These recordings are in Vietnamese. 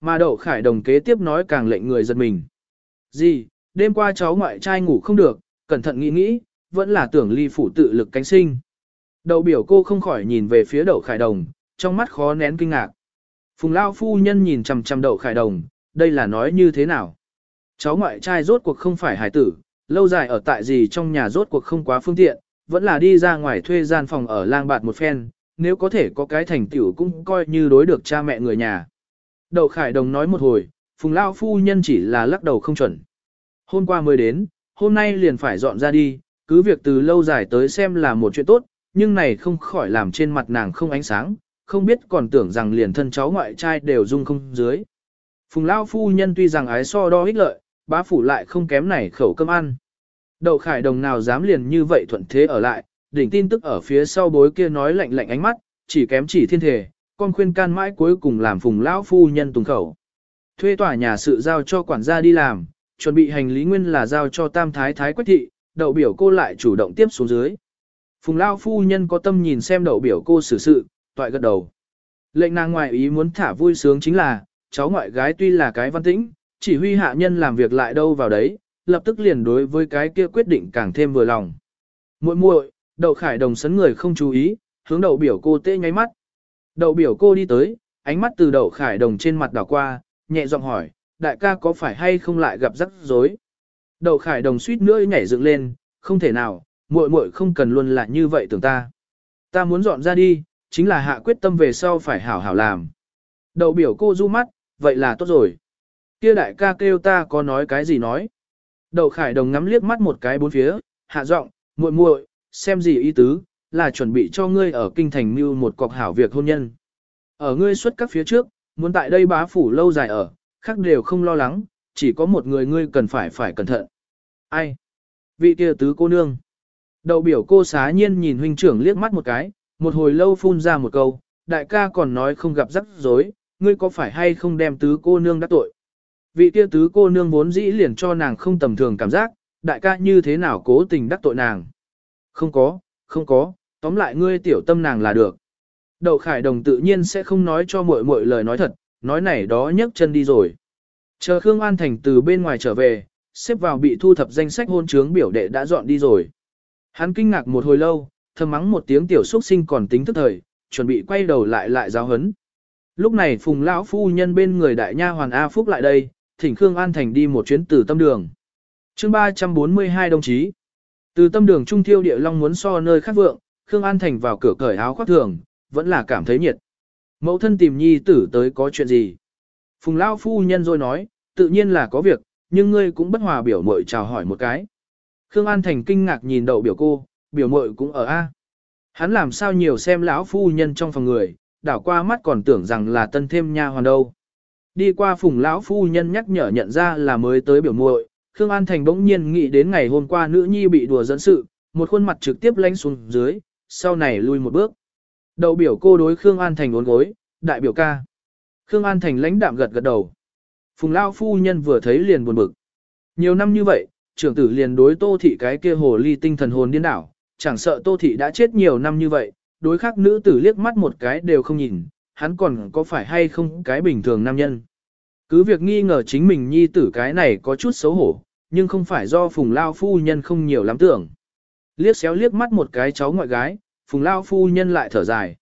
Mà đậu khải đồng kế tiếp nói càng lệnh người giật mình. Gì, đêm qua cháu ngoại trai ngủ không được, cẩn thận nghĩ nghĩ, vẫn là tưởng ly phủ tự lực cánh sinh. Đậu biểu cô không khỏi nhìn về phía đậu khải đồng, trong mắt khó nén kinh ngạc. Phùng Lao phu nhân nhìn chằm chằm đậu khải đồng, đây là nói như thế nào? Cháu ngoại trai rốt cuộc không phải hải tử, lâu dài ở tại gì trong nhà rốt cuộc không quá phương tiện, vẫn là đi ra ngoài thuê gian phòng ở lang bạt một phen, nếu có thể có cái thành tựu cũng coi như đối được cha mẹ người nhà. Đậu Khải Đồng nói một hồi, Phùng Lao phu nhân chỉ là lắc đầu không chuẩn. Hôm qua mới đến, hôm nay liền phải dọn ra đi, cứ việc từ lâu dài tới xem là một chuyện tốt, nhưng này không khỏi làm trên mặt nàng không ánh sáng, không biết còn tưởng rằng liền thân cháu ngoại trai đều dung không dưới. Phùng Lao phu nhân tuy rằng ái so đo ích lợi, bá phủ lại không kém này khẩu cơm ăn. Đậu khải đồng nào dám liền như vậy thuận thế ở lại, đỉnh tin tức ở phía sau bối kia nói lạnh lạnh ánh mắt, chỉ kém chỉ thiên thể, con khuyên can mãi cuối cùng làm phùng lão phu nhân tùng khẩu. Thuê tòa nhà sự giao cho quản gia đi làm, chuẩn bị hành lý nguyên là giao cho tam thái thái quách thị, đậu biểu cô lại chủ động tiếp xuống dưới. Phùng lão phu nhân có tâm nhìn xem đậu biểu cô xử sự, toại gật đầu. Lệnh nàng ngoại ý muốn thả vui sướng chính là, cháu ngoại gái tuy là cái văn tĩnh, chỉ huy hạ nhân làm việc lại đâu vào đấy, lập tức liền đối với cái kia quyết định càng thêm vừa lòng. Muội muội, đậu khải đồng sấn người không chú ý, hướng đậu biểu cô tê nháy mắt. Đậu biểu cô đi tới, ánh mắt từ đậu khải đồng trên mặt đảo qua, nhẹ giọng hỏi, đại ca có phải hay không lại gặp rắc rối? Đậu khải đồng suýt nữa nhảy dựng lên, không thể nào, muội muội không cần luôn là như vậy tưởng ta. Ta muốn dọn ra đi, chính là hạ quyết tâm về sau phải hảo hảo làm. Đậu biểu cô du mắt, vậy là tốt rồi. Kia đại ca kêu ta có nói cái gì nói. Đậu khải đồng ngắm liếc mắt một cái bốn phía, hạ giọng, muội muội, xem gì ý tứ, là chuẩn bị cho ngươi ở kinh thành mưu một cọc hảo việc hôn nhân. Ở ngươi xuất các phía trước, muốn tại đây bá phủ lâu dài ở, khác đều không lo lắng, chỉ có một người ngươi cần phải phải cẩn thận. Ai? Vị kia tứ cô nương. đầu biểu cô xá nhiên nhìn huynh trưởng liếc mắt một cái, một hồi lâu phun ra một câu, đại ca còn nói không gặp rắc rối, ngươi có phải hay không đem tứ cô nương đắc tội. Vị kia tứ cô nương vốn dĩ liền cho nàng không tầm thường cảm giác, đại ca như thế nào cố tình đắc tội nàng. Không có, không có, tóm lại ngươi tiểu tâm nàng là được. Đậu Khải Đồng tự nhiên sẽ không nói cho muội muội lời nói thật, nói này đó nhấc chân đi rồi. Chờ Khương An Thành từ bên ngoài trở về, xếp vào bị thu thập danh sách hôn trướng biểu đệ đã dọn đi rồi. Hắn kinh ngạc một hồi lâu, thầm mắng một tiếng tiểu xuất sinh còn tính thức thời, chuẩn bị quay đầu lại lại giáo hấn. Lúc này Phùng lão phu nhân bên người đại nha hoàn A Phúc lại đây, thỉnh Khương An Thành đi một chuyến từ tâm đường. chương 342 đồng chí. Từ tâm đường trung thiêu địa long muốn so nơi khác vượng, Khương An Thành vào cửa cởi áo khoác thường, vẫn là cảm thấy nhiệt. Mẫu thân tìm nhi tử tới có chuyện gì? Phùng Lao phu nhân rồi nói, tự nhiên là có việc, nhưng ngươi cũng bất hòa biểu mội chào hỏi một cái. Khương An Thành kinh ngạc nhìn đậu biểu cô, biểu mội cũng ở A. Hắn làm sao nhiều xem lão phu nhân trong phòng người, đảo qua mắt còn tưởng rằng là tân thêm nha hoàn đâu. Đi qua phùng lão phu nhân nhắc nhở nhận ra là mới tới biểu muội, Khương An Thành bỗng nhiên nghĩ đến ngày hôm qua nữ nhi bị đùa dẫn sự, một khuôn mặt trực tiếp lánh xuống dưới, sau này lui một bước. Đầu biểu cô đối Khương An Thành uốn gối, đại biểu ca. Khương An Thành lãnh đạm gật gật đầu. Phùng Lao phu nhân vừa thấy liền buồn bực. Nhiều năm như vậy, trưởng tử liền đối tô thị cái kia hồ ly tinh thần hồn điên đảo, chẳng sợ tô thị đã chết nhiều năm như vậy, đối khác nữ tử liếc mắt một cái đều không nhìn, hắn còn có phải hay không cái bình thường nam nhân. Cứ việc nghi ngờ chính mình nhi tử cái này có chút xấu hổ, nhưng không phải do phùng lao phu nhân không nhiều lắm tưởng. Liếc xéo liếc mắt một cái cháu ngoại gái, phùng lao phu nhân lại thở dài.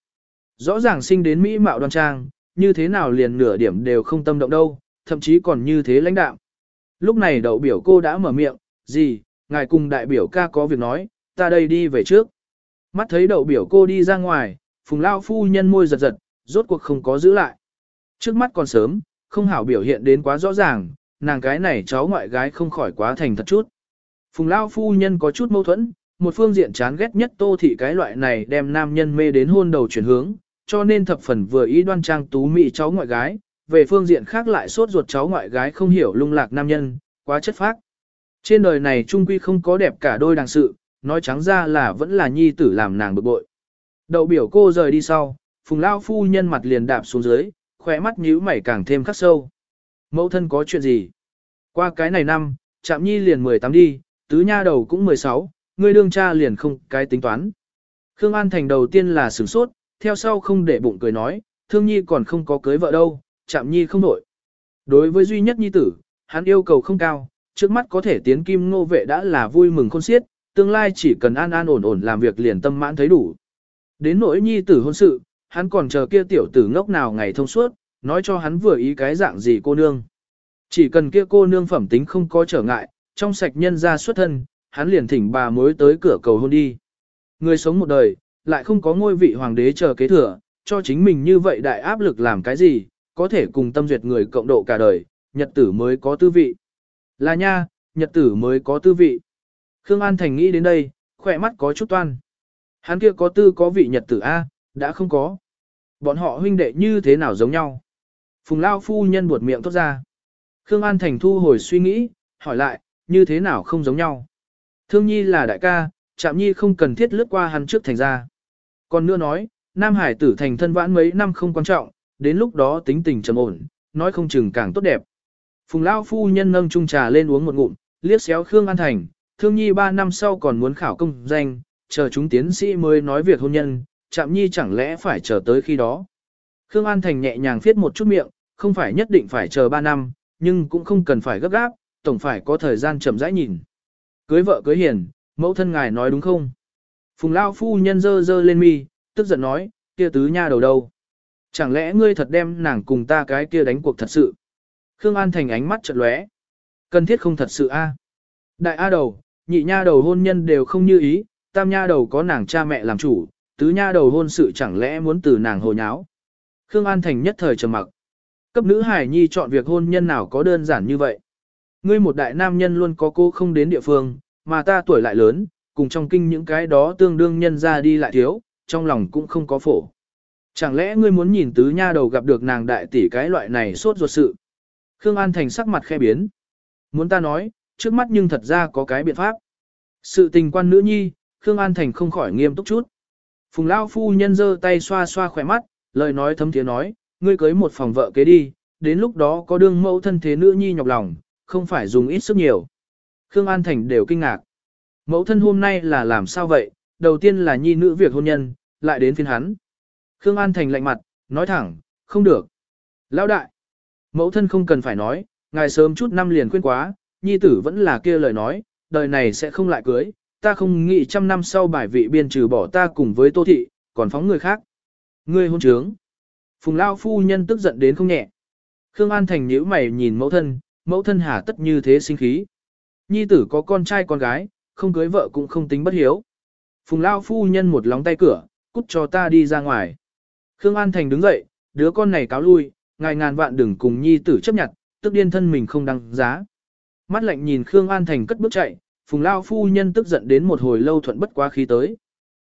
Rõ ràng sinh đến Mỹ mạo đoan trang, như thế nào liền nửa điểm đều không tâm động đâu, thậm chí còn như thế lãnh đạo. Lúc này đậu biểu cô đã mở miệng, gì, ngài cùng đại biểu ca có việc nói, ta đây đi về trước. Mắt thấy đậu biểu cô đi ra ngoài, phùng lao phu nhân môi giật giật, rốt cuộc không có giữ lại. Trước mắt còn sớm, không hảo biểu hiện đến quá rõ ràng, nàng cái này cháu ngoại gái không khỏi quá thành thật chút. Phùng lao phu nhân có chút mâu thuẫn, một phương diện chán ghét nhất tô thị cái loại này đem nam nhân mê đến hôn đầu chuyển hướng, cho nên thập phần vừa ý đoan trang tú mị cháu ngoại gái, về phương diện khác lại sốt ruột cháu ngoại gái không hiểu lung lạc nam nhân, quá chất phác. Trên đời này trung quy không có đẹp cả đôi đàng sự, nói trắng ra là vẫn là nhi tử làm nàng bực bội. Đậu biểu cô rời đi sau, phùng lao phu nhân mặt liền đạp xuống dưới, khỏe mắt nhíu mày càng thêm khắc sâu. Mẫu thân có chuyện gì? Qua cái này năm, chạm nhi liền 18 đi, tứ nha đầu cũng 16, ngươi đương cha liền không cái tính toán. Khương An Thành đầu tiên là sửng sốt, theo sau không để bụng cười nói, thương nhi còn không có cưới vợ đâu, chạm nhi không nổi. Đối với duy nhất nhi tử, hắn yêu cầu không cao, trước mắt có thể tiến kim ngô vệ đã là vui mừng khôn xiết, tương lai chỉ cần an an ổn ổn làm việc liền tâm mãn thấy đủ. Đến nỗi nhi tử hôn sự, hắn còn chờ kia tiểu tử ngốc nào ngày thông suốt, nói cho hắn vừa ý cái dạng gì cô nương. Chỉ cần kia cô nương phẩm tính không có trở ngại, trong sạch nhân ra xuất thân, hắn liền thỉnh bà mối tới cửa cầu hôn đi. Người sống một đời, lại không có ngôi vị hoàng đế chờ kế thừa, cho chính mình như vậy đại áp lực làm cái gì, có thể cùng tâm duyệt người cộng độ cả đời, nhật tử mới có tư vị. Là nha, nhật tử mới có tư vị. Khương An Thành nghĩ đến đây, khỏe mắt có chút toan. Hắn kia có tư có vị nhật tử A, đã không có. Bọn họ huynh đệ như thế nào giống nhau. Phùng Lao phu nhân buột miệng tốt ra. Khương An Thành thu hồi suy nghĩ, hỏi lại, như thế nào không giống nhau. Thương Nhi là đại ca, Trạm Nhi không cần thiết lướt qua hắn trước thành ra. Còn nữa nói, Nam Hải tử thành thân vãn mấy năm không quan trọng, đến lúc đó tính tình trầm ổn, nói không chừng càng tốt đẹp. Phùng Lao phu nhân nâng chung trà lên uống một ngụm, liếc xéo Khương An Thành, Thương Nhi ba năm sau còn muốn khảo công danh, chờ chúng tiến sĩ mới nói việc hôn nhân, Trạm Nhi chẳng lẽ phải chờ tới khi đó. Khương An Thành nhẹ nhàng viết một chút miệng, không phải nhất định phải chờ ba năm, nhưng cũng không cần phải gấp gáp, tổng phải có thời gian chậm rãi nhìn. Cưới vợ cưới hiền, mẫu thân ngài nói đúng không? Phùng Lao phu nhân dơ dơ lên mi, tức giận nói, kia tứ nha đầu đâu? Chẳng lẽ ngươi thật đem nàng cùng ta cái kia đánh cuộc thật sự? Khương An Thành ánh mắt chợt lóe. Cần thiết không thật sự a. Đại A đầu, nhị nha đầu hôn nhân đều không như ý, tam nha đầu có nàng cha mẹ làm chủ, tứ nha đầu hôn sự chẳng lẽ muốn từ nàng hồ nháo. Khương An Thành nhất thời trầm mặc. Cấp nữ hải nhi chọn việc hôn nhân nào có đơn giản như vậy. Ngươi một đại nam nhân luôn có cô không đến địa phương, mà ta tuổi lại lớn, cùng trong kinh những cái đó tương đương nhân ra đi lại thiếu, trong lòng cũng không có phổ. Chẳng lẽ ngươi muốn nhìn tứ nha đầu gặp được nàng đại tỷ cái loại này sốt ruột sự. Khương An Thành sắc mặt khe biến. Muốn ta nói, trước mắt nhưng thật ra có cái biện pháp. Sự tình quan nữ nhi, Khương An Thành không khỏi nghiêm túc chút. Phùng Lao phu nhân giơ tay xoa xoa khỏe mắt, lời nói thấm tiếng nói, ngươi cưới một phòng vợ kế đi, đến lúc đó có đương mẫu thân thế nữ nhi nhọc lòng, không phải dùng ít sức nhiều. Khương An Thành đều kinh ngạc. Mẫu thân hôm nay là làm sao vậy, đầu tiên là nhi nữ việc hôn nhân, lại đến phiên hắn. Khương An Thành lạnh mặt, nói thẳng, không được. Lão đại, mẫu thân không cần phải nói, ngài sớm chút năm liền khuyên quá, nhi tử vẫn là kia lời nói, đời này sẽ không lại cưới, ta không nghĩ trăm năm sau bài vị biên trừ bỏ ta cùng với tô thị, còn phóng người khác. Ngươi hôn trướng. Phùng Lao phu nhân tức giận đến không nhẹ. Khương An Thành nhíu mày nhìn mẫu thân, mẫu thân hà tất như thế sinh khí. Nhi tử có con trai con gái, không cưới vợ cũng không tính bất hiếu. Phùng Lao phu nhân một lóng tay cửa, cút cho ta đi ra ngoài. Khương An Thành đứng dậy, đứa con này cáo lui, ngài ngàn vạn đừng cùng nhi tử chấp nhận, tức điên thân mình không đăng giá. Mắt lạnh nhìn Khương An Thành cất bước chạy, Phùng Lao phu nhân tức giận đến một hồi lâu thuận bất quá khí tới.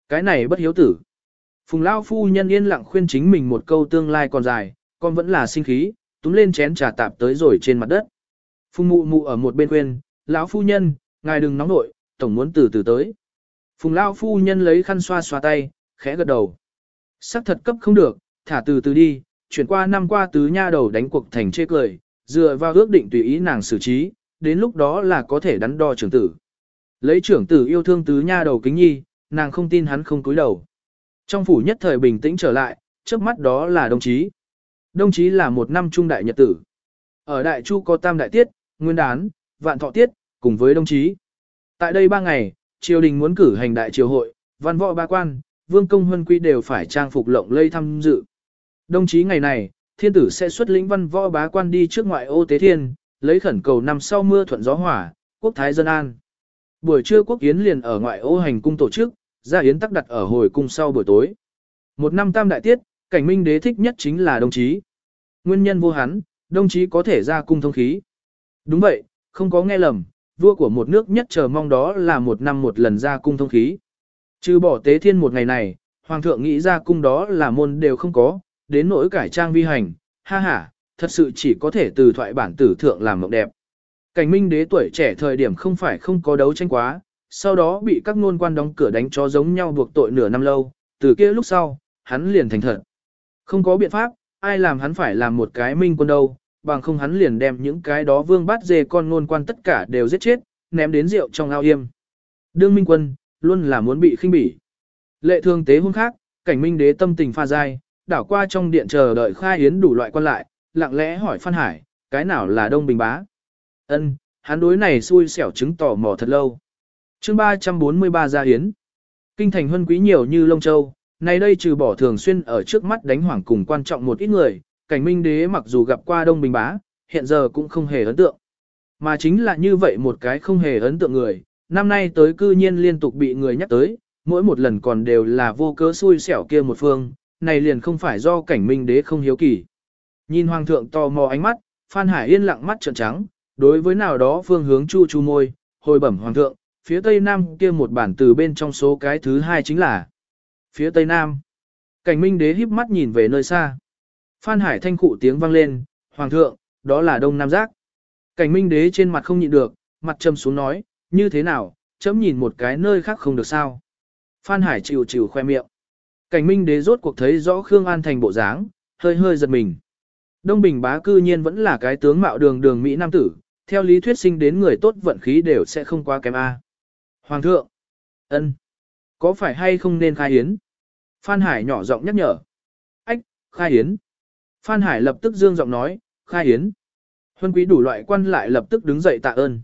Cái này bất hiếu tử. Phùng Lao phu nhân yên lặng khuyên chính mình một câu tương lai còn dài, con vẫn là sinh khí, túm lên chén trà tạp tới rồi trên mặt đất. Phùng mụ mụ ở một bên khuyên, lão phu nhân, ngài đừng nóng nội, tổng muốn từ từ tới. Phùng lão phu nhân lấy khăn xoa xoa tay, khẽ gật đầu. Sắc thật cấp không được, thả từ từ đi, chuyển qua năm qua tứ nha đầu đánh cuộc thành chê cười, dựa vào ước định tùy ý nàng xử trí, đến lúc đó là có thể đắn đo trưởng tử. Lấy trưởng tử yêu thương tứ nha đầu kính nhi, nàng không tin hắn không cúi đầu. Trong phủ nhất thời bình tĩnh trở lại, trước mắt đó là đồng chí. Đồng chí là một năm trung đại nhật tử. Ở đại chu có tam đại tiết, nguyên đán, vạn thọ tiết, cùng với đồng chí. Tại đây ba ngày, triều đình muốn cử hành đại triều hội, văn võ ba quan, vương công huân quy đều phải trang phục lộng lây tham dự. Đồng chí ngày này, thiên tử sẽ xuất lĩnh văn võ bá quan đi trước ngoại ô tế thiên, lấy khẩn cầu năm sau mưa thuận gió hỏa, quốc thái dân an. Buổi trưa quốc yến liền ở ngoại ô hành cung tổ chức, ra yến tắc đặt ở hồi cung sau buổi tối. Một năm tam đại tiết, cảnh minh đế thích nhất chính là đồng chí. Nguyên nhân vô hắn, đồng chí có thể ra cung thông khí. Đúng vậy, không có nghe lầm, vua của một nước nhất chờ mong đó là một năm một lần ra cung thông khí. Trừ bỏ tế thiên một ngày này, hoàng thượng nghĩ ra cung đó là môn đều không có, đến nỗi cải trang vi hành, ha ha, thật sự chỉ có thể từ thoại bản tử thượng làm mộng đẹp. Cảnh minh đế tuổi trẻ thời điểm không phải không có đấu tranh quá, sau đó bị các ngôn quan đóng cửa đánh cho giống nhau buộc tội nửa năm lâu, từ kia lúc sau, hắn liền thành thật. Không có biện pháp, ai làm hắn phải làm một cái minh quân đâu, bằng không hắn liền đem những cái đó vương bát dê con ngôn quan tất cả đều giết chết, ném đến rượu trong ao yêm. Đương minh quân, luôn là muốn bị khinh bỉ. Lệ thương tế hôn khác, cảnh minh đế tâm tình pha dai, đảo qua trong điện chờ đợi khai yến đủ loại quan lại, lặng lẽ hỏi Phan Hải, cái nào là Đông Bình bá. Ân, hắn đối này xui xẻo chứng tỏ mò thật lâu. chương 343 gia yến Kinh thành huân quý nhiều như long châu, nay đây trừ bỏ thường xuyên ở trước mắt đánh hoảng cùng quan trọng một ít người, cảnh minh đế mặc dù gặp qua Đông Bình bá, hiện giờ cũng không hề ấn tượng. Mà chính là như vậy một cái không hề ấn tượng người, năm nay tới cư nhiên liên tục bị người nhắc tới, mỗi một lần còn đều là vô cớ xui xẻo kia một phương, này liền không phải do cảnh minh đế không hiếu kỳ. Nhìn hoàng thượng tò mò ánh mắt, Phan Hải yên lặng mắt trợn trắng, đối với nào đó phương hướng chu chu môi, hồi bẩm hoàng thượng, phía tây nam kia một bản từ bên trong số cái thứ hai chính là phía tây nam. Cảnh minh đế híp mắt nhìn về nơi xa. Phan Hải thanh cụ tiếng vang lên, hoàng thượng, đó là đông nam giác. Cảnh minh đế trên mặt không nhịn được, mặt trầm xuống nói, như thế nào, chấm nhìn một cái nơi khác không được sao. Phan Hải chịu chịu khoe miệng. Cảnh minh đế rốt cuộc thấy rõ Khương An thành bộ dáng, hơi hơi giật mình. Đông Bình bá cư nhiên vẫn là cái tướng mạo đường đường Mỹ Nam tử, theo lý thuyết sinh đến người tốt vận khí đều sẽ không quá kém A. Hoàng thượng, ân, có phải hay không nên khai hiến? Phan Hải nhỏ giọng nhắc nhở. Ách, khai hiến. Phan Hải lập tức dương giọng nói, khai yến. Huân quý đủ loại quan lại lập tức đứng dậy tạ ơn.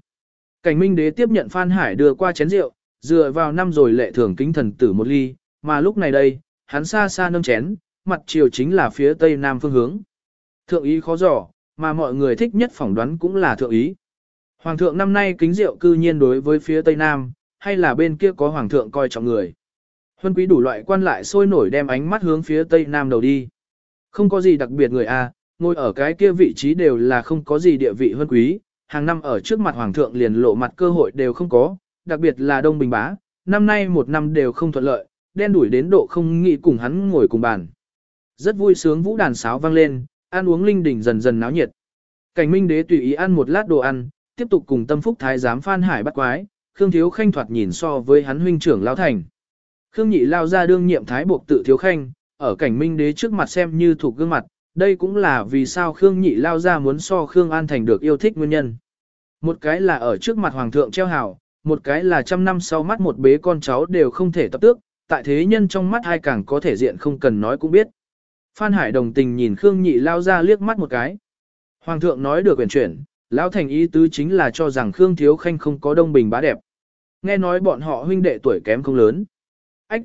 Cảnh Minh đế tiếp nhận Phan Hải đưa qua chén rượu, dựa vào năm rồi lệ thường kính thần tử một ly, mà lúc này đây, hắn xa xa nâng chén, mặt chiều chính là phía tây nam phương hướng. Thượng ý khó dò, mà mọi người thích nhất phỏng đoán cũng là thượng ý. Hoàng thượng năm nay kính rượu cư nhiên đối với phía tây nam, hay là bên kia có hoàng thượng coi trọng người. Huân quý đủ loại quan lại sôi nổi đem ánh mắt hướng phía tây nam đầu đi. Không có gì đặc biệt người A, ngồi ở cái kia vị trí đều là không có gì địa vị hơn quý, hàng năm ở trước mặt hoàng thượng liền lộ mặt cơ hội đều không có, đặc biệt là Đông Bình Bá, năm nay một năm đều không thuận lợi, đen đuổi đến độ không nghĩ cùng hắn ngồi cùng bàn. Rất vui sướng vũ đàn sáo vang lên, ăn uống linh đình dần dần náo nhiệt. Cảnh Minh Đế tùy ý ăn một lát đồ ăn, tiếp tục cùng Tâm Phúc Thái giám Phan Hải bắt quái, Khương Thiếu Khanh thoạt nhìn so với hắn huynh trưởng lão thành. Khương Nhị lao ra đương nhiệm thái buộc tự Thiếu Khanh, ở Cảnh Minh Đế trước mặt xem như thuộc gương mặt, đây cũng là vì sao Khương Nhị lao ra muốn so Khương An Thành được yêu thích nguyên nhân. Một cái là ở trước mặt hoàng thượng treo hào, một cái là trăm năm sau mắt một bế con cháu đều không thể tập tước, tại thế nhân trong mắt hai càng có thể diện không cần nói cũng biết. Phan Hải đồng tình nhìn Khương Nhị lao ra liếc mắt một cái. Hoàng thượng nói được quyền chuyển, lão thành ý tứ chính là cho rằng Khương Thiếu Khanh không có đông bình bá đẹp. Nghe nói bọn họ huynh đệ tuổi kém không lớn. Ách!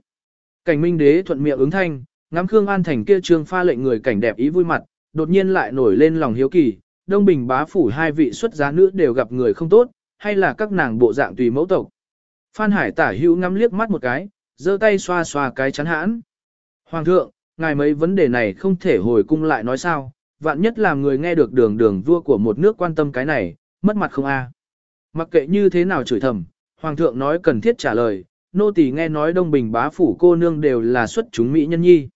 Cảnh minh đế thuận miệng ứng thanh, ngắm Khương An Thành kia trương pha lệnh người cảnh đẹp ý vui mặt, đột nhiên lại nổi lên lòng hiếu kỳ, đông bình bá phủ hai vị xuất giá nữ đều gặp người không tốt, hay là các nàng bộ dạng tùy mẫu tộc. Phan Hải tả hữu ngắm liếc mắt một cái, giơ tay xoa xoa cái chắn hãn. Hoàng thượng, ngài mấy vấn đề này không thể hồi cung lại nói sao, vạn nhất là người nghe được đường đường vua của một nước quan tâm cái này, mất mặt không a? Mặc kệ như thế nào chửi thầm, hoàng thượng nói cần thiết trả lời, nô tỳ nghe nói đông bình bá phủ cô nương đều là xuất chúng mỹ nhân nhi.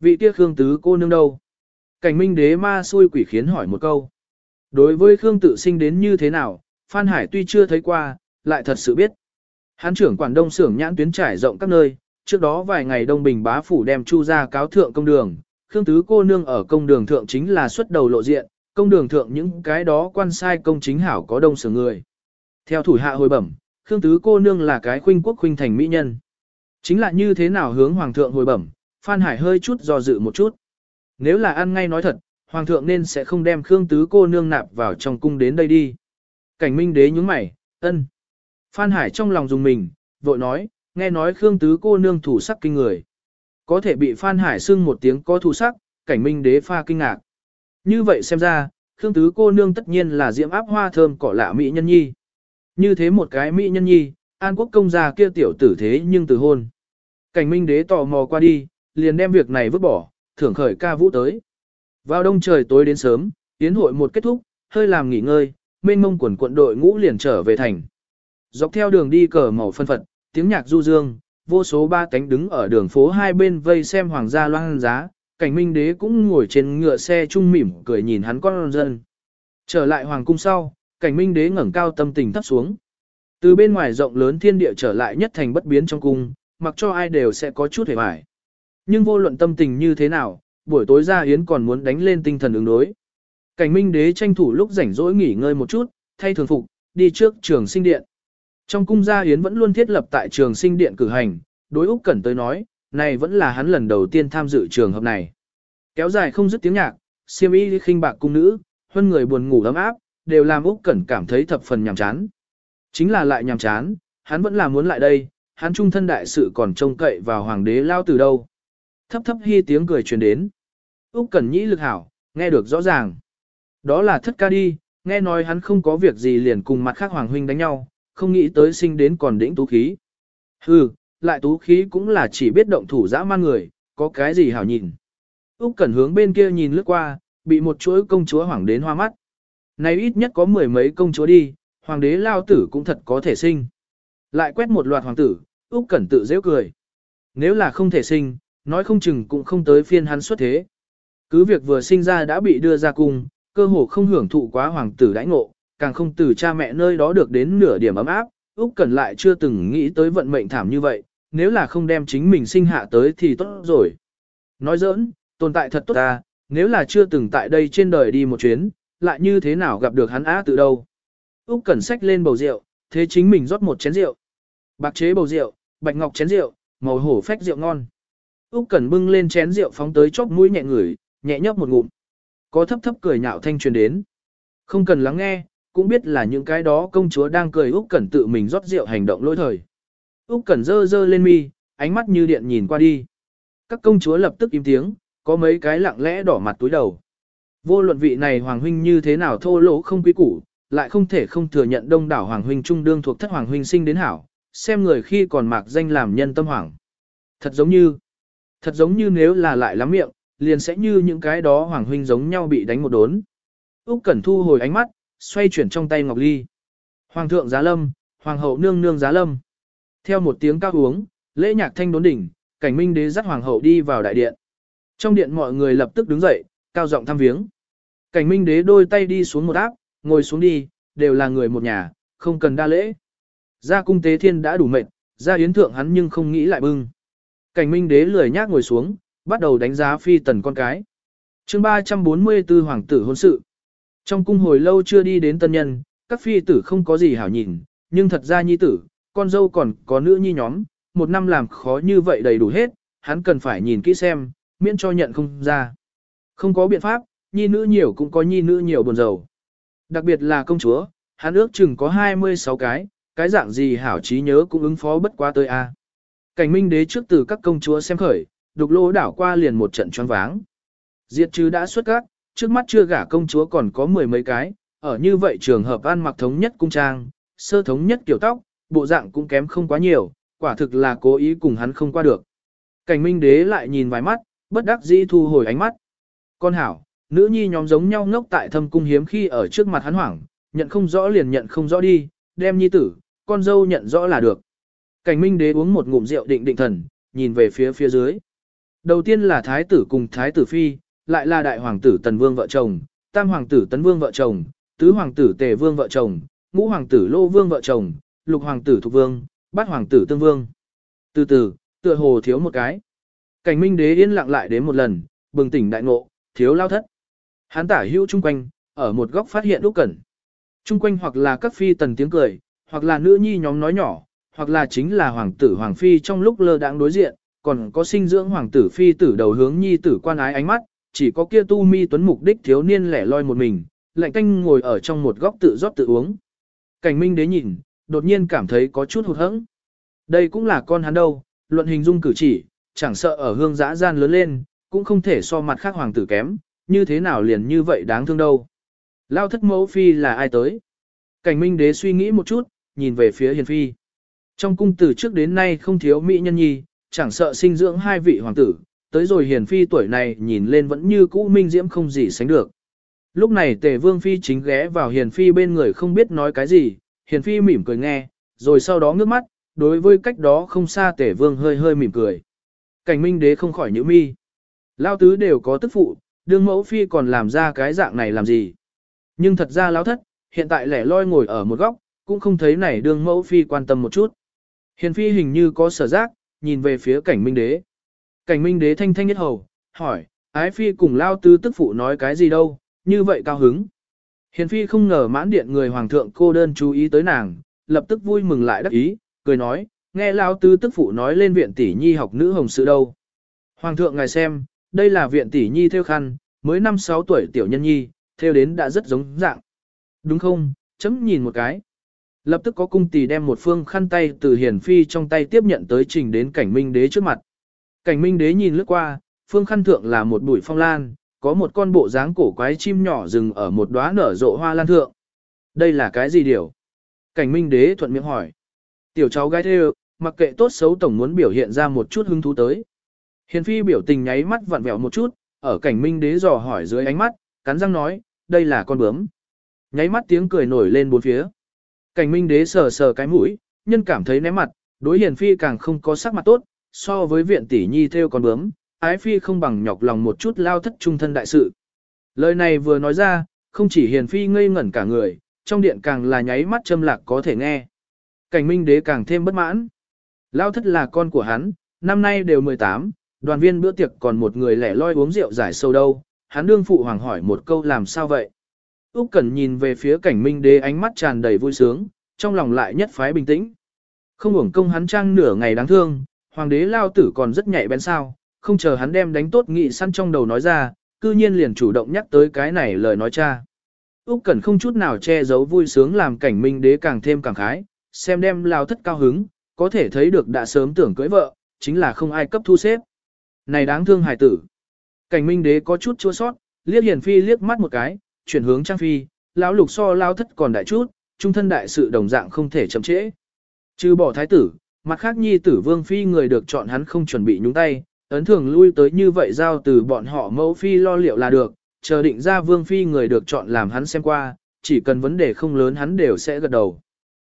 Vị kia Khương tứ cô nương đâu? Cảnh minh đế ma xui quỷ khiến hỏi một câu. Đối với Khương tự sinh đến như thế nào, Phan Hải tuy chưa thấy qua, lại thật sự biết. Hán trưởng quản đông xưởng nhãn tuyến trải rộng các nơi, trước đó vài ngày Đông Bình bá phủ đem chu ra cáo thượng công đường, Khương Tứ cô nương ở công đường thượng chính là xuất đầu lộ diện, công đường thượng những cái đó quan sai công chính hảo có đông sửa người. Theo thủ hạ hồi bẩm, Khương Tứ cô nương là cái khuynh quốc khuynh thành mỹ nhân. Chính là như thế nào hướng hoàng thượng hồi bẩm, Phan Hải hơi chút do dự một chút. Nếu là ăn ngay nói thật, hoàng thượng nên sẽ không đem Khương Tứ cô nương nạp vào trong cung đến đây đi. Cảnh Minh đế nhướng mày, ân. Phan Hải trong lòng dùng mình, vội nói, nghe nói Khương Tứ cô nương thủ sắc kinh người. Có thể bị Phan Hải xưng một tiếng có thủ sắc, cảnh minh đế pha kinh ngạc. Như vậy xem ra, Khương Tứ cô nương tất nhiên là diễm áp hoa thơm cỏ lạ mỹ nhân nhi. Như thế một cái mỹ nhân nhi, An Quốc công gia kia tiểu tử thế nhưng từ hôn. Cảnh minh đế tò mò qua đi, liền đem việc này vứt bỏ, thưởng khởi ca vũ tới. Vào đông trời tối đến sớm, yến hội một kết thúc, hơi làm nghỉ ngơi, mênh mông quần quận đội ngũ liền trở về thành. Dọc theo đường đi cờ màu phân phật, tiếng nhạc du dương, vô số ba cánh đứng ở đường phố hai bên vây xem hoàng gia loan giá, cảnh minh đế cũng ngồi trên ngựa xe trung mỉm cười nhìn hắn con dân. Trở lại hoàng cung sau, cảnh minh đế ngẩng cao tâm tình thấp xuống. Từ bên ngoài rộng lớn thiên địa trở lại nhất thành bất biến trong cung, mặc cho ai đều sẽ có chút hề hoài. Nhưng vô luận tâm tình như thế nào, buổi tối ra yến còn muốn đánh lên tinh thần ứng đối. Cảnh minh đế tranh thủ lúc rảnh rỗi nghỉ ngơi một chút, thay thường phục, đi trước trường sinh điện. Trong cung gia yến vẫn luôn thiết lập tại trường sinh điện cử hành, đối Úc Cẩn tới nói, này vẫn là hắn lần đầu tiên tham dự trường hợp này. Kéo dài không dứt tiếng nhạc, siêm y khinh bạc cung nữ, hơn người buồn ngủ ấm áp, đều làm Úc Cẩn cảm thấy thập phần nhàm chán. Chính là lại nhàm chán, hắn vẫn là muốn lại đây, hắn trung thân đại sự còn trông cậy vào hoàng đế lao từ đâu. Thấp thấp hy tiếng cười truyền đến. Úc Cẩn nhĩ lực hảo, nghe được rõ ràng. Đó là thất ca đi, nghe nói hắn không có việc gì liền cùng mặt khác hoàng huynh đánh nhau, không nghĩ tới sinh đến còn đỉnh tú khí. Hừ, lại tú khí cũng là chỉ biết động thủ dã man người, có cái gì hảo nhìn. Úc Cẩn hướng bên kia nhìn lướt qua, bị một chuỗi công chúa hoàng đến hoa mắt. Này ít nhất có mười mấy công chúa đi, hoàng đế lao tử cũng thật có thể sinh. Lại quét một loạt hoàng tử, Úc Cẩn tự giễu cười. Nếu là không thể sinh, nói không chừng cũng không tới phiên hắn xuất thế. Cứ việc vừa sinh ra đã bị đưa ra cung, cơ hồ không hưởng thụ quá hoàng tử đãi ngộ, càng không từ cha mẹ nơi đó được đến nửa điểm ấm áp, Úc Cẩn lại chưa từng nghĩ tới vận mệnh thảm như vậy, nếu là không đem chính mình sinh hạ tới thì tốt rồi. Nói giỡn, tồn tại thật tốt ta, nếu là chưa từng tại đây trên đời đi một chuyến, lại như thế nào gặp được hắn á từ đâu. Úc Cẩn xách lên bầu rượu, thế chính mình rót một chén rượu. Bạc chế bầu rượu, bạch ngọc chén rượu, màu hổ phách rượu ngon. Úc Cẩn bưng lên chén rượu phóng tới chóp mũi nhẹ ngửi, nhẹ nhấp một ngụm. Có thấp thấp cười nhạo thanh truyền đến. Không cần lắng nghe, cũng biết là những cái đó công chúa đang cười Úc Cẩn tự mình rót rượu hành động lỗi thời. Úc Cẩn giơ giơ lên mi, ánh mắt như điện nhìn qua đi. Các công chúa lập tức im tiếng, có mấy cái lặng lẽ đỏ mặt túi đầu. Vô luận vị này hoàng huynh như thế nào thô lỗ không quý củ, lại không thể không thừa nhận đông đảo hoàng huynh trung đương thuộc thất hoàng huynh sinh đến hảo, xem người khi còn mạc danh làm nhân tâm hoàng. Thật giống như, thật giống như nếu là lại lắm miệng, liền sẽ như những cái đó hoàng huynh giống nhau bị đánh một đốn. Úc Cẩn thu hồi ánh mắt, xoay chuyển trong tay ngọc ly. Hoàng thượng giá lâm, hoàng hậu nương nương giá lâm. Theo một tiếng cao uống, lễ nhạc thanh đốn đỉnh, cảnh minh đế dắt hoàng hậu đi vào đại điện. Trong điện mọi người lập tức đứng dậy, cao giọng thăm viếng. Cảnh minh đế đôi tay đi xuống một áp, ngồi xuống đi, đều là người một nhà, không cần đa lễ. Ra cung tế thiên đã đủ mệt, ra yến thượng hắn nhưng không nghĩ lại bưng. Cảnh minh đế lười nhác ngồi xuống, bắt đầu đánh giá phi tần con cái. chương 344 hoàng tử hôn sự. Trong cung hồi lâu chưa đi đến tân nhân, các phi tử không có gì hảo nhìn, nhưng thật ra nhi tử, con dâu còn có nữ nhi nhóm, một năm làm khó như vậy đầy đủ hết, hắn cần phải nhìn kỹ xem, miễn cho nhận không ra. Không có biện pháp, nhi nữ nhiều cũng có nhi nữ nhiều buồn rầu. Đặc biệt là công chúa, hắn ước chừng có 26 cái, cái dạng gì hảo trí nhớ cũng ứng phó bất quá tới a. Cảnh minh đế trước từ các công chúa xem khởi, đục lỗ đảo qua liền một trận choáng váng. Diệt trừ đã xuất các, trước mắt chưa gả công chúa còn có mười mấy cái, ở như vậy trường hợp ăn mặc thống nhất cung trang, sơ thống nhất kiểu tóc, bộ dạng cũng kém không quá nhiều, quả thực là cố ý cùng hắn không qua được. Cảnh minh đế lại nhìn vài mắt, bất đắc dĩ thu hồi ánh mắt. Con hảo, nữ nhi nhóm giống nhau ngốc tại thâm cung hiếm khi ở trước mặt hắn hoảng, nhận không rõ liền nhận không rõ đi, đem nhi tử, con dâu nhận rõ là được. Cảnh minh đế uống một ngụm rượu định định thần, nhìn về phía phía dưới. Đầu tiên là thái tử cùng thái tử phi, lại là đại hoàng tử tần vương vợ chồng, tam hoàng tử tấn vương vợ chồng, tứ hoàng tử tề vương vợ chồng, ngũ hoàng tử lô vương vợ chồng, lục hoàng tử Thục vương, bát hoàng tử tương vương. Từ từ, tựa hồ thiếu một cái. Cảnh minh đế yên lặng lại đến một lần, bừng tỉnh đại ngộ, thiếu lao thất. Hán tả hữu chung quanh, ở một góc phát hiện đúc cẩn. Chung quanh hoặc là các phi tần tiếng cười, hoặc là nữ nhi nhóm nói nhỏ, hoặc là chính là hoàng tử hoàng phi trong lúc lơ đãng đối diện, còn có sinh dưỡng hoàng tử phi tử đầu hướng nhi tử quan ái ánh mắt, chỉ có kia tu mi tuấn mục đích thiếu niên lẻ loi một mình, lạnh canh ngồi ở trong một góc tự rót tự uống. Cảnh minh đế nhìn, đột nhiên cảm thấy có chút hụt hẫng. Đây cũng là con hắn đâu, luận hình dung cử chỉ, chẳng sợ ở hương giã gian lớn lên, cũng không thể so mặt khác hoàng tử kém, như thế nào liền như vậy đáng thương đâu. Lao thất mẫu phi là ai tới? Cảnh minh đế suy nghĩ một chút, nhìn về phía hiền phi. Trong cung từ trước đến nay không thiếu mỹ nhân nhi, chẳng sợ sinh dưỡng hai vị hoàng tử, tới rồi hiền phi tuổi này nhìn lên vẫn như cũ minh diễm không gì sánh được. Lúc này tề vương phi chính ghé vào hiền phi bên người không biết nói cái gì, hiền phi mỉm cười nghe, rồi sau đó ngước mắt, đối với cách đó không xa tề vương hơi hơi mỉm cười. Cảnh minh đế không khỏi nhữ mi. Lao tứ đều có tức phụ, đương mẫu phi còn làm ra cái dạng này làm gì. Nhưng thật ra lao thất, hiện tại lẻ loi ngồi ở một góc, cũng không thấy này đương mẫu phi quan tâm một chút. Hiền phi hình như có sở giác, nhìn về phía cảnh minh đế. Cảnh minh đế thanh thanh nhất hầu, hỏi, ái phi cùng lao Tư tức phụ nói cái gì đâu, như vậy cao hứng. Hiền phi không ngờ mãn điện người hoàng thượng cô đơn chú ý tới nàng, lập tức vui mừng lại đắc ý, cười nói, nghe lao Tư tức phụ nói lên viện tỷ nhi học nữ hồng sự đâu. Hoàng thượng ngài xem, đây là viện tỷ nhi theo khăn, mới 5-6 tuổi tiểu nhân nhi, theo đến đã rất giống dạng. Đúng không, chấm nhìn một cái. Lập tức có cung tỳ đem một phương khăn tay từ hiển phi trong tay tiếp nhận tới trình đến cảnh minh đế trước mặt. Cảnh minh đế nhìn lướt qua, phương khăn thượng là một bụi phong lan, có một con bộ dáng cổ quái chim nhỏ dừng ở một đóa nở rộ hoa lan thượng. Đây là cái gì điều? Cảnh minh đế thuận miệng hỏi. Tiểu cháu gái thêu, mặc kệ tốt xấu tổng muốn biểu hiện ra một chút hứng thú tới. Hiền phi biểu tình nháy mắt vặn vẹo một chút, ở cảnh minh đế dò hỏi dưới ánh mắt, cắn răng nói, đây là con bướm. Nháy mắt tiếng cười nổi lên bốn phía. Cảnh minh đế sờ sờ cái mũi, nhân cảm thấy ném mặt, đối hiền phi càng không có sắc mặt tốt, so với viện tỷ nhi theo con bướm, ái phi không bằng nhọc lòng một chút lao thất trung thân đại sự. Lời này vừa nói ra, không chỉ hiền phi ngây ngẩn cả người, trong điện càng là nháy mắt châm lạc có thể nghe. Cảnh minh đế càng thêm bất mãn. Lao thất là con của hắn, năm nay đều 18, đoàn viên bữa tiệc còn một người lẻ loi uống rượu giải sâu đâu, hắn đương phụ hoàng hỏi một câu làm sao vậy. Úc Cẩn nhìn về phía cảnh minh đế ánh mắt tràn đầy vui sướng, trong lòng lại nhất phái bình tĩnh. Không uổng công hắn trang nửa ngày đáng thương, hoàng đế lao tử còn rất nhạy bén sao, không chờ hắn đem đánh tốt nghị săn trong đầu nói ra, cư nhiên liền chủ động nhắc tới cái này lời nói cha. Úc Cẩn không chút nào che giấu vui sướng làm cảnh minh đế càng thêm càng khái, xem đem lao thất cao hứng, có thể thấy được đã sớm tưởng cưới vợ, chính là không ai cấp thu xếp. Này đáng thương hài tử. Cảnh minh đế có chút chua sót, liếc hiền phi liếc mắt một cái, chuyển hướng trang phi, lão lục so lao thất còn đại chút, trung thân đại sự đồng dạng không thể chậm trễ. Trừ bỏ thái tử, mặt khác nhi tử vương phi người được chọn hắn không chuẩn bị nhúng tay, ấn thường lui tới như vậy giao từ bọn họ mẫu phi lo liệu là được, chờ định ra vương phi người được chọn làm hắn xem qua, chỉ cần vấn đề không lớn hắn đều sẽ gật đầu.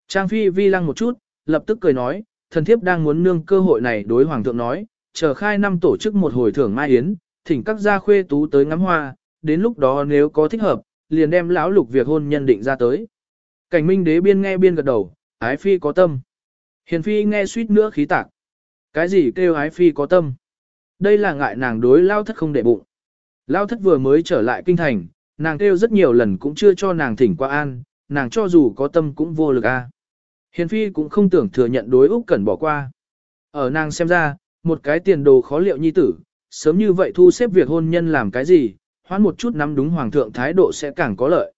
Trang phi vi lăng một chút, lập tức cười nói, thần thiếp đang muốn nương cơ hội này đối hoàng thượng nói, chờ khai năm tổ chức một hồi thưởng mai yến, thỉnh các gia khuê tú tới ngắm hoa, đến lúc đó nếu có thích hợp, liền đem lão lục việc hôn nhân định ra tới. Cảnh minh đế biên nghe biên gật đầu, ái phi có tâm. Hiền phi nghe suýt nữa khí tạc. Cái gì kêu ái phi có tâm? Đây là ngại nàng đối lao thất không để bụng. Lao thất vừa mới trở lại kinh thành, nàng kêu rất nhiều lần cũng chưa cho nàng thỉnh qua an, nàng cho dù có tâm cũng vô lực a. Hiền phi cũng không tưởng thừa nhận đối Úc Cẩn bỏ qua. Ở nàng xem ra, một cái tiền đồ khó liệu nhi tử, sớm như vậy thu xếp việc hôn nhân làm cái gì, hoãn một chút nắm đúng hoàng thượng thái độ sẽ càng có lợi.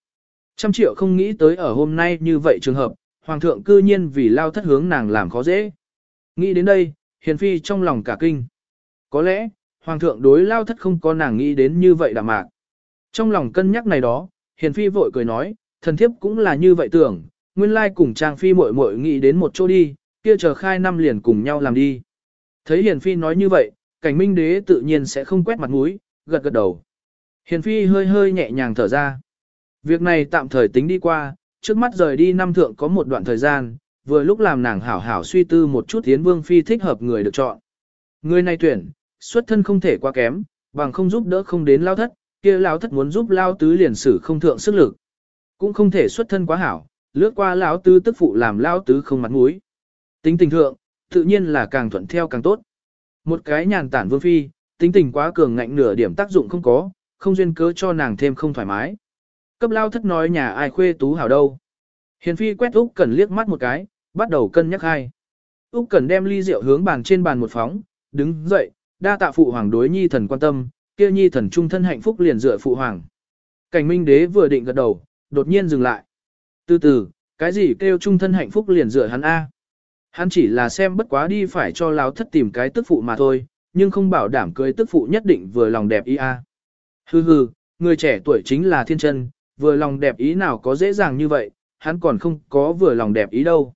Trăm triệu không nghĩ tới ở hôm nay như vậy trường hợp, hoàng thượng cư nhiên vì lao thất hướng nàng làm khó dễ. Nghĩ đến đây, hiền phi trong lòng cả kinh. Có lẽ, hoàng thượng đối lao thất không có nàng nghĩ đến như vậy đạm mạc. Trong lòng cân nhắc này đó, hiền phi vội cười nói, thần thiếp cũng là như vậy tưởng, nguyên lai cùng trang phi muội muội nghĩ đến một chỗ đi, kia chờ khai năm liền cùng nhau làm đi. Thấy hiền phi nói như vậy, cảnh minh đế tự nhiên sẽ không quét mặt mũi, gật gật đầu. Hiền phi hơi hơi nhẹ nhàng thở ra. Việc này tạm thời tính đi qua, trước mắt rời đi năm thượng có một đoạn thời gian, vừa lúc làm nàng hảo hảo suy tư một chút tiến vương phi thích hợp người được chọn. Người này tuyển, xuất thân không thể quá kém, bằng không giúp đỡ không đến lao thất, kia lao thất muốn giúp lao tứ liền sử không thượng sức lực. Cũng không thể xuất thân quá hảo, lướt qua lão tứ tức phụ làm lao tứ không mặt mũi. Tính tình thượng, tự nhiên là càng thuận theo càng tốt. Một cái nhàn tản vương phi, tính tình quá cường ngạnh nửa điểm tác dụng không có, không duyên cớ cho nàng thêm không thoải mái. Cấp lao thất nói nhà ai khuê tú hảo đâu. Hiền phi quét Úc Cẩn liếc mắt một cái, bắt đầu cân nhắc hai. Úc Cẩn đem ly rượu hướng bàn trên bàn một phóng, đứng dậy, đa tạ phụ hoàng đối nhi thần quan tâm, kia nhi thần trung thân hạnh phúc liền dựa phụ hoàng. Cảnh Minh đế vừa định gật đầu, đột nhiên dừng lại. Từ từ, cái gì kêu trung thân hạnh phúc liền dựa hắn a? Hắn chỉ là xem bất quá đi phải cho lão thất tìm cái tức phụ mà thôi, nhưng không bảo đảm cưới tức phụ nhất định vừa lòng đẹp ý a. Hừ hừ, người trẻ tuổi chính là thiên chân, vừa lòng đẹp ý nào có dễ dàng như vậy, hắn còn không có vừa lòng đẹp ý đâu.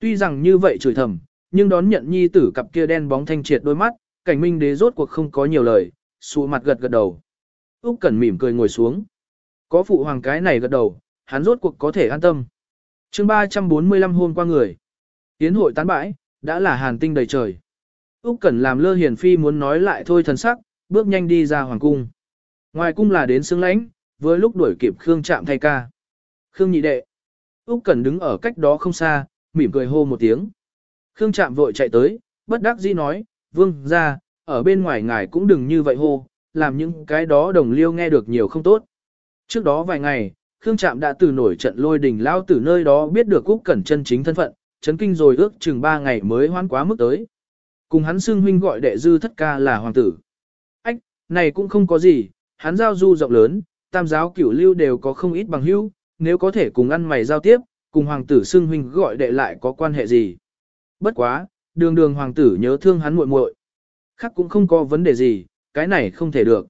Tuy rằng như vậy chửi thầm, nhưng đón nhận nhi tử cặp kia đen bóng thanh triệt đôi mắt, cảnh minh đế rốt cuộc không có nhiều lời, sụ mặt gật gật đầu. Úc Cẩn mỉm cười ngồi xuống. Có phụ hoàng cái này gật đầu, hắn rốt cuộc có thể an tâm. Chương 345 hôn qua người. Tiến hội tán bãi, đã là hàn tinh đầy trời. Úc Cẩn làm lơ hiền phi muốn nói lại thôi thần sắc, bước nhanh đi ra hoàng cung. Ngoài cung là đến sương lãnh, với lúc đuổi kịp Khương Trạm thay ca. Khương nhị đệ. Úc Cẩn đứng ở cách đó không xa, mỉm cười hô một tiếng. Khương Trạm vội chạy tới, bất đắc dĩ nói, vương ra, ở bên ngoài ngài cũng đừng như vậy hô, làm những cái đó đồng liêu nghe được nhiều không tốt. Trước đó vài ngày, Khương Trạm đã từ nổi trận lôi đình lao từ nơi đó biết được Úc Cẩn chân chính thân phận, chấn kinh rồi ước chừng 3 ngày mới hoán quá mức tới. Cùng hắn xưng huynh gọi đệ dư thất ca là hoàng tử. Ách, này cũng không có gì, hắn giao du rộng lớn, tam giáo cửu lưu đều có không ít bằng hữu, nếu có thể cùng ăn mày giao tiếp, cùng hoàng tử xưng huynh gọi đệ lại có quan hệ gì. Bất quá, đường đường hoàng tử nhớ thương hắn muội muội, khác cũng không có vấn đề gì, cái này không thể được.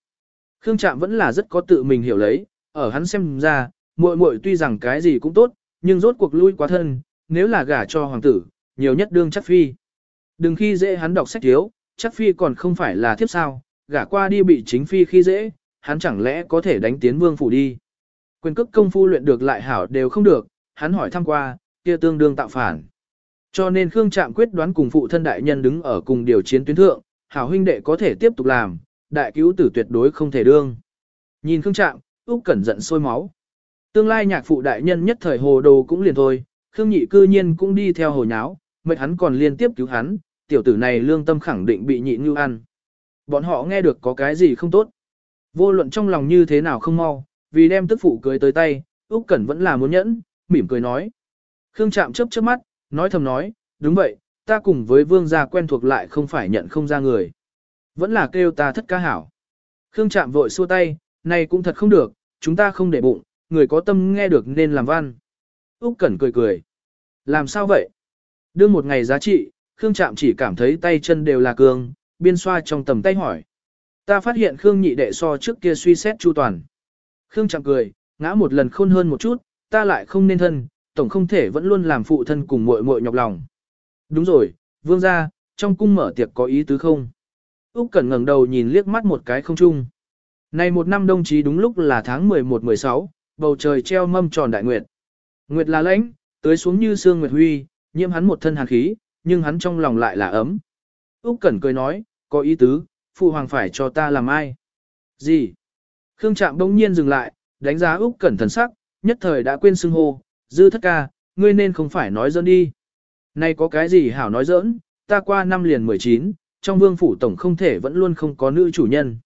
Khương Trạm vẫn là rất có tự mình hiểu lấy, ở hắn xem ra, muội muội tuy rằng cái gì cũng tốt, nhưng rốt cuộc lui quá thân, nếu là gả cho hoàng tử, nhiều nhất đương chắc phi. Đừng khi dễ hắn đọc sách thiếu, chắc phi còn không phải là thiếp sao, gả qua đi bị chính phi khi dễ, hắn chẳng lẽ có thể đánh tiến vương phủ đi. Quyền cước công phu luyện được lại hảo đều không được, hắn hỏi thăm qua, kia tương đương tạo phản. Cho nên Khương Trạm quyết đoán cùng phụ thân đại nhân đứng ở cùng điều chiến tuyến thượng, hảo huynh đệ có thể tiếp tục làm, đại cứu tử tuyệt đối không thể đương. Nhìn Khương Trạm, Úc Cẩn giận sôi máu. Tương lai nhạc phụ đại nhân nhất thời hồ đồ cũng liền thôi, Khương Nhị cư nhiên cũng đi theo hồ nháo, mệt hắn còn liên tiếp cứu hắn, tiểu tử này lương tâm khẳng định bị nhị như ăn. Bọn họ nghe được có cái gì không tốt. Vô luận trong lòng như thế nào không mau, vì đem tức phụ cưới tới tay, Úc Cẩn vẫn là muốn nhẫn, mỉm cười nói. Khương Trạm chớp chớp mắt, nói thầm nói, đúng vậy, ta cùng với vương gia quen thuộc lại không phải nhận không ra người. Vẫn là kêu ta thất ca hảo. Khương Trạm vội xua tay, này cũng thật không được, chúng ta không để bụng, người có tâm nghe được nên làm văn. Úc Cẩn cười cười. Làm sao vậy? Đương một ngày giá trị, Khương Trạm chỉ cảm thấy tay chân đều là cường, biên xoa trong tầm tay hỏi. Ta phát hiện Khương nhị đệ so trước kia suy xét chu toàn. Khương chẳng cười, ngã một lần khôn hơn một chút, ta lại không nên thân, tổng không thể vẫn luôn làm phụ thân cùng muội muội nhọc lòng. Đúng rồi, vương gia, trong cung mở tiệc có ý tứ không? Úc Cẩn ngẩng đầu nhìn liếc mắt một cái không trung. Này một năm đông chí đúng lúc là tháng 11-16, bầu trời treo mâm tròn đại nguyệt. Nguyệt là lãnh, tới xuống như sương nguyệt huy, nhiễm hắn một thân hàn khí, nhưng hắn trong lòng lại là ấm. Úc Cẩn cười nói, có ý tứ, phụ hoàng phải cho ta làm ai? Gì? Khương Trạm bỗng nhiên dừng lại, đánh giá Úc Cẩn thần sắc, nhất thời đã quên xưng hô, dư thất ca, ngươi nên không phải nói giỡn đi. Nay có cái gì hảo nói giỡn, ta qua năm liền 19, trong vương phủ tổng không thể vẫn luôn không có nữ chủ nhân.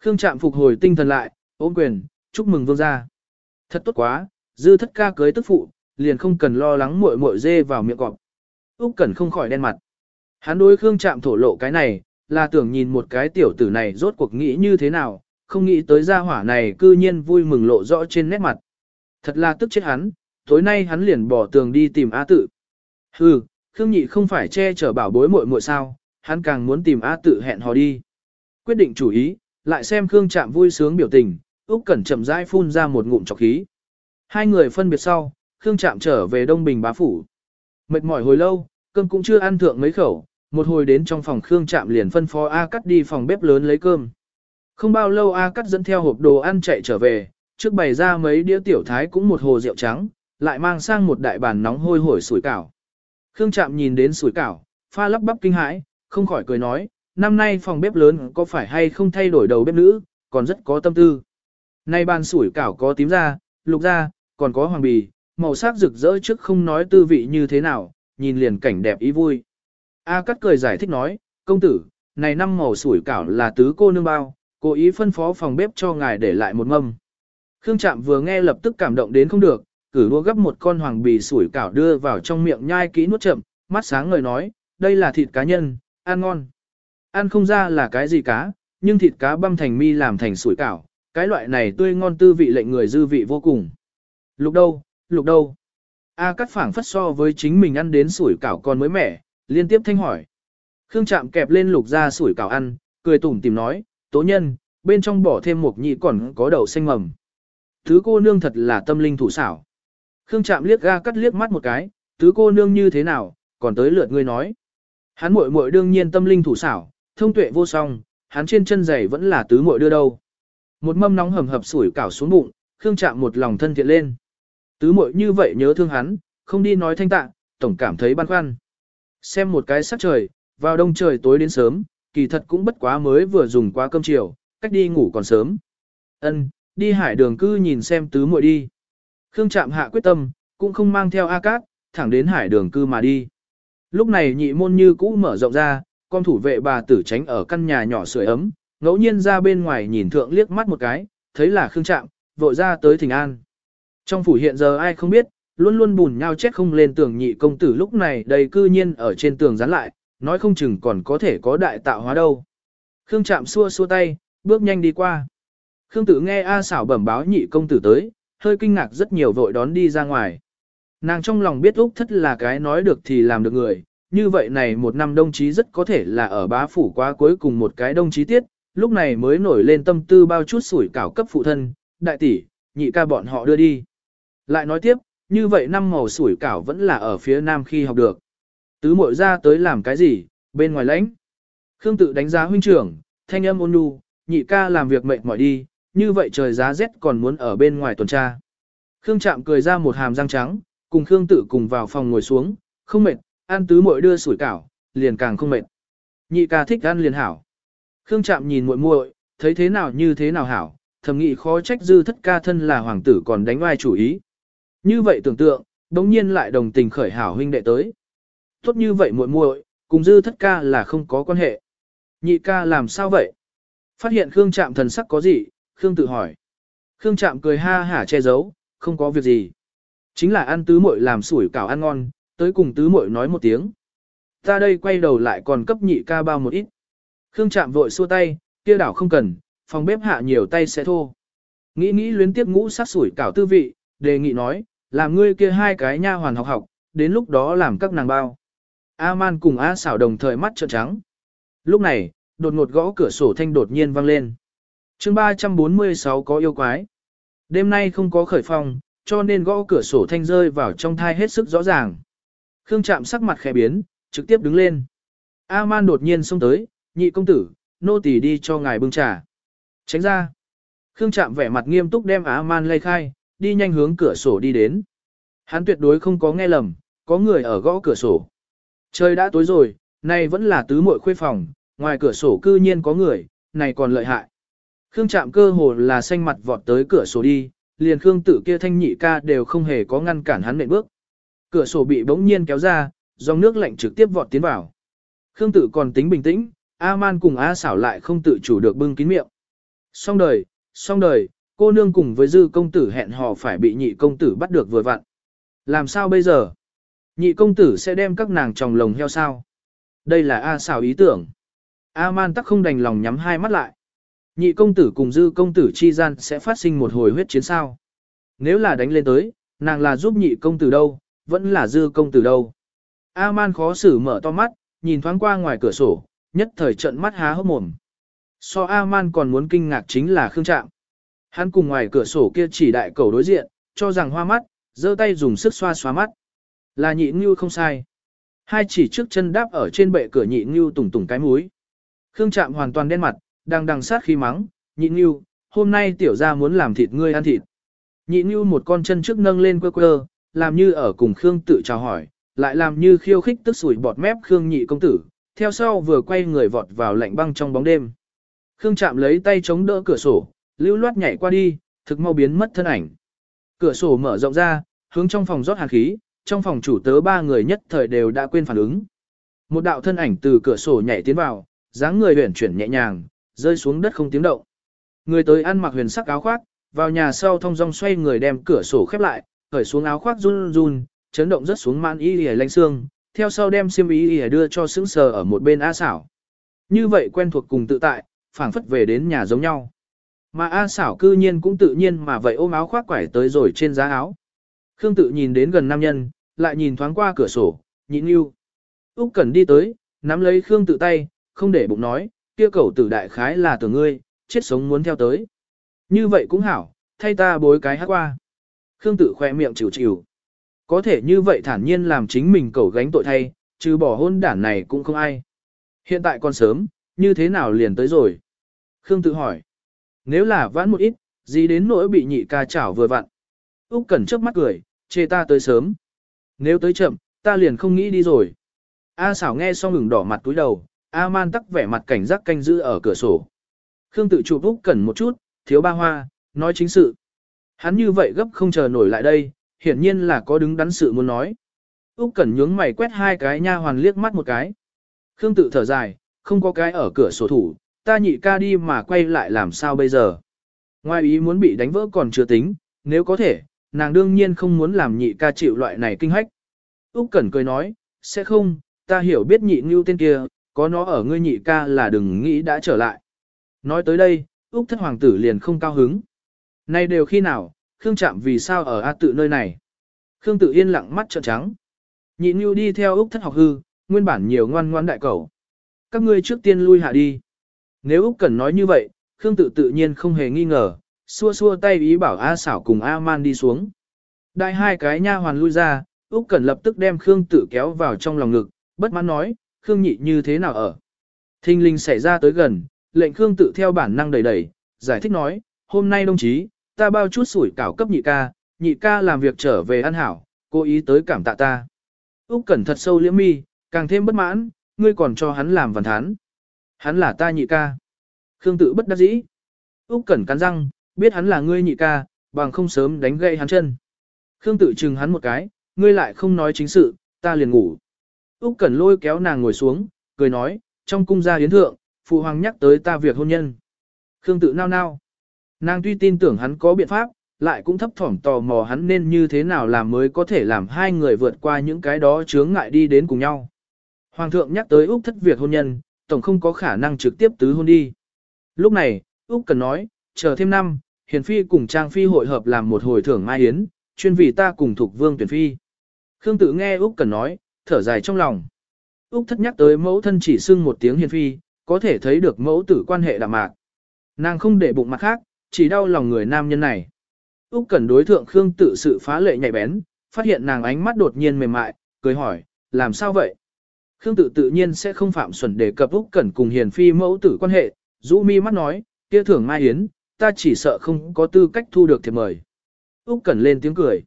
Khương Trạm phục hồi tinh thần lại, ôn quyền, chúc mừng vương gia. Thật tốt quá, dư thất ca cưới tức phụ, liền không cần lo lắng muội muội dê vào miệng cọp. Úc Cẩn không khỏi đen mặt. Hắn đối Khương Trạm thổ lộ cái này, là tưởng nhìn một cái tiểu tử này rốt cuộc nghĩ như thế nào, không nghĩ tới gia hỏa này cư nhiên vui mừng lộ rõ trên nét mặt. Thật là tức chết hắn, tối nay hắn liền bỏ tường đi tìm A tự. Hừ, Khương Nhị không phải che chở bảo bối muội muội sao, hắn càng muốn tìm A tự hẹn hò đi. Quyết định chủ ý, lại xem Khương Trạm vui sướng biểu tình, Úc Cẩn chậm rãi phun ra một ngụm trọc khí. Hai người phân biệt sau, Khương Trạm trở về Đông Bình bá phủ. Mệt mỏi hồi lâu, cơm cũng chưa ăn thượng mấy khẩu, một hồi đến trong phòng Khương Trạm liền phân phó A Cắt đi phòng bếp lớn lấy cơm. Không bao lâu A Cắt dẫn theo hộp đồ ăn chạy trở về, trước bày ra mấy đĩa tiểu thái cũng một hồ rượu trắng, lại mang sang một đại bàn nóng hôi hổi sủi cảo. Khương Trạm nhìn đến sủi cảo, pha lắp bắp kinh hãi, không khỏi cười nói, năm nay phòng bếp lớn có phải hay không thay đổi đầu bếp nữ, còn rất có tâm tư. Nay bàn sủi cảo có tím da, lục da, còn có hoàng bì, màu sắc rực rỡ trước không nói tư vị như thế nào, nhìn liền cảnh đẹp ý vui. A cắt cười giải thích nói, công tử, này năm màu sủi cảo là tứ cô nương bao, cố ý phân phó phòng bếp cho ngài để lại một mâm. Khương Trạm vừa nghe lập tức cảm động đến không được, cử đua gấp một con hoàng bì sủi cảo đưa vào trong miệng nhai kỹ nuốt chậm, mắt sáng ngời nói, đây là thịt cá nhân, ăn ngon. Ăn không ra là cái gì cá, nhưng thịt cá băm thành mi làm thành sủi cảo, cái loại này tươi ngon tư vị lệnh người dư vị vô cùng. Lục đâu, lục đâu. A cắt phảng phất so với chính mình ăn đến sủi cảo còn mới mẻ, liên tiếp thanh hỏi. Khương chạm kẹp lên lục ra sủi cảo ăn, cười tủm tìm nói, tố nhân, bên trong bỏ thêm một nhị còn có đậu xanh mầm. Thứ cô nương thật là tâm linh thủ xảo. Khương chạm liếc ga cắt liếc mắt một cái, tứ cô nương như thế nào, còn tới lượt ngươi nói. Hắn muội muội đương nhiên tâm linh thủ xảo, thông tuệ vô song, hắn trên chân giày vẫn là tứ muội đưa đâu. Một mâm nóng hầm hập sủi cảo xuống bụng, Khương chạm một lòng thân thiện lên. Tứ muội như vậy nhớ thương hắn, không đi nói thanh tạ, tổng cảm thấy băn khoăn. Xem một cái sắc trời, vào đông trời tối đến sớm, kỳ thật cũng bất quá mới vừa dùng qua cơm chiều, cách đi ngủ còn sớm. Ân, đi hải đường cư nhìn xem tứ muội đi. Khương Trạm hạ quyết tâm, cũng không mang theo A Cát, thẳng đến hải đường cư mà đi. Lúc này nhị môn như cũ mở rộng ra, con thủ vệ bà tử tránh ở căn nhà nhỏ sưởi ấm, ngẫu nhiên ra bên ngoài nhìn thượng liếc mắt một cái, thấy là Khương Trạm, vội ra tới thỉnh an. Trong phủ hiện giờ ai không biết, luôn luôn bùn nhau chết không lên tường nhị công tử lúc này đầy cư nhiên ở trên tường dán lại, nói không chừng còn có thể có đại tạo hóa đâu. Khương chạm xua xua tay, bước nhanh đi qua. Khương Tử nghe A xảo bẩm báo nhị công tử tới, hơi kinh ngạc rất nhiều vội đón đi ra ngoài. Nàng trong lòng biết Úc thất là cái nói được thì làm được người, như vậy này một năm đồng chí rất có thể là ở bá phủ quá cuối cùng một cái đồng chí tiết, lúc này mới nổi lên tâm tư bao chút sủi cảo cấp phụ thân, đại tỷ, nhị ca bọn họ đưa đi. Lại nói tiếp, như vậy năm màu sủi cảo vẫn là ở phía nam khi học được. Tứ muội ra tới làm cái gì, bên ngoài lãnh. Khương tự đánh giá huynh trưởng, thanh âm ôn nhu, nhị ca làm việc mệt mỏi đi, như vậy trời giá rét còn muốn ở bên ngoài tuần tra. Khương chạm cười ra một hàm răng trắng, cùng Khương tự cùng vào phòng ngồi xuống, không mệt, ăn tứ muội đưa sủi cảo, liền càng không mệt. Nhị ca thích ăn liền hảo. Khương chạm nhìn muội muội, thấy thế nào như thế nào hảo, thầm nghĩ khó trách dư thất ca thân là hoàng tử còn đánh vai chủ ý. Như vậy tưởng tượng, đống nhiên lại đồng tình khởi hảo huynh đệ tới. Tốt như vậy muội muội, cùng dư thất ca là không có quan hệ. Nhị ca làm sao vậy? Phát hiện Khương Trạm thần sắc có gì, Khương tự hỏi. Khương Trạm cười ha hả che giấu, không có việc gì. Chính là ăn tứ muội làm sủi cảo ăn ngon, tới cùng tứ muội nói một tiếng. Ta đây quay đầu lại còn cấp nhị ca bao một ít. Khương Trạm vội xua tay, kia đảo không cần, phòng bếp hạ nhiều tay sẽ thô. Nghĩ nghĩ luyến tiếp ngũ sát sủi cảo tư vị, đề nghị nói, làm ngươi kia hai cái nha hoàn học học, đến lúc đó làm các nàng bao. A-man cùng A xảo đồng thời mắt trợn trắng. Lúc này, đột ngột gõ cửa sổ thanh đột nhiên vang lên. chương 346 có yêu quái. Đêm nay không có khởi phòng, cho nên gõ cửa sổ thanh rơi vào trong thai hết sức rõ ràng. Khương chạm sắc mặt khẽ biến, trực tiếp đứng lên. A-man đột nhiên xông tới, nhị công tử, nô tỳ đi cho ngài bưng trà. Tránh ra. Khương chạm vẻ mặt nghiêm túc đem A-man lay khai, đi nhanh hướng cửa sổ đi đến. Hắn tuyệt đối không có nghe lầm, có người ở gõ cửa sổ. Trời đã tối rồi, nay vẫn là tứ muội khuê phòng, ngoài cửa sổ cư nhiên có người, này còn lợi hại. Khương chạm cơ hồ là xanh mặt vọt tới cửa sổ đi, liền Khương tử kia thanh nhị ca đều không hề có ngăn cản hắn nệm bước. Cửa sổ bị bỗng nhiên kéo ra, dòng nước lạnh trực tiếp vọt tiến vào. Khương tử còn tính bình tĩnh, A-man cùng A xảo lại không tự chủ được bưng kín miệng. Xong đời, xong đời, cô nương cùng với dư công tử hẹn hò phải bị nhị công tử bắt được vừa vặn. Làm sao bây giờ? Nhị công tử sẽ đem các nàng tròng lồng heo sao? Đây là A xảo ý tưởng. A-man tắc không đành lòng nhắm hai mắt lại. Nhị công tử cùng dư công tử chi gian sẽ phát sinh một hồi huyết chiến sao. Nếu là đánh lên tới, nàng là giúp nhị công tử đâu, vẫn là dư công tử đâu. A-man khó xử mở to mắt, nhìn thoáng qua ngoài cửa sổ, nhất thời trận mắt há hốc mồm. So A-man còn muốn kinh ngạc chính là Khương Trạm. Hắn cùng ngoài cửa sổ kia chỉ đại cầu đối diện, cho rằng hoa mắt, giơ tay dùng sức xoa xóa mắt. Là nhị ngưu không sai. Hai chỉ trước chân đáp ở trên bệ cửa nhị ngưu tùng tùng cái múi. Khương Trạm hoàn toàn đen mặt, đang đằng sát khi mắng, nhị ngưu, hôm nay tiểu gia muốn làm thịt ngươi ăn thịt. Nhị ngưu một con chân trước nâng lên quơ quơ, làm như ở cùng Khương tự chào hỏi, lại làm như khiêu khích tức sủi bọt mép Khương nhị công tử, theo sau vừa quay người vọt vào lạnh băng trong bóng đêm. Khương Trạm lấy tay chống đỡ cửa sổ, lưu loát nhảy qua đi, thực mau biến mất thân ảnh. Cửa sổ mở rộng ra, hướng trong phòng rót hàn khí, trong phòng chủ tớ ba người nhất thời đều đã quên phản ứng. Một đạo thân ảnh từ cửa sổ nhảy tiến vào, dáng người huyền chuyển nhẹ nhàng, rơi xuống đất không tiếng động. Người tới ăn mặc huyền sắc áo khoác, vào nhà sau thông dong xoay người đem cửa sổ khép lại, cởi xuống áo khoác run run, chấn động rất xuống man y lìa lanh xương, theo sau đem xiêm y lìa đưa cho sững sờ ở một bên A xảo. Như vậy quen thuộc cùng tự tại, phảng phất về đến nhà giống nhau. Mà A xảo cư nhiên cũng tự nhiên mà vậy ôm áo khoác quải tới rồi trên giá áo. Khương tự nhìn đến gần nam nhân, lại nhìn thoáng qua cửa sổ, nhịn yêu. Úc Cẩn đi tới, nắm lấy Khương tự tay, không để bụng nói, kia cầu tử đại khái là tưởng ngươi, chết sống muốn theo tới. Như vậy cũng hảo, thay ta bối cái hát qua. Khương tự khoe miệng chịu chịu. Có thể như vậy thản nhiên làm chính mình cầu gánh tội thay, trừ bỏ hôn đản này cũng không ai. Hiện tại còn sớm, như thế nào liền tới rồi? Khương tự hỏi. Nếu là vãn một ít, gì đến nỗi bị nhị ca chảo vừa vặn. Úc Cẩn chớp mắt cười, chê ta tới sớm. Nếu tới chậm, ta liền không nghĩ đi rồi. A xảo nghe xong ngừng đỏ mặt túi đầu, A man tắc vẻ mặt cảnh giác canh giữ ở cửa sổ. Khương tự chụp Úc Cẩn một chút, thiếu ba hoa, nói chính sự. Hắn như vậy gấp không chờ nổi lại đây, hiển nhiên là có đứng đắn sự muốn nói. Úc Cẩn nhướng mày quét hai cái nha hoàn liếc mắt một cái. Khương tự thở dài, không có cái ở cửa sổ thủ, ta nhị ca đi mà quay lại làm sao bây giờ. Ngoài ý muốn bị đánh vỡ còn chưa tính, nếu có thể, nàng đương nhiên không muốn làm nhị ca chịu loại này kinh hách. Úc Cẩn cười nói, sẽ không, ta hiểu biết nhị ngưu tên kia, có nó ở ngươi nhị ca là đừng nghĩ đã trở lại. Nói tới đây, Úc thất hoàng tử liền không cao hứng. Nay đều khi nào, Khương Trạm vì sao ở A tự nơi này? Khương tự yên lặng mắt trợn trắng. Nhị Nhu đi theo Úc thất học hư, nguyên bản nhiều ngoan ngoan đại cầu. Các ngươi trước tiên lui hạ đi. Nếu Úc Cẩn nói như vậy, Khương tự tự nhiên không hề nghi ngờ, xua xua tay ý bảo A xảo cùng A man đi xuống. Đại hai cái nha hoàn lui ra, Úc Cẩn lập tức đem Khương tự kéo vào trong lòng ngực, bất mãn nói, Khương nhị như thế nào ở. Thinh linh xảy ra tới gần, lệnh Khương tự theo bản năng đẩy đẩy, giải thích nói, hôm nay đồng chí, ta bao chút sủi cảo cấp nhị ca, nhị ca làm việc trở về ăn hảo, cố ý tới cảm tạ ta. Úc Cẩn thật sâu liễm mi, càng thêm bất mãn, ngươi còn cho hắn làm văn thán. Hắn là ta nhị ca. Khương tự bất đắc dĩ. Úc Cẩn cắn răng, biết hắn là ngươi nhị ca, bằng không sớm đánh gãy hắn chân. Khương tự chừng hắn một cái, ngươi lại không nói chính sự, ta liền ngủ. Úc Cẩn lôi kéo nàng ngồi xuống, cười nói, trong cung gia yến thượng, phụ hoàng nhắc tới ta việc hôn nhân. Khương tự nao nao. Nàng tuy tin tưởng hắn có biện pháp, lại cũng thấp thỏm tò mò hắn nên như thế nào làm mới có thể làm hai người vượt qua những cái đó chướng ngại đi đến cùng nhau. Hoàng thượng nhắc tới Úc thất việc hôn nhân, tổng không có khả năng trực tiếp tứ hôn đi. Lúc này, Úc cần nói, chờ thêm năm, Hiền Phi cùng Trang Phi hội hợp làm một hồi thưởng mai yến, chuyên vì ta cùng thuộc vương tuyển Phi. Khương tử nghe Úc cần nói, thở dài trong lòng. Úc thất nhắc tới mẫu thân chỉ xưng một tiếng Hiền Phi, có thể thấy được mẫu tử quan hệ đạm mạc. Nàng không để bụng mặt khác, chỉ đau lòng người nam nhân này. Úc cần đối thượng Khương tử sự phá lệ nhạy bén, phát hiện nàng ánh mắt đột nhiên mềm mại, cười hỏi, làm sao vậy? Khương tự tự nhiên sẽ không phạm xuẩn đề cập Úc Cẩn cùng Hiền Phi mẫu tử quan hệ, rũ mi mắt nói, kia thưởng mai yến, ta chỉ sợ không có tư cách thu được thiệp mời. Úc Cẩn lên tiếng cười.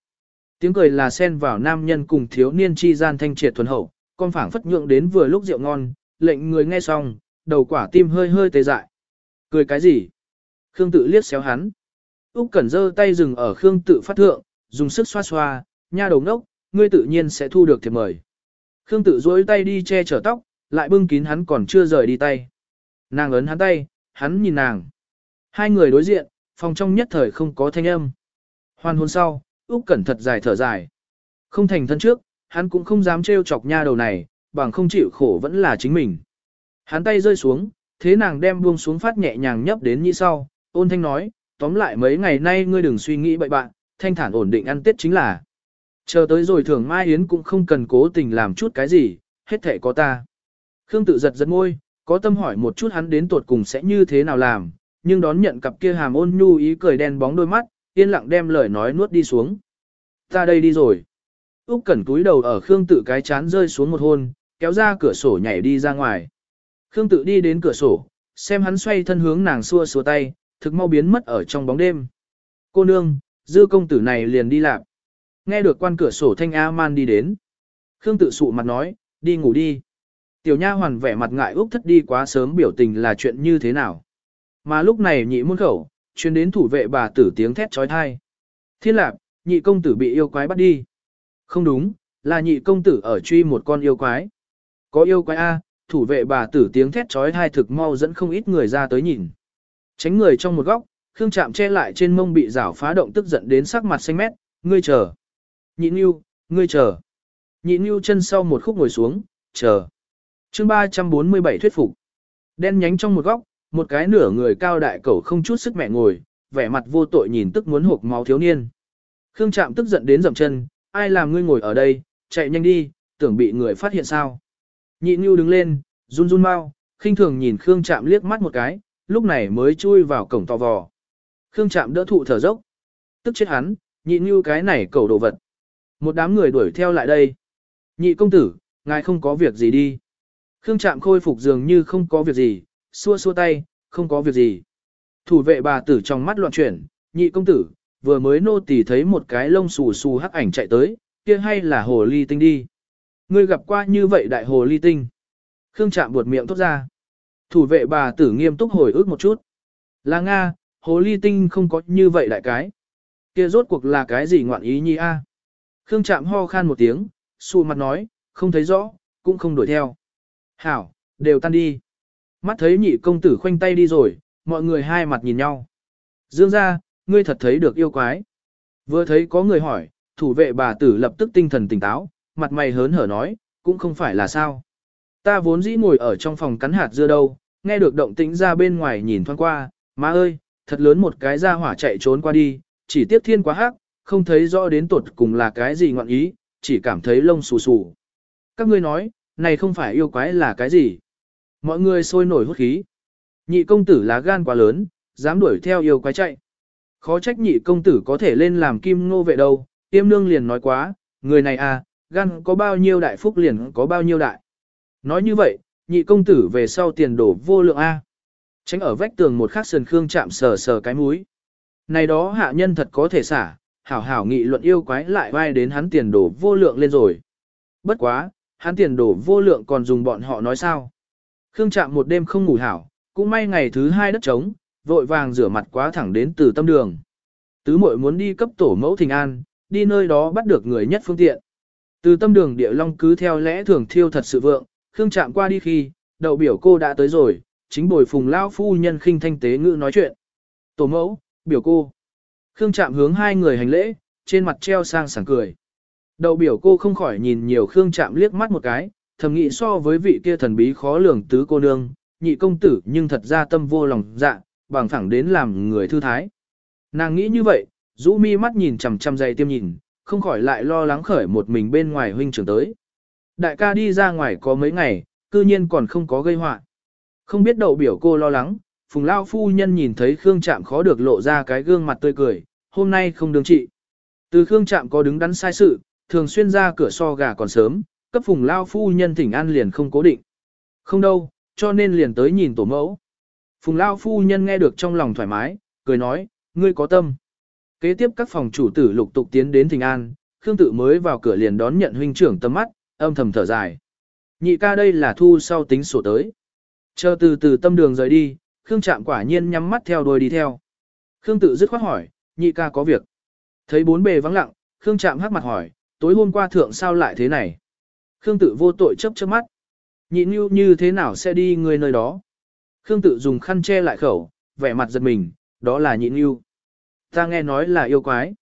Tiếng cười là xen vào nam nhân cùng thiếu niên chi gian thanh triệt thuần hậu, con phảng phất nhượng đến vừa lúc rượu ngon, lệnh người nghe xong, đầu quả tim hơi hơi tê dại. Cười cái gì? Khương tự liếc xéo hắn. Úc Cẩn giơ tay dừng ở Khương tự phát thượng, dùng sức xoa xoa, nha đầu ngốc, ngươi tự nhiên sẽ thu được thiệp mời. Khương tự duỗi tay đi che chở tóc, lại bưng kín hắn còn chưa rời đi tay. Nàng ấn hắn tay, hắn nhìn nàng. Hai người đối diện, phòng trong nhất thời không có thanh âm. Hoan hôn sau, Úc Cẩn thật dài thở dài. Không thành thân trước, hắn cũng không dám trêu chọc nha đầu này, bằng không chịu khổ vẫn là chính mình. Hắn tay rơi xuống, thế nàng đem buông xuống phát nhẹ nhàng nhấp đến như sau, ôn thanh nói, tóm lại mấy ngày nay ngươi đừng suy nghĩ bậy bạn, thanh thản ổn định ăn tết chính là. Chờ tới rồi thường Mai Yến cũng không cần cố tình làm chút cái gì, hết thể có ta. Khương tự giật giật môi, có tâm hỏi một chút hắn đến tuột cùng sẽ như thế nào làm, nhưng đón nhận cặp kia hàm ôn nhu ý cười đen bóng đôi mắt, yên lặng đem lời nói nuốt đi xuống. Ta đây đi rồi. Úc Cẩn túi đầu ở Khương tự cái chán rơi xuống một hôn, kéo ra cửa sổ nhảy đi ra ngoài. Khương tự đi đến cửa sổ, xem hắn xoay thân hướng nàng xua xua tay, thực mau biến mất ở trong bóng đêm. Cô nương, dư công tử này liền đi lạc. Nghe được quan cửa sổ thanh A-man đi đến. Khương tự sụ mặt nói, đi ngủ đi. Tiểu nha hoàn vẻ mặt ngại Úc thất đi quá sớm biểu tình là chuyện như thế nào. Mà lúc này nhị môn khẩu, chuyên đến thủ vệ bà tử tiếng thét trói thai. Thiên lạc, nhị công tử bị yêu quái bắt đi. Không đúng, là nhị công tử ở truy một con yêu quái. Có yêu quái A, thủ vệ bà tử tiếng thét trói thai thực mau dẫn không ít người ra tới nhìn. Tránh người trong một góc, Khương Trạm che lại trên mông bị rảo phá động tức giận đến sắc mặt xanh mét, ngươi chờ. Nhị nưu, ngươi chờ. Nhị nưu chân sau một khúc ngồi xuống, chờ. chương 347 thuyết phục. Đen nhánh trong một góc, một cái nửa người cao đại cẩu không chút sức mẹ ngồi, vẻ mặt vô tội nhìn tức muốn hộp máu thiếu niên. Khương Trạm tức giận đến dậm chân, ai làm ngươi ngồi ở đây, chạy nhanh đi, tưởng bị người phát hiện sao. Nhị nưu đứng lên, run run mau, khinh thường nhìn Khương Trạm liếc mắt một cái, lúc này mới chui vào cổng to vò. Khương Trạm đỡ thụ thở dốc. Tức chết hắn, nhị nưu cái này cầu đồ vật. Một đám người đuổi theo lại đây. Nhị công tử, ngài không có việc gì đi. Khương Trạm khôi phục dường như không có việc gì, xua xua tay, không có việc gì. Thủ vệ bà tử trong mắt loạn chuyển, nhị công tử, vừa mới nô tỳ thấy một cái lông xù xù hắc ảnh chạy tới, kia hay là hồ ly tinh đi. Ngươi gặp qua như vậy đại hồ ly tinh. Khương Trạm buột miệng thốt ra. Thủ vệ bà tử nghiêm túc hồi ức một chút. Là Nga, hồ ly tinh không có như vậy đại cái. Kia rốt cuộc là cái gì ngoạn ý nhi a? Khương Trạm ho khan một tiếng, xù mặt nói, không thấy rõ, cũng không đuổi theo. Hảo, đều tan đi. Mắt thấy nhị công tử khoanh tay đi rồi, mọi người hai mặt nhìn nhau. Dương ra, ngươi thật thấy được yêu quái. Vừa thấy có người hỏi, thủ vệ bà tử lập tức tinh thần tỉnh táo, mặt mày hớn hở nói, cũng không phải là sao. Ta vốn dĩ ngồi ở trong phòng cắn hạt dưa đâu, nghe được động tĩnh ra bên ngoài nhìn thoáng qua, Má ơi, thật lớn một cái ra hỏa chạy trốn qua đi, chỉ tiếc thiên quá hắc, không thấy rõ đến tột cùng là cái gì ngọn ý, chỉ cảm thấy lông xù xù. Các ngươi nói, này không phải yêu quái là cái gì? Mọi người sôi nổi hút khí. Nhị công tử lá gan quá lớn, dám đuổi theo yêu quái chạy. Khó trách nhị công tử có thể lên làm kim ngô vệ đâu, tiêm nương liền nói quá, người này à, gan có bao nhiêu đại phúc liền có bao nhiêu đại. Nói như vậy, nhị công tử về sau tiền đổ vô lượng A. Tránh ở vách tường một khắc sườn khương chạm sờ sờ cái mũi. Này đó hạ nhân thật có thể xả, hảo hảo nghị luận yêu quái lại vai đến hắn tiền đổ vô lượng lên rồi. Bất quá, hắn tiền đổ vô lượng còn dùng bọn họ nói sao. Khương Trạm một đêm không ngủ hảo, cũng may ngày thứ hai đất trống, vội vàng rửa mặt quá thẳng đến từ tâm đường. Tứ muội muốn đi cấp tổ mẫu thình an, đi nơi đó bắt được người nhất phương tiện. Từ tâm đường địa long cứ theo lẽ thường thiêu thật sự vượng, Khương Trạm qua đi khi, đậu biểu cô đã tới rồi, chính bồi phùng lao phu nhân khinh thanh tế ngữ nói chuyện. Tổ mẫu, biểu cô. Khương Trạm hướng hai người hành lễ, trên mặt treo sang sảng cười. Đậu biểu cô không khỏi nhìn nhiều Khương Trạm liếc mắt một cái, thầm nghĩ so với vị kia thần bí khó lường tứ cô nương, nhị công tử nhưng thật ra tâm vô lòng dạ, bằng thẳng đến làm người thư thái. Nàng nghĩ như vậy, rũ mi mắt nhìn chằm chằm dày tiêm nhìn, không khỏi lại lo lắng khởi một mình bên ngoài huynh trưởng tới. Đại ca đi ra ngoài có mấy ngày, cư nhiên còn không có gây họa. Không biết đậu biểu cô lo lắng, phùng lao phu nhân nhìn thấy Khương Trạm khó được lộ ra cái gương mặt tươi cười, hôm nay không đường trị. Từ Khương Trạm có đứng đắn sai sự, thường xuyên ra cửa so gà còn sớm, cấp phùng lao phu nhân thỉnh an liền không cố định. Không đâu, cho nên liền tới nhìn tổ mẫu. Phùng lao phu nhân nghe được trong lòng thoải mái, cười nói, ngươi có tâm. Kế tiếp các phòng chủ tử lục tục tiến đến thỉnh an, Khương tự mới vào cửa liền đón nhận huynh trưởng tâm mắt, âm thầm thở dài. Nhị ca đây là thu sau tính sổ tới. Chờ từ từ tâm đường rời đi, Khương Trạm quả nhiên nhắm mắt theo đuôi đi theo. Khương tự dứt khoát hỏi, nhị ca có việc. Thấy bốn bề vắng lặng, Khương Trạm hắc mặt hỏi, tối hôm qua thượng sao lại thế này? Khương tự vô tội chấp chớp mắt. Nhị như như thế nào sẽ đi người nơi đó? Khương tự dùng khăn che lại khẩu, vẻ mặt giật mình, đó là nhị như. Ta nghe nói là yêu quái.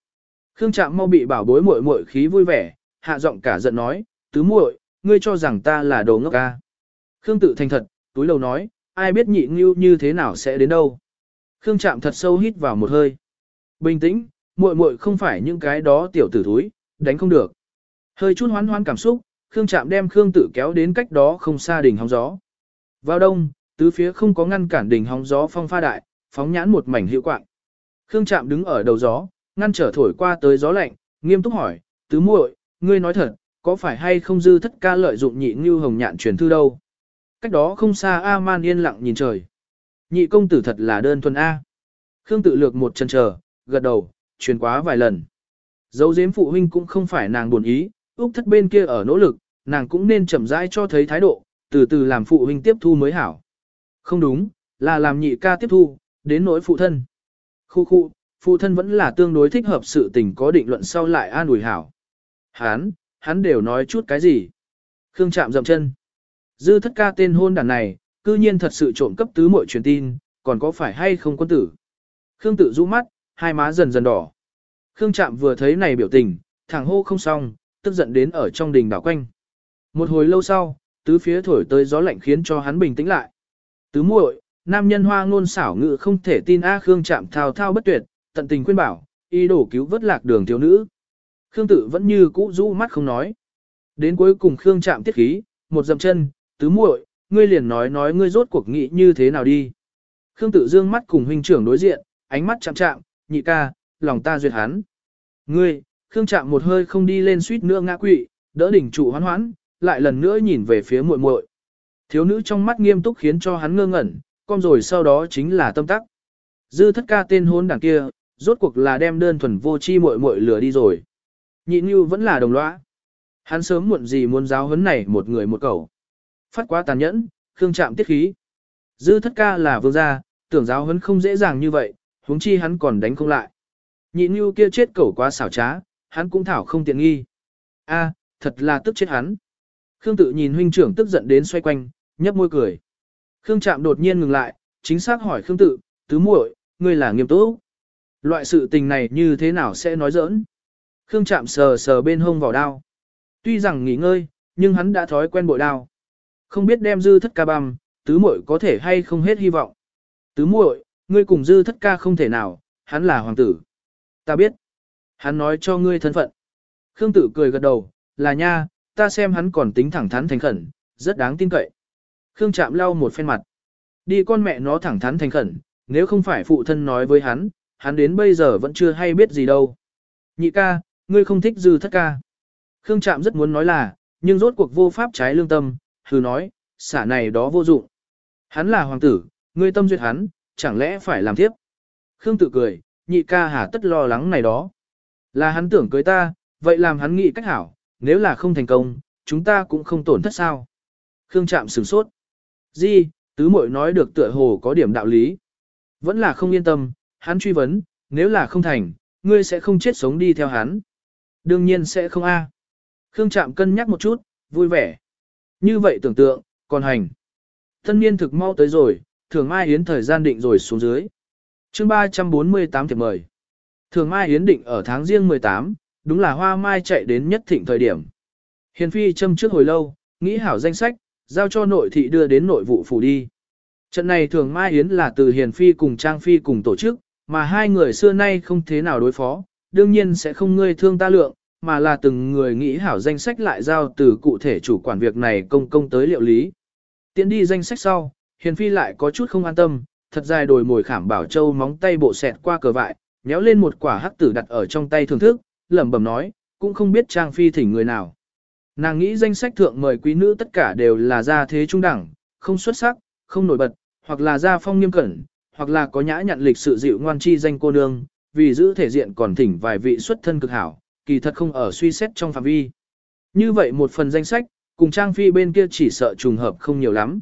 Khương Trạm mau bị bảo bối muội muội khí vui vẻ, hạ giọng cả giận nói, tứ muội, ngươi cho rằng ta là đồ ngốc ca. Khương tự thành thật, túi lầu nói, ai biết nhị ngưu như thế nào sẽ đến đâu. Khương Trạm thật sâu hít vào một hơi. Bình tĩnh, muội muội không phải những cái đó tiểu tử thúi, đánh không được. Hơi chút hoán hoán cảm xúc, Khương Trạm đem Khương Tử kéo đến cách đó không xa đỉnh hóng gió. Vào đông, tứ phía không có ngăn cản đỉnh hóng gió phong pha đại, phóng nhãn một mảnh hiệu quạng. Khương Trạm đứng ở đầu gió, ngăn trở thổi qua tới gió lạnh, nghiêm túc hỏi, tứ muội, ngươi nói thật, có phải hay không dư thất ca lợi dụng nhị như hồng nhạn truyền thư đâu? Cách đó không xa A-man yên lặng nhìn trời. Nhị công tử thật là đơn thuần A. Khương tự lược một chân chờ, gật đầu, truyền quá vài lần. Dấu giếm phụ huynh cũng không phải nàng buồn ý, Úc thất bên kia ở nỗ lực, nàng cũng nên chậm rãi cho thấy thái độ, từ từ làm phụ huynh tiếp thu mới hảo. Không đúng, là làm nhị ca tiếp thu, đến nỗi phụ thân. Khu khu, phụ thân vẫn là tương đối thích hợp sự tình có định luận sau lại an ủi hảo. Hán, hắn đều nói chút cái gì. Khương chạm dậm chân. Dư thất ca tên hôn đàn này, cư nhiên thật sự trộm cấp tứ muội truyền tin, còn có phải hay không quân tử. Khương tự rũ mắt, hai má dần dần đỏ. Khương chạm vừa thấy này biểu tình, thẳng hô không xong, tức giận đến ở trong đình đảo quanh. Một hồi lâu sau, tứ phía thổi tới gió lạnh khiến cho hắn bình tĩnh lại. Tứ muội, nam nhân hoa ngôn xảo ngự không thể tin a Khương chạm thao thao bất tuyệt, tận tình khuyên bảo, y đổ cứu vớt lạc đường thiếu nữ. Khương tự vẫn như cũ rũ mắt không nói. Đến cuối cùng Khương chạm tiết khí, một dậm chân, tứ muội, ngươi liền nói nói ngươi rốt cuộc nghĩ như thế nào đi. Khương tự dương mắt cùng huynh trưởng đối diện, ánh mắt chạm chạm, nhị ca, lòng ta duyệt hắn. Ngươi, Khương Trạm một hơi không đi lên suýt nữa ngã quỵ, đỡ đỉnh trụ hoán hoãn, lại lần nữa nhìn về phía muội muội. Thiếu nữ trong mắt nghiêm túc khiến cho hắn ngơ ngẩn, con rồi sau đó chính là tâm tắc. Dư thất ca tên hôn đảng kia, rốt cuộc là đem đơn thuần vô chi muội muội lừa đi rồi. Nhị Như vẫn là đồng lõa. Hắn sớm muộn gì muốn giáo huấn này một người một cậu, Phát quá tàn nhẫn, khương Trạm tiết khí. Dư thất ca là vương gia, tưởng giáo huấn không dễ dàng như vậy, huống chi hắn còn đánh không lại. Nhị nhu kia chết cẩu quá xảo trá, hắn cũng thảo không tiện nghi. A, thật là tức chết hắn. Khương tự nhìn huynh trưởng tức giận đến xoay quanh, nhấp môi cười. Khương Trạm đột nhiên ngừng lại, chính xác hỏi Khương tự, tứ muội, ngươi là nghiêm túc. Loại sự tình này như thế nào sẽ nói giỡn? Khương Trạm sờ sờ bên hông vào đao. Tuy rằng nghỉ ngơi, nhưng hắn đã thói quen bội đao. Không biết đem dư thất ca băm, tứ muội có thể hay không hết hy vọng. Tứ muội, ngươi cùng dư thất ca không thể nào, hắn là hoàng tử. Ta biết. Hắn nói cho ngươi thân phận. Khương tử cười gật đầu, là nha, ta xem hắn còn tính thẳng thắn thành khẩn, rất đáng tin cậy. Khương chạm lau một phen mặt. Đi con mẹ nó thẳng thắn thành khẩn, nếu không phải phụ thân nói với hắn, hắn đến bây giờ vẫn chưa hay biết gì đâu. Nhị ca, ngươi không thích dư thất ca. Khương Trạm rất muốn nói là, nhưng rốt cuộc vô pháp trái lương tâm, hừ nói, xả này đó vô dụng. Hắn là hoàng tử, ngươi tâm duyệt hắn, chẳng lẽ phải làm tiếp. Khương tự cười, nhị ca hà tất lo lắng này đó. Là hắn tưởng cưới ta, vậy làm hắn nghĩ cách hảo, nếu là không thành công, chúng ta cũng không tổn thất sao. Khương Trạm sửng sốt. Di, tứ muội nói được tựa hồ có điểm đạo lý. Vẫn là không yên tâm, hắn truy vấn, nếu là không thành, ngươi sẽ không chết sống đi theo hắn. Đương nhiên sẽ không a. Khương Trạm cân nhắc một chút, vui vẻ. Như vậy tưởng tượng, còn hành. Tân niên thực mau tới rồi, thường mai yến thời gian định rồi xuống dưới. chương 348 thiệp mời. Thường mai yến định ở tháng riêng 18, đúng là hoa mai chạy đến nhất thịnh thời điểm. Hiền phi châm trước hồi lâu, nghĩ hảo danh sách, giao cho nội thị đưa đến nội vụ phủ đi. Trận này thường mai yến là từ hiền phi cùng trang phi cùng tổ chức, mà hai người xưa nay không thế nào đối phó, đương nhiên sẽ không ngươi thương ta lượng, mà là từng người nghĩ hảo danh sách lại giao từ cụ thể chủ quản việc này công công tới liệu lý. Tiến đi danh sách sau, hiền phi lại có chút không an tâm, thật dài đồi mồi khảm bảo châu móng tay bộ xẹt qua cờ vại, nhéo lên một quả hắc tử đặt ở trong tay thưởng thức, lẩm bẩm nói, cũng không biết trang phi thỉnh người nào. Nàng nghĩ danh sách thượng mời quý nữ tất cả đều là gia thế trung đẳng, không xuất sắc, không nổi bật, hoặc là gia phong nghiêm cẩn, hoặc là có nhã nhận lịch sự dịu ngoan chi danh cô nương, vì giữ thể diện còn thỉnh vài vị xuất thân cực hảo, kỳ thật không ở suy xét trong phạm vi. Như vậy một phần danh sách, cùng Trang Phi bên kia chỉ sợ trùng hợp không nhiều lắm.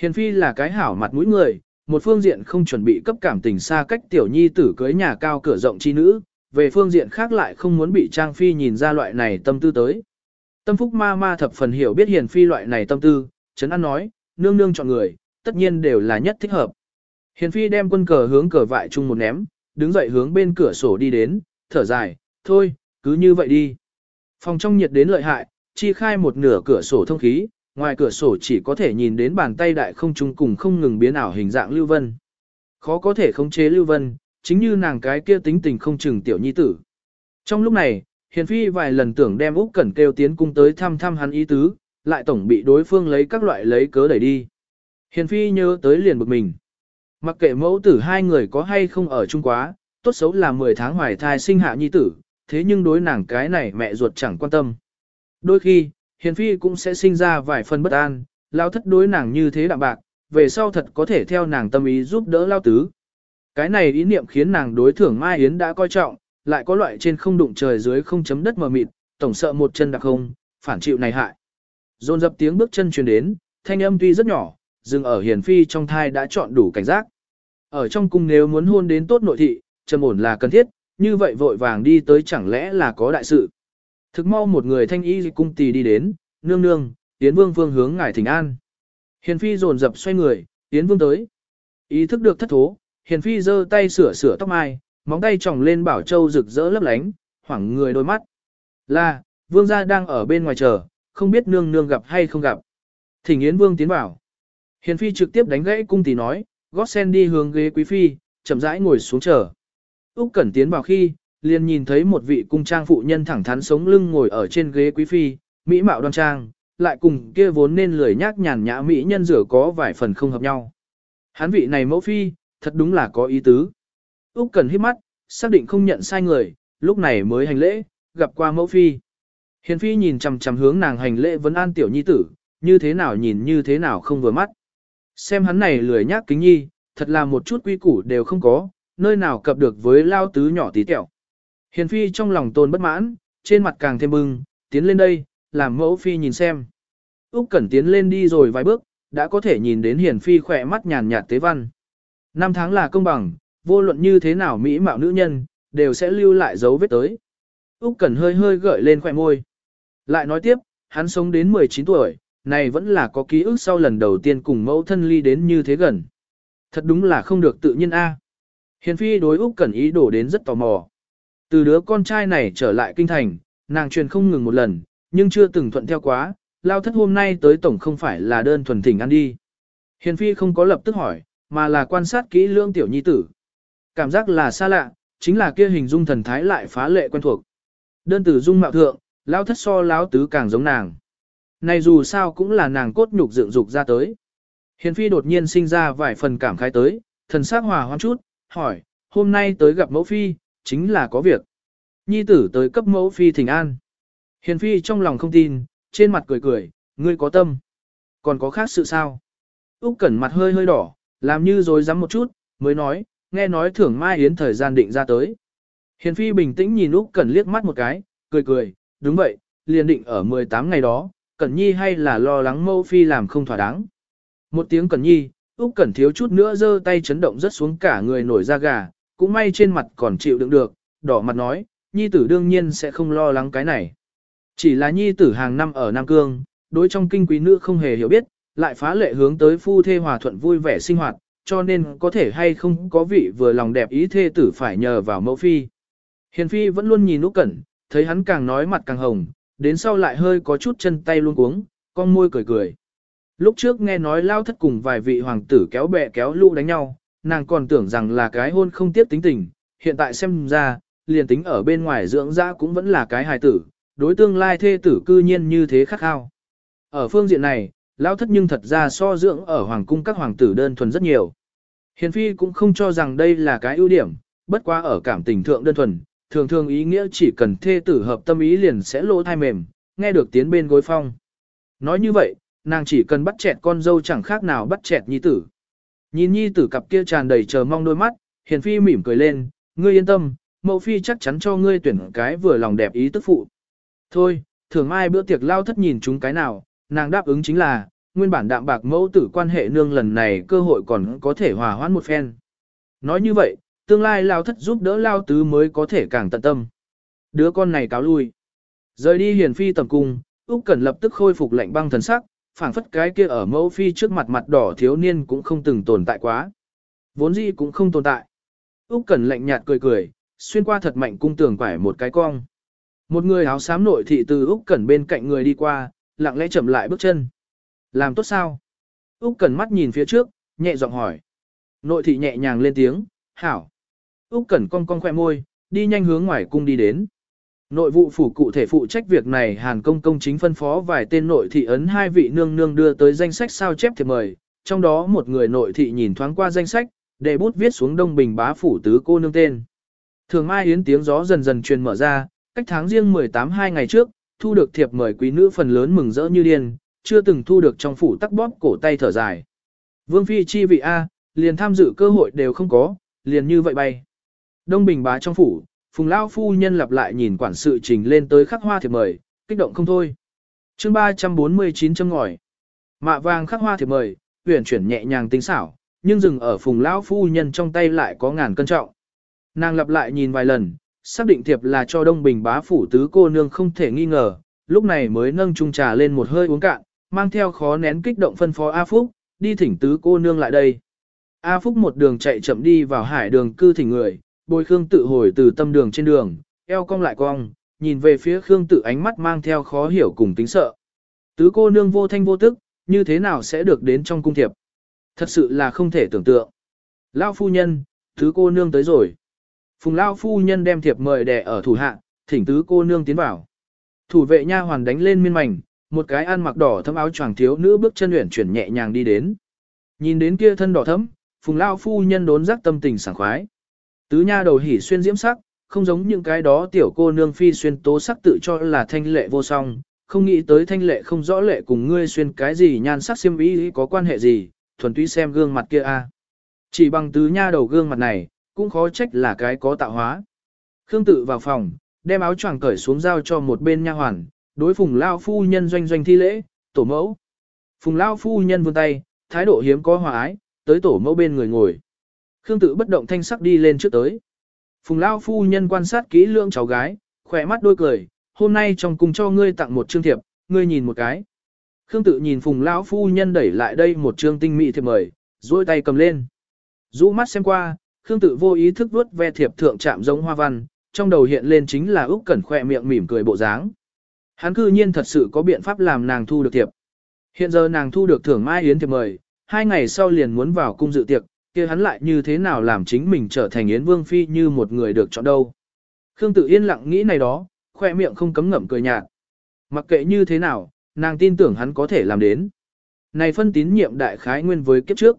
Hiền Phi là cái hảo mặt mũi người, một phương diện không chuẩn bị cấp cảm tình xa cách tiểu nhi tử cưới nhà cao cửa rộng chi nữ, về phương diện khác lại không muốn bị Trang Phi nhìn ra loại này tâm tư tới. Tâm phúc ma ma thập phần hiểu biết Hiền Phi loại này tâm tư, Trấn An nói, nương nương chọn người, tất nhiên đều là nhất thích hợp. Hiền Phi đem quân cờ hướng cờ vại chung một ném, đứng dậy hướng bên cửa sổ đi đến, thở dài, thôi, cứ như vậy đi. Phòng trong nhiệt đến lợi hại, chi khai một nửa cửa sổ thông khí, ngoài cửa sổ chỉ có thể nhìn đến bàn tay đại không trung cùng không ngừng biến ảo hình dạng Lưu Vân. Khó có thể khống chế Lưu Vân, chính như nàng cái kia tính tình không chừng tiểu nhi tử. Trong lúc này, Hiền Phi vài lần tưởng đem Úc Cẩn kêu tiến cung tới thăm thăm hắn ý tứ, lại tổng bị đối phương lấy các loại lấy cớ đẩy đi. Hiền Phi nhớ tới liền bực mình. Mặc kệ mẫu tử hai người có hay không ở chung quá, tốt xấu là 10 tháng hoài thai sinh hạ nhi tử, thế nhưng đối nàng cái này mẹ ruột chẳng quan tâm. Đôi khi, Hiền Phi cũng sẽ sinh ra vài phần bất an, lao thất đối nàng như thế đạm bạc, về sau thật có thể theo nàng tâm ý giúp đỡ lao tứ. Cái này ý niệm khiến nàng đối thưởng Mai Yến đã coi trọng, lại có loại trên không đụng trời dưới không chấm đất mờ mịt, tổng sợ một chân đặc không, phản chịu này hại. Dồn dập tiếng bước chân truyền đến, thanh âm tuy rất nhỏ, dừng ở Hiền Phi trong thai đã chọn đủ cảnh giác. Ở trong cung nếu muốn hôn đến tốt nội thị, trầm ổn là cần thiết, như vậy vội vàng đi tới chẳng lẽ là có đại sự. Thực mau một người thanh y cung tỳ đi đến, nương nương, tiến vương vương hướng ngài thỉnh an. Hiền phi dồn dập xoay người, tiến vương tới. Ý thức được thất thố, hiền phi giơ tay sửa sửa tóc mai, móng tay tròng lên bảo châu rực rỡ lấp lánh, hoảng người đôi mắt. Là, vương gia đang ở bên ngoài chờ, không biết nương nương gặp hay không gặp. Thỉnh Yến Vương tiến bảo. Hiền Phi trực tiếp đánh gãy cung tỳ nói, gót sen đi hướng ghế quý phi, chậm rãi ngồi xuống chờ. Úc Cẩn tiến vào khi, liền nhìn thấy một vị cung trang phụ nhân thẳng thắn sống lưng ngồi ở trên ghế quý phi, mỹ mạo đoan trang, lại cùng kia vốn nên lười nhác nhàn nhã mỹ nhân rửa có vài phần không hợp nhau. Hán vị này mẫu phi, thật đúng là có ý tứ. Úc cần hít mắt, xác định không nhận sai người, lúc này mới hành lễ, gặp qua mẫu phi. Hiền phi nhìn chằm chằm hướng nàng hành lễ vấn an tiểu nhi tử, như thế nào nhìn như thế nào không vừa mắt. Xem hắn này lười nhác kính nhi, thật là một chút quy củ đều không có, nơi nào cập được với lao tứ nhỏ tí tẹo. Hiền phi trong lòng tôn bất mãn, trên mặt càng thêm bưng, tiến lên đây, làm mẫu phi nhìn xem. Úc Cẩn tiến lên đi rồi vài bước, đã có thể nhìn đến hiền phi khỏe mắt nhàn nhạt tế văn. Năm tháng là công bằng, vô luận như thế nào mỹ mạo nữ nhân, đều sẽ lưu lại dấu vết tới. Úc Cẩn hơi hơi gợi lên khóe môi. Lại nói tiếp, hắn sống đến 19 tuổi, này vẫn là có ký ức sau lần đầu tiên cùng mẫu thân ly đến như thế gần. Thật đúng là không được tự nhiên a. Hiền phi đối Úc Cẩn ý đổ đến rất tò mò. Từ đứa con trai này trở lại kinh thành, nàng truyền không ngừng một lần, nhưng chưa từng thuận theo quá, lao thất hôm nay tới tổng không phải là đơn thuần thỉnh ăn đi. Hiền phi không có lập tức hỏi, mà là quan sát kỹ lương tiểu nhi tử. Cảm giác là xa lạ, chính là kia hình dung thần thái lại phá lệ quen thuộc. Đơn tử dung mạo thượng, lão thất so lão tứ càng giống nàng. Này dù sao cũng là nàng cốt nhục dựng dục ra tới. Hiền phi đột nhiên sinh ra vài phần cảm khái tới, thần sắc hòa hoãn chút, hỏi, hôm nay tới gặp mẫu phi, chính là có việc. Nhi tử tới cấp mẫu phi thỉnh an. Hiền phi trong lòng không tin, trên mặt cười cười, ngươi có tâm. Còn có khác sự sao? Úc Cẩn mặt hơi hơi đỏ, làm như rồi rắm một chút, mới nói, nghe nói thưởng mai yến thời gian định ra tới. Hiền phi bình tĩnh nhìn Úc Cẩn liếc mắt một cái, cười cười, đúng vậy, liền định ở 18 ngày đó, Cẩn Nhi hay là lo lắng mẫu phi làm không thỏa đáng. Một tiếng Cẩn Nhi, Úc Cẩn thiếu chút nữa giơ tay chấn động rất xuống cả người nổi da gà, cũng may trên mặt còn chịu đựng được, đỏ mặt nói, Nhi tử đương nhiên sẽ không lo lắng cái này. Chỉ là Nhi tử hàng năm ở Nam Cương, đối trong kinh quý nữ không hề hiểu biết, lại phá lệ hướng tới phu thê hòa thuận vui vẻ sinh hoạt, cho nên có thể hay không có vị vừa lòng đẹp ý thê tử phải nhờ vào mẫu phi. Hiền phi vẫn luôn nhìn Úc Cẩn, thấy hắn càng nói mặt càng hồng, đến sau lại hơi có chút chân tay luôn cuống, con môi cười cười. Lúc trước nghe nói lao thất cùng vài vị hoàng tử kéo bè kéo lũ đánh nhau, nàng còn tưởng rằng là cái hôn không tiếp tính tình, hiện tại xem ra, liền tính ở bên ngoài dưỡng ra cũng vẫn là cái hài tử, đối tương lai thê tử cư nhiên như thế khắc khao. Ở phương diện này, lão thất nhưng thật ra so dưỡng ở hoàng cung các hoàng tử đơn thuần rất nhiều. Hiền phi cũng không cho rằng đây là cái ưu điểm, bất quá ở cảm tình thượng đơn thuần, thường thường ý nghĩa chỉ cần thê tử hợp tâm ý liền sẽ lỗ thai mềm, nghe được tiến bên gối phong. Nói như vậy, nàng chỉ cần bắt chẹt con dâu chẳng khác nào bắt chẹt nhi tử. Nhìn nhi tử cặp kia tràn đầy chờ mong đôi mắt, hiền phi mỉm cười lên, ngươi yên tâm, mẫu phi chắc chắn cho ngươi tuyển cái vừa lòng đẹp ý tức phụ. Thôi, thường ai bữa tiệc lao thất nhìn chúng cái nào, nàng đáp ứng chính là, nguyên bản đạm bạc mẫu tử quan hệ nương lần này cơ hội còn có thể hòa hoãn một phen. Nói như vậy, tương lai lao thất giúp đỡ lao tứ mới có thể càng tận tâm. Đứa con này cáo lui. Rời đi hiền phi tầm cung, Úc Cẩn lập tức khôi phục lạnh băng thần sắc, phảng phất cái kia ở mẫu phi trước mặt mặt đỏ thiếu niên cũng không từng tồn tại quá. Vốn gì cũng không tồn tại. Úc Cẩn lạnh nhạt cười cười, xuyên qua thật mạnh cung tường quải một cái cong. Một người áo xám nội thị từ Úc Cẩn bên cạnh người đi qua, lặng lẽ chậm lại bước chân. Làm tốt sao? Úc Cẩn mắt nhìn phía trước, nhẹ giọng hỏi. Nội thị nhẹ nhàng lên tiếng, hảo. Úc Cẩn cong cong khóe môi, đi nhanh hướng ngoài cung đi đến. Nội vụ phủ cụ thể phụ trách việc này Hàn Công công chính phân phó vài tên nội thị ấn hai vị nương nương đưa tới danh sách sao chép thiệp mời, trong đó một người nội thị nhìn thoáng qua danh sách, để bút viết xuống Đông Bình bá phủ tứ cô nương tên. Thường Mai Yến tiếng gió dần dần truyền mở ra, cách tháng riêng 18 hai ngày trước, thu được thiệp mời quý nữ phần lớn mừng rỡ như điên, chưa từng thu được trong phủ tắc bóp cổ tay thở dài. Vương Phi chi vị A, liền tham dự cơ hội đều không có, liền như vậy bay. Đông Bình bá trong phủ, Phùng Lao phu nhân lặp lại nhìn quản sự trình lên tới khắc hoa thiệp mời, kích động không thôi. chương 349 châm ngòi. Mạ vàng khắc hoa thiệp mời, huyền chuyển nhẹ nhàng tinh xảo, nhưng dừng ở Phùng Lao phu nhân trong tay lại có ngàn cân trọng. Nàng lặp lại nhìn vài lần, xác định thiệp là cho Đông Bình bá phủ tứ cô nương không thể nghi ngờ, lúc này mới nâng chung trà lên một hơi uống cạn, mang theo khó nén kích động phân phó A Phúc, đi thỉnh tứ cô nương lại đây. A Phúc một đường chạy chậm đi vào hải đường cư thỉnh người, bồi Khương tự hồi từ tâm đường trên đường, eo cong lại cong, nhìn về phía Khương tự ánh mắt mang theo khó hiểu cùng tính sợ. Tứ cô nương vô thanh vô tức, như thế nào sẽ được đến trong cung thiệp? Thật sự là không thể tưởng tượng. Lão phu nhân, tứ cô nương tới rồi. Phùng Lão phu nhân đem thiệp mời đẻ ở thủ hạ, thỉnh tứ cô nương tiến vào. Thủ vệ nha hoàn đánh lên miên mảnh, một cái ăn mặc đỏ thâm áo choàng thiếu nữ bước chân uyển chuyển nhẹ nhàng đi đến. Nhìn đến kia thân đỏ thấm, Phùng Lão phu nhân đốn giác tâm tình sảng khoái. Tứ nha đầu hỉ xuyên diễm sắc, không giống những cái đó tiểu cô nương phi xuyên tố sắc tự cho là thanh lệ vô song, không nghĩ tới thanh lệ không rõ lệ cùng ngươi xuyên cái gì nhan sắc xiêm ý có quan hệ gì, thuần túy xem gương mặt kia a. Chỉ bằng tứ nha đầu gương mặt này, cũng khó trách là cái có tạo hóa. Khương tự vào phòng, đem áo choàng cởi xuống giao cho một bên nha hoàn, đối phùng lao phu nhân doanh doanh thi lễ, tổ mẫu. Phùng lao phu nhân vươn tay, thái độ hiếm có hòa ái, tới tổ mẫu bên người ngồi. Khương tự bất động thanh sắc đi lên trước tới. Phùng lao phu nhân quan sát kỹ lưỡng cháu gái, khỏe mắt đôi cười, hôm nay trong cùng cho ngươi tặng một chương thiệp, ngươi nhìn một cái. Khương tự nhìn phùng lão phu nhân đẩy lại đây một chương tinh mỹ thiệp mời, duỗi tay cầm lên. dụ mắt xem qua, Khương tự vô ý thức vuốt ve thiệp thượng chạm giống hoa văn, trong đầu hiện lên chính là Úc Cẩn khỏe miệng mỉm cười bộ dáng. Hắn cư nhiên thật sự có biện pháp làm nàng thu được thiệp. Hiện giờ nàng thu được thưởng Mai Yến thiệp mời, hai ngày sau liền muốn vào cung dự tiệc, kia hắn lại như thế nào làm chính mình trở thành Yến Vương Phi như một người được chọn đâu. Khương tự yên lặng nghĩ này đó, khoe miệng không cấm ngậm cười nhạt. Mặc kệ như thế nào, nàng tin tưởng hắn có thể làm đến. Này phân tín nhiệm đại khái nguyên với kiếp trước.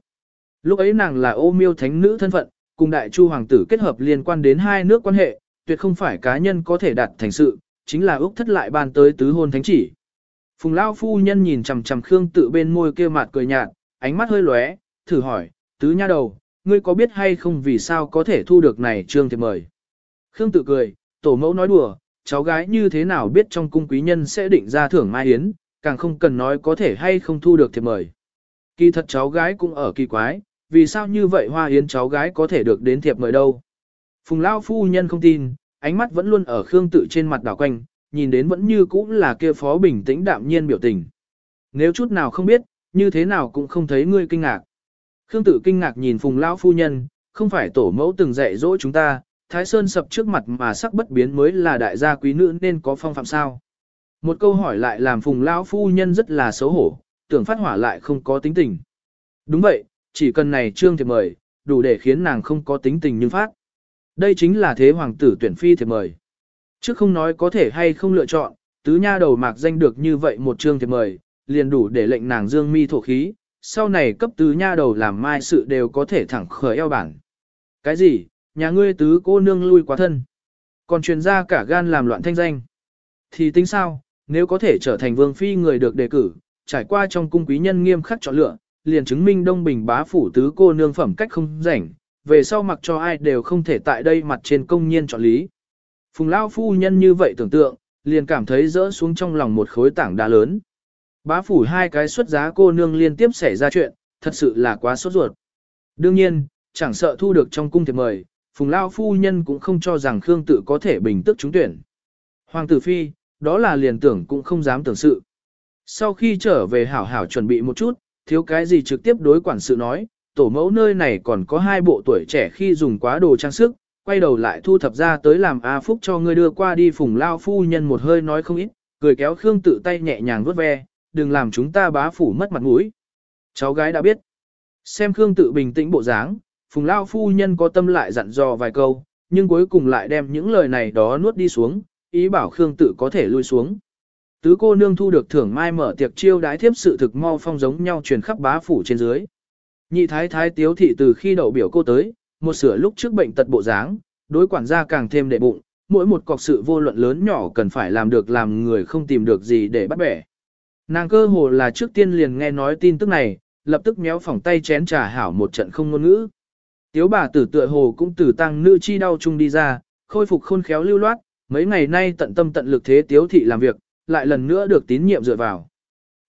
Lúc ấy nàng là ô miêu thánh nữ thân phận, cùng đại chu hoàng tử kết hợp liên quan đến hai nước quan hệ, tuyệt không phải cá nhân có thể đạt thành sự, chính là Úc thất lại ban tới tứ hôn thánh chỉ. Phùng Lao phu nhân nhìn chằm chằm Khương tự bên môi kia mặt cười nhạt, ánh mắt hơi lóe, thử hỏi, tứ nha đầu, ngươi có biết hay không vì sao có thể thu được này trương thiệp mời. Khương tự cười, tổ mẫu nói đùa, cháu gái như thế nào biết trong cung quý nhân sẽ định ra thưởng mai yến, càng không cần nói có thể hay không thu được thiệp mời. Kỳ thật cháu gái cũng ở kỳ quái, vì sao như vậy hoa yến cháu gái có thể được đến thiệp mời đâu. Phùng Lao phu nhân không tin, ánh mắt vẫn luôn ở Khương tự trên mặt đảo quanh, nhìn đến vẫn như cũ là kia phó bình tĩnh đạm nhiên biểu tình. Nếu chút nào không biết, như thế nào cũng không thấy ngươi kinh ngạc. Khương Tử kinh ngạc nhìn Phùng Lão phu nhân, không phải tổ mẫu từng dạy dỗ chúng ta, Thái Sơn sập trước mặt mà sắc bất biến mới là đại gia quý nữ nên có phong phạm sao. Một câu hỏi lại làm Phùng Lão phu nhân rất là xấu hổ, tưởng phát hỏa lại không có tính tình. Đúng vậy, chỉ cần này trương thiệp mời, đủ để khiến nàng không có tính tình nhưng phát. Đây chính là thế hoàng tử tuyển phi thiệp mời. Chứ không nói có thể hay không lựa chọn, tứ nha đầu mạc danh được như vậy một trương thiệp mời, liền đủ để lệnh nàng dương mi thổ khí, sau này cấp tứ nha đầu làm mai sự đều có thể thẳng khởi eo bản. Cái gì, nhà ngươi tứ cô nương lui quá thân, còn truyền ra cả gan làm loạn thanh danh. Thì tính sao, nếu có thể trở thành vương phi người được đề cử, trải qua trong cung quý nhân nghiêm khắc chọn lựa, liền chứng minh Đông Bình bá phủ tứ cô nương phẩm cách không rảnh, về sau mặc cho ai đều không thể tại đây mặt trên công nhiên chọn lý. Phùng Lao phu nhân như vậy tưởng tượng, liền cảm thấy rỡ xuống trong lòng một khối tảng đá lớn. Bá phủ hai cái xuất giá cô nương liên tiếp xảy ra chuyện, thật sự là quá sốt ruột. Đương nhiên, chẳng sợ thu được trong cung thiệp mời, Phùng Lao phu nhân cũng không cho rằng Khương Tự có thể bình tức trúng tuyển. Hoàng tử phi, đó là liền tưởng cũng không dám tưởng sự. Sau khi trở về hảo hảo chuẩn bị một chút, thiếu cái gì trực tiếp đối quản sự nói, tổ mẫu nơi này còn có hai bộ tuổi trẻ khi dùng quá đồ trang sức, quay đầu lại thu thập ra tới làm A Phúc cho ngươi đưa qua đi phùng lao phu nhân một hơi nói không ít, cười kéo Khương tự tay nhẹ nhàng vuốt ve, đừng làm chúng ta bá phủ mất mặt mũi. Cháu gái đã biết. Xem Khương tự bình tĩnh bộ dáng, phùng lao phu nhân có tâm lại dặn dò vài câu, nhưng cuối cùng lại đem những lời này đó nuốt đi xuống, ý bảo Khương tự có thể lui xuống. Tứ cô nương thu được thưởng mai mở tiệc chiêu đái thiếp sự thực mau phong giống nhau truyền khắp bá phủ trên dưới. Nhị thái thái tiếu thị từ khi đậu biểu cô tới, một sửa lúc trước bệnh tật bộ dáng, đối quản gia càng thêm đệ bụng, mỗi một cọc sự vô luận lớn nhỏ cần phải làm được làm người không tìm được gì để bắt bẻ. Nàng cơ hồ là trước tiên liền nghe nói tin tức này, lập tức méo phỏng tay chén trà hảo một trận không ngôn ngữ. Tiếu bà tử tựa hồ cũng từ tăng nữ chi đau chung đi ra, khôi phục khôn khéo lưu loát, mấy ngày nay tận tâm tận lực thế tiếu thị làm việc, lại lần nữa được tín nhiệm dựa vào.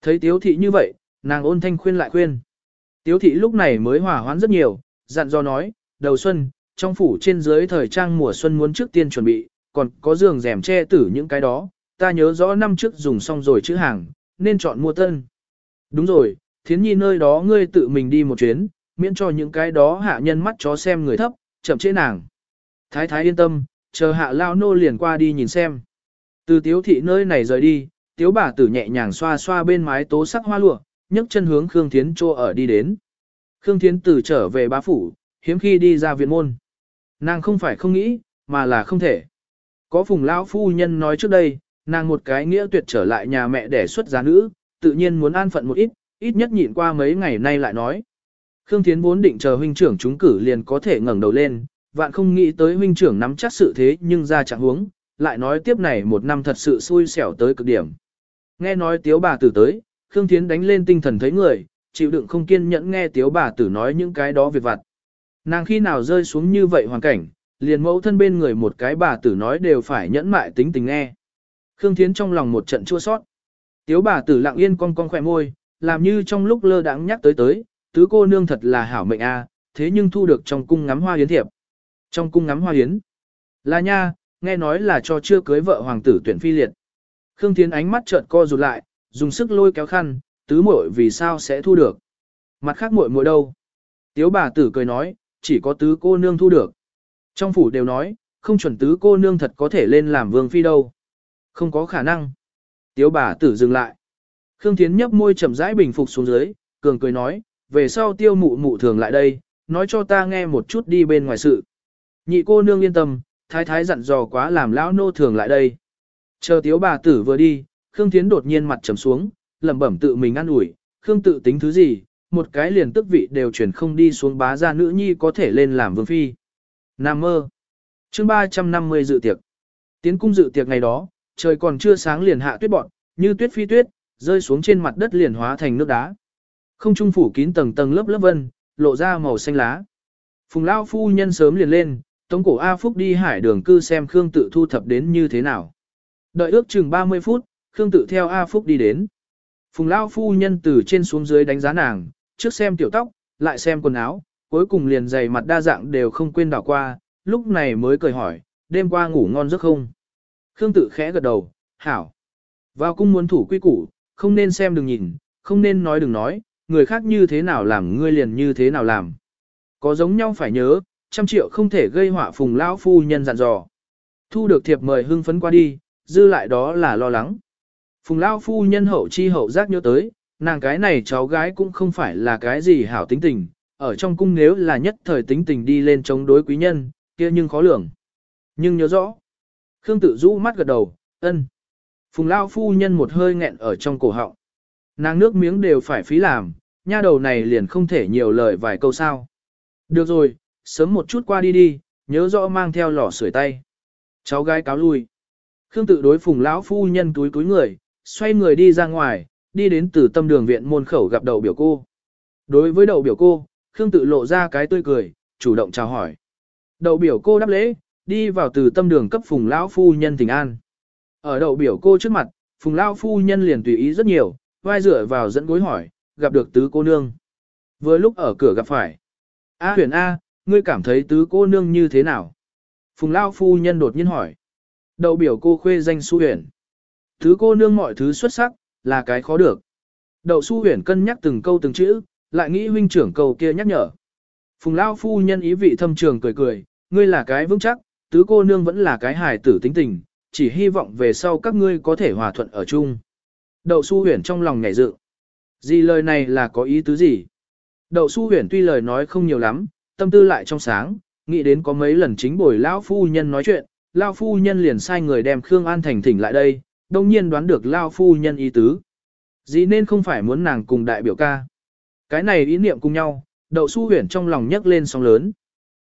Thấy tiếu thị như vậy, nàng ôn thanh khuyên lại khuyên. Tiếu thị lúc này mới hòa hoãn rất nhiều, dặn do nói, đầu xuân, trong phủ trên dưới thời trang mùa xuân muốn trước tiên chuẩn bị, còn có giường rèm che tử những cái đó, ta nhớ rõ năm trước dùng xong rồi chữ hàng, nên chọn mua tân. Đúng rồi, thiến nhi nơi đó ngươi tự mình đi một chuyến, miễn cho những cái đó hạ nhân mắt chó xem người thấp, chậm chế nàng. Thái thái yên tâm, chờ hạ lao nô liền qua đi nhìn xem. Từ tiếu thị nơi này rời đi, tiếu bà tử nhẹ nhàng xoa xoa bên mái tố sắc hoa lụa, nhấc chân hướng Khương Thiến Chô ở đi đến. Khương Thiến Tử trở về bá phủ, hiếm khi đi ra viện môn. Nàng không phải không nghĩ, mà là không thể. Có phùng lão phu nhân nói trước đây, nàng một cái nghĩa tuyệt trở lại nhà mẹ để xuất giá nữ, tự nhiên muốn an phận một ít, ít nhất nhịn qua mấy ngày nay lại nói. Khương Thiến vốn định chờ huynh trưởng chúng cử liền có thể ngẩng đầu lên, vạn không nghĩ tới huynh trưởng nắm chắc sự thế nhưng ra chẳng huống, lại nói tiếp này một năm thật sự xui xẻo tới cực điểm. Nghe nói tiếu bà tử tới, Khương Thiến đánh lên tinh thần thấy người, chịu đựng không kiên nhẫn nghe tiếu bà tử nói những cái đó việc vặt. Nàng khi nào rơi xuống như vậy hoàn cảnh, liền mẫu thân bên người một cái bà tử nói đều phải nhẫn mại tính tình nghe. Khương Thiến trong lòng một trận chua sót. Tiếu bà tử lặng yên con con khỏe môi, làm như trong lúc lơ đãng nhắc tới tới, tứ cô nương thật là hảo mệnh a, thế nhưng thu được trong cung ngắm hoa yến thiệp. Trong cung ngắm hoa yến. Là nha, nghe nói là cho chưa cưới vợ hoàng tử tuyển phi liệt. Khương Thiến ánh mắt chợt co rụt lại, dùng sức lôi kéo khăn, tứ muội vì sao sẽ thu được. Mặt khác muội muội đâu? Tiếu bà tử cười nói, chỉ có tứ cô nương thu được. Trong phủ đều nói, không chuẩn tứ cô nương thật có thể lên làm vương phi đâu. Không có khả năng. Tiếu bà tử dừng lại. Khương Thiến nhấp môi chậm rãi bình phục xuống dưới, cường cười nói, về sau tiêu mụ mụ thường lại đây, nói cho ta nghe một chút đi bên ngoài sự. Nhị cô nương yên tâm, thái thái dặn dò quá làm lão nô thường lại đây. Chờ tiếu bà tử vừa đi, Khương Thiến đột nhiên mặt trầm xuống, lẩm bẩm tự mình ăn ủi, Khương tự tính thứ gì, một cái liền tức vị đều chuyển không đi xuống bá gia nữ nhi có thể lên làm vương phi. Nam mơ. chương 350 dự tiệc. Tiến cung dự tiệc ngày đó, trời còn chưa sáng liền hạ tuyết bọn, như tuyết phi tuyết, rơi xuống trên mặt đất liền hóa thành nước đá. Không trung phủ kín tầng tầng lớp lớp vân, lộ ra màu xanh lá. Phùng Lão phu nhân sớm liền lên, Tống cổ A Phúc đi hải đường cư xem Khương tự thu thập đến như thế nào. Đợi ước chừng 30 phút, Khương tự theo A Phúc đi đến. Phùng Lão phu nhân từ trên xuống dưới đánh giá nàng, trước xem tiểu tóc, lại xem quần áo, cuối cùng liền giày mặt đa dạng đều không quên đảo qua, lúc này mới cười hỏi, đêm qua ngủ ngon giấc không? Khương tự khẽ gật đầu, hảo. Vào cung muốn thủ quy củ, không nên xem đừng nhìn, không nên nói đừng nói, người khác như thế nào làm ngươi liền như thế nào làm. Có giống nhau phải nhớ, trăm triệu không thể gây họa phùng lão phu nhân dặn dò. Thu được thiệp mời hưng phấn qua đi, dư lại đó là lo lắng. Phùng lão phu nhân hậu chi hậu giác nhớ tới, nàng cái này cháu gái cũng không phải là cái gì hảo tính tình, ở trong cung nếu là nhất thời tính tình đi lên chống đối quý nhân, kia nhưng khó lường. Nhưng nhớ rõ. Khương tự rũ mắt gật đầu, ân. Phùng lão phu nhân một hơi nghẹn ở trong cổ họng. Nàng nước miếng đều phải phí làm, nha đầu này liền không thể nhiều lời vài câu sao. Được rồi, sớm một chút qua đi đi, nhớ rõ mang theo lò sưởi tay. Cháu gái cáo lui. Khương tự đối phùng lão phu nhân túi túi người, xoay người đi ra ngoài, đi đến từ tâm đường viện môn khẩu gặp đầu biểu cô. Đối với đầu biểu cô, Khương tự lộ ra cái tươi cười, chủ động chào hỏi. Đầu biểu cô đáp lễ, đi vào từ tâm đường cấp phùng lão phu nhân tình an. Ở đậu biểu cô trước mặt, phùng lão phu nhân liền tùy ý rất nhiều, vai dựa vào dẫn gối hỏi, gặp được tứ cô nương. Vừa lúc ở cửa gặp phải. A huyền A, ngươi cảm thấy tứ cô nương như thế nào? Phùng lão phu nhân đột nhiên hỏi. Đậu biểu cô khuê danh su huyền. Tứ cô nương mọi thứ xuất sắc, là cái khó được. Đậu su huyền cân nhắc từng câu từng chữ, lại nghĩ huynh trưởng cầu kia nhắc nhở. Phùng lão phu nhân ý vị thâm trường cười cười, ngươi là cái vững chắc, tứ cô nương vẫn là cái hài tử tính tình, chỉ hy vọng về sau các ngươi có thể hòa thuận ở chung. Đậu su huyền trong lòng nhảy dự Gì lời này là có ý tứ gì? Đậu su huyền tuy lời nói không nhiều lắm, tâm tư lại trong sáng, nghĩ đến có mấy lần chính bồi lão phu nhân nói chuyện, lão phu nhân liền sai người đem Khương An Thành thỉnh lại đây, đồng nhiên đoán được lão phu nhân ý tứ. Dĩ nên không phải muốn nàng cùng đại biểu ca. Cái này ý niệm cùng nhau, đậu su huyền trong lòng nhấc lên sóng lớn.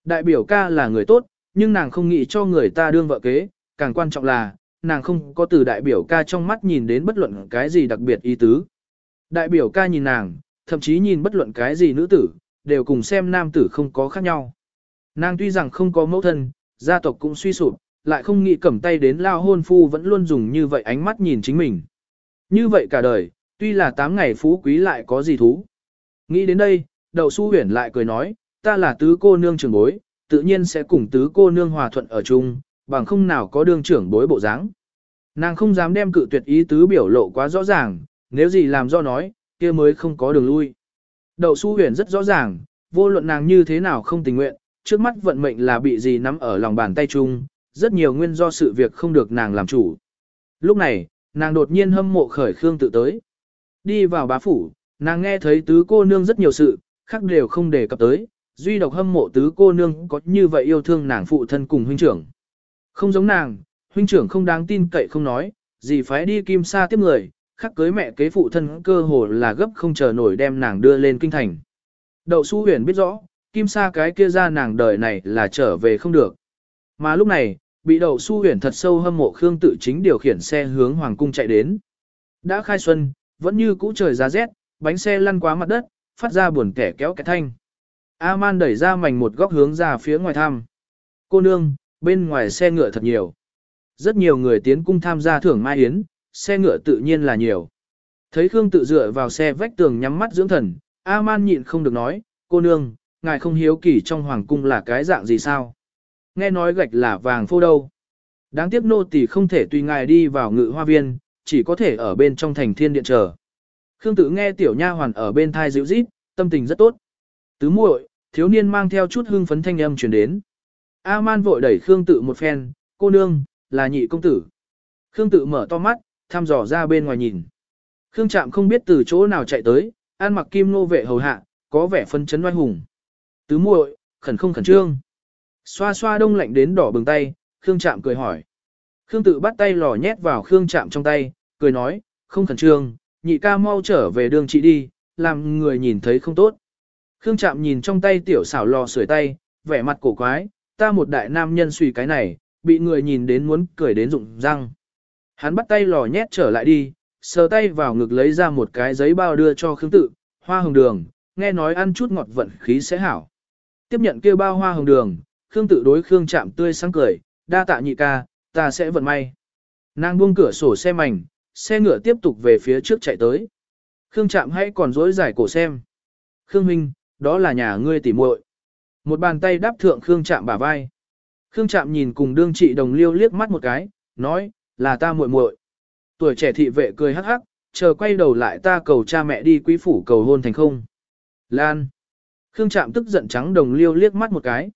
Đại biểu ca là người tốt, nhưng nàng không nghĩ cho người ta đương vợ kế, càng quan trọng là, nàng không có từ đại biểu ca trong mắt nhìn đến bất luận cái gì đặc biệt ý tứ. Đại biểu ca nhìn nàng, thậm chí nhìn bất luận cái gì nữ tử, đều cùng xem nam tử không có khác nhau. Nàng tuy rằng không có mẫu thân, gia tộc cũng suy sụp, lại không nghĩ cầm tay đến lao hôn phu vẫn luôn dùng như vậy ánh mắt nhìn chính mình. Như vậy cả đời, tuy là 8 ngày phú quý lại có gì thú. Nghĩ đến đây, đậu su huyển lại cười nói, ta là tứ cô nương trưởng bối, tự nhiên sẽ cùng tứ cô nương hòa thuận ở chung, bằng không nào có đương trưởng bối bộ dáng. Nàng không dám đem cự tuyệt ý tứ biểu lộ quá rõ ràng, nếu gì làm do nói, kia mới không có đường lui. Đậu su huyền rất rõ ràng, vô luận nàng như thế nào không tình nguyện, trước mắt vận mệnh là bị gì nắm ở lòng bàn tay chung, rất nhiều nguyên do sự việc không được nàng làm chủ. Lúc này, nàng đột nhiên hâm mộ khởi Khương tự tới. Đi vào bá phủ, nàng nghe thấy tứ cô nương rất nhiều sự, khác đều không đề cập tới, duy độc hâm mộ tứ cô nương có như vậy yêu thương nàng phụ thân cùng huynh trưởng. Không giống nàng, huynh trưởng không đáng tin cậy không nói, gì phải đi kim sa tiếp người, khắc cưới mẹ kế phụ thân cơ hồ là gấp không chờ nổi đem nàng đưa lên kinh thành. Đậu su huyền biết rõ, kim sa cái kia ra nàng đời này là trở về không được. Mà lúc này, bị đậu su huyền thật sâu hâm mộ Khương tự chính điều khiển xe hướng hoàng cung chạy đến. Đã khai xuân, vẫn như cũ trời giá rét, bánh xe lăn qua mặt đất, phát ra buồn kẻ kéo cái thanh. A-man đẩy ra mảnh một góc hướng ra phía ngoài thăm. Cô nương, bên ngoài xe ngựa thật nhiều. Rất nhiều người tiến cung tham gia thưởng mai yến, xe ngựa tự nhiên là nhiều. Thấy Khương tự dựa vào xe vách tường nhắm mắt dưỡng thần, A-man nhịn không được nói, cô nương, ngài không hiếu kỳ trong hoàng cung là cái dạng gì sao? Nghe nói gạch là vàng phô đâu. Đáng tiếc nô tỳ không thể tùy ngài đi vào ngự hoa viên, chỉ có thể ở bên trong thành thiên điện chờ. Khương tự nghe tiểu nha hoàn ở bên thai dịu rít, tâm tình rất tốt. Tứ muội, thiếu niên mang theo chút hương phấn thanh âm truyền đến. A-man vội đẩy Khương tự một phen, cô nương, là nhị công tử. Khương tự mở to mắt, thăm dò ra bên ngoài nhìn. Khương Trạm không biết từ chỗ nào chạy tới, ăn mặc kim nô vệ hầu hạ, có vẻ phân chấn oai hùng. Tứ muội, khẩn không khẩn trương. Xoa xoa đông lạnh đến đỏ bừng tay, Khương Trạm cười hỏi. Khương tự bắt tay lò nhét vào Khương Trạm trong tay, cười nói, không khẩn trương, nhị ca mau trở về đường chị đi, làm người nhìn thấy không tốt. Khương Trạm nhìn trong tay tiểu xảo lò sưởi tay, vẻ mặt cổ quái, ta một đại nam nhân suy cái này, bị người nhìn đến muốn cười đến rụng răng. Hắn bắt tay lò nhét trở lại đi, sờ tay vào ngực lấy ra một cái giấy bao đưa cho Khương Tự, hoa hồng đường, nghe nói ăn chút ngọt vận khí sẽ hảo. Tiếp nhận kêu bao hoa hồng đường, Khương Tự đối Khương Trạm tươi sáng cười, đa tạ nhị ca, ta sẽ vận may. Nàng buông cửa sổ xe mảnh, xe ngựa tiếp tục về phía trước chạy tới. Khương Trạm hãy còn dối giải cổ xem. Khương Minh, đó là nhà ngươi tỉ muội. Một bàn tay đáp thượng Khương Trạm bả vai. Khương Trạm nhìn cùng đương trị đồng liêu liếc mắt một cái, nói, là ta muội muội. Tuổi trẻ thị vệ cười hắc hắc, chờ quay đầu lại ta cầu cha mẹ đi quý phủ cầu hôn thành không. Lan. Khương Trạm tức giận trắng đồng liêu liếc mắt một cái.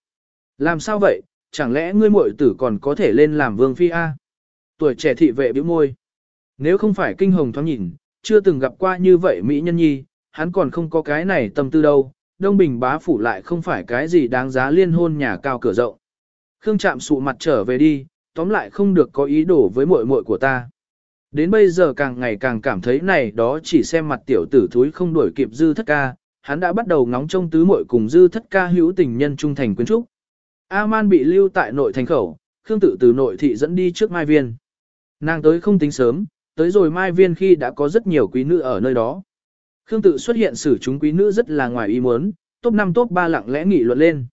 Làm sao vậy, chẳng lẽ ngươi muội tử còn có thể lên làm vương phi A? Tuổi trẻ thị vệ bĩu môi. Nếu không phải kinh hồng thoáng nhìn, chưa từng gặp qua như vậy Mỹ nhân nhi, hắn còn không có cái này tâm tư đâu. Đông Bình bá phủ lại không phải cái gì đáng giá liên hôn nhà cao cửa rộng. Khương Trạm sụ mặt trở về đi, tóm lại không được có ý đồ với muội muội của ta. Đến bây giờ càng ngày càng cảm thấy này đó chỉ xem mặt tiểu tử thúi không đuổi kịp dư thất ca, hắn đã bắt đầu ngóng trông tứ muội cùng dư thất ca hữu tình nhân trung thành quyến trúc. A-man bị lưu tại nội thành khẩu, Khương tự từ nội thị dẫn đi trước Mai Viên. Nàng tới không tính sớm, tới rồi Mai Viên khi đã có rất nhiều quý nữ ở nơi đó. Khương tự xuất hiện xử chúng quý nữ rất là ngoài ý muốn, top 5 top 3 lặng lẽ nghị luận lên.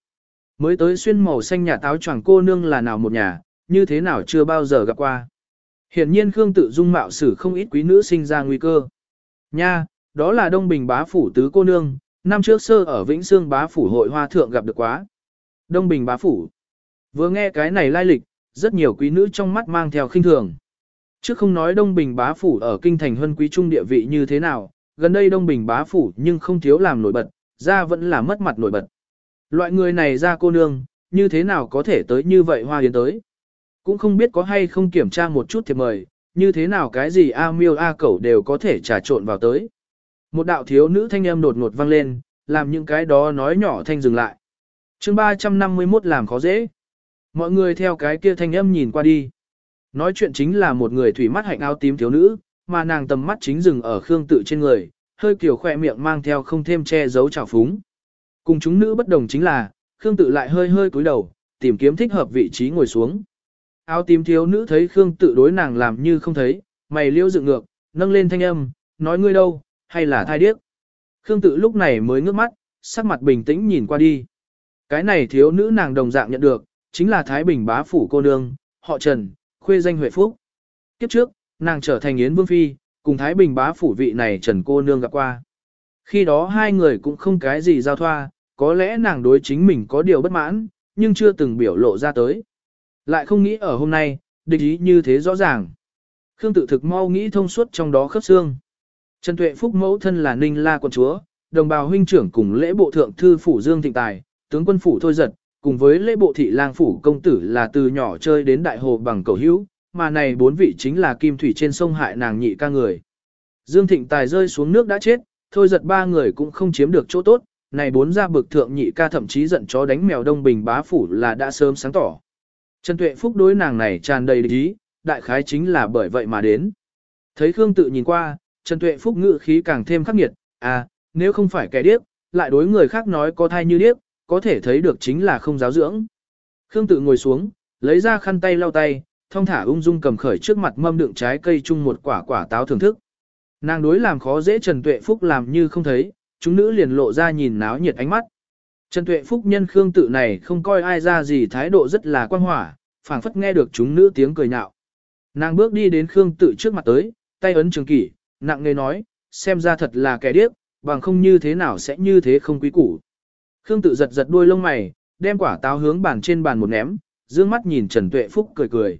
Mới tới xuyên màu xanh nhà táo choàng cô nương là nào một nhà, như thế nào chưa bao giờ gặp qua. Hiển nhiên Khương tự dung mạo xử không ít quý nữ sinh ra nguy cơ. Nha, đó là Đông Bình bá phủ tứ cô nương, năm trước sơ ở Vĩnh Sương bá phủ hội hoa thượng gặp được quá. Đông Bình bá phủ. Vừa nghe cái này lai lịch, rất nhiều quý nữ trong mắt mang theo khinh thường. Chứ không nói Đông Bình bá phủ ở kinh thành huân quý trung địa vị như thế nào, gần đây Đông Bình bá phủ nhưng không thiếu làm nổi bật, ra vẫn là mất mặt nổi bật. Loại người này ra cô nương, như thế nào có thể tới như vậy hoa yến tới. Cũng không biết có hay không kiểm tra một chút thiệp mời, như thế nào cái gì A miêu A cẩu đều có thể trà trộn vào tới. Một đạo thiếu nữ thanh âm đột ngột vang lên, làm những cái đó nói nhỏ thanh dừng lại. chương 351 làm khó dễ. Mọi người theo cái kia thanh âm nhìn qua đi. Nói chuyện chính là một người thủy mắt hạnh áo tím thiếu nữ, mà nàng tầm mắt chính dừng ở Khương tự trên người, hơi kiểu khỏe miệng mang theo không thêm che giấu trào phúng. Cùng chúng nữ bất đồng chính là, Khương tự lại hơi hơi cúi đầu, tìm kiếm thích hợp vị trí ngồi xuống. Áo tím thiếu nữ thấy Khương tự đối nàng làm như không thấy, mày liêu dựng ngược, nâng lên thanh âm, nói ngươi đâu, hay là thai điếc. Khương tự lúc này mới ngước mắt, sắc mặt bình tĩnh nhìn qua đi. Cái này thiếu nữ nàng đồng dạng nhận được, chính là Thái Bình bá phủ cô nương, họ Trần, khuê danh Huệ Phúc. Kiếp trước, nàng trở thành Yến Vương Phi, cùng Thái Bình bá phủ vị này Trần cô nương gặp qua. Khi đó hai người cũng không cái gì giao thoa, có lẽ nàng đối chính mình có điều bất mãn, nhưng chưa từng biểu lộ ra tới. Lại không nghĩ ở hôm nay, địch ý như thế rõ ràng. Khương tự thực mau nghĩ thông suốt trong đó khớp xương. Trần Tuệ Phúc mẫu thân là Ninh La quận chúa, đồng bào huynh trưởng cùng lễ bộ thượng thư phủ Dương Thịnh Tài, tướng quân phủ Thôi Giật, cùng với lễ bộ thị lang phủ công tử là từ nhỏ chơi đến đại hồ bằng cầu hữu, mà này bốn vị chính là kim thủy trên sông hại nàng nhị ca người. Dương Thịnh Tài rơi xuống nước đã chết, Thôi Giật ba người cũng không chiếm được chỗ tốt, này bốn gia bực thượng nhị ca thậm chí giận chó đánh mèo đông bình bá phủ là đã sớm sáng tỏ. Trần Tuệ Phúc đối nàng này tràn đầy lý đại khái chính là bởi vậy mà đến. Thấy Khương tự nhìn qua, Trần Tuệ Phúc ngự khí càng thêm khắc nghiệt, à, nếu không phải kẻ điếc, lại đối người khác nói có thai như điếc, có thể thấy được chính là không giáo dưỡng. Khương tự ngồi xuống, lấy ra khăn tay lau tay, thông thả ung dung cầm khởi trước mặt mâm đựng trái cây chung một quả quả táo thưởng thức. Nàng đối làm khó dễ Trần Tuệ Phúc làm như không thấy, chúng nữ liền lộ ra nhìn náo nhiệt ánh mắt. Trần Tuệ Phúc nhân Khương tự này không coi ai ra gì thái độ rất là quan hỏa, phảng phất nghe được chúng nữ tiếng cười nhạo. Nàng bước đi đến Khương tự trước mặt tới, tay ấn trường kỷ, nặng nề nói, xem ra thật là kẻ điếc, bằng không như thế nào sẽ như thế không quý củ. Khương tự giật giật đuôi lông mày, đem quả táo hướng bàn trên bàn một ném, dương mắt nhìn Trần Tuệ Phúc cười cười.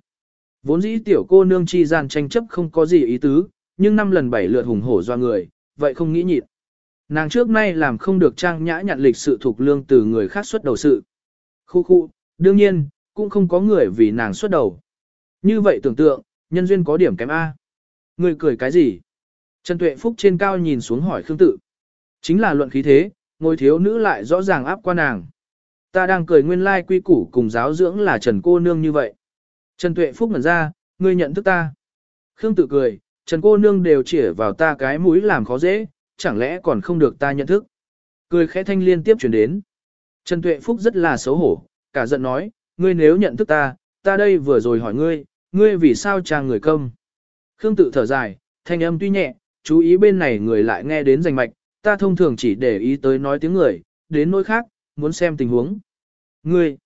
Vốn dĩ tiểu cô nương chi gian tranh chấp không có gì ý tứ, nhưng năm lần bảy lượt hùng hổ do người, vậy không nghĩ nhịn. Nàng trước nay làm không được trang nhã nhận lịch sự thuộc lương từ người khác xuất đầu sự. Khu khu, đương nhiên, cũng không có người vì nàng xuất đầu. Như vậy tưởng tượng, nhân duyên có điểm kém A. Người cười cái gì? Trần Tuệ Phúc trên cao nhìn xuống hỏi Khương Tự. Chính là luận khí thế, ngồi thiếu nữ lại rõ ràng áp qua nàng. Ta đang cười nguyên lai quy củ cùng giáo dưỡng là Trần cô nương như vậy. Trần Tuệ Phúc ngẩn ra, ngươi nhận thức ta. Khương tự cười, Trần cô nương đều chỉ vào ta cái mũi làm khó dễ, chẳng lẽ còn không được ta nhận thức. Cười khẽ thanh liên tiếp chuyển đến. Trần Tuệ Phúc rất là xấu hổ, cả giận nói, ngươi nếu nhận thức ta, ta đây vừa rồi hỏi ngươi, ngươi vì sao trang người công. Khương tự thở dài, thanh âm tuy nhẹ, chú ý bên này người lại nghe đến rành mạch, ta thông thường chỉ để ý tới nói tiếng người, đến nỗi khác, muốn xem tình huống. Ngươi,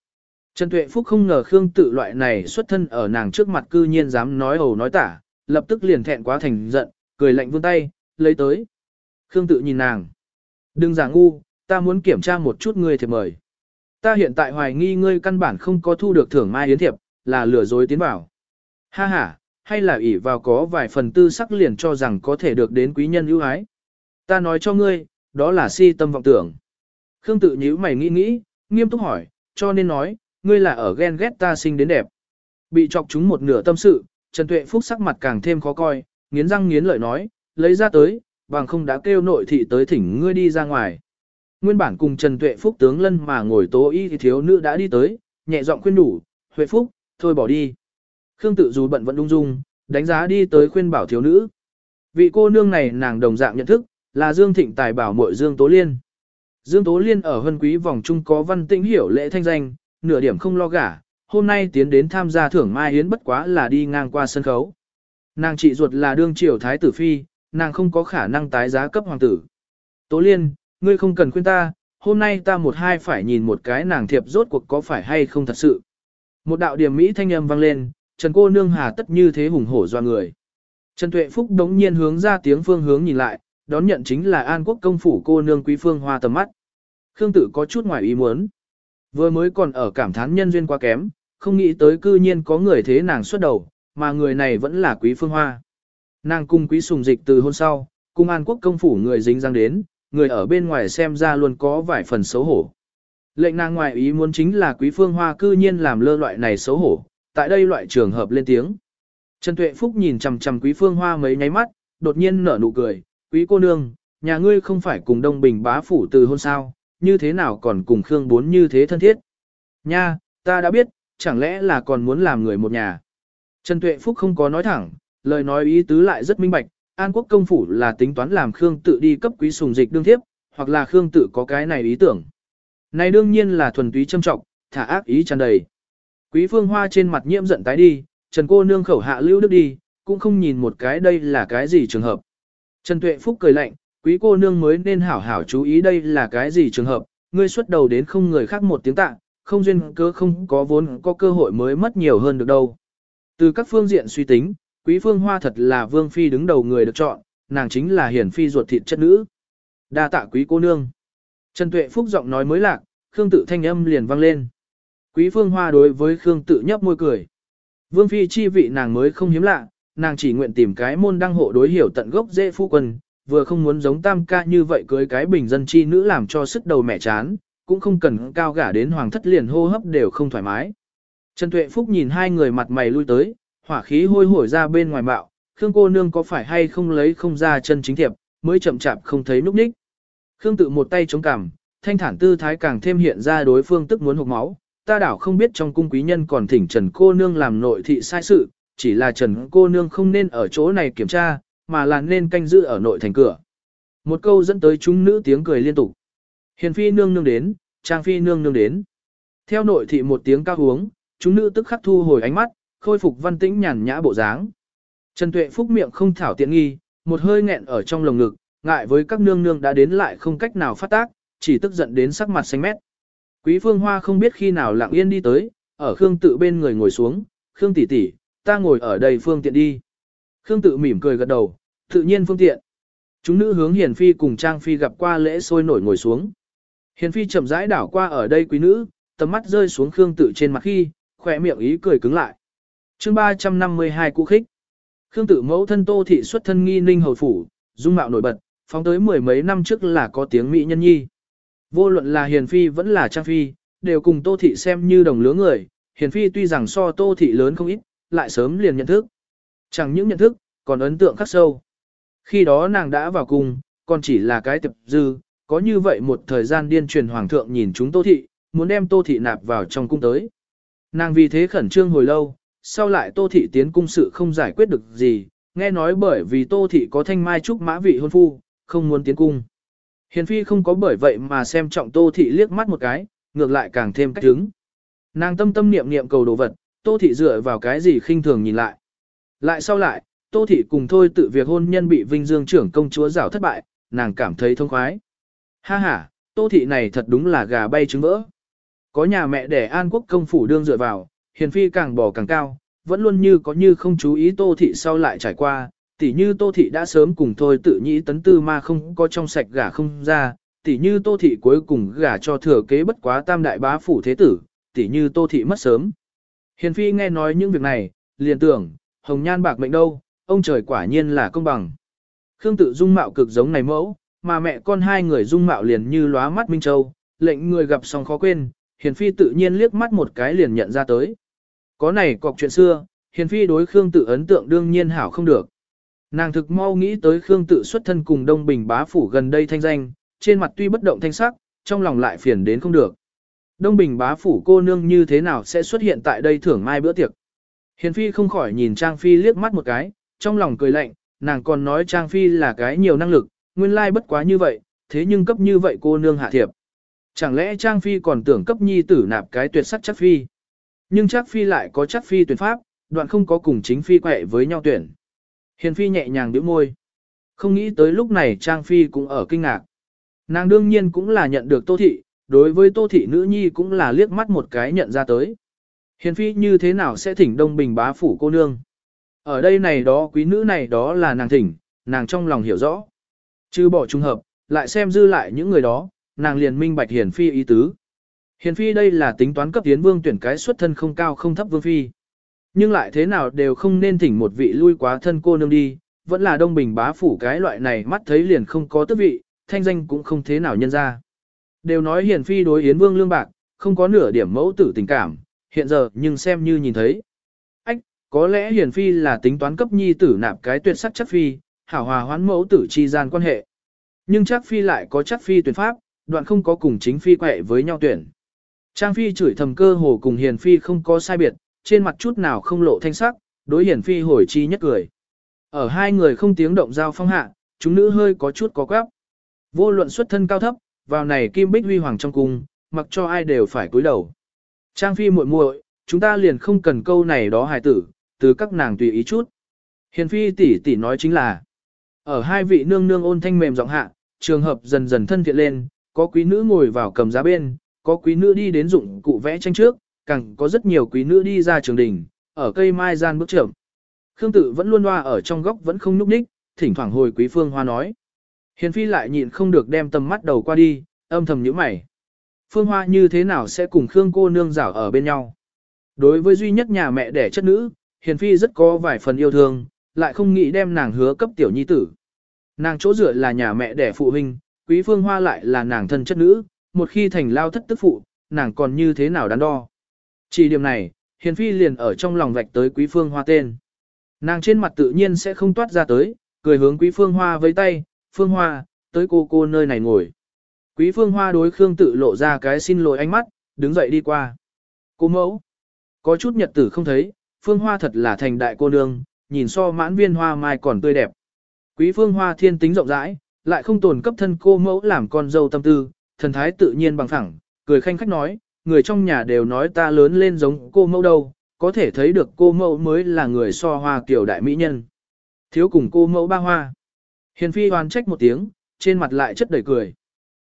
Trần Tuệ Phúc không ngờ Khương tự loại này xuất thân ở nàng trước mặt cư nhiên dám nói ẩu nói tả, lập tức liền thẹn quá thành giận, cười lạnh vươn tay, lấy tới. Khương tự nhìn nàng. Đừng giả ngu, ta muốn kiểm tra một chút ngươi thì mời. Ta hiện tại hoài nghi ngươi căn bản không có thu được thưởng mai yến thiệp, là lừa dối tiến bảo. Ha ha, hay là ỷ vào có vài phần tư sắc liền cho rằng có thể được đến quý nhân ưu ái. Ta nói cho ngươi, đó là si tâm vọng tưởng. Khương tự nhíu mày nghĩ nghĩ, nghiêm túc hỏi, cho nên nói, ngươi là ở ghen ghét ta sinh đến đẹp. Bị chọc chúng một nửa tâm sự, Trần Tuệ Phúc sắc mặt càng thêm khó coi, nghiến răng nghiến lợi nói, lấy ra tới, bằng không đã kêu nội thị tới thỉnh ngươi đi ra ngoài. Nguyên bản cùng Trần Tuệ Phúc tướng lân mà ngồi tố y thì thiếu nữ đã đi tới, nhẹ giọng khuyên đủ, Huệ Phúc, thôi bỏ đi. Khương tự dù bận vẫn đung dung, đánh giá đi tới khuyên bảo thiếu nữ. Vị cô nương này nàng đồng dạng nhận thức, là Dương Thịnh Tài bảo muội Dương Tố Liên. Dương Tố Liên ở hân quý vòng trung có văn tĩnh hiểu lễ thanh danh, nửa điểm không lo gả, hôm nay tiến đến tham gia thưởng mai yến bất quá là đi ngang qua sân khấu. Nàng trị ruột là đương triều thái tử phi, nàng không có khả năng tái giá cấp hoàng tử. Tố Liên, ngươi không cần khuyên ta, hôm nay ta một hai phải nhìn một cái nàng thiệp rốt cuộc có phải hay không thật sự. Một đạo điểm mỹ thanh âm vang lên, Trần cô nương hà tất như thế hùng hổ doa người. Trần Tuệ Phúc đống nhiên hướng ra tiếng phương hướng nhìn lại, đón nhận chính là An Quốc công phủ cô nương quý phương hoa tầm mắt. Khương Tử có chút ngoài ý muốn. Vừa mới còn ở cảm thán nhân duyên quá kém, không nghĩ tới cư nhiên có người thế nàng xuất đầu, mà người này vẫn là quý phương hoa. Nàng cung quý sùng dịch từ hôn sau, cung An Quốc công phủ người dính răng đến, người ở bên ngoài xem ra luôn có vài phần xấu hổ. Lệnh nàng ngoài ý muốn chính là quý phương hoa cư nhiên làm lơ loại này xấu hổ, tại đây loại trường hợp lên tiếng. Trần Tuệ Phúc nhìn chằm chằm quý phương hoa mấy nháy mắt, đột nhiên nở nụ cười, quý cô nương, nhà ngươi không phải cùng Đông Bình bá phủ từ hôn sao, như thế nào còn cùng Khương Bốn như thế thân thiết. Nha, ta đã biết, chẳng lẽ là còn muốn làm người một nhà. Trần Tuệ Phúc không có nói thẳng, lời nói ý tứ lại rất minh bạch, An Quốc công phủ là tính toán làm Khương tự đi cấp quý sùng dịch đương thiếp, hoặc là Khương tự có cái này ý tưởng. Này đương nhiên là thuần túy châm trọng, thả ác ý tràn đầy. Quý phương hoa trên mặt nhiễm giận tái đi, Trần cô nương khẩu hạ lưu đức đi, cũng không nhìn một cái đây là cái gì trường hợp. Trần Tuệ Phúc cười lạnh, quý cô nương mới nên hảo hảo chú ý đây là cái gì trường hợp, ngươi xuất đầu đến không người khác một tiếng tạ, không duyên cớ không có vốn có cơ hội mới mất nhiều hơn được đâu. Từ các phương diện suy tính, quý phương hoa thật là vương phi đứng đầu người được chọn, nàng chính là hiển phi ruột thịt chất nữ. đa tạ quý cô nương. Trần Tuệ Phúc giọng nói mới lạc, Khương tự thanh âm liền vang lên. Quý phương hoa đối với Khương tự nhấp môi cười. Vương phi chi vị nàng mới không hiếm lạ, nàng chỉ nguyện tìm cái môn đăng hộ đối hiểu tận gốc dễ phu quân, vừa không muốn giống tam ca như vậy cưới cái bình dân chi nữ làm cho sức đầu mẹ chán, cũng không cần cao gả đến hoàng thất liền hô hấp đều không thoải mái. Trần Tuệ Phúc nhìn hai người mặt mày lui tới, hỏa khí hôi hổi ra bên ngoài bạo, Khương cô nương có phải hay không lấy không ra chân chính thiệp, mới chậm chạp không thấy núp ních. Khương tự một tay chống cằm, thanh thản tư thái càng thêm hiện ra đối phương tức muốn hộc máu, ta đảo không biết trong cung quý nhân còn thỉnh Trần cô nương làm nội thị sai sự, chỉ là Trần cô nương không nên ở chỗ này kiểm tra, mà là nên canh giữ ở nội thành cửa. Một câu dẫn tới chúng nữ tiếng cười liên tục. Hiền phi nương nương đến, trang phi nương nương đến. Theo nội thị một tiếng cao uống, chúng nữ tức khắc thu hồi ánh mắt, khôi phục văn tĩnh nhàn nhã bộ dáng. Trần Tuệ Phúc miệng không thảo tiện nghi, một hơi nghẹn ở trong lồng ngực, ngại với các nương nương đã đến lại không cách nào phát tác, chỉ tức giận đến sắc mặt xanh mét. Quý Phương Hoa không biết khi nào lặng yên đi tới, ở Khương tự bên người ngồi xuống, Khương tỷ tỷ, ta ngồi ở đây phương tiện đi. Khương tự mỉm cười gật đầu, tự nhiên phương tiện. Chúng nữ hướng Hiền Phi cùng Trang Phi gặp qua lễ sôi nổi ngồi xuống. Hiền Phi chậm rãi đảo qua ở đây quý nữ, tầm mắt rơi xuống Khương tự trên mặt khi, khỏe miệng ý cười cứng lại. chương 352 cũ khích. Khương tự mẫu thân Tô Thị xuất thân nghi ninh hầu phủ, dung mạo nổi bật, phóng tới mười mấy năm trước là có tiếng mỹ nhân nhi. Vô luận là Hiền Phi vẫn là Trang Phi, đều cùng Tô Thị xem như đồng lứa người, Hiền Phi tuy rằng so Tô Thị lớn không ít, lại sớm liền nhận thức. Chẳng những nhận thức, còn ấn tượng khắc sâu. Khi đó nàng đã vào cung, còn chỉ là cái tiệp dư, có như vậy một thời gian điên truyền hoàng thượng nhìn chúng tô thị, muốn đem tô thị nạp vào trong cung tới. Nàng vì thế khẩn trương hồi lâu, sau lại tô thị tiến cung sự không giải quyết được gì, nghe nói bởi vì tô thị có thanh mai trúc mã vị hôn phu, không muốn tiến cung. Hiền phi không có bởi vậy mà xem trọng tô thị liếc mắt một cái, ngược lại càng thêm cách hứng. Nàng tâm tâm niệm niệm cầu đồ vật, tô thị dựa vào cái gì khinh thường nhìn lại. Lại sau lại, tô thị cùng thôi tự việc hôn nhân bị vinh dương trưởng công chúa rảo thất bại, nàng cảm thấy thông khoái. Ha ha, tô thị này thật đúng là gà bay trứng vỡ. Có nhà mẹ đẻ an quốc công phủ đương dựa vào, hiền phi càng bỏ càng cao, vẫn luôn như có như không chú ý tô thị sau lại trải qua, tỉ như tô thị đã sớm cùng thôi tự nhĩ tấn tư mà không có trong sạch gà không ra, tỉ như tô thị cuối cùng gả cho thừa kế bất quá tam đại bá phủ thế tử, tỉ như tô thị mất sớm. Hiền phi nghe nói những việc này, liền tưởng, hồng nhan bạc mệnh đâu, ông trời quả nhiên là công bằng. Khương tự dung mạo cực giống này mẫu, mà mẹ con hai người dung mạo liền như lóa mắt Minh Châu, lệnh người gặp xong khó quên, Hiền Phi tự nhiên liếc mắt một cái liền nhận ra tới. Có này cọc chuyện xưa, Hiền Phi đối Khương tự ấn tượng đương nhiên hảo không được. Nàng thực mau nghĩ tới Khương tự xuất thân cùng Đông Bình bá phủ gần đây thanh danh, trên mặt tuy bất động thanh sắc, trong lòng lại phiền đến không được. Đông Bình bá phủ cô nương như thế nào sẽ xuất hiện tại đây thưởng mai bữa tiệc. Hiền Phi không khỏi nhìn Trang Phi liếc mắt một cái, trong lòng cười lạnh, nàng còn nói Trang Phi là cái nhiều năng lực, nguyên lai bất quá như vậy, thế nhưng cấp như vậy cô nương hạ thiệp. Chẳng lẽ Trang Phi còn tưởng cấp nhi tử nạp cái tuyệt sắc chắc Phi. Nhưng chắc Phi lại có chắc Phi tuyển pháp, đoạn không có cùng chính Phi quẹ với nhau tuyển. Hiền Phi nhẹ nhàng biểu môi. Không nghĩ tới lúc này Trang Phi cũng ở kinh ngạc. Nàng đương nhiên cũng là nhận được Tô Thị, đối với Tô Thị nữ nhi cũng là liếc mắt một cái nhận ra tới. Hiền Phi như thế nào sẽ thỉnh Đông Bình bá phủ cô nương? Ở đây này đó quý nữ này đó là nàng thỉnh, nàng trong lòng hiểu rõ. Chứ bỏ trung hợp, lại xem dư lại những người đó, nàng liền minh bạch Hiền Phi ý tứ. Hiền Phi đây là tính toán cấp tiến vương tuyển cái xuất thân không cao không thấp vương phi. Nhưng lại thế nào đều không nên thỉnh một vị lui quá thân cô nương đi, vẫn là đông bình bá phủ cái loại này mắt thấy liền không có tước vị, thanh danh cũng không thế nào nhân ra. Đều nói Hiền Phi đối Yến Vương lương bạc, không có nửa điểm mẫu tử tình cảm, hiện giờ nhưng xem như nhìn thấy. Có lẽ Hiền Phi là tính toán cấp nhi tử nạp cái tuyệt sắc chắc Phi, hảo hòa hoán mẫu tử chi gian quan hệ. Nhưng chắc Phi lại có chắc Phi tuyển pháp, đoạn không có cùng chính Phi quệ với nhau tuyển. Trang Phi chửi thầm cơ hồ cùng Hiền Phi không có sai biệt, trên mặt chút nào không lộ thanh sắc, đối Hiền Phi hồi chi nhất cười. Ở hai người không tiếng động giao phong hạ, chúng nữ hơi có chút có quáp. Vô luận xuất thân cao thấp, vào này kim bích huy hoàng trong cung, mặc cho ai đều phải cúi đầu. Trang Phi muội muội, chúng ta liền không cần câu này đó hài tử, từ các nàng tùy ý chút. Hiền Phi tỷ tỷ nói chính là, ở hai vị nương nương ôn thanh mềm giọng hạ, trường hợp dần dần thân thiện lên, có quý nữ ngồi vào cầm giá bên, có quý nữ đi đến dụng cụ vẽ tranh trước, càng có rất nhiều quý nữ đi ra trường đình, ở cây mai gian bước trưởng. Khương tự vẫn luôn loa ở trong góc vẫn không nhúc nhích, thỉnh thoảng hồi quý phương hoa nói. Hiền phi lại nhịn không được đem tầm mắt đầu qua đi, âm thầm nhíu mày. Phương hoa như thế nào sẽ cùng Khương cô nương rảo ở bên nhau? Đối với duy nhất nhà mẹ đẻ chất nữ, Hiền phi rất có vài phần yêu thương, lại không nghĩ đem nàng hứa cấp tiểu nhi tử. Nàng chỗ dựa là nhà mẹ đẻ phụ huynh, quý phương hoa lại là nàng thân chất nữ, một khi thành lao thất tức phụ, nàng còn như thế nào đắn đo. Chỉ điểm này, hiền phi liền ở trong lòng vạch tới quý phương hoa tên. Nàng trên mặt tự nhiên sẽ không toát ra tới, cười hướng quý phương hoa với tay, phương hoa, tới cô cô nơi này ngồi. Quý phương hoa đối Khương tự lộ ra cái xin lỗi ánh mắt, đứng dậy đi qua. Cô mẫu, có chút nhật tử không thấy, phương hoa thật là thành đại cô nương, nhìn so mãn viên hoa mai còn tươi đẹp. Quý phương hoa thiên tính rộng rãi, lại không tồn cấp thân cô mẫu làm con dâu tâm tư, thần thái tự nhiên bằng thẳng, cười khanh khách nói, người trong nhà đều nói ta lớn lên giống cô mẫu đâu, có thể thấy được cô mẫu mới là người so hoa kiểu đại mỹ nhân. Thiếu cùng cô mẫu ba hoa. Hiền phi hoàn trách một tiếng, trên mặt lại chất đầy cười.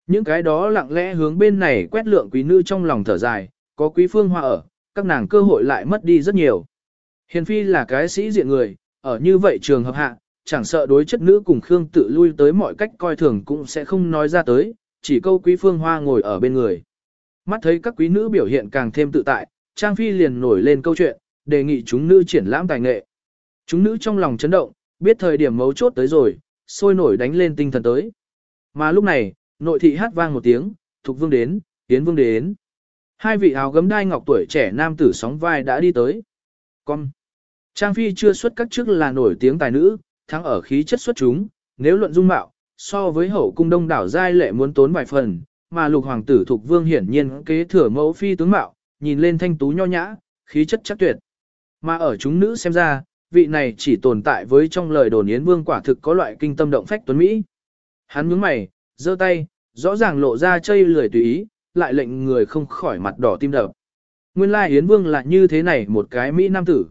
Những cái đó lặng lẽ hướng bên này quét lượng quý nữ trong lòng thở dài, có quý phương hoa ở, các nàng cơ hội lại mất đi rất nhiều. Hiền phi là cái sĩ diện người, ở như vậy trường hợp hạ, chẳng sợ đối chất nữ cùng Khương tự lui tới mọi cách coi thường cũng sẽ không nói ra tới, chỉ câu quý phương hoa ngồi ở bên người. Mắt thấy các quý nữ biểu hiện càng thêm tự tại, Trang Phi liền nổi lên câu chuyện, đề nghị chúng nữ triển lãm tài nghệ. Chúng nữ trong lòng chấn động, biết thời điểm mấu chốt tới rồi, sôi nổi đánh lên tinh thần tới. Mà lúc này, nội thị hát vang một tiếng, Thục Vương đến, Tiến Vương đến. Hai vị áo gấm đai ngọc tuổi trẻ nam tử sóng vai đã đi tới. Con. Trang Phi chưa xuất các chức là nổi tiếng tài nữ, thắng ở khí chất xuất chúng, nếu luận dung mạo, so với hậu cung đông đảo giai lệ muốn tốn vài phần, mà lục hoàng tử thuộc vương hiển nhiên kế thừa mẫu phi tướng mạo, nhìn lên thanh tú nho nhã, khí chất chắc tuyệt. Mà ở chúng nữ xem ra, vị này chỉ tồn tại với trong lời đồn Yến Vương quả thực có loại kinh tâm động phách tuấn Mỹ. Hắn nhướng mày, giơ tay, rõ ràng lộ ra chây lười tùy ý, lại lệnh người không khỏi mặt đỏ tim đập. Nguyên lai Yến Vương là như thế này một cái Mỹ nam tử.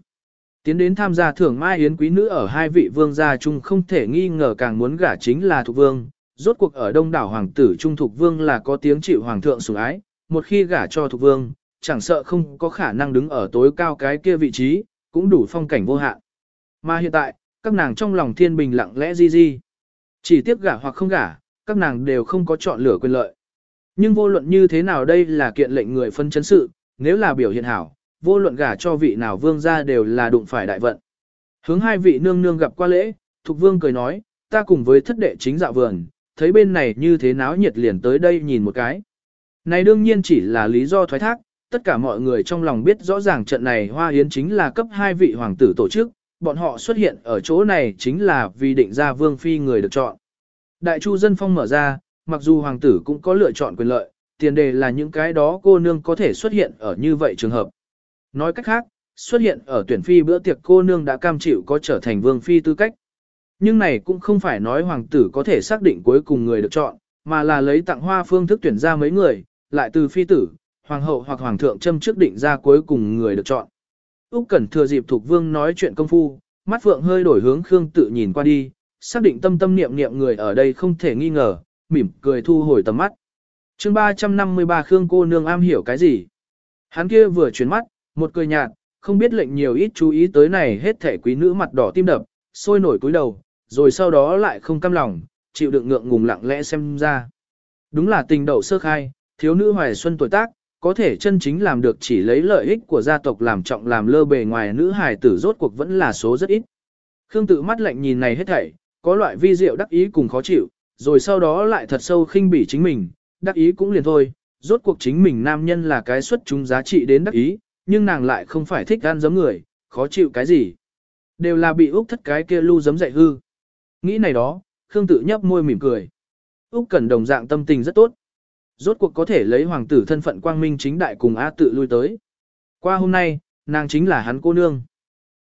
Tiến đến tham gia thưởng mai Yến quý nữ ở hai vị vương gia chung không thể nghi ngờ càng muốn gả chính là thuộc vương. Rốt cuộc ở đông đảo hoàng tử trung thuộc vương là có tiếng chịu hoàng thượng sủng ái, một khi gả cho thuộc vương, chẳng sợ không có khả năng đứng ở tối cao cái kia vị trí, cũng đủ phong cảnh vô hạn. Mà hiện tại, các nàng trong lòng thiên bình lặng lẽ di di. Chỉ tiếc gả hoặc không gả, các nàng đều không có chọn lựa quyền lợi. Nhưng vô luận như thế nào đây là kiện lệnh người phân chấn sự, nếu là biểu hiện hảo, vô luận gả cho vị nào vương gia đều là đụng phải đại vận. Hướng hai vị nương nương gặp qua lễ, Thục Vương cười nói, ta cùng với thất đệ chính dạo vườn, thấy bên này như thế náo nhiệt liền tới đây nhìn một cái. Này đương nhiên chỉ là lý do thoái thác, tất cả mọi người trong lòng biết rõ ràng trận này Hoa Yến chính là cấp hai vị hoàng tử tổ chức, bọn họ xuất hiện ở chỗ này chính là vì định ra vương phi người được chọn. Đại chu dân phong mở ra, mặc dù hoàng tử cũng có lựa chọn quyền lợi, tiền đề là những cái đó cô nương có thể xuất hiện ở như vậy trường hợp. Nói cách khác, xuất hiện ở tuyển phi bữa tiệc cô nương đã cam chịu có trở thành vương phi tư cách. Nhưng này cũng không phải nói hoàng tử có thể xác định cuối cùng người được chọn, mà là lấy tặng hoa phương thức tuyển ra mấy người, lại từ phi tử, hoàng hậu hoặc hoàng thượng châm trước định ra cuối cùng người được chọn. Úc Cẩn thừa dịp thuộc vương nói chuyện công phu, mắt phượng hơi đổi hướng Khương tự nhìn qua đi, xác định tâm tâm niệm niệm người ở đây không thể nghi ngờ, mỉm cười thu hồi tầm mắt. Chương 353 Khương cô nương am hiểu cái gì? Hắn kia vừa chuyển mắt, một cười nhạt, không biết lệnh nhiều ít chú ý tới này hết thể quý nữ mặt đỏ tim đập, sôi nổi cúi đầu, rồi sau đó lại không cam lòng, chịu đựng ngượng ngùng lặng lẽ xem ra. Đúng là tình đậu sơ khai, thiếu nữ hoài xuân tuổi tác, có thể chân chính làm được chỉ lấy lợi ích của gia tộc làm trọng làm lơ bề ngoài nữ hài tử rốt cuộc vẫn là số rất ít. Khương tự mắt lạnh nhìn này hết thảy, có loại vi diệu đắc ý cùng khó chịu, rồi sau đó lại thật sâu khinh bỉ chính mình, đắc ý cũng liền thôi, rốt cuộc chính mình nam nhân là cái xuất chúng giá trị đến đắc ý, nhưng nàng lại không phải thích gan giấm người, khó chịu cái gì. Đều là bị Úc thất cái kia lưu giấm dạy hư. Nghĩ này đó, Khương tự nhấp môi mỉm cười. Úc Cẩn đồng dạng tâm tình rất tốt. Rốt cuộc có thể lấy hoàng tử thân phận quang minh chính đại cùng A tự lui tới. Qua hôm nay, nàng chính là hắn cô nương.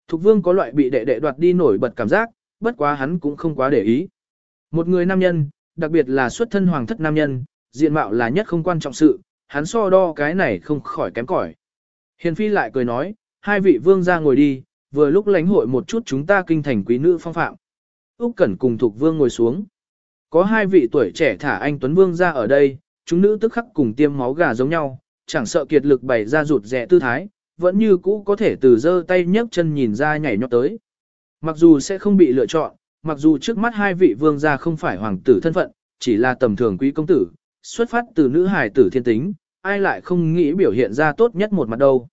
Thục vương có loại bị đệ đệ đoạt đi nổi bật cảm giác, bất quá hắn cũng không quá để ý. Một người nam nhân, đặc biệt là xuất thân hoàng thất nam nhân, diện mạo là nhất không quan trọng sự, hắn so đo cái này không khỏi kém cỏi. Hiền phi lại cười nói, hai vị vương ra ngồi đi, vừa lúc lãnh hội một chút chúng ta kinh thành quý nữ phong phạm. Úc Cẩn cùng Thục Vương ngồi xuống. Có hai vị tuổi trẻ thả anh Tuấn Vương ra ở đây, chúng nữ tức khắc cùng tiêm máu gà giống nhau, chẳng sợ kiệt lực bày ra rụt rẻ tư thái, vẫn như cũ có thể từ giơ tay nhấc chân nhìn ra nhảy nhót tới. Mặc dù sẽ không bị lựa chọn, mặc dù trước mắt hai vị vương gia không phải hoàng tử thân phận, chỉ là tầm thường quý công tử, xuất phát từ nữ hài tử thiên tính, ai lại không nghĩ biểu hiện ra tốt nhất một mặt đâu.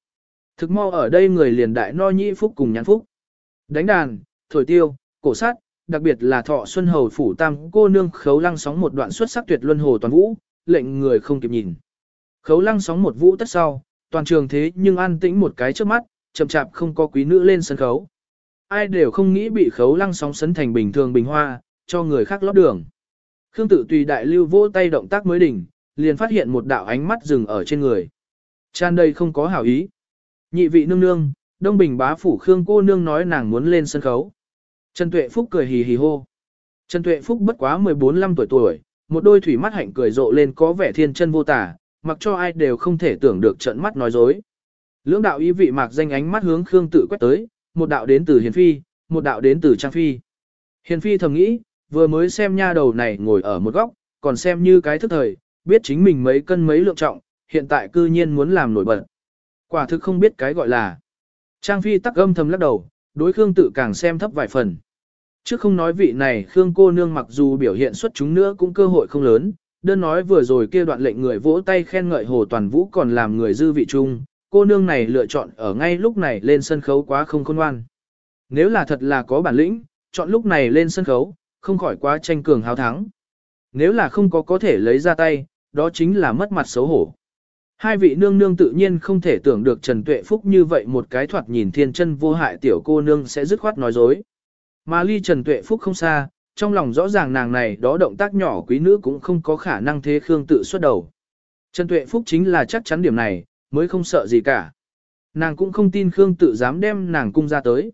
Thực mau ở đây người liền đại no nhĩ phúc cùng nhãn phúc. Đánh đàn, thổi tiêu, cổ sát, đặc biệt là thọ xuân hầu phủ tam cô nương khấu lăng sóng một đoạn xuất sắc tuyệt luân hồ toàn vũ, lệnh người không kịp nhìn. Khấu lăng sóng một vũ tất sau, toàn trường thế nhưng an tĩnh một cái trước mắt, chậm chạp không có quý nữ lên sân khấu. Ai đều không nghĩ bị khấu lăng sóng sấn thành bình thường bình hoa, cho người khác lót đường. Khương tự tùy đại lưu vỗ tay động tác mới đỉnh, liền phát hiện một đạo ánh mắt dừng ở trên người. Chan đây không có hảo ý. Nhị vị nương nương, Đông Bình bá phủ Khương cô nương nói nàng muốn lên sân khấu. Trần Tuệ Phúc cười hì hì hô. Trần Tuệ Phúc bất quá 14-15 tuổi tuổi, một đôi thủy mắt hạnh cười rộ lên có vẻ thiên chân vô tả, mặc cho ai đều không thể tưởng được trận mắt nói dối. Lưỡng đạo ý vị mạc danh ánh mắt hướng Khương tự quét tới, một đạo đến từ Hiền Phi, một đạo đến từ Trang Phi. Hiền Phi thầm nghĩ, vừa mới xem nha đầu này ngồi ở một góc, còn xem như cái thức thời, biết chính mình mấy cân mấy lượng trọng, hiện tại cư nhiên muốn làm nổi bật. Quả thực không biết cái gọi là. Trang Phi tắc âm thầm lắc đầu, đối Khương tự càng xem thấp vài phần. Trước không nói vị này Khương cô nương mặc dù biểu hiện xuất chúng nữa cũng cơ hội không lớn, đơn nói vừa rồi kia đoạn lệnh người vỗ tay khen ngợi Hồ Toàn Vũ còn làm người dư vị chung, cô nương này lựa chọn ở ngay lúc này lên sân khấu quá không khôn ngoan. Nếu là thật là có bản lĩnh, chọn lúc này lên sân khấu, không khỏi quá tranh cường hào thắng. Nếu là không có có thể lấy ra tay, đó chính là mất mặt xấu hổ. Hai vị nương nương tự nhiên không thể tưởng được Trần Tuệ Phúc như vậy một cái thoạt nhìn thiên chân vô hại tiểu cô nương sẽ dứt khoát nói dối. Mà ly Trần Tuệ Phúc không xa, trong lòng rõ ràng nàng này đó động tác nhỏ quý nữ cũng không có khả năng thế Khương tự xuất đầu. Trần Tuệ Phúc chính là chắc chắn điểm này, mới không sợ gì cả. Nàng cũng không tin Khương tự dám đem nàng cung ra tới.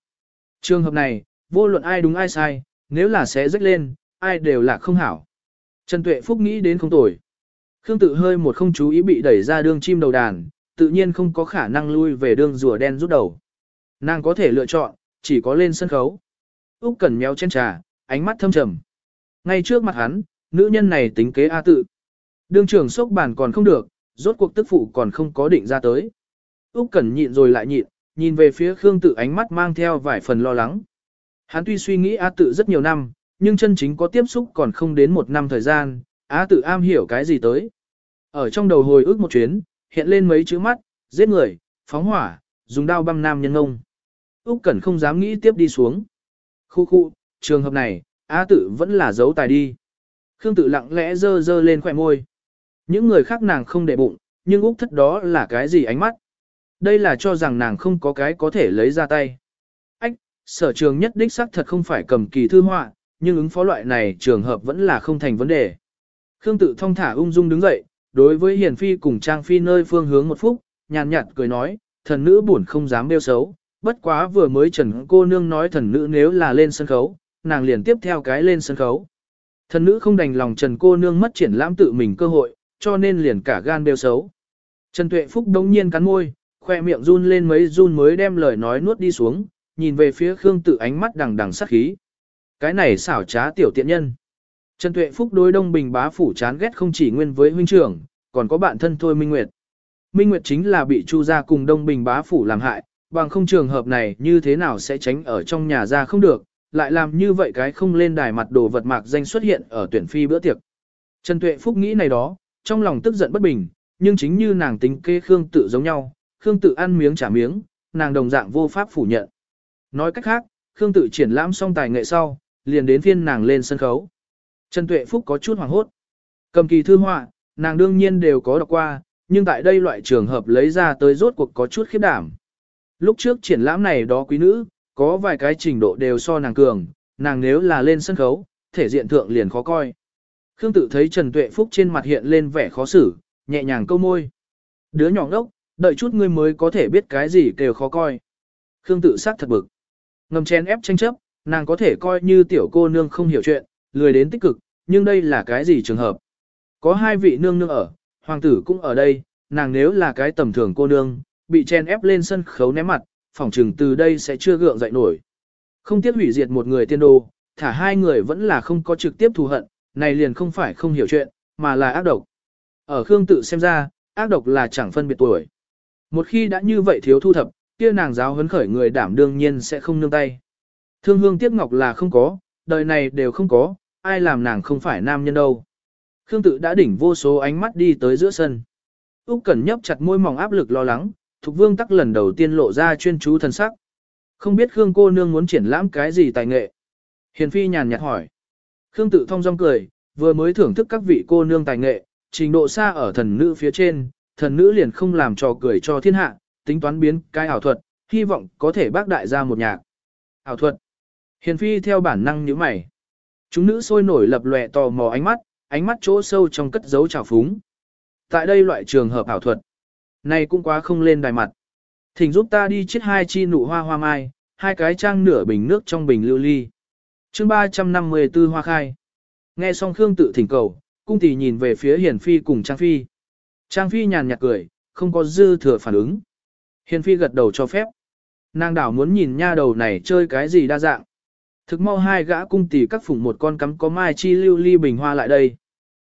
Trường hợp này, vô luận ai đúng ai sai, nếu là sẽ rách lên, ai đều là không hảo. Trần Tuệ Phúc nghĩ đến không tồi. Khương tự hơi một không chú ý bị đẩy ra đường chim đầu đàn, tự nhiên không có khả năng lui về đường rùa đen rút đầu. Nàng có thể lựa chọn, chỉ có lên sân khấu. Úc Cẩn méo chén trà, ánh mắt thâm trầm. Ngay trước mặt hắn, nữ nhân này tính kế A tự. Đương trưởng sốc bản còn không được, rốt cuộc tức phụ còn không có định ra tới. Úc Cẩn nhịn rồi lại nhịn, nhìn về phía Khương Tự ánh mắt mang theo vài phần lo lắng. Hắn tuy suy nghĩ A Tự rất nhiều năm, nhưng chân chính có tiếp xúc còn không đến một năm thời gian, A Tự am hiểu cái gì tới. Ở trong đầu hồi ức một chuyến, hiện lên mấy chữ mắt, giết người, phóng hỏa, dùng đao băm nam nhân ngông. Úc Cẩn không dám nghĩ tiếp đi xuống. Khu khu, trường hợp này, A Tự vẫn là giấu tài đi. Khương Tự lặng lẽ dơ dơ lên khỏe môi. Những người khác nàng không để bụng, nhưng Úc thất đó là cái gì ánh mắt? Đây là cho rằng nàng không có cái có thể lấy ra tay. Ách, sở trường nhất đích xác thật không phải cầm kỳ thư họa, nhưng ứng phó loại này trường hợp vẫn là không thành vấn đề. Khương tự thong thả ung dung đứng dậy, đối với hiền phi cùng trang phi nơi phương hướng một phút, nhàn nhạt cười nói, thần nữ buồn không dám bêu xấu, bất quá vừa mới trần cô nương nói thần nữ nếu là lên sân khấu, nàng liền tiếp theo cái lên sân khấu. Thần nữ không đành lòng trần cô nương mất triển lãm tự mình cơ hội, cho nên liền cả gan bêu xấu. Trần Tuệ Phúc đống nhiên cắn môi, khoe miệng run lên mấy run mới đem lời nói nuốt đi xuống, nhìn về phía Khương Tự ánh mắt đằng đằng sát khí. Cái này xảo trá tiểu tiện nhân. Trần Tuệ Phúc đối Đông Bình bá phủ chán ghét không chỉ nguyên với huynh trưởng, còn có bạn thân thôi Minh Nguyệt. Minh Nguyệt chính là bị Chu gia cùng Đông Bình bá phủ làm hại, bằng không trường hợp này như thế nào sẽ tránh ở trong nhà ra không được, lại làm như vậy cái không lên đài mặt đồ vật mạc danh xuất hiện ở tuyển phi bữa tiệc. Trần Tuệ Phúc nghĩ này đó, trong lòng tức giận bất bình, nhưng chính như nàng tính kê Khương tự giống nhau, Khương tự ăn miếng trả miếng, nàng đồng dạng vô pháp phủ nhận. Nói cách khác, Khương tự triển lãm xong tài nghệ sau, liền đến phiên nàng lên sân khấu. Trần Tuệ Phúc có chút hoảng hốt. Cầm kỳ thư họa, nàng đương nhiên đều có đọc qua, nhưng tại đây loại trường hợp lấy ra tới rốt cuộc có chút khiếp đảm. Lúc trước triển lãm này đó quý nữ, có vài cái trình độ đều so nàng cường, nàng nếu là lên sân khấu, thể diện thượng liền khó coi. Khương tự thấy Trần Tuệ Phúc trên mặt hiện lên vẻ khó xử, nhẹ nhàng câu môi. Đứa nhỏ ngốc, đợi chút ngươi mới có thể biết cái gì kêu khó coi. Khương tự sát thật bực. Ngầm chén ép tranh chấp, nàng có thể coi như tiểu cô nương không hiểu chuyện, lười đến tích cực, nhưng đây là cái gì trường hợp. Có hai vị nương nương ở, hoàng tử cũng ở đây, nàng nếu là cái tầm thường cô nương, bị chen ép lên sân khấu ném mặt, phỏng trừng từ đây sẽ chưa gượng dậy nổi. Không tiếc hủy diệt một người tiên đồ, thả hai người vẫn là không có trực tiếp thù hận, này liền không phải không hiểu chuyện, mà là ác độc. Ở Khương tự xem ra, ác độc là chẳng phân biệt tuổi. Một khi đã như vậy thiếu thu thập, kia nàng giáo huấn khởi người đảm đương nhiên sẽ không nương tay. Thương hương tiếc ngọc là không có, đời này đều không có, ai làm nàng không phải nam nhân đâu. Khương tự đã đỉnh vô số ánh mắt đi tới giữa sân. Úc Cẩn nhấp chặt môi mỏng áp lực lo lắng, Thục Vương tắc lần đầu tiên lộ ra chuyên chú thần sắc. Không biết Khương cô nương muốn triển lãm cái gì tài nghệ. Hiền Phi nhàn nhạt hỏi. Khương tự thông dong cười, vừa mới thưởng thức các vị cô nương tài nghệ, trình độ xa ở thần nữ phía trên, thần nữ liền không làm trò cười cho thiên hạ, tính toán biến cái ảo thuật, hy vọng có thể bác đại ra một nhạc. Ảo thuật. Hiền phi theo bản năng nhíu mày. Chúng nữ sôi nổi lập lòe tò mò ánh mắt, ánh mắt chỗ sâu trong cất dấu trào phúng. Tại đây loại trường hợp ảo thuật. Này cũng quá không lên đài mặt. Thỉnh giúp ta đi chiết hai chi nụ hoa hoa mai, hai cái trang nửa bình nước trong bình lưu ly. chương 354 hoa khai. Nghe xong Khương tự thỉnh cầu, cung tỷ nhìn về phía Hiền Phi cùng Trang Phi. Trang Phi nhàn nhạt cười, không có dư thừa phản ứng. Hiền Phi gật đầu cho phép. Nàng đảo muốn nhìn nha đầu này chơi cái gì đa dạng. Thực mau hai gã cung tỷ các phủng một con cắm có mai chi lưu ly bình hoa lại đây.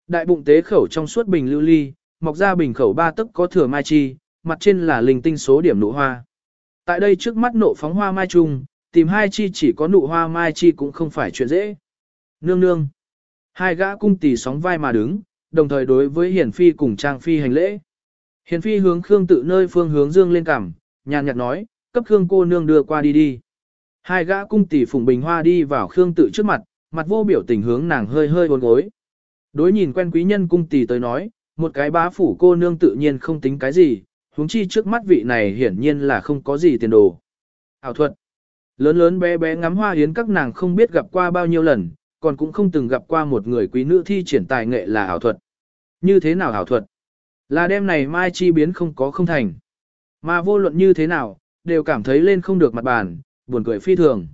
Đại bụng tế khẩu trong suốt bình lưu ly, mọc ra bình khẩu ba tấc có thừa mai chi, mặt trên là linh tinh số điểm nụ hoa. Tại đây trước mắt nộ phóng hoa mai trùng, tìm hai chi chỉ có nụ hoa mai chi cũng không phải chuyện dễ. Nương nương. Hai gã cung tỷ sóng vai mà đứng, đồng thời đối với Hiền Phi cùng Trang Phi hành lễ. Hiền Phi hướng Khương tự nơi phương hướng dương lên cảm, nhàn nhạt nói, cấp Khương cô nương đưa qua đi đi. Hai gã cung tỷ phùng bình hoa đi vào Khương tự trước mặt, mặt vô biểu tình hướng nàng hơi hơi uốn gối. Đối nhìn quen quý nhân cung tỷ tới nói, một cái bá phủ cô nương tự nhiên không tính cái gì, huống chi trước mắt vị này hiển nhiên là không có gì tiền đồ. Ảo thuật. Lớn lớn bé bé ngắm hoa hiến các nàng không biết gặp qua bao nhiêu lần, còn cũng không từng gặp qua một người quý nữ thi triển tài nghệ là ảo thuật. Như thế nào ảo thuật? Là đêm này mai chi biến không có không thành. Mà vô luận như thế nào, đều cảm thấy lên không được mặt bàn, buồn cười phi thường.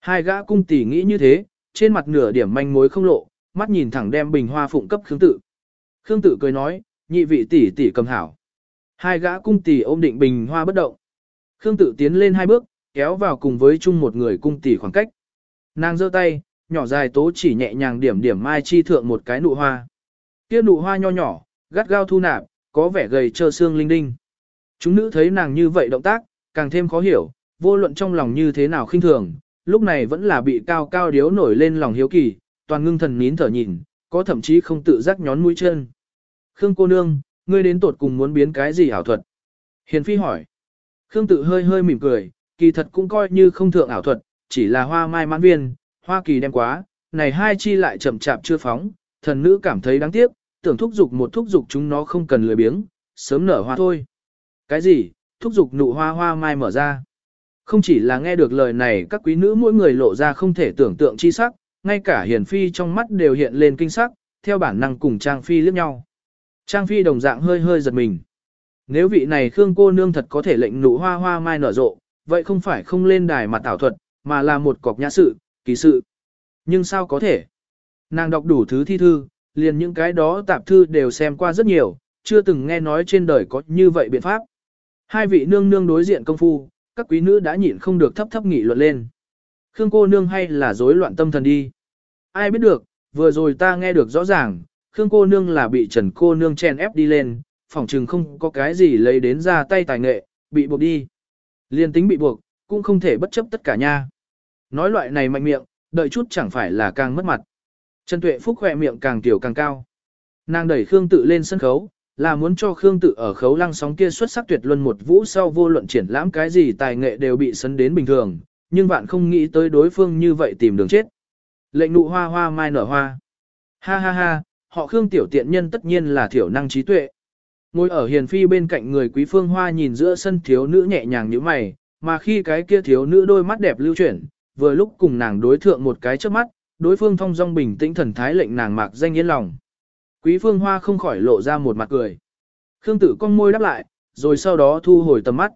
Hai gã cung tỷ nghĩ như thế, trên mặt nửa điểm manh mối không lộ, mắt nhìn thẳng đem bình hoa phụng cấp Khương Tự. Khương Tự cười nói, nhị vị tỷ tỷ cầm hảo. Hai gã cung tỷ ôm định bình hoa bất động. Khương Tự tiến lên hai bước, kéo vào cùng với chung một người cung tỷ khoảng cách. Nàng giơ tay, nhỏ dài tố chỉ nhẹ nhàng điểm điểm mai chi thượng một cái nụ hoa. Kia nụ hoa nho nhỏ, gắt gao thu nạp, có vẻ gầy trơ xương linh đinh. Chúng nữ thấy nàng như vậy động tác, càng thêm khó hiểu, vô luận trong lòng như thế nào khinh thường, lúc này vẫn là bị cao cao điếu nổi lên lòng hiếu kỳ, toàn ngưng thần nín thở nhìn, có thậm chí không tự giác nhón mũi chân. Khương cô nương, ngươi đến tột cùng muốn biến cái gì ảo thuật? Hiền phi hỏi. Khương tự hơi hơi mỉm cười, kỳ thật cũng coi như không thượng ảo thuật, chỉ là hoa mai mãn viên, hoa kỳ đem quá, này hai chi lại chậm chạp chưa phóng, thần nữ cảm thấy đáng tiếc, tưởng thúc dục một thúc dục chúng nó không cần lười biếng, sớm nở hoa thôi. Cái gì, thúc dục nụ hoa hoa mai mở ra. Không chỉ là nghe được lời này các quý nữ mỗi người lộ ra không thể tưởng tượng chi sắc, ngay cả hiền phi trong mắt đều hiện lên kinh sắc, theo bản năng cùng Trang Phi liếc nhau. Trang Phi đồng dạng hơi hơi giật mình. Nếu vị này Khương cô nương thật có thể lệnh nụ hoa hoa mai nở rộ, vậy không phải không lên đài mặt tảo thuật, mà là một cọc nhã sự, kỳ sự. Nhưng sao có thể? Nàng đọc đủ thứ thi thư, liền những cái đó tạp thư đều xem qua rất nhiều, chưa từng nghe nói trên đời có như vậy biện pháp. Hai vị nương nương đối diện công phu, các quý nữ đã nhịn không được thấp thấp nghị luận lên. Khương cô nương hay là rối loạn tâm thần đi. Ai biết được, vừa rồi ta nghe được rõ ràng, Khương cô nương là bị Trần cô nương chen ép đi lên, phỏng chừng không có cái gì lấy đến ra tay tài nghệ, bị buộc đi. Liên tính bị buộc, cũng không thể bất chấp tất cả nha. Nói loại này mạnh miệng, đợi chút chẳng phải là càng mất mặt. Trần Tuệ Phúc khỏe miệng càng tiểu càng cao. Nàng đẩy Khương Tự lên sân khấu, là muốn cho Khương Tự ở khấu lăng sóng kia xuất sắc tuyệt luân một vũ sau vô luận triển lãm cái gì tài nghệ đều bị sấn đến bình thường, nhưng bạn không nghĩ tới đối phương như vậy tìm đường chết. Lệnh nụ hoa hoa mai nở hoa. Ha ha ha, họ Khương tiểu tiện nhân tất nhiên là thiểu năng trí tuệ. Ngồi ở hiền phi bên cạnh người quý phương hoa nhìn giữa sân thiếu nữ nhẹ nhàng như mày, mà khi cái kia thiếu nữ đôi mắt đẹp lưu chuyển, vừa lúc cùng nàng đối thượng một cái trước mắt, đối phương thông dong bình tĩnh thần thái lệnh nàng mạc danh yên lòng. Quý phương hoa không khỏi lộ ra một mặt cười. Khương tử con môi đáp lại, rồi sau đó thu hồi tầm mắt.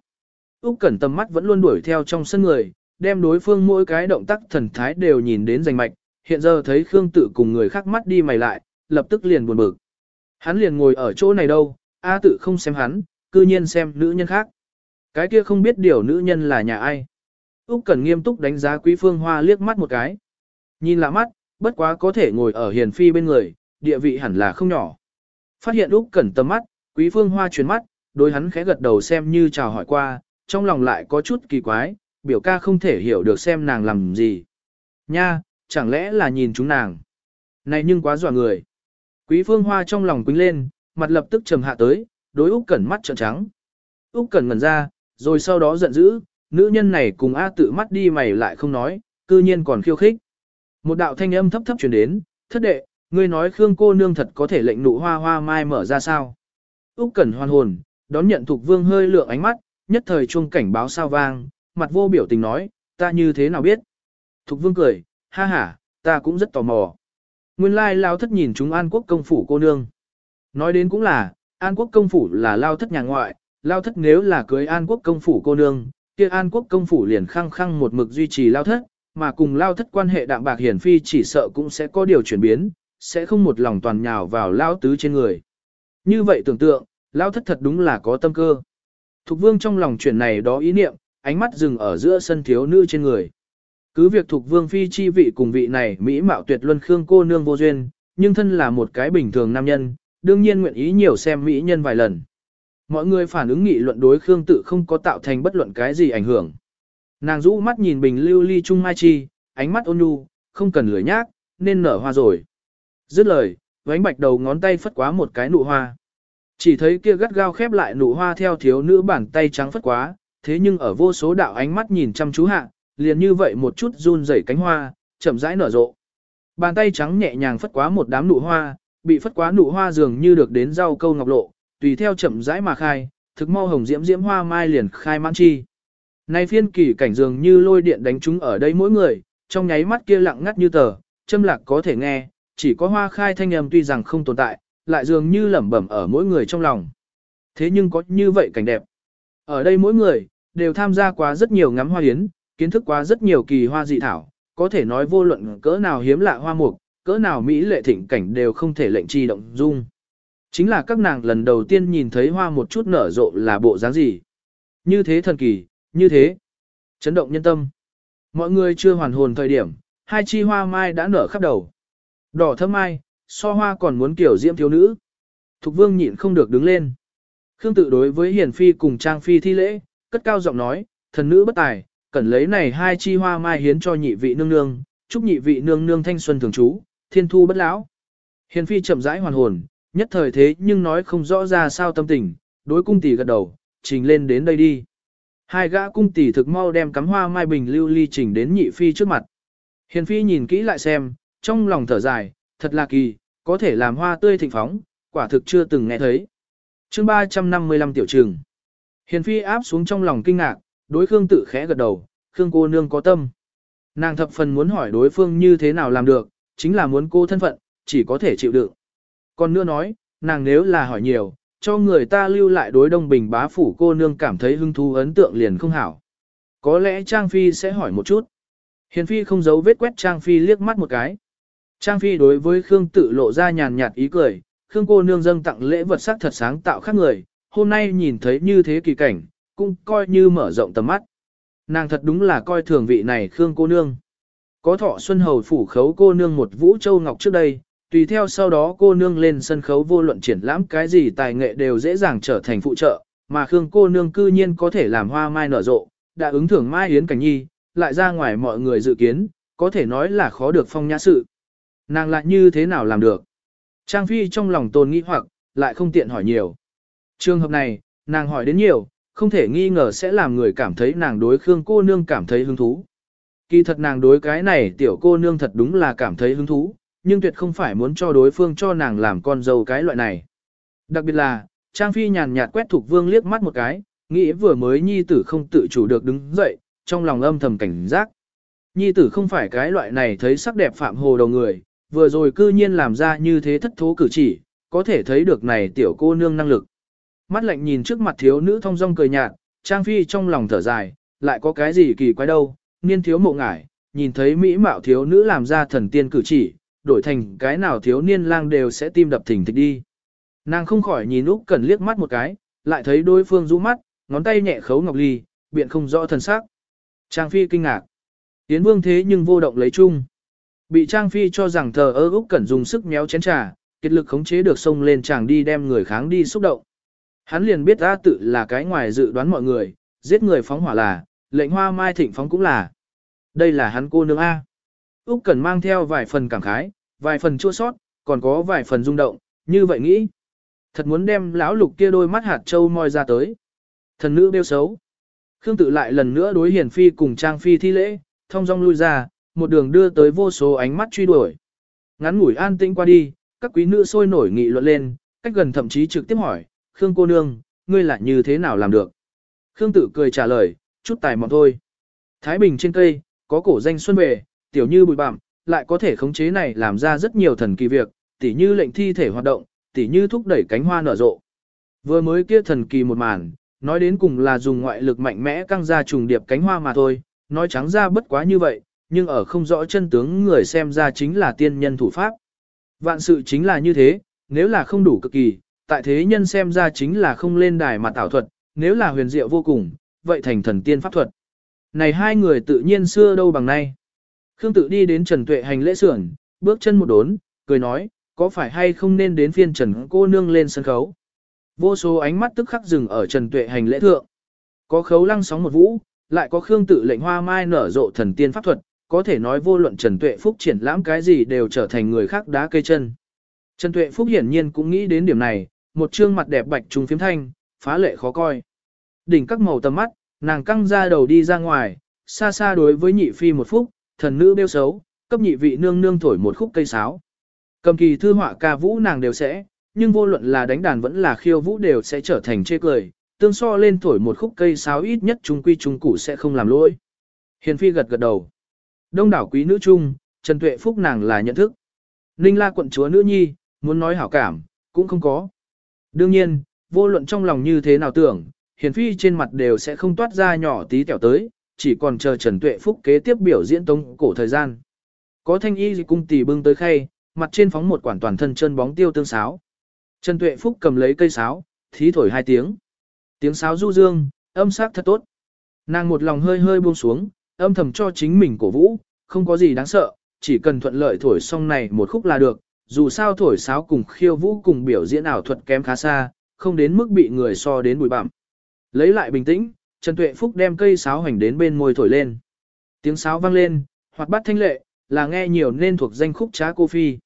Úc Cẩn tầm mắt vẫn luôn đuổi theo trong sân người, đem đối phương mỗi cái động tác thần thái đều nhìn đến rành mạch, hiện giờ thấy Khương Tự cùng người khác mắt đi mày lại, lập tức liền buồn bực. Hắn liền ngồi ở chỗ này đâu, A tự không xem hắn, cư nhiên xem nữ nhân khác. Cái kia không biết điều nữ nhân là nhà ai. Úc Cẩn nghiêm túc đánh giá Quý Phương Hoa liếc mắt một cái. Nhìn lạ mắt, bất quá có thể ngồi ở hiền phi bên người, địa vị hẳn là không nhỏ. Phát hiện Úc Cẩn tầm mắt, Quý Phương Hoa chuyển mắt, đối hắn khẽ gật đầu xem như chào hỏi qua, trong lòng lại có chút kỳ quái, biểu ca không thể hiểu được xem nàng làm gì. Nha, chẳng lẽ là nhìn chúng nàng. Này nhưng quá dọa người. Quý Phương Hoa trong lòng quính lên, mặt lập tức trầm hạ tới, đối Úc Cẩn mắt trợn trắng. Úc Cẩn ngẩn ra, rồi sau đó giận dữ, nữ nhân này cùng A tự mắt đi mày lại không nói, cư nhiên còn khiêu khích. Một đạo thanh âm thấp thấp truyền đến, thất đệ, ngươi nói Khương cô nương thật có thể lệnh nụ hoa hoa mai mở ra sao. Úc Cẩn hoan hồn, đón nhận Thục Vương hơi lượng ánh mắt, nhất thời chuông cảnh báo sao vang, mặt vô biểu tình nói, ta như thế nào biết. Thục Vương cười, ha ha, ta cũng rất tò mò. Nguyên lai lao thất nhìn chúng An Quốc công phủ cô nương. Nói đến cũng là, An Quốc công phủ là lao thất nhà ngoại, lao thất nếu là cưới An Quốc công phủ cô nương, kia An Quốc công phủ liền khăng khăng một mực duy trì lao thất, mà cùng lao thất quan hệ đạm bạc hiển phi chỉ sợ cũng sẽ có điều chuyển biến, sẽ không một lòng toàn nhào vào lao tứ trên người. Như vậy tưởng tượng, lao thất thật đúng là có tâm cơ. Thục vương trong lòng chuyển này đó ý niệm, ánh mắt dừng ở giữa sân thiếu nữ trên người. Cứ việc thuộc vương phi chi vị cùng vị này mỹ mạo tuyệt luân khương cô nương vô duyên, nhưng thân là một cái bình thường nam nhân, đương nhiên nguyện ý nhiều xem mỹ nhân vài lần. Mọi người phản ứng nghị luận đối khương tự không có tạo thành bất luận cái gì ảnh hưởng. Nàng rũ mắt nhìn bình lưu ly trung mai chi, ánh mắt ôn nhu, không cần lười nhác, nên nở hoa rồi. Dứt lời, vánh bạch đầu ngón tay phất quá một cái nụ hoa. Chỉ thấy kia gắt gao khép lại nụ hoa theo thiếu nữ bàn tay trắng phất quá, thế nhưng ở vô số đạo ánh mắt nhìn chăm chú hạ, liền như vậy một chút run rẩy cánh hoa, chậm rãi nở rộ. Bàn tay trắng nhẹ nhàng phất quá một đám nụ hoa, bị phất quá nụ hoa dường như được đến rau câu ngọc lộ, tùy theo chậm rãi mà khai, thực mau hồng diễm diễm hoa mai liền khai mãn chi. Nay phiên kỳ cảnh dường như lôi điện đánh chúng ở đây mỗi người, trong nháy mắt kia lặng ngắt như tờ, châm lạc có thể nghe, chỉ có hoa khai thanh âm tuy rằng không tồn tại, lại dường như lẩm bẩm ở mỗi người trong lòng. Thế nhưng có như vậy cảnh đẹp. Ở đây mỗi người, đều tham gia quá rất nhiều ngắm hoa yến, kiến thức quá rất nhiều kỳ hoa dị thảo, có thể nói vô luận cỡ nào hiếm lạ hoa mục, cỡ nào mỹ lệ thịnh cảnh đều không thể lệnh chi động dung. Chính là các nàng lần đầu tiên nhìn thấy hoa một chút nở rộ là bộ dáng gì. Như thế thần kỳ, như thế. Chấn động nhân tâm. Mọi người chưa hoàn hồn thời điểm, hai chi hoa mai đã nở khắp đầu. Đỏ thơm mai, so hoa còn muốn kiểu diễm thiếu nữ. Thục vương nhịn không được đứng lên. Khương tự đối với hiền phi cùng trang phi thi lễ, cất cao giọng nói, thần nữ bất tài, cần lấy này hai chi hoa mai hiến cho nhị vị nương nương, chúc nhị vị nương nương thanh xuân thường trú, thiên thu bất lão. Hiền phi chậm rãi hoàn hồn, nhất thời thế nhưng nói không rõ ra sao tâm tình, đối cung tỷ gật đầu, trình lên đến đây đi. Hai gã cung tỷ thực mau đem cắm hoa mai bình lưu ly trình đến nhị phi trước mặt. Hiền phi nhìn kỹ lại xem, trong lòng thở dài, thật là kỳ, có thể làm hoa tươi thịnh phóng, quả thực chưa từng nghe thấy. chương 355 tiểu trường. Hiền phi áp xuống trong lòng kinh ngạc, đối Khương tự khẽ gật đầu, Khương cô nương có tâm. Nàng thập phần muốn hỏi đối phương như thế nào làm được, chính là muốn cô thân phận, chỉ có thể chịu đựng. Còn nữa nói, nàng nếu là hỏi nhiều, cho người ta lưu lại đối đông bình bá phủ cô nương cảm thấy hứng thú ấn tượng liền không hảo. Có lẽ Trang Phi sẽ hỏi một chút. Hiền Phi không giấu vết quét Trang Phi liếc mắt một cái. Trang Phi đối với Khương tự lộ ra nhàn nhạt ý cười, Khương cô nương dâng tặng lễ vật sắc thật sáng tạo khác người, hôm nay nhìn thấy như thế kỳ cảnh, cũng coi như mở rộng tầm mắt. Nàng thật đúng là coi thường vị này Khương cô nương. Có thọ xuân hầu phủ khấu cô nương một vũ châu ngọc trước đây, tùy theo sau đó cô nương lên sân khấu vô luận triển lãm cái gì tài nghệ đều dễ dàng trở thành phụ trợ, mà Khương cô nương cư nhiên có thể làm hoa mai nở rộ, đã ứng thưởng mai yến cảnh nhi, lại ra ngoài mọi người dự kiến, có thể nói là khó được phong nhã sự. Nàng lại như thế nào làm được? Trang Phi trong lòng tồn nghĩ hoặc, lại không tiện hỏi nhiều. Trường hợp này, nàng hỏi đến nhiều, không thể nghi ngờ sẽ làm người cảm thấy nàng đối Khương cô nương cảm thấy hứng thú. Kỳ thật nàng đối cái này tiểu cô nương thật đúng là cảm thấy hứng thú, nhưng tuyệt không phải muốn cho đối phương cho nàng làm con dâu cái loại này. Đặc biệt là, Trang Phi nhàn nhạt quét Thục Vương liếc mắt một cái, nghĩ vừa mới nhi tử không tự chủ được đứng dậy, trong lòng âm thầm cảnh giác. Nhi tử không phải cái loại này thấy sắc đẹp phạm hồ đầu người, vừa rồi cư nhiên làm ra như thế thất thố cử chỉ, có thể thấy được này tiểu cô nương năng lực. Mắt lạnh nhìn trước mặt thiếu nữ thông dong cười nhạt, Trang Phi trong lòng thở dài, lại có cái gì kỳ quái đâu, niên thiếu mộ ngải, nhìn thấy mỹ mạo thiếu nữ làm ra thần tiên cử chỉ, đổi thành cái nào thiếu niên lang đều sẽ tim đập thình thịch đi. Nàng không khỏi nhìn Úc Cẩn liếc mắt một cái, lại thấy đối phương rũ mắt, ngón tay nhẹ khấu ngọc ly, biện không rõ thần sắc. Trang Phi kinh ngạc. Tiến Vương thế nhưng vô động lấy chung. Bị Trang Phi cho rằng thờ ơ Úc Cẩn dùng sức méo chén trà, kết lực khống chế được sông lên chàng đi đem người kháng đi xúc động. Hắn liền biết A tự là cái ngoài dự đoán mọi người, giết người phóng hỏa là, lệnh hoa mai thịnh phóng cũng là. Đây là hắn cô nương A. Úc Cẩn mang theo vài phần cảm khái, vài phần chua sót, còn có vài phần rung động, như vậy nghĩ. Thật muốn đem lão lục kia đôi mắt hạt châu moi ra tới. Thần nữ bêu xấu. Khương tự lại lần nữa đối hiển phi cùng trang phi thi lễ, thông dong lui ra, một đường đưa tới vô số ánh mắt truy đuổi. Ngắn ngủi an tĩnh qua đi, các quý nữ sôi nổi nghị luận lên, cách gần thậm chí trực tiếp hỏi, Khương cô nương, ngươi lại như thế nào làm được? Khương tự cười trả lời, chút tài mọn thôi. Thái Bình trên cây, có cổ danh xuân về, tiểu như bụi bặm, lại có thể khống chế này làm ra rất nhiều thần kỳ việc, tỉ như lệnh thi thể hoạt động, tỉ như thúc đẩy cánh hoa nở rộ. Vừa mới kia thần kỳ một màn, nói đến cùng là dùng ngoại lực mạnh mẽ căng ra trùng điệp cánh hoa mà thôi, nói trắng ra bất quá như vậy, nhưng ở không rõ chân tướng người xem ra chính là tiên nhân thủ pháp. Vạn sự chính là như thế, nếu là không đủ cực kỳ, tại thế nhân xem ra chính là không lên đài mà tạo thuật, nếu là huyền diệu vô cùng, vậy thành thần tiên pháp thuật. Này hai người tự nhiên xưa đâu bằng nay. Khương tự đi đến Trần Tuệ hành lễ sưởng, bước chân một đốn, cười nói, có phải hay không nên đến phiên Trần cô nương lên sân khấu. Vô số ánh mắt tức khắc dừng ở Trần Tuệ hành lễ thượng. Có khấu lăng sóng một vũ, lại có Khương tự lệnh hoa mai nở rộ thần tiên pháp thuật, có thể nói vô luận Trần Tuệ Phúc triển lãm cái gì đều trở thành người khác đá cây chân. Trần Tuệ Phúc hiển nhiên cũng nghĩ đến điểm này, một trương mặt đẹp bạch trùng phiếm thanh, phá lệ khó coi. Đỉnh các màu tầm mắt, nàng căng ra đầu đi ra ngoài, xa xa đối với nhị phi một phút, thần nữ bêu xấu, cấp nhị vị nương nương thổi một khúc cây sáo. Cầm kỳ thư họa ca vũ nàng đều sẽ, nhưng vô luận là đánh đàn vẫn là khiêu vũ đều sẽ trở thành chê cười, tương so lên thổi một khúc cây sáo ít nhất trung quy trung cụ sẽ không làm lỗi. Hiền phi gật gật đầu. Đông đảo quý nữ chung, Trần Tuệ Phúc nàng là nhận thức. Ninh la quận chúa nữ nhi, muốn nói hảo cảm, cũng không có. Đương nhiên, vô luận trong lòng như thế nào tưởng, hiền phi trên mặt đều sẽ không toát ra nhỏ tí tẹo tới, chỉ còn chờ Trần Tuệ Phúc kế tiếp biểu diễn tống cổ thời gian. Có thanh y cung tỷ bưng tới khay, mặt trên phóng một quản toàn thân chân bóng tiêu tương sáo. Trần Tuệ Phúc cầm lấy cây sáo, thí thổi hai tiếng. Tiếng sáo du dương, âm sắc thật tốt. Nàng một lòng hơi hơi buông xuống, âm thầm cho chính mình cổ vũ, không có gì đáng sợ, chỉ cần thuận lợi thổi xong này một khúc là được, dù sao thổi sáo cùng khiêu vũ cùng biểu diễn ảo thuật kém khá xa, không đến mức bị người so đến bụi bặm. Lấy lại bình tĩnh, Trần Tuệ Phúc đem cây sáo hành đến bên môi thổi lên. Tiếng sáo vang lên, hoặc bắt thanh lệ, là nghe nhiều nên thuộc danh khúc trá cô phi.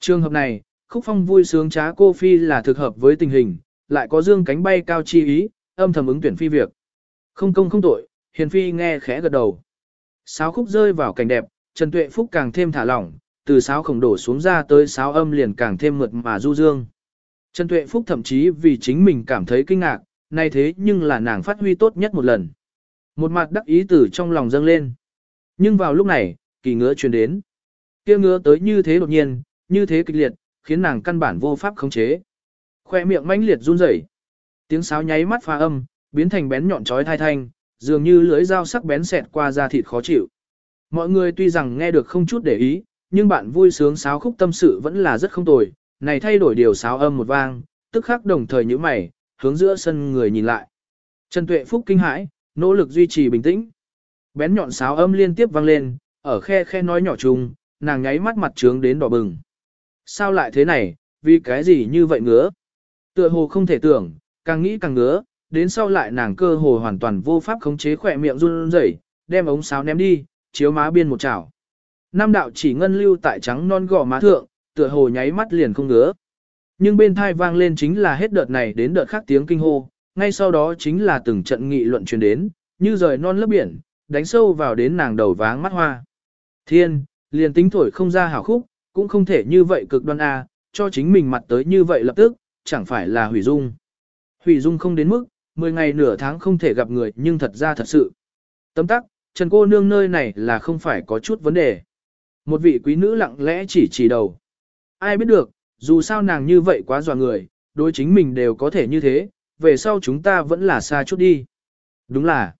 Trường hợp này, khúc phong vui sướng trá cô phi là thực hợp với tình hình, lại có dương cánh bay cao chi ý, âm thầm ứng tuyển phi việc. Không công không tội, hiền phi nghe khẽ gật đầu. Sáo khúc rơi vào cảnh đẹp, Trần Tuệ Phúc càng thêm thả lỏng, từ sáo khổng đổ xuống ra tới sáo âm liền càng thêm mượt mà du dương. Trần Tuệ Phúc thậm chí vì chính mình cảm thấy kinh ngạc, nay thế nhưng là nàng phát huy tốt nhất một lần. Một mặt đắc ý tử trong lòng dâng lên. Nhưng vào lúc này, kỳ ngứa truyền đến. kia ngứa tới như thế đột nhiên, như thế kịch liệt, khiến nàng căn bản vô pháp khống chế. Khoe miệng mãnh liệt run rẩy. Tiếng sáo nháy mắt pha âm, biến thành bén nhọn chói tai thanh, dường như lưỡi dao sắc bén xẹt qua da thịt khó chịu. Mọi người tuy rằng nghe được không chút để ý, nhưng bạn vui sướng sáo khúc tâm sự vẫn là rất không tồi, này thay đổi điều sáo âm một vang, tức khắc đồng thời như mày, hướng giữa sân người nhìn lại. Trần Tuệ Phúc kinh hãi, nỗ lực duy trì bình tĩnh. Bén nhọn sáo âm liên tiếp vang lên, ở khe khe nói nhỏ chung, nàng nháy mắt mặt trướng đến đỏ bừng. Sao lại thế này, vì cái gì như vậy ngứa? Tựa hồ không thể tưởng, càng nghĩ càng ngứa, đến sau lại nàng cơ hồ hoàn toàn vô pháp khống chế khỏe miệng run rẩy, đem ống sáo ném đi, chiếu má biên một chảo. Nam đạo chỉ ngân lưu tại trắng non gò má thượng, tựa hồ nháy mắt liền không ngứa. Nhưng bên thai vang lên chính là hết đợt này đến đợt khác tiếng kinh hô, ngay sau đó chính là từng trận nghị luận truyền đến, như rời non lớp biển, đánh sâu vào đến nàng đầu váng mắt hoa. Thiên, liền tính thổi không ra hảo khúc, cũng không thể như vậy cực đoan A, cho chính mình mặt tới như vậy lập tức, chẳng phải là hủy dung. Hủy dung không đến mức, 10 ngày nửa tháng không thể gặp người nhưng thật ra thật sự. Tấm tắc, Trần cô nương nơi này là không phải có chút vấn đề. Một vị quý nữ lặng lẽ chỉ chỉ đầu. Ai biết được, dù sao nàng như vậy quá dò người, đối chính mình đều có thể như thế, về sau chúng ta vẫn là xa chút đi. Đúng là,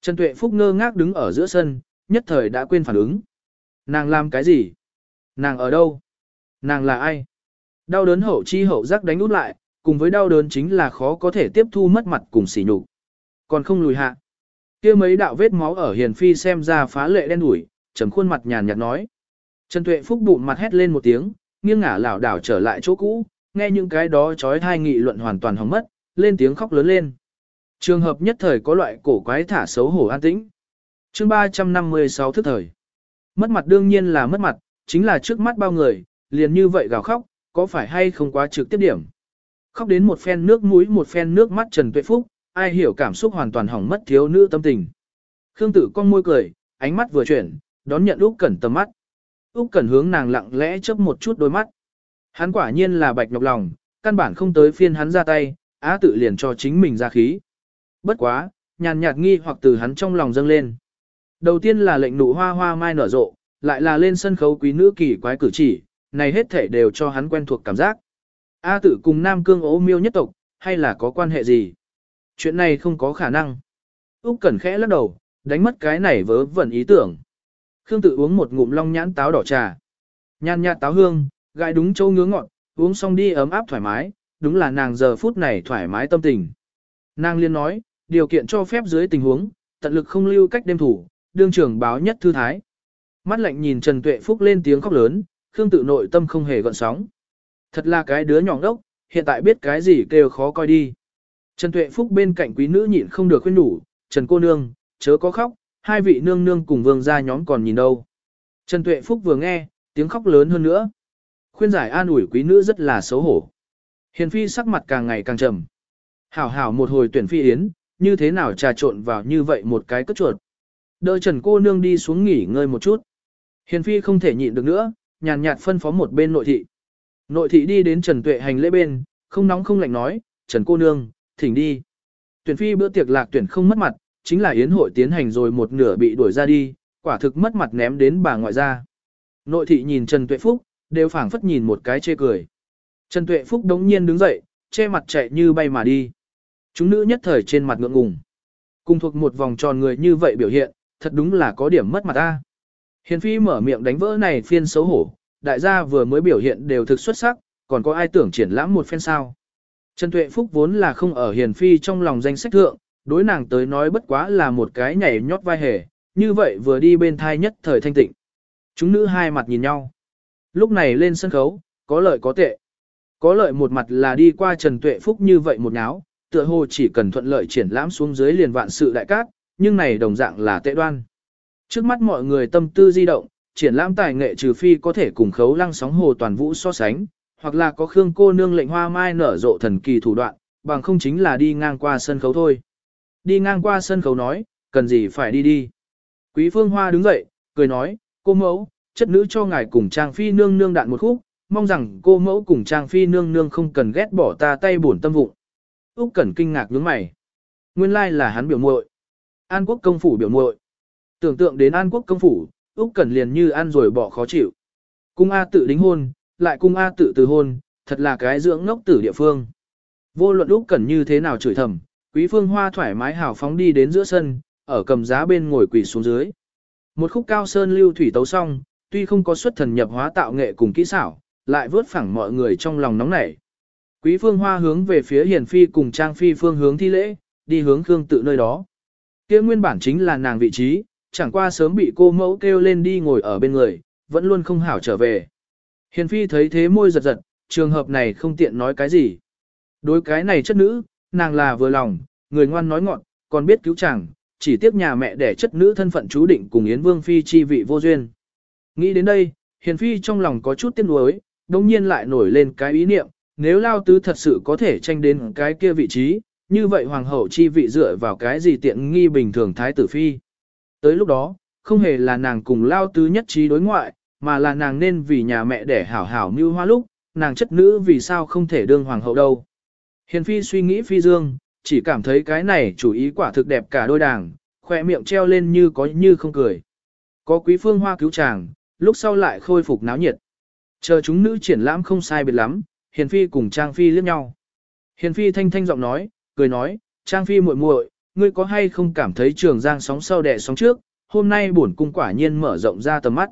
Trần Tuệ Phúc ngơ ngác đứng ở giữa sân, nhất thời đã quên phản ứng. Nàng làm cái gì? Nàng ở đâu? Nàng là ai? Đau đớn hậu chi hậu giác đánh út lại, cùng với đau đớn chính là khó có thể tiếp thu mất mặt cùng sỉ nhục. Còn không lùi hạ. kia mấy đạo vết máu ở hiền phi xem ra phá lệ đen đủi, trầm khuôn mặt nhàn nhạt nói. Trần Tuệ Phúc bụng mặt hét lên một tiếng, nghiêng ngả lảo đảo trở lại chỗ cũ, nghe những cái đó chói thai nghị luận hoàn toàn hỏng mất, lên tiếng khóc lớn lên. Trường hợp nhất thời có loại cổ quái thả xấu hổ an tĩnh. Chương 356 thức thời. Mất mặt đương nhiên là mất mặt, chính là trước mắt bao người, liền như vậy gào khóc, có phải hay không quá trực tiếp điểm. Khóc đến một phen nước mũi một phen nước mắt Trần Tuệ Phúc, ai hiểu cảm xúc hoàn toàn hỏng mất thiếu nữ tâm tình. Khương tử con môi cười, ánh mắt vừa chuyển, đón nhận Úc Cẩn tầm mắt. Úc Cẩn hướng nàng lặng lẽ chớp một chút đôi mắt. Hắn quả nhiên là bạch nhọc lòng, căn bản không tới phiên hắn ra tay, á tự liền cho chính mình ra khí. Bất quá, nhàn nhạt nghi hoặc từ hắn trong lòng dâng lên. Đầu tiên là lệnh nụ hoa hoa mai nở rộ, lại là lên sân khấu quý nữ kỳ quái cử chỉ, này hết thể đều cho hắn quen thuộc cảm giác. A tự cùng Nam Cương ố miêu nhất tộc, hay là có quan hệ gì? Chuyện này không có khả năng. Úc Cẩn khẽ lắc đầu, đánh mất cái này vớ vẩn ý tưởng. Khương tự uống một ngụm long nhãn táo đỏ trà. Nhan nhạt táo hương, gai đúng châu ngứa ngọt, uống xong đi ấm áp thoải mái, đúng là nàng giờ phút này thoải mái tâm tình. Nàng liên nói, điều kiện cho phép dưới tình huống, tận lực không lưu cách đêm thủ, đương trưởng báo nhất thư thái. Mắt lạnh nhìn Trần Tuệ Phúc lên tiếng khóc lớn, Khương tự nội tâm không hề gợn sóng. Thật là cái đứa nhỏ ngốc, hiện tại biết cái gì kêu khó coi đi. Trần Tuệ Phúc bên cạnh quý nữ nhịn không được khuyên đủ, Trần cô nương, chớ có khóc, hai vị nương nương cùng vương gia nhóm còn nhìn đâu. Trần Tuệ Phúc vừa nghe, tiếng khóc lớn hơn nữa. Khuyên giải an ủi quý nữ rất là xấu hổ. Hiền phi sắc mặt càng ngày càng trầm. Hảo hảo một hồi tuyển phi yến, như thế nào trà trộn vào như vậy một cái cất chuột. Đợi Trần cô nương đi xuống nghỉ ngơi một chút. Hiền phi không thể nhịn được nữa, nhàn nhạt phân phó một bên nội thị. Nội thị đi đến Trần Tuệ hành lễ bên, không nóng không lạnh nói, Trần cô nương, thỉnh đi. Tuyển phi bữa tiệc lạc tuyển không mất mặt, chính là yến hội tiến hành rồi một nửa bị đuổi ra đi, quả thực mất mặt ném đến bà ngoại ra. Nội thị nhìn Trần Tuệ Phúc, đều phảng phất nhìn một cái chê cười. Trần Tuệ Phúc đống nhiên đứng dậy, che mặt chạy như bay mà đi. Chúng nữ nhất thời trên mặt ngượng ngùng. Cùng thuộc một vòng tròn người như vậy biểu hiện, thật đúng là có điểm mất mặt ta. Hiền Phi mở miệng đánh vỡ này phiên xấu hổ, đại gia vừa mới biểu hiện đều thực xuất sắc, còn có ai tưởng triển lãm một phen sao. Trần Tuệ Phúc vốn là không ở Hiền Phi trong lòng danh sách thượng, đối nàng tới nói bất quá là một cái nhảy nhót vai hề, như vậy vừa đi bên thai nhất thời thanh tịnh. Chúng nữ hai mặt nhìn nhau. Lúc này lên sân khấu, có lợi có tệ. Có lợi một mặt là đi qua Trần Tuệ Phúc như vậy một náo, tựa hồ chỉ cần thuận lợi triển lãm xuống dưới liền vạn sự đại cát, nhưng này đồng dạng là tệ đoan. Trước mắt mọi người tâm tư di động, triển lãm tài nghệ trừ phi có thể cùng khấu lăng sóng hồ toàn vũ so sánh, hoặc là có Khương cô nương lệnh hoa mai nở rộ thần kỳ thủ đoạn, bằng không chính là đi ngang qua sân khấu thôi. Đi ngang qua sân khấu nói, cần gì phải đi đi. Quý phương hoa đứng dậy, cười nói, cô mẫu, chất nữ cho ngài cùng trang phi nương nương đạn một khúc, mong rằng cô mẫu cùng trang phi nương nương không cần ghét bỏ ta tay buồn tâm vụng. Úc Cẩn kinh ngạc nhướng mày. Nguyên lai là hắn biểu muội. An Quốc công phủ biểu muội. Tưởng tượng đến An Quốc công phủ, Úc Cẩn liền như ăn rồi bỏ khó chịu. Cung A tự đính hôn, lại cung A tự từ hôn, thật là cái dưỡng ngốc tử địa phương. Vô luận Úc Cẩn như thế nào chửi thầm, Quý Phương Hoa thoải mái hào phóng đi đến giữa sân, ở cầm giá bên ngồi quỳ xuống dưới. Một khúc cao sơn lưu thủy tấu xong, tuy không có xuất thần nhập hóa tạo nghệ cùng kỹ xảo, lại vớt phẳng mọi người trong lòng nóng nảy. Quý Phương Hoa hướng về phía Hiền Phi cùng Trang Phi phương hướng thi lễ, đi hướng Khương tự nơi đó. Kia nguyên bản chính là nàng vị trí, chẳng qua sớm bị cô mẫu kêu lên đi ngồi ở bên người, vẫn luôn không hảo trở về. Hiền Phi thấy thế môi giật giật, trường hợp này không tiện nói cái gì. Đối cái này chất nữ, nàng là vừa lòng, người ngoan nói ngọn, còn biết cứu chàng, chỉ tiếc nhà mẹ để chất nữ thân phận chú định cùng Yến Vương Phi chi vị vô duyên. Nghĩ đến đây, Hiền Phi trong lòng có chút tiếc nuối, đồng nhiên lại nổi lên cái ý niệm, nếu Lao Tứ thật sự có thể tranh đến cái kia vị trí, như vậy Hoàng hậu chi vị dựa vào cái gì tiện nghi bình thường Thái tử Phi. Tới lúc đó, không hề là nàng cùng Lao Tứ nhất trí đối ngoại, mà là nàng nên vì nhà mẹ để hảo hảo mưu hoa lúc, nàng chất nữ vì sao không thể đương Hoàng hậu đâu. Hiền Phi suy nghĩ Phi Dương, chỉ cảm thấy cái này chủ ý quả thực đẹp cả đôi đảng, khỏe miệng treo lên như có như không cười. Có quý phương hoa cứu chàng, lúc sau lại khôi phục náo nhiệt. Chờ chúng nữ triển lãm không sai biệt lắm, Hiền Phi cùng Trang Phi liếc nhau. Hiền Phi thanh thanh giọng nói, cười nói, Trang Phi muội muội, ngươi có hay không cảm thấy trường giang sóng sau đẻ sóng trước, hôm nay bổn cung quả nhiên mở rộng ra tầm mắt.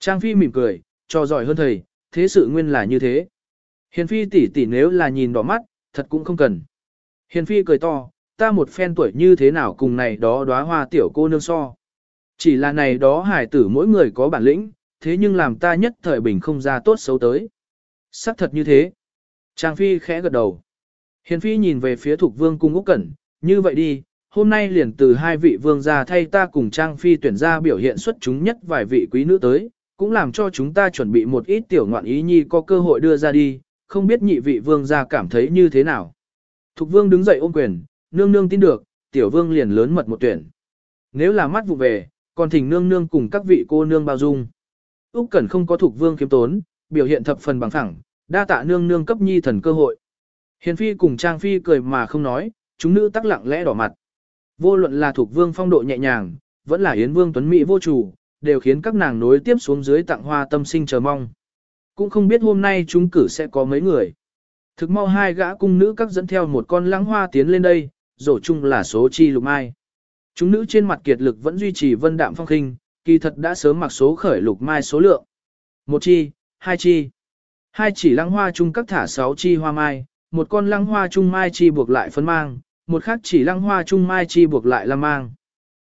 Trang Phi mỉm cười, cho giỏi hơn thầy, thế sự nguyên là như thế. Hiền Phi tỷ tỷ nếu là nhìn đỏ mắt, thật cũng không cần. Hiền Phi cười to, ta một phen tuổi như thế nào cùng này đó đóa hoa tiểu cô nương so. Chỉ là này đó hải tử mỗi người có bản lĩnh, thế nhưng làm ta nhất thời bình không ra tốt xấu tới. Sắc thật như thế. Trang Phi khẽ gật đầu. Hiền Phi nhìn về phía Thục Vương cung Úc Cẩn, như vậy đi, hôm nay liền từ hai vị vương gia thay ta cùng Trang Phi tuyển ra biểu hiện xuất chúng nhất vài vị quý nữ tới, cũng làm cho chúng ta chuẩn bị một ít tiểu ngoạn ý nhi có cơ hội đưa ra đi, không biết nhị vị vương gia cảm thấy như thế nào. Thục Vương đứng dậy ôm quyền, nương nương tin được, tiểu vương liền lớn mật một tuyển. Nếu là mắt vụ về, còn thỉnh nương nương cùng các vị cô nương bao dung. Úc Cẩn không có thuộc Vương kiếm tốn, biểu hiện thập phần bằng phẳng, đa tạ nương nương cấp nhi thần cơ hội. Hiền phi cùng Trang phi cười mà không nói, chúng nữ tắc lặng lẽ đỏ mặt. Vô luận là thuộc vương phong độ nhẹ nhàng, vẫn là yến vương tuấn mỹ vô chủ, đều khiến các nàng nối tiếp xuống dưới tặng hoa tâm sinh chờ mong. Cũng không biết hôm nay chúng cử sẽ có mấy người. Thực mau hai gã cung nữ các dẫn theo một con lãng hoa tiến lên đây, rổ chung là số chi lục mai. Chúng nữ trên mặt kiệt lực vẫn duy trì vân đạm phong khinh, kỳ thật đã sớm mặc số khởi lục mai số lượng. Một chi, hai chi. Hai chỉ lăng hoa chung các thả sáu chi hoa mai, một con lăng hoa chung mai chi buộc lại phấn mang, một khác chỉ lăng hoa chung mai chi buộc lại lam mang.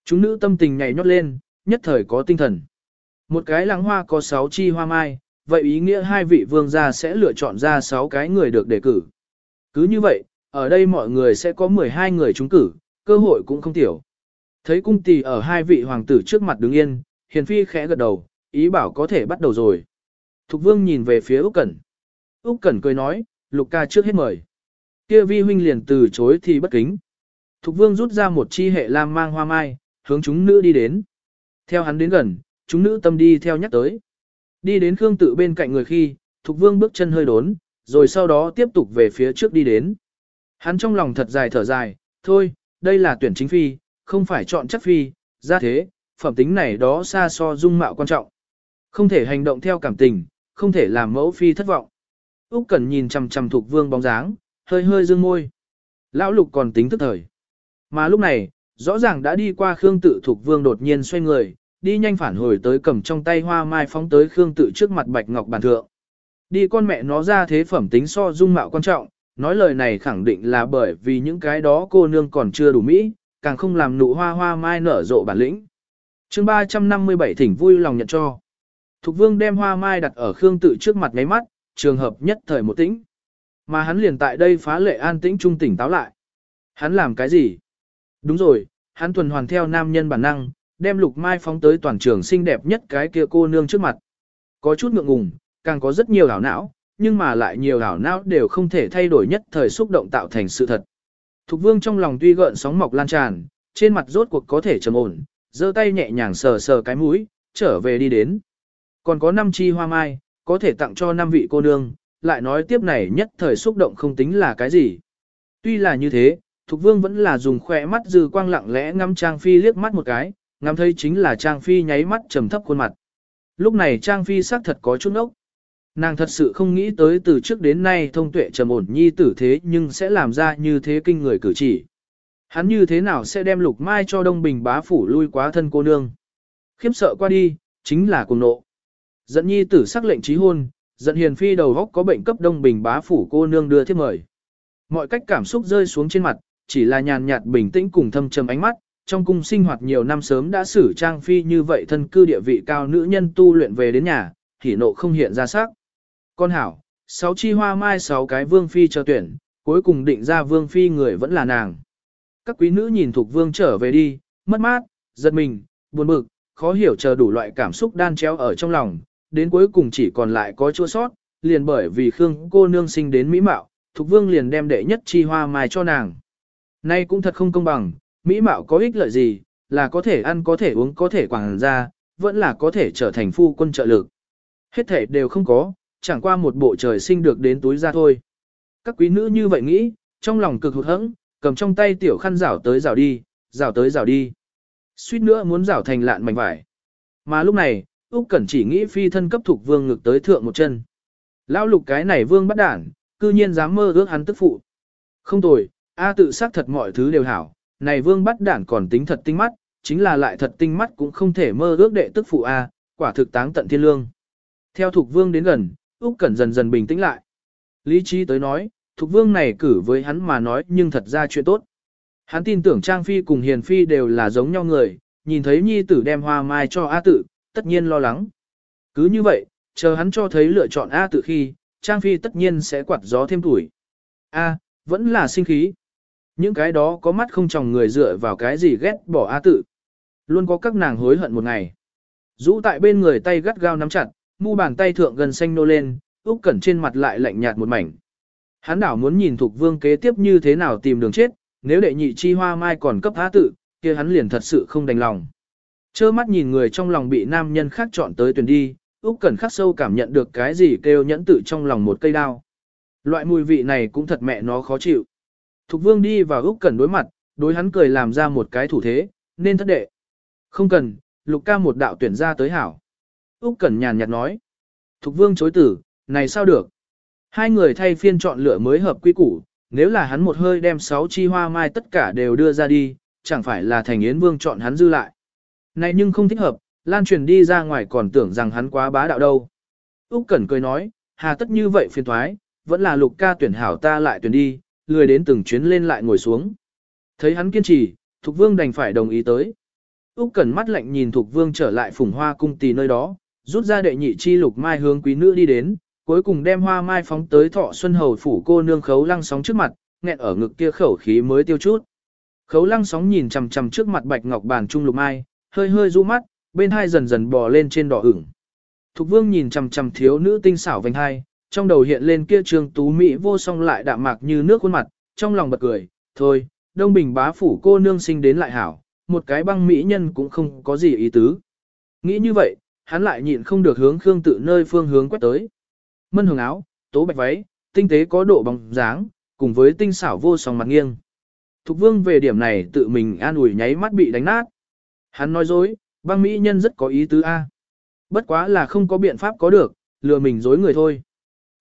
Chúng nữ tâm tình nhảy nhót lên, nhất thời có tinh thần. Một cái lăng hoa có sáu chi hoa mai, vậy ý nghĩa hai vị vương gia sẽ lựa chọn ra sáu cái người được đề cử. Cứ như vậy, ở đây mọi người sẽ có 12 người trúng cử, cơ hội cũng không tiểu. Thấy cung tỳ ở hai vị hoàng tử trước mặt đứng yên, hiền phi khẽ gật đầu, ý bảo có thể bắt đầu rồi. Thục vương nhìn về phía Úc Cẩn. Úc Cẩn cười nói, lục ca trước hết mời. Kia vi huynh liền từ chối thì bất kính. Thục vương rút ra một chi hệ lam mang hoa mai, hướng chúng nữ đi đến. Theo hắn đến gần, chúng nữ tâm đi theo nhắc tới. Đi đến Khương tự bên cạnh người khi, Thục vương bước chân hơi đốn, rồi sau đó tiếp tục về phía trước đi đến. Hắn trong lòng thật dài thở dài, thôi, đây là tuyển chính phi, không phải chọn chất phi, ra thế, phẩm tính này đó xa so dung mạo quan trọng. Không thể hành động theo cảm tình, không thể làm mẫu phi thất vọng. Úc Cẩn nhìn chằm chằm Thục Vương bóng dáng, hơi hơi dương môi. Lão Lục còn tính thức thời. Mà lúc này, rõ ràng đã đi qua Khương Tự thuộc Vương đột nhiên xoay người, đi nhanh phản hồi tới cầm trong tay hoa mai phóng tới Khương Tự trước mặt Bạch Ngọc bàn thượng. Đi con mẹ nó ra thế phẩm tính so dung mạo quan trọng, nói lời này khẳng định là bởi vì những cái đó cô nương còn chưa đủ mỹ, càng không làm nụ hoa hoa mai nở rộ bản lĩnh. Chương 357 thỉnh vui lòng nhận cho. Thục Vương đem hoa mai đặt ở Khương Tự trước mặt ngáy mắt, trường hợp nhất thời một tĩnh. Mà hắn liền tại đây phá lệ an tĩnh trung tỉnh táo lại. Hắn làm cái gì? Đúng rồi, hắn tuần hoàn theo nam nhân bản năng, đem lục mai phóng tới toàn trường xinh đẹp nhất cái kia cô nương trước mặt. Có chút ngượng ngùng, càng có rất nhiều ảo não, nhưng mà lại nhiều ảo não đều không thể thay đổi nhất thời xúc động tạo thành sự thật. Thục vương trong lòng tuy gợn sóng mọc lan tràn, trên mặt rốt cuộc có thể trầm ổn, giơ tay nhẹ nhàng sờ sờ cái mũi, trở về đi đến. Còn có năm chi hoa mai, có thể tặng cho năm vị cô nương, lại nói tiếp này nhất thời xúc động không tính là cái gì. Tuy là như thế, Thục Vương vẫn là dùng khỏe mắt dư quang lặng lẽ ngắm Trang Phi liếc mắt một cái, ngắm thấy chính là Trang Phi nháy mắt trầm thấp khuôn mặt. Lúc này Trang Phi xác thật có chút ốc. Nàng thật sự không nghĩ tới từ trước đến nay thông tuệ trầm ổn nhi tử thế nhưng sẽ làm ra như thế kinh người cử chỉ. Hắn như thế nào sẽ đem lục mai cho Đông Bình bá phủ lui quá thân cô nương. Khiếp sợ qua đi, chính là cùng nộ. Dẫn nhi tử sắc lệnh trí hôn, giận hiền phi đầu góc có bệnh cấp Đông Bình bá phủ cô nương đưa thiếp mời. Mọi cách cảm xúc rơi xuống trên mặt, chỉ là nhàn nhạt bình tĩnh cùng thâm trầm ánh mắt, trong cung sinh hoạt nhiều năm sớm đã xử trang phi như vậy thân cư địa vị cao nữ nhân tu luyện về đến nhà, thì nộ không hiện ra sắc. Con hảo, sáu chi hoa mai sáu cái vương phi cho tuyển, cuối cùng định ra vương phi người vẫn là nàng. Các quý nữ nhìn thuộc vương trở về đi, mất mát, giật mình, buồn bực, khó hiểu chờ đủ loại cảm xúc đan chéo ở trong lòng, đến cuối cùng chỉ còn lại có chua sót, liền bởi vì Khương cô nương sinh đến mỹ mạo, Thục Vương liền đem đệ nhất chi hoa mai cho nàng. Nay cũng thật không công bằng, mỹ mạo có ích lợi gì, là có thể ăn có thể uống có thể quảng ra, vẫn là có thể trở thành phu quân trợ lực. Hết thể đều không có, chẳng qua một bộ trời sinh được đến túi ra thôi. Các quý nữ như vậy nghĩ, trong lòng cực hụt hẫng, cầm trong tay tiểu khăn rảo tới rảo đi, rảo tới rảo đi. Suýt nữa muốn rảo thành lạn mảnh vải. Mà lúc này, Úc Cẩn chỉ nghĩ phi thân cấp thuộc vương ngực tới thượng một chân. Lão lục cái này vương bắt đản, cư nhiên dám mơ ước hắn tức phụ. Không tồi, A tự xác thật mọi thứ đều hảo, này vương bắt đản còn tính thật tinh mắt, chính là lại thật tinh mắt cũng không thể mơ ước đệ tức phụ A, quả thực táng tận thiên lương. Theo thuộc vương đến gần, Úc Cẩn dần dần bình tĩnh lại. Lý trí tới nói, thuộc vương này cử với hắn mà nói nhưng thật ra chuyện tốt. Hắn tin tưởng Trang Phi cùng Hiền Phi đều là giống nhau người, nhìn thấy nhi tử đem hoa mai cho A tự, tất nhiên lo lắng. Cứ như vậy, chờ hắn cho thấy lựa chọn A tự khi, Trang Phi tất nhiên sẽ quạt gió thêm tuổi. A, vẫn là sinh khí. Những cái đó có mắt không chồng người dựa vào cái gì ghét bỏ A tự. Luôn có các nàng hối hận một ngày. Rũ tại bên người tay gắt gao nắm chặt, mu bàn tay thượng gần xanh nô lên, Úc Cẩn trên mặt lại lạnh nhạt một mảnh. Hắn đảo muốn nhìn Thục Vương kế tiếp như thế nào tìm đường chết, nếu đệ nhị chi hoa mai còn cấp há tự, kia hắn liền thật sự không đành lòng. Chơ mắt nhìn người trong lòng bị nam nhân khác chọn tới tuyển đi, Úc Cẩn khắc sâu cảm nhận được cái gì kêu nhẫn tự trong lòng một cây đao. Loại mùi vị này cũng thật mẹ nó khó chịu. Thục Vương đi vào Úc Cẩn đối mặt, đối hắn cười làm ra một cái thủ thế, nên thất đệ. Không cần, Lục ca một đạo tuyển ra tới hảo. Úc Cẩn nhàn nhạt nói. Thục Vương chối tử, này sao được? Hai người thay phiên chọn lựa mới hợp quy củ, nếu là hắn một hơi đem sáu chi hoa mai tất cả đều đưa ra đi, chẳng phải là thành Yến Vương chọn hắn dư lại. Này nhưng không thích hợp, lan truyền đi ra ngoài còn tưởng rằng hắn quá bá đạo đâu. Úc Cẩn cười nói, hà tất như vậy phiền toái, vẫn là lục ca tuyển hảo ta lại tuyển đi, lười đến từng chuyến lên lại ngồi xuống. Thấy hắn kiên trì, Thục Vương đành phải đồng ý tới. Úc Cẩn mắt lạnh nhìn Thục Vương trở lại phùng hoa cung tì nơi đó, rút ra đệ nhị chi lục mai hướng quý nữ đi đến, cuối cùng đem hoa mai phóng tới thọ xuân hầu phủ cô nương khấu lăng sóng trước mặt, nghẹn ở ngực kia khẩu khí mới tiêu chút. Khấu lăng sóng nhìn chằm chằm trước mặt bạch ngọc bàn trung lục mai, hơi hơi du mắt, bên hai dần dần bò lên trên đỏ ửng. Thục vương nhìn chằm chằm thiếu nữ tinh xảo vành hai, trong đầu hiện lên kia trường tú mỹ vô song lại đạm mạc như nước khuôn mặt, trong lòng bật cười, thôi, đông bình bá phủ cô nương sinh đến lại hảo, một cái băng mỹ nhân cũng không có gì ý tứ. Nghĩ như vậy, hắn lại nhịn không được hướng Khương tự nơi phương hướng quét tới. Mân hưởng áo, tố bạch váy, tinh tế có độ bóng dáng, cùng với tinh xảo vô song mặt nghiêng. Thục vương về điểm này tự mình an ủi nháy mắt bị đánh nát. Hắn nói dối, băng mỹ nhân rất có ý tứ A. Bất quá là không có biện pháp có được, lừa mình dối người thôi.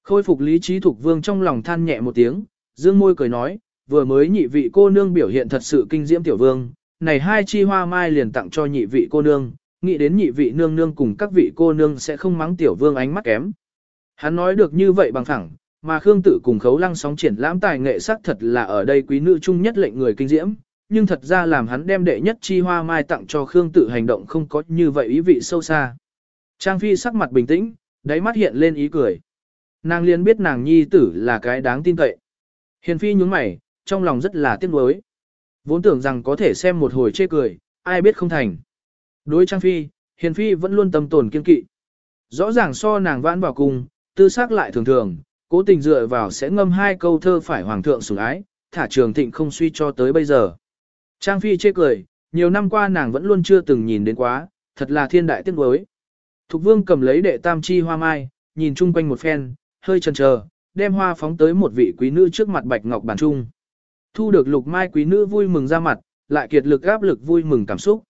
Khôi phục lý trí thuộc vương trong lòng than nhẹ một tiếng, dương môi cười nói, vừa mới nhị vị cô nương biểu hiện thật sự kinh diễm tiểu vương, này hai chi hoa mai liền tặng cho nhị vị cô nương, nghĩ đến nhị vị nương nương cùng các vị cô nương sẽ không mắng tiểu vương ánh mắt kém. Hắn nói được như vậy bằng thẳng, mà Khương Tử cùng Khấu Lăng sóng triển lãm tài nghệ sắc thật là ở đây quý nữ trung nhất lệnh người kinh diễm, nhưng thật ra làm hắn đem đệ nhất chi hoa mai tặng cho Khương Tử hành động không có như vậy ý vị sâu xa. Trang Phi sắc mặt bình tĩnh, đáy mắt hiện lên ý cười. Nàng liền biết nàng nhi tử là cái đáng tin cậy. Hiền Phi nhúng mày, trong lòng rất là tiếc nuối. Vốn tưởng rằng có thể xem một hồi chê cười, ai biết không thành. Đối Trang Phi, Hiền Phi vẫn luôn tâm tồn kiên kỵ. Rõ ràng so nàng vãn vào cùng, tư xác lại thường thường, cố tình dựa vào sẽ ngâm hai câu thơ phải hoàng thượng sủng ái, thả trường thịnh không suy cho tới bây giờ. Trang Phi chê cười, nhiều năm qua nàng vẫn luôn chưa từng nhìn đến quá, thật là thiên đại tiếc nuối. Thục vương cầm lấy đệ tam chi hoa mai, nhìn chung quanh một phen, hơi chần chờ, đem hoa phóng tới một vị quý nữ trước mặt bạch ngọc bàn trung. Thu được lục mai quý nữ vui mừng ra mặt, lại kiệt lực áp lực vui mừng cảm xúc.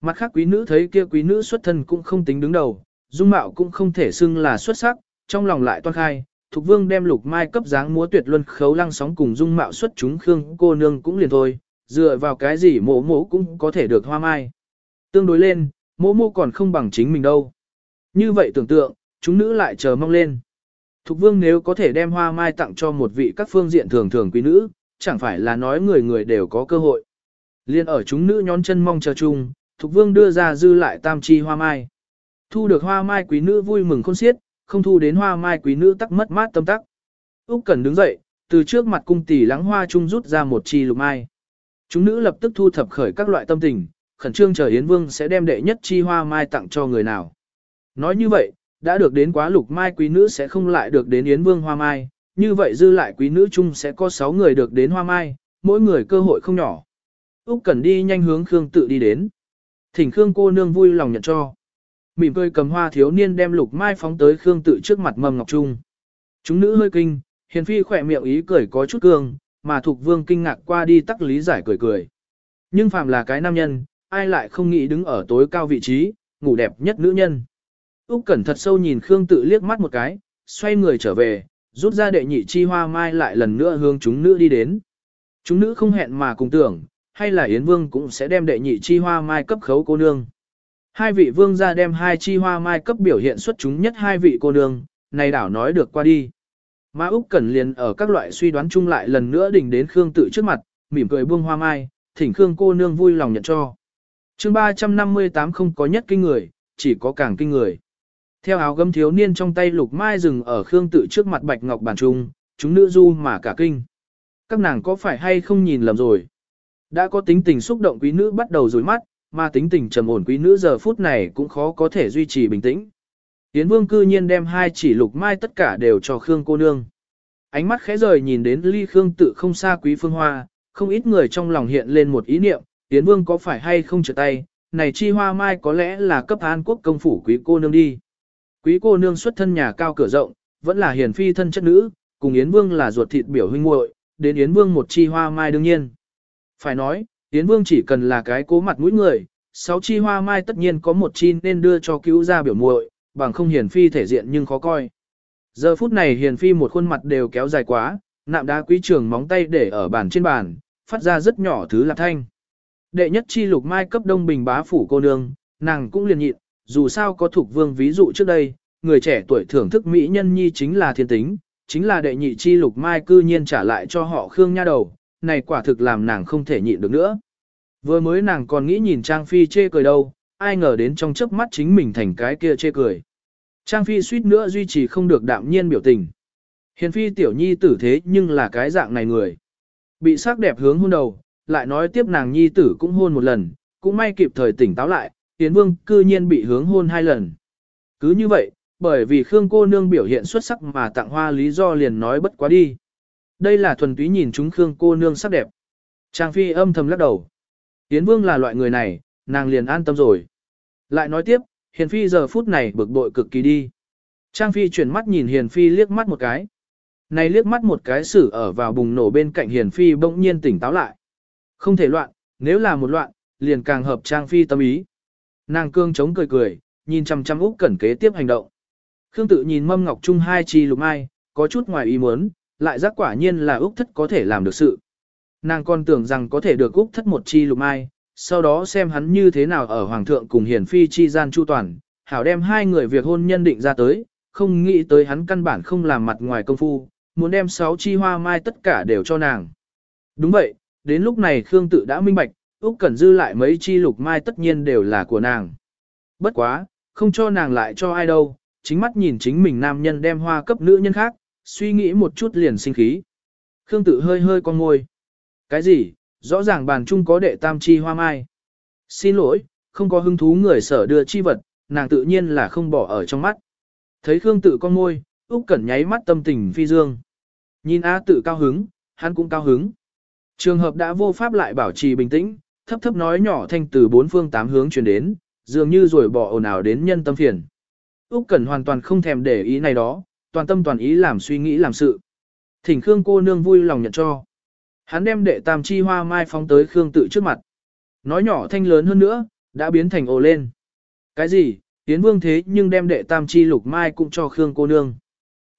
Mặt khác quý nữ thấy kia quý nữ xuất thân cũng không tính đứng đầu, dung mạo cũng không thể xưng là xuất sắc, trong lòng lại toan khai. Thục vương đem lục mai cấp dáng múa tuyệt luân khấu lăng sóng cùng dung mạo xuất chúng khương cô nương cũng liền thôi, dựa vào cái gì mộ mộ cũng có thể được hoa mai. Tương đối lên, mộ mộ còn không bằng chính mình đâu. Như vậy tưởng tượng, chúng nữ lại chờ mong lên. Thục vương nếu có thể đem hoa mai tặng cho một vị các phương diện thường thường quý nữ, chẳng phải là nói người người đều có cơ hội. Liên ở chúng nữ nhón chân mong chờ chung, Thục vương đưa ra dư lại tam chi hoa mai. Thu được hoa mai quý nữ vui mừng khôn xiết, không thu đến hoa mai quý nữ tắc mất mát tâm tắc. Úc Cẩn đứng dậy, từ trước mặt cung tỷ lắng hoa trung rút ra một chi lục mai. Chúng nữ lập tức thu thập khởi các loại tâm tình, khẩn trương chờ Yến Vương sẽ đem đệ nhất chi hoa mai tặng cho người nào. Nói như vậy, đã được đến quá lục mai quý nữ sẽ không lại được đến Yến Vương hoa mai, như vậy dư lại quý nữ chung sẽ có 6 người được đến hoa mai, mỗi người cơ hội không nhỏ. Úc Cẩn đi nhanh hướng Khương tự đi đến. Thỉnh Khương cô nương vui lòng nhận cho. Mỉm cười cầm hoa thiếu niên đem lục mai phóng tới Khương tự trước mặt mầm ngọc trung. Chúng nữ hơi kinh, hiền phi khỏe miệng ý cười có chút cương, mà thuộc vương kinh ngạc qua đi tắc lý giải cười cười. Nhưng phàm là cái nam nhân, ai lại không nghĩ đứng ở tối cao vị trí, ngủ đẹp nhất nữ nhân. Úc Cẩn thật sâu nhìn Khương tự liếc mắt một cái, xoay người trở về, rút ra đệ nhị chi hoa mai lại lần nữa hướng chúng nữ đi đến. Chúng nữ không hẹn mà cùng tưởng, hay là Yến Vương cũng sẽ đem đệ nhị chi hoa mai cấp khấu cô nương. Hai vị vương gia đem hai chi hoa mai cấp biểu hiện xuất chúng nhất hai vị cô nương, này đảo nói được qua đi. Mã Úc Cẩn liền ở các loại suy đoán chung lại lần nữa đỉnh đến Khương tự trước mặt, mỉm cười buông hoa mai, thỉnh Khương cô nương vui lòng nhận cho. Chương 358 không có nhất kinh người, chỉ có càng kinh người. Theo áo gấm thiếu niên trong tay lục mai dừng ở Khương tự trước mặt bạch ngọc bàn trung, chúng nữ du mà cả kinh. Các nàng có phải hay không nhìn lầm rồi? Đã có tính tình xúc động quý nữ bắt đầu rối mắt, mà tính tình trầm ổn quý nữ giờ phút này cũng khó có thể duy trì bình tĩnh. Yến Vương cư nhiên đem hai chỉ lục mai tất cả đều cho Khương cô nương. Ánh mắt khẽ rời nhìn đến ly Khương tự không xa quý phương hoa, không ít người trong lòng hiện lên một ý niệm, Yến Vương có phải hay không trở tay, này chi hoa mai có lẽ là cấp an quốc công phủ quý cô nương đi. Quý cô nương xuất thân nhà cao cửa rộng, vẫn là hiền phi thân chất nữ, cùng Yến Vương là ruột thịt biểu huynh muội, đến Yến Vương một chi hoa mai đương nhiên. Phải nói, Yến Vương chỉ cần là cái cố mặt mũi người, sáu chi hoa mai tất nhiên có một chi nên đưa cho cứu ra biểu muội, bằng không hiền phi thể diện nhưng khó coi. Giờ phút này hiền phi một khuôn mặt đều kéo dài quá, nạm đá quý trường móng tay để ở bàn trên bàn, phát ra rất nhỏ thứ lạc thanh. Đệ nhất chi lục mai cấp đông bình bá phủ cô nương, nàng cũng liền nhịn, dù sao có thuộc vương ví dụ trước đây, người trẻ tuổi thưởng thức mỹ nhân nhi chính là thiên tính, chính là đệ nhị chi lục mai cư nhiên trả lại cho họ khương nha đầu, này quả thực làm nàng không thể nhịn được nữa. Vừa mới nàng còn nghĩ nhìn Trang Phi chê cười đâu, ai ngờ đến trong chớp mắt chính mình thành cái kia chê cười. Trang Phi suýt nữa duy trì không được đạm nhiên biểu tình. Hiền Phi tiểu nhi tử thế nhưng là cái dạng này người. Bị sắc đẹp hướng hôn đầu, lại nói tiếp nàng nhi tử cũng hôn một lần, cũng may kịp thời tỉnh táo lại, Tiến Vương cư nhiên bị hướng hôn hai lần. Cứ như vậy, bởi vì Khương cô nương biểu hiện xuất sắc mà tặng hoa lý do liền nói bất quá đi. Đây là thuần túy nhìn chúng Khương cô nương sắc đẹp. Trang Phi âm thầm lắc đầu. Tiến Vương là loại người này, nàng liền an tâm rồi. Lại nói tiếp, Hiền Phi giờ phút này bực bội cực kỳ đi. Trang Phi chuyển mắt nhìn Hiền Phi liếc mắt một cái. Này liếc mắt một cái xử ở vào bùng nổ bên cạnh Hiền Phi bỗng nhiên tỉnh táo lại. Không thể loạn, nếu là một loạn, liền càng hợp Trang Phi tâm ý. Nàng cương chống cười cười, nhìn chăm chăm Úc Cẩn kế tiếp hành động. Khương tự nhìn mâm ngọc chung hai chi lục mai, có chút ngoài ý muốn, lại giác quả nhiên là Úc thất có thể làm được sự. Nàng còn tưởng rằng có thể được Úc thất một chi lục mai, sau đó xem hắn như thế nào ở Hoàng thượng cùng Hiền Phi chi gian chu toàn, hảo đem hai người việc hôn nhân định ra tới, không nghĩ tới hắn căn bản không làm mặt ngoài công phu, muốn đem sáu chi hoa mai tất cả đều cho nàng. Đúng vậy, đến lúc này Khương tự đã minh bạch, Úc Cẩn dư lại mấy chi lục mai tất nhiên đều là của nàng. Bất quá, không cho nàng lại cho ai đâu, chính mắt nhìn chính mình nam nhân đem hoa cấp nữ nhân khác, suy nghĩ một chút liền sinh khí. Khương tự hơi hơi con ngôi Cái gì, rõ ràng bàn chung có đệ tam chi hoa mai. Xin lỗi, không có hứng thú người sở đưa chi vật, nàng tự nhiên là không bỏ ở trong mắt. Thấy Khương tự con môi, Úc Cẩn nháy mắt tâm tình phi dương. Nhìn A tự cao hứng, hắn cũng cao hứng. Trường hợp đã vô pháp lại bảo trì bình tĩnh, thấp thấp nói nhỏ thanh từ bốn phương tám hướng truyền đến, dường như rồi bỏ ồn ào đến nhân tâm phiền. Úc Cẩn hoàn toàn không thèm để ý này đó, toàn tâm toàn ý làm suy nghĩ làm sự. Thỉnh Khương cô nương vui lòng nhận cho. Hắn đem đệ tam chi hoa mai phóng tới Khương tự trước mặt. Nói nhỏ thanh lớn hơn nữa, đã biến thành ồ lên. Cái gì, Yến Vương thế nhưng đem đệ tam chi lục mai cũng cho Khương cô nương.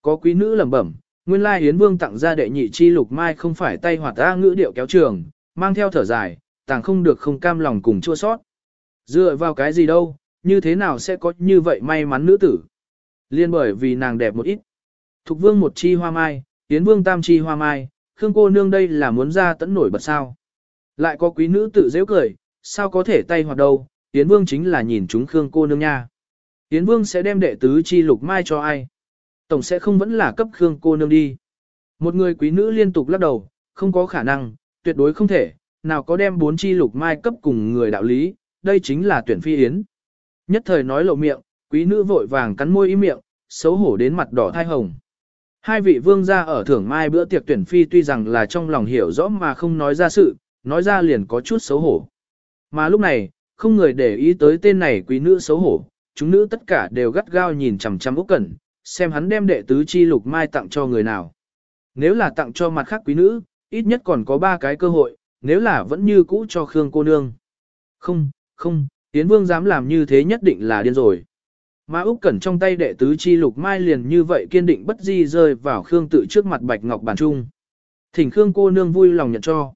Có quý nữ lẩm bẩm, nguyên lai Yến Vương tặng ra đệ nhị chi lục mai không phải tay hoạt ra ngữ điệu kéo trường, mang theo thở dài, tàng không được không cam lòng cùng chua sót. Dựa vào cái gì đâu, như thế nào sẽ có như vậy may mắn nữ tử. Liên bởi vì nàng đẹp một ít. Thục vương một chi hoa mai, Yến Vương tam chi hoa mai, Khương cô nương đây là muốn ra tẫn nổi bật sao. Lại có quý nữ tự dễ cười, sao có thể tay hoạt đâu, Yến Vương chính là nhìn chúng Khương cô nương nha. Yến Vương sẽ đem đệ tứ chi lục mai cho ai? Tổng sẽ không vẫn là cấp Khương cô nương đi. Một người quý nữ liên tục lắc đầu, không có khả năng, tuyệt đối không thể, nào có đem bốn chi lục mai cấp cùng người đạo lý, đây chính là tuyển phi yến. Nhất thời nói lộ miệng, quý nữ vội vàng cắn môi ý miệng, xấu hổ đến mặt đỏ thai hồng. Hai vị vương gia ở thưởng mai bữa tiệc tuyển phi tuy rằng là trong lòng hiểu rõ mà không nói ra sự, nói ra liền có chút xấu hổ. Mà lúc này, không người để ý tới tên này quý nữ xấu hổ, chúng nữ tất cả đều gắt gao nhìn chằm chằm Úc Cẩn, xem hắn đem đệ tứ chi lục mai tặng cho người nào. Nếu là tặng cho mặt khác quý nữ, ít nhất còn có ba cái cơ hội, nếu là vẫn như cũ cho Khương cô nương. Không, không, Tiến Vương dám làm như thế nhất định là điên rồi. Mà Úc Cẩn trong tay đệ tứ chi lục mai liền như vậy kiên định bất di rơi vào Khương tự trước mặt Bạch Ngọc bàn trung. Thỉnh Khương cô nương vui lòng nhận cho.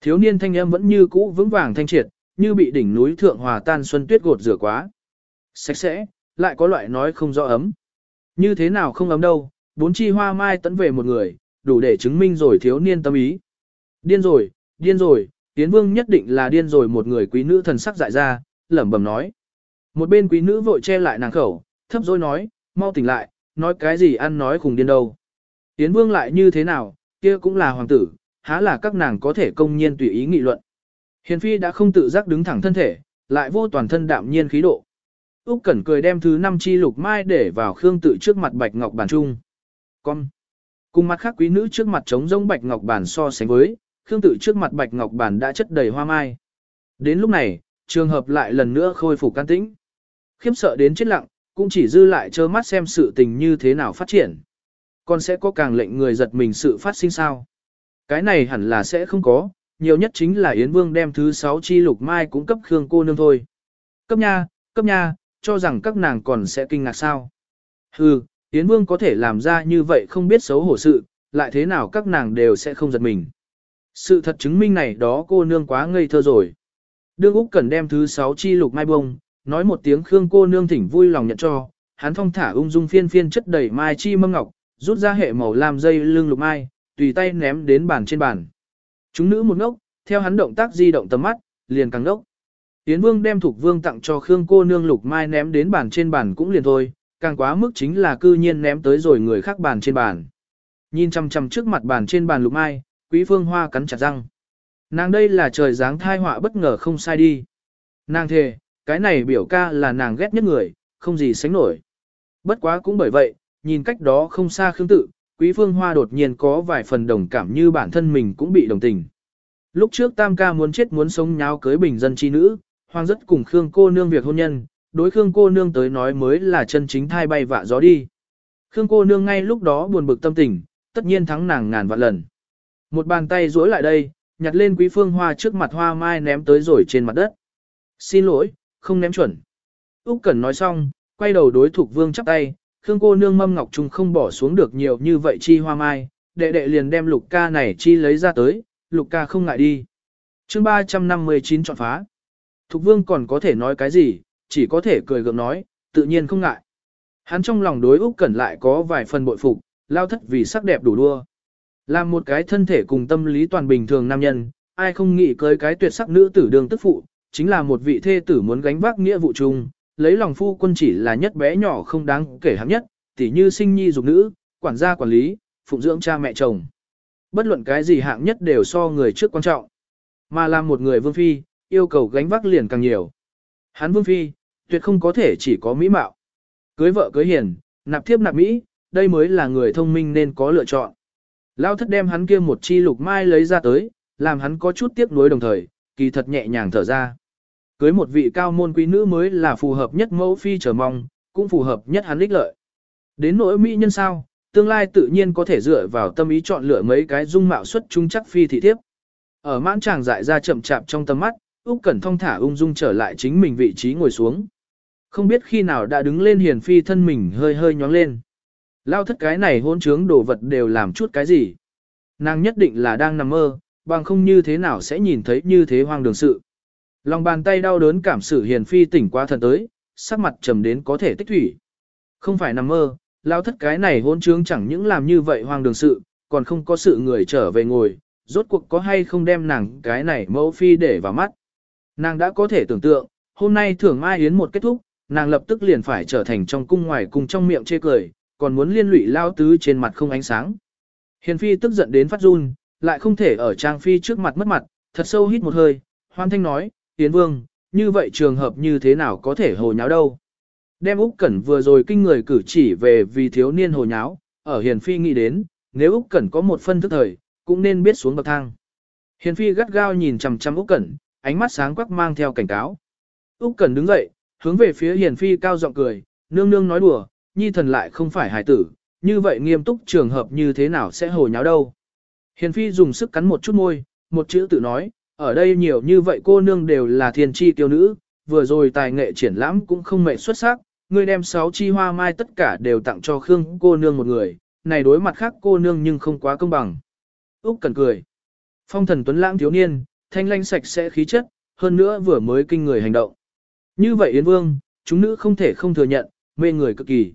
Thiếu niên thanh âm vẫn như cũ vững vàng thanh triệt, như bị đỉnh núi thượng hòa tan xuân tuyết gột rửa quá. Sạch sẽ, lại có loại nói không rõ ấm. Như thế nào không ấm đâu, bốn chi hoa mai tấn về một người, đủ để chứng minh rồi thiếu niên tâm ý. Điên rồi, điên rồi, Tiến Vương nhất định là điên rồi một người quý nữ thần sắc dại ra, lẩm bẩm nói. Một bên quý nữ vội che lại nàng khẩu, thấp dối nói, mau tỉnh lại, nói cái gì ăn nói khùng điên đâu. Tiến Vương lại như thế nào, kia cũng là hoàng tử, há là các nàng có thể công nhiên tùy ý nghị luận. Hiền Phi đã không tự giác đứng thẳng thân thể, lại vô toàn thân đạm nhiên khí độ. Úc Cẩn cười đem thứ năm chi lục mai để vào Khương tự trước mặt Bạch Ngọc bàn trung. Con. Cùng mặt khác quý nữ trước mặt trống rỗng Bạch Ngọc bàn so sánh với, Khương tự trước mặt Bạch Ngọc bàn đã chất đầy hoa mai. Đến lúc này, trường hợp lại lần nữa khôi phục can tĩnh. Khiếp sợ đến chết lặng, cũng chỉ dư lại trơ mắt xem sự tình như thế nào phát triển. Còn sẽ có càng lệnh người giật mình sự phát sinh sao? Cái này hẳn là sẽ không có, nhiều nhất chính là Yến Vương đem thứ sáu chi lục mai cũng cấp Khương cô nương thôi. Cấp nha, cấp nha, cho rằng các nàng còn sẽ kinh ngạc sao. Hừ, Yến Vương có thể làm ra như vậy không biết xấu hổ sự, lại thế nào các nàng đều sẽ không giật mình. Sự thật chứng minh này đó cô nương quá ngây thơ rồi. Đương Úc cần đem thứ sáu chi lục mai bông, nói một tiếng Khương cô nương thỉnh vui lòng nhận cho, hắn thong thả ung dung phiên phiên chất đầy mai chi mâm ngọc, rút ra hệ màu làm dây lưng lục mai, tùy tay ném đến bàn trên bàn. Chúng nữ một ngốc, theo hắn động tác di động tầm mắt, liền càng ngốc. Tiến Vương đem thuộc vương tặng cho Khương cô nương lục mai ném đến bàn trên bàn cũng liền thôi, càng quá mức chính là cư nhiên ném tới rồi người khác bàn trên bàn. Nhìn chăm chăm trước mặt bàn trên bàn lục mai, Quý Phương Hoa cắn chặt răng. Nàng đây là trời dáng thai họa bất ngờ không sai đi. Nàng thề, cái này biểu ca là nàng ghét nhất người, không gì sánh nổi. Bất quá cũng bởi vậy, nhìn cách đó không xa Khương tự, Quý Phương Hoa đột nhiên có vài phần đồng cảm như bản thân mình cũng bị đồng tình. Lúc trước Tam ca muốn chết muốn sống nháo cưới bình dân chi nữ, hoang rất cùng Khương cô nương việc hôn nhân, đối Khương cô nương tới nói mới là chân chính thai bay vạ gió đi. Khương cô nương ngay lúc đó buồn bực tâm tình, tất nhiên thắng nàng ngàn vạn lần. Một bàn tay duỗi lại đây, nhặt lên quý phương hoa trước mặt hoa mai ném tới rồi trên mặt đất. Xin lỗi, không ném chuẩn. Úc Cẩn nói xong, quay đầu đối Thục Vương chắp tay, Khương cô nương mâm ngọc trung không bỏ xuống được nhiều như vậy chi hoa mai, đệ đệ liền đem lục ca này chi lấy ra tới, lục ca không ngại đi. Chương 359 chọn phá. Thục Vương còn có thể nói cái gì, chỉ có thể cười gượng nói, tự nhiên không ngại. Hắn trong lòng đối Úc Cẩn lại có vài phần bội phục, lao thất vì sắc đẹp đủ đua. Làm một cái thân thể cùng tâm lý toàn bình thường nam nhân, ai không nghĩ cưới cái tuyệt sắc nữ tử đường tức phụ, chính là một vị thê tử muốn gánh vác nghĩa vụ chung, lấy lòng phu quân chỉ là nhất bé nhỏ không đáng kể hạng nhất, tỉ như sinh nhi dục nữ, quản gia quản lý, phụng dưỡng cha mẹ chồng. Bất luận cái gì hạng nhất đều so người trước quan trọng. Mà làm một người vương phi, yêu cầu gánh vác liền càng nhiều. Hắn vương phi, tuyệt không có thể chỉ có mỹ mạo. Cưới vợ cưới hiền, nạp thiếp nạp mỹ, đây mới là người thông minh nên có lựa chọn. Lao thất đem hắn kia một chi lục mai lấy ra tới, làm hắn có chút tiếc nuối đồng thời, kỳ thật nhẹ nhàng thở ra. Cưới một vị cao môn quý nữ mới là phù hợp nhất mẫu phi chờ mong, cũng phù hợp nhất hắn ích lợi. Đến nỗi mỹ nhân sao, tương lai tự nhiên có thể dựa vào tâm ý chọn lựa mấy cái dung mạo xuất chúng chắc phi thị thiếp. Ở mãn chàng dại ra chậm chạp trong tầm mắt, Úc Cẩn thong thả ung dung trở lại chính mình vị trí ngồi xuống. Không biết khi nào đã đứng lên hiền phi thân mình hơi hơi nhóng lên. Lao thất cái này hôn trướng đồ vật đều làm chút cái gì. Nàng nhất định là đang nằm mơ, bằng không như thế nào sẽ nhìn thấy như thế hoang đường sự. Lòng bàn tay đau đớn cảm sự hiền phi tỉnh qua thần tới, sắc mặt trầm đến có thể tích thủy. Không phải nằm mơ, lao thất cái này hôn trướng chẳng những làm như vậy hoang đường sự, còn không có sự người trở về ngồi, rốt cuộc có hay không đem nàng cái này mẫu phi để vào mắt. Nàng đã có thể tưởng tượng, hôm nay thưởng mai yến một kết thúc, nàng lập tức liền phải trở thành trong cung ngoài cùng trong miệng chê cười, còn muốn liên lụy lao tứ trên mặt không ánh sáng. Hiền phi tức giận đến phát run, lại không thể ở trang phi trước mặt mất mặt, thật sâu hít một hơi, hoan thanh nói, Yến Vương, như vậy trường hợp như thế nào có thể hồ nháo đâu. Đem Úc Cẩn vừa rồi kinh người cử chỉ về vì thiếu niên hồ nháo, ở Hiền Phi nghĩ đến, nếu Úc Cẩn có một phân thức thời, cũng nên biết xuống bậc thang. Hiền Phi gắt gao nhìn chằm chằm Úc Cẩn, ánh mắt sáng quắc mang theo cảnh cáo. Úc Cẩn đứng dậy, hướng về phía Hiền Phi cao giọng cười, nương nương nói đùa, nhi thần lại không phải hài tử, như vậy nghiêm túc trường hợp như thế nào sẽ hồ nháo đâu. Hiền Phi dùng sức cắn một chút môi, một chữ tự nói, ở đây nhiều như vậy cô nương đều là thiên chi tiêu nữ, vừa rồi tài nghệ triển lãm cũng không mệ xuất sắc, ngươi đem sáu chi hoa mai tất cả đều tặng cho Khương cô nương một người, này đối mặt khác cô nương nhưng không quá công bằng. Úc cần cười. Phong thần tuấn lãng thiếu niên, thanh lanh sạch sẽ khí chất, hơn nữa vừa mới kinh người hành động. Như vậy Yến Vương, chúng nữ không thể không thừa nhận, mê người cực kỳ.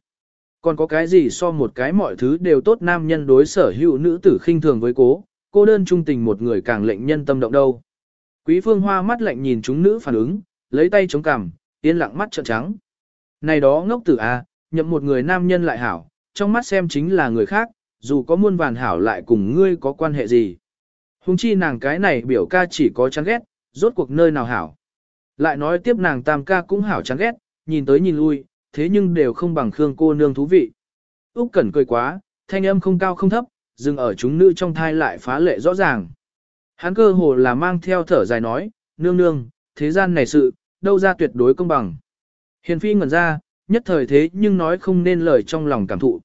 Còn có cái gì so một cái mọi thứ đều tốt nam nhân đối sở hữu nữ tử khinh thường với cố, cô đơn trung tình một người càng lệnh nhân tâm động đâu. Quý phương hoa mắt lạnh nhìn chúng nữ phản ứng, lấy tay chống cằm, yên lặng mắt trợn trắng. Này đó ngốc tử a, à, nhậm một người nam nhân lại hảo, trong mắt xem chính là người khác, dù có muôn vàn hảo lại cùng ngươi có quan hệ gì. Hùng chi nàng cái này biểu ca chỉ có chán ghét, rốt cuộc nơi nào hảo. Lại nói tiếp nàng tam ca cũng hảo chán ghét, nhìn tới nhìn lui, thế nhưng đều không bằng Khương cô nương thú vị. Úc Cẩn cười quá, thanh âm không cao không thấp, dừng ở chúng nữ trong thai lại phá lệ rõ ràng. Hắn cơ hồ là mang theo thở dài nói, nương nương, thế gian này sự, đâu ra tuyệt đối công bằng. Hiền phi ngẩn ra, nhất thời thế nhưng nói không nên lời trong lòng cảm thụ.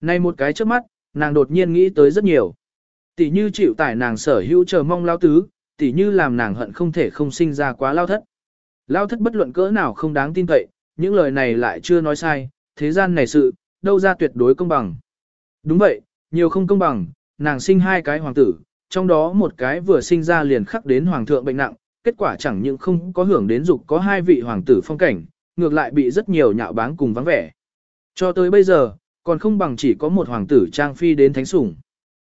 nay một cái trước mắt, nàng đột nhiên nghĩ tới rất nhiều. Tỷ như chịu tải nàng sở hữu chờ mong lao tứ, tỷ như làm nàng hận không thể không sinh ra quá lao thất. Lao thất bất luận cỡ nào không đáng tin cậy, những lời này lại chưa nói sai, thế gian này sự, đâu ra tuyệt đối công bằng. Đúng vậy, nhiều không công bằng, nàng sinh hai cái hoàng tử, trong đó một cái vừa sinh ra liền khắc đến hoàng thượng bệnh nặng, kết quả chẳng những không có hưởng đến dục có hai vị hoàng tử phong cảnh, ngược lại bị rất nhiều nhạo báng cùng vắng vẻ. Cho tới bây giờ, còn không bằng chỉ có một hoàng tử trang phi đến thánh sủng.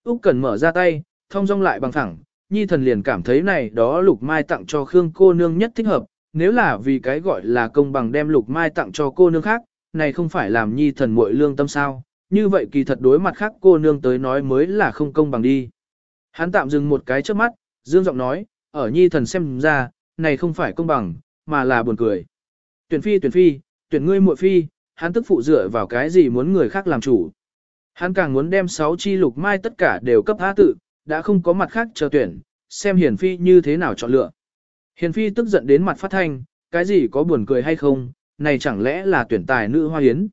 Úc Cần mở ra tay, thông dong lại bằng thẳng, nhi thần liền cảm thấy này đó lục mai tặng cho Khương cô nương nhất thích hợp, nếu là vì cái gọi là công bằng đem lục mai tặng cho cô nương khác, này không phải làm nhi thần muội lương tâm sao, như vậy kỳ thật đối mặt khác cô nương tới nói mới là không công bằng đi. Hắn tạm dừng một cái trước mắt, dương giọng nói, ở nhi thần xem ra, này không phải công bằng, mà là buồn cười. Tuyển phi tuyển phi, tuyển ngươi muội phi, hắn tức phụ dựa vào cái gì muốn người khác làm chủ. Hắn càng muốn đem sáu chi lục mai tất cả đều cấp há tự, đã không có mặt khác chờ tuyển, xem hiển phi như thế nào chọn lựa. Hiền phi tức giận đến mặt phát thanh, cái gì có buồn cười hay không, này chẳng lẽ là tuyển tài nữ hoa yến.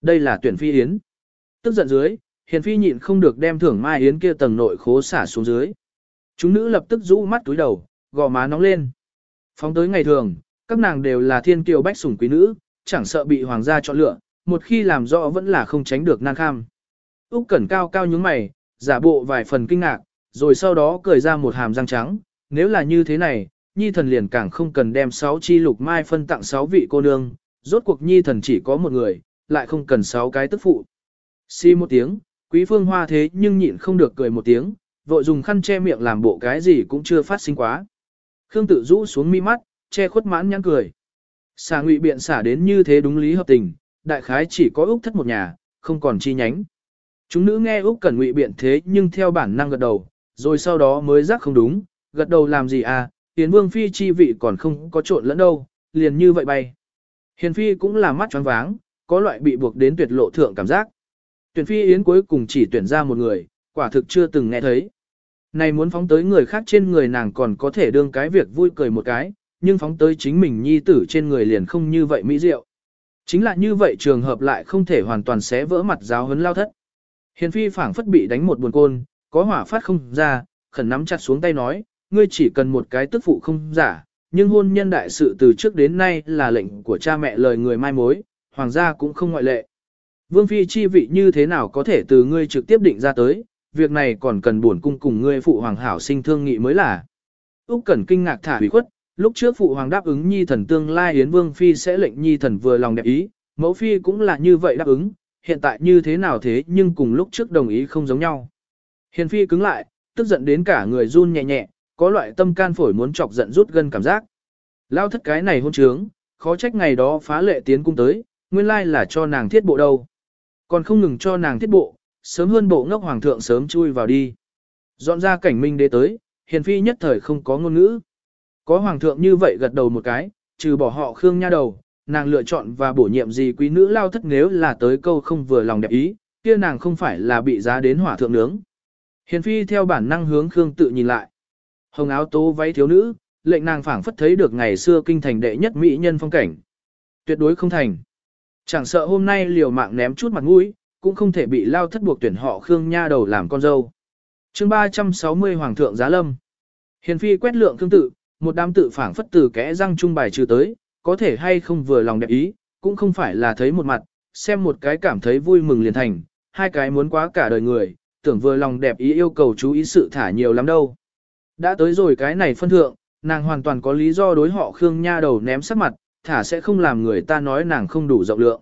Đây là tuyển phi yến. Tức giận dưới, hiền phi nhịn không được đem thưởng mai yến kia tầng nội khố xả xuống dưới. Chúng nữ lập tức rũ mắt túi đầu, gò má nóng lên. Phóng tới ngày thường, các nàng đều là thiên kiều bách sủng quý nữ, chẳng sợ bị hoàng gia chọn lựa, một khi làm rõ vẫn là không tránh được nan kham. Úc Cẩn cao cao nhướng mày, giả bộ vài phần kinh ngạc, rồi sau đó cười ra một hàm răng trắng, nếu là như thế này, nhi thần liền càng không cần đem sáu chi lục mai phân tặng sáu vị cô nương, rốt cuộc nhi thần chỉ có một người, lại không cần sáu cái tức phụ. Xi một tiếng, quý phương hoa thế nhưng nhịn không được cười một tiếng, vội dùng khăn che miệng làm bộ cái gì cũng chưa phát sinh quá. Khương tự rũ xuống mi mắt, che khuất mãn nhãn cười. Xà ngụy biện xả đến như thế đúng lý hợp tình, đại khái chỉ có Úc thất một nhà, không còn chi nhánh. Chúng nữ nghe Úc Cẩn ngụy biện thế nhưng theo bản năng gật đầu, rồi sau đó mới giác không đúng, gật đầu làm gì à, Hiền Vương Phi chi vị còn không có trộn lẫn đâu, liền như vậy bay. Hiền Phi cũng là mắt choáng váng, có loại bị buộc đến tuyệt lộ thượng cảm giác. Tuyển Phi Yến cuối cùng chỉ tuyển ra một người, quả thực chưa từng nghe thấy. Này muốn phóng tới người khác trên người nàng còn có thể đương cái việc vui cười một cái, nhưng phóng tới chính mình nhi tử trên người liền không như vậy mỹ diệu. Chính là như vậy trường hợp lại không thể hoàn toàn xé vỡ mặt giáo huấn lao thất. Hiền phi phảng phất bị đánh một buồn côn, có hỏa phát không ra, khẩn nắm chặt xuống tay nói, ngươi chỉ cần một cái tức phụ không giả, nhưng hôn nhân đại sự từ trước đến nay là lệnh của cha mẹ lời người mai mối, hoàng gia cũng không ngoại lệ. Vương phi chi vị như thế nào có thể từ ngươi trực tiếp định ra tới, việc này còn cần buồn cung cùng ngươi phụ hoàng hảo sinh thương nghị mới là. Úc Cẩn kinh ngạc thả hủy khuất, lúc trước phụ hoàng đáp ứng nhi thần tương lai yến vương phi sẽ lệnh nhi thần vừa lòng đẹp ý, mẫu phi cũng là như vậy đáp ứng, hiện tại như thế nào thế nhưng cùng lúc trước đồng ý không giống nhau. Hiền phi cứng lại, tức giận đến cả người run nhẹ nhẹ, có loại tâm can phổi muốn chọc giận rút gần cảm giác. Lao thất cái này hôn trướng, khó trách ngày đó phá lệ tiến cung tới, nguyên lai là cho nàng thiết bộ đâu. Còn không ngừng cho nàng thiết bộ, sớm hơn bộ ngốc hoàng thượng sớm chui vào đi. Dọn ra cảnh minh đế tới, hiền phi nhất thời không có ngôn ngữ. Có hoàng thượng như vậy gật đầu một cái, trừ bỏ họ khương nha đầu, nàng lựa chọn và bổ nhiệm gì quý nữ lao thất nếu là tới câu không vừa lòng đẹp ý, kia nàng không phải là bị giá đến hỏa thượng nướng. Hiền phi theo bản năng hướng khương tự nhìn lại. Hồng áo tố váy thiếu nữ, lệnh nàng phảng phất thấy được ngày xưa kinh thành đệ nhất mỹ nhân phong cảnh. Tuyệt đối không thành. Chẳng sợ hôm nay liều mạng ném chút mặt mũi, cũng không thể bị lao thất buộc tuyển họ Khương Nha đầu làm con dâu. chương 360 Hoàng thượng Giá Lâm Hiền phi quét lượng tương tự, một đám tự phảng phất từ kẽ răng trung bài trừ tới, có thể hay không vừa lòng đẹp ý, cũng không phải là thấy một mặt, xem một cái cảm thấy vui mừng liền thành, hai cái muốn quá cả đời người, tưởng vừa lòng đẹp ý yêu cầu chú ý sự thả nhiều lắm đâu. Đã tới rồi cái này phân thượng, nàng hoàn toàn có lý do đối họ Khương Nha đầu ném sắc mặt, thả sẽ không làm người ta nói nàng không đủ rộng lượng.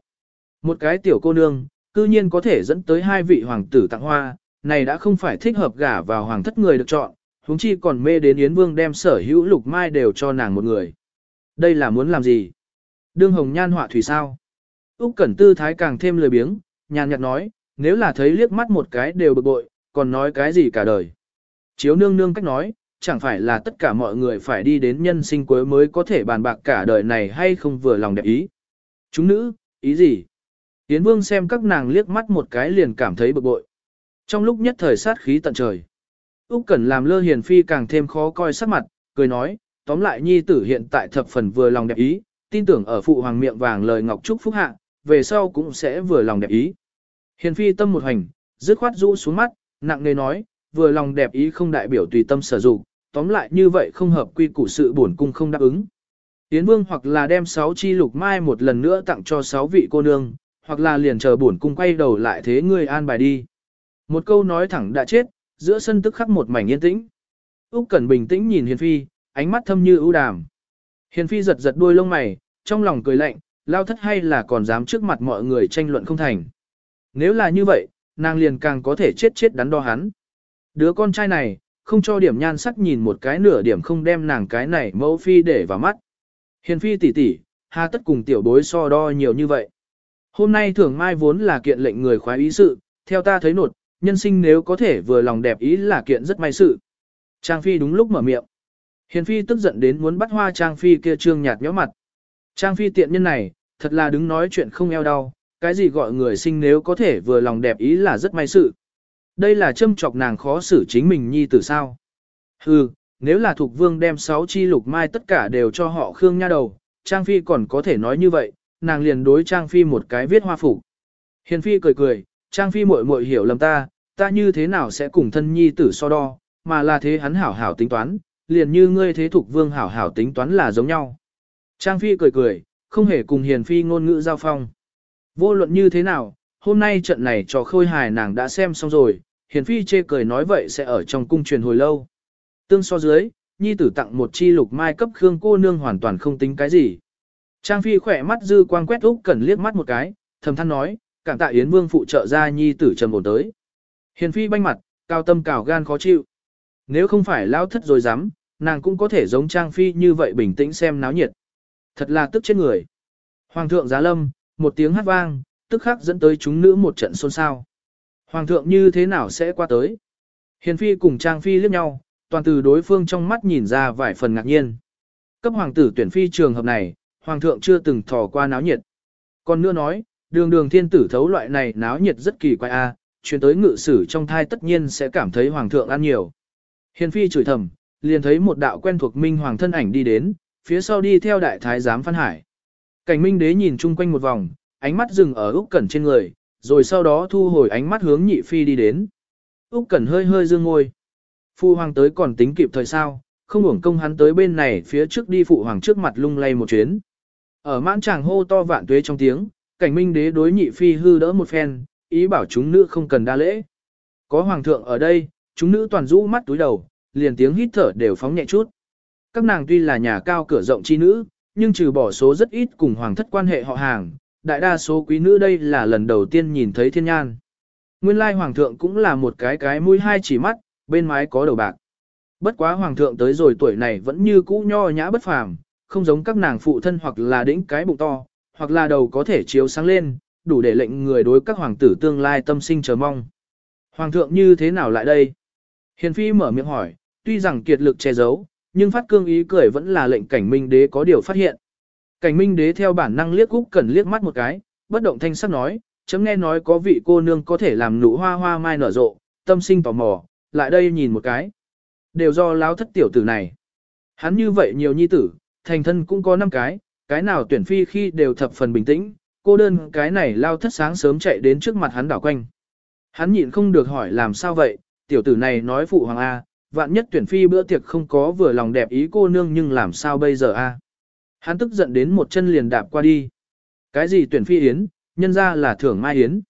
Một cái tiểu cô nương, cư nhiên có thể dẫn tới hai vị hoàng tử tặng hoa, này đã không phải thích hợp gả vào hoàng thất người được chọn, huống chi còn mê đến Yến Vương đem sở hữu lục mai đều cho nàng một người. Đây là muốn làm gì? Đương hồng nhan họa thủy sao? Úc Cẩn Tư thái càng thêm lười biếng, nhàn nhạt nói, nếu là thấy liếc mắt một cái đều bực bội, còn nói cái gì cả đời. Chiếu nương nương cách nói, chẳng phải là tất cả mọi người phải đi đến nhân sinh cuối mới có thể bàn bạc cả đời này hay không vừa lòng đẹp ý. Chúng nữ, ý gì? Yến Vương xem các nàng liếc mắt một cái liền cảm thấy bực bội. Trong lúc nhất thời sát khí tận trời, Úc Cẩn làm lơ hiền phi càng thêm khó coi sắc mặt, cười nói, tóm lại nhi tử hiện tại thập phần vừa lòng đẹp ý, tin tưởng ở phụ hoàng miệng vàng lời ngọc trúc phúc hạ, về sau cũng sẽ vừa lòng đẹp ý. Hiền phi tâm một hành, dứt khoát rũ xuống mắt, nặng nề nói, vừa lòng đẹp ý không đại biểu tùy tâm sử dụng, tóm lại như vậy không hợp quy củ sự bổn cung không đáp ứng. Tiến vương hoặc là đem sáu chi lục mai một lần nữa tặng cho sáu vị cô nương, hoặc là liền chờ bổn cung quay đầu lại thế ngươi an bài đi. Một câu nói thẳng đã chết, giữa sân tức khắc một mảnh yên tĩnh. Úc Cẩn bình tĩnh nhìn Hiền Phi, ánh mắt thâm như ưu đàm. Hiền Phi giật giật đuôi lông mày, trong lòng cười lạnh, lao thất hay là còn dám trước mặt mọi người tranh luận không thành. Nếu là như vậy, nàng liền càng có thể chết chết đắn đo hắn. Đứa con trai này, không cho điểm nhan sắc nhìn một cái nửa điểm không đem nàng cái này mẫu phi để vào mắt. Hiền phi tỷ tỷ, hà tất cùng tiểu bối so đo nhiều như vậy. Hôm nay thưởng mai vốn là kiện lệnh người khoái ý sự, theo ta thấy nột, nhân sinh nếu có thể vừa lòng đẹp ý là kiện rất may sự. Trang phi đúng lúc mở miệng. Hiền phi tức giận đến muốn bắt hoa Trang phi kia trương nhạt nhó mặt. Trang phi tiện nhân này, thật là đứng nói chuyện không eo đau, cái gì gọi người sinh nếu có thể vừa lòng đẹp ý là rất may sự. Đây là châm chọc nàng khó xử chính mình nhi tử sao. Hừ, nếu là thuộc vương đem sáu chi lục mai tất cả đều cho họ khương nha đầu, Trang Phi còn có thể nói như vậy, nàng liền đối Trang Phi một cái viết hoa phủ Hiền Phi cười cười, Trang Phi muội muội hiểu lầm ta, ta như thế nào sẽ cùng thân nhi tử so đo, mà là thế hắn hảo hảo tính toán, liền như ngươi thế thuộc vương hảo hảo tính toán là giống nhau. Trang Phi cười cười, không hề cùng hiền phi ngôn ngữ giao phong. Vô luận như thế nào, hôm nay trận này cho khôi hài nàng đã xem xong rồi, hiền phi chê cười nói vậy sẽ ở trong cung truyền hồi lâu. Tương so dưới, nhi tử tặng một chi lục mai cấp khương cô nương hoàn toàn không tính cái gì. Trang phi khỏe mắt dư quang quét Úc Cẩn liếc mắt một cái, thầm than nói, cảm tạ Yến Vương phụ trợ ra nhi tử trầm ổn tới. Hiền phi banh mặt, cao tâm cào gan khó chịu. Nếu không phải lao thất rồi dám, nàng cũng có thể giống Trang phi như vậy bình tĩnh xem náo nhiệt. Thật là tức chết người. Hoàng thượng giá lâm, một tiếng hát vang, tức khắc dẫn tới chúng nữ một trận xôn xao. Hoàng thượng như thế nào sẽ qua tới? Hiền phi cùng Trang phi liếc nhau, toàn từ đối phương trong mắt nhìn ra vài phần ngạc nhiên. Cấp hoàng tử tuyển phi trường hợp này, hoàng thượng chưa từng thò qua náo nhiệt. Còn nữa nói, đường đường thiên tử thấu loại này náo nhiệt rất kỳ quái a, à, chuyến tới ngự sử trong thai tất nhiên sẽ cảm thấy hoàng thượng ăn nhiều. Hiền phi chửi thầm, liền thấy một đạo quen thuộc minh hoàng thân ảnh đi đến, phía sau đi theo đại thái giám Phan Hải. Cảnh minh đế nhìn chung quanh một vòng, ánh mắt dừng ở Úc Cẩn trên người, rồi sau đó thu hồi ánh mắt hướng nhị phi đi đến. Úc Cẩn hơi hơi dương ngôi. Phu hoàng tới còn tính kịp thời sao, không uổng công hắn tới bên này phía trước đi phụ hoàng trước mặt lung lay một chuyến. Ở mãn chàng hô to vạn tuế trong tiếng, cảnh minh đế đối nhị phi hư đỡ một phen, ý bảo chúng nữ không cần đa lễ. Có hoàng thượng ở đây, chúng nữ toàn rũ mắt túi đầu, liền tiếng hít thở đều phóng nhẹ chút. Các nàng tuy là nhà cao cửa rộng chi nữ, nhưng trừ bỏ số rất ít cùng hoàng thất quan hệ họ hàng, đại đa số quý nữ đây là lần đầu tiên nhìn thấy thiên nhan. Nguyên lai hoàng thượng cũng là một cái cái mũi hai chỉ mắt, bên mái có đầu bạc. Bất quá hoàng thượng tới rồi tuổi này vẫn như cũ nho nhã bất phàm, không giống các nàng phụ thân hoặc là đĩnh cái bụng to, hoặc là đầu có thể chiếu sáng lên, đủ để lệnh người đối các hoàng tử tương lai tâm sinh chờ mong. Hoàng thượng như thế nào lại đây? Hiền phi mở miệng hỏi, tuy rằng kiệt lực che giấu, nhưng phát cương ý cười vẫn là lệnh cảnh minh đế có điều phát hiện. Cảnh minh đế theo bản năng liếc Úc cần liếc mắt một cái, bất động thanh sắc nói, chấm nghe nói có vị cô nương có thể làm nụ hoa hoa mai nở rộ, tâm sinh tò mò, lại đây nhìn một cái. Đều do láo thất tiểu tử này. Hắn như vậy nhiều nhi tử, thành thân cũng có 5 cái, cái nào tuyển phi khi đều thập phần bình tĩnh, cô đơn cái này lao thất sáng sớm chạy đến trước mặt hắn đảo quanh. Hắn nhịn không được hỏi làm sao vậy, tiểu tử này nói phụ hoàng A, vạn nhất tuyển phi bữa tiệc không có vừa lòng đẹp ý cô nương nhưng làm sao bây giờ A. Hắn tức giận đến một chân liền đạp qua đi. Cái gì tuyển phi yến, nhân ra là thưởng mai yến.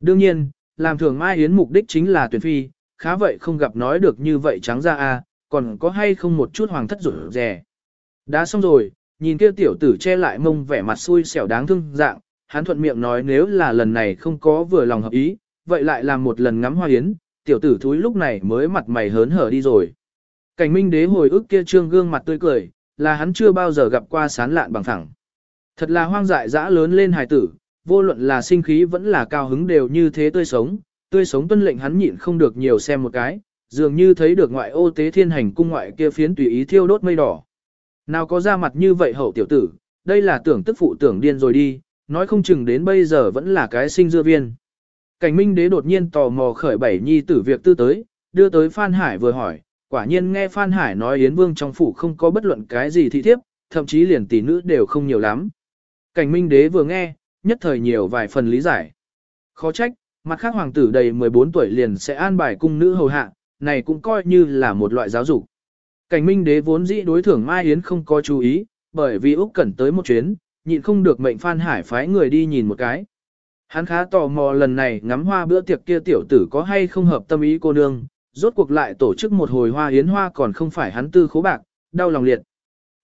Đương nhiên, làm thưởng mai yến mục đích chính là tuyển phi, khá vậy không gặp nói được như vậy trắng ra a, còn có hay không một chút hoàng thất rủi rẻ. Đã xong rồi, nhìn kia tiểu tử che lại mông vẻ mặt xui xẻo đáng thương dạng, hắn thuận miệng nói nếu là lần này không có vừa lòng hợp ý, vậy lại làm một lần ngắm hoa yến, tiểu tử thúi lúc này mới mặt mày hớn hở đi rồi. Cảnh minh đế hồi ức kia trương gương mặt tươi cười, là hắn chưa bao giờ gặp qua sán lạn bằng thẳng. Thật là hoang dại dã lớn lên hài tử, vô luận là sinh khí vẫn là cao hứng đều như thế tươi sống, tươi sống tuân lệnh hắn nhịn không được nhiều xem một cái, dường như thấy được ngoại ô tế thiên hành cung ngoại kia phiến tùy ý thiêu đốt mây đỏ. Nào có ra mặt như vậy hậu tiểu tử, đây là tưởng tức phụ tưởng điên rồi đi, nói không chừng đến bây giờ vẫn là cái sinh dưa viên. Cảnh minh đế đột nhiên tò mò khởi bảy nhi tử việc tư tới, đưa tới Phan Hải vừa hỏi, quả nhiên nghe Phan Hải nói Yến Vương trong phủ không có bất luận cái gì thị thiếp, thậm chí liền tỷ nữ đều không nhiều lắm. Cảnh minh đế vừa nghe, nhất thời nhiều vài phần lý giải. Khó trách, Mặt khác hoàng tử đầy 14 tuổi liền sẽ an bài cung nữ hầu hạ, này cũng coi như là một loại giáo dục. Cảnh minh đế vốn dĩ đối thưởng Mai Yến không có chú ý, bởi vì Úc Cẩn tới một chuyến, nhịn không được mệnh Phan Hải phái người đi nhìn một cái. Hắn khá tò mò lần này ngắm hoa bữa tiệc kia tiểu tử có hay không hợp tâm ý cô nương, rốt cuộc lại tổ chức một hồi hoa yến hoa còn không phải hắn tư khố bạc, đau lòng liệt.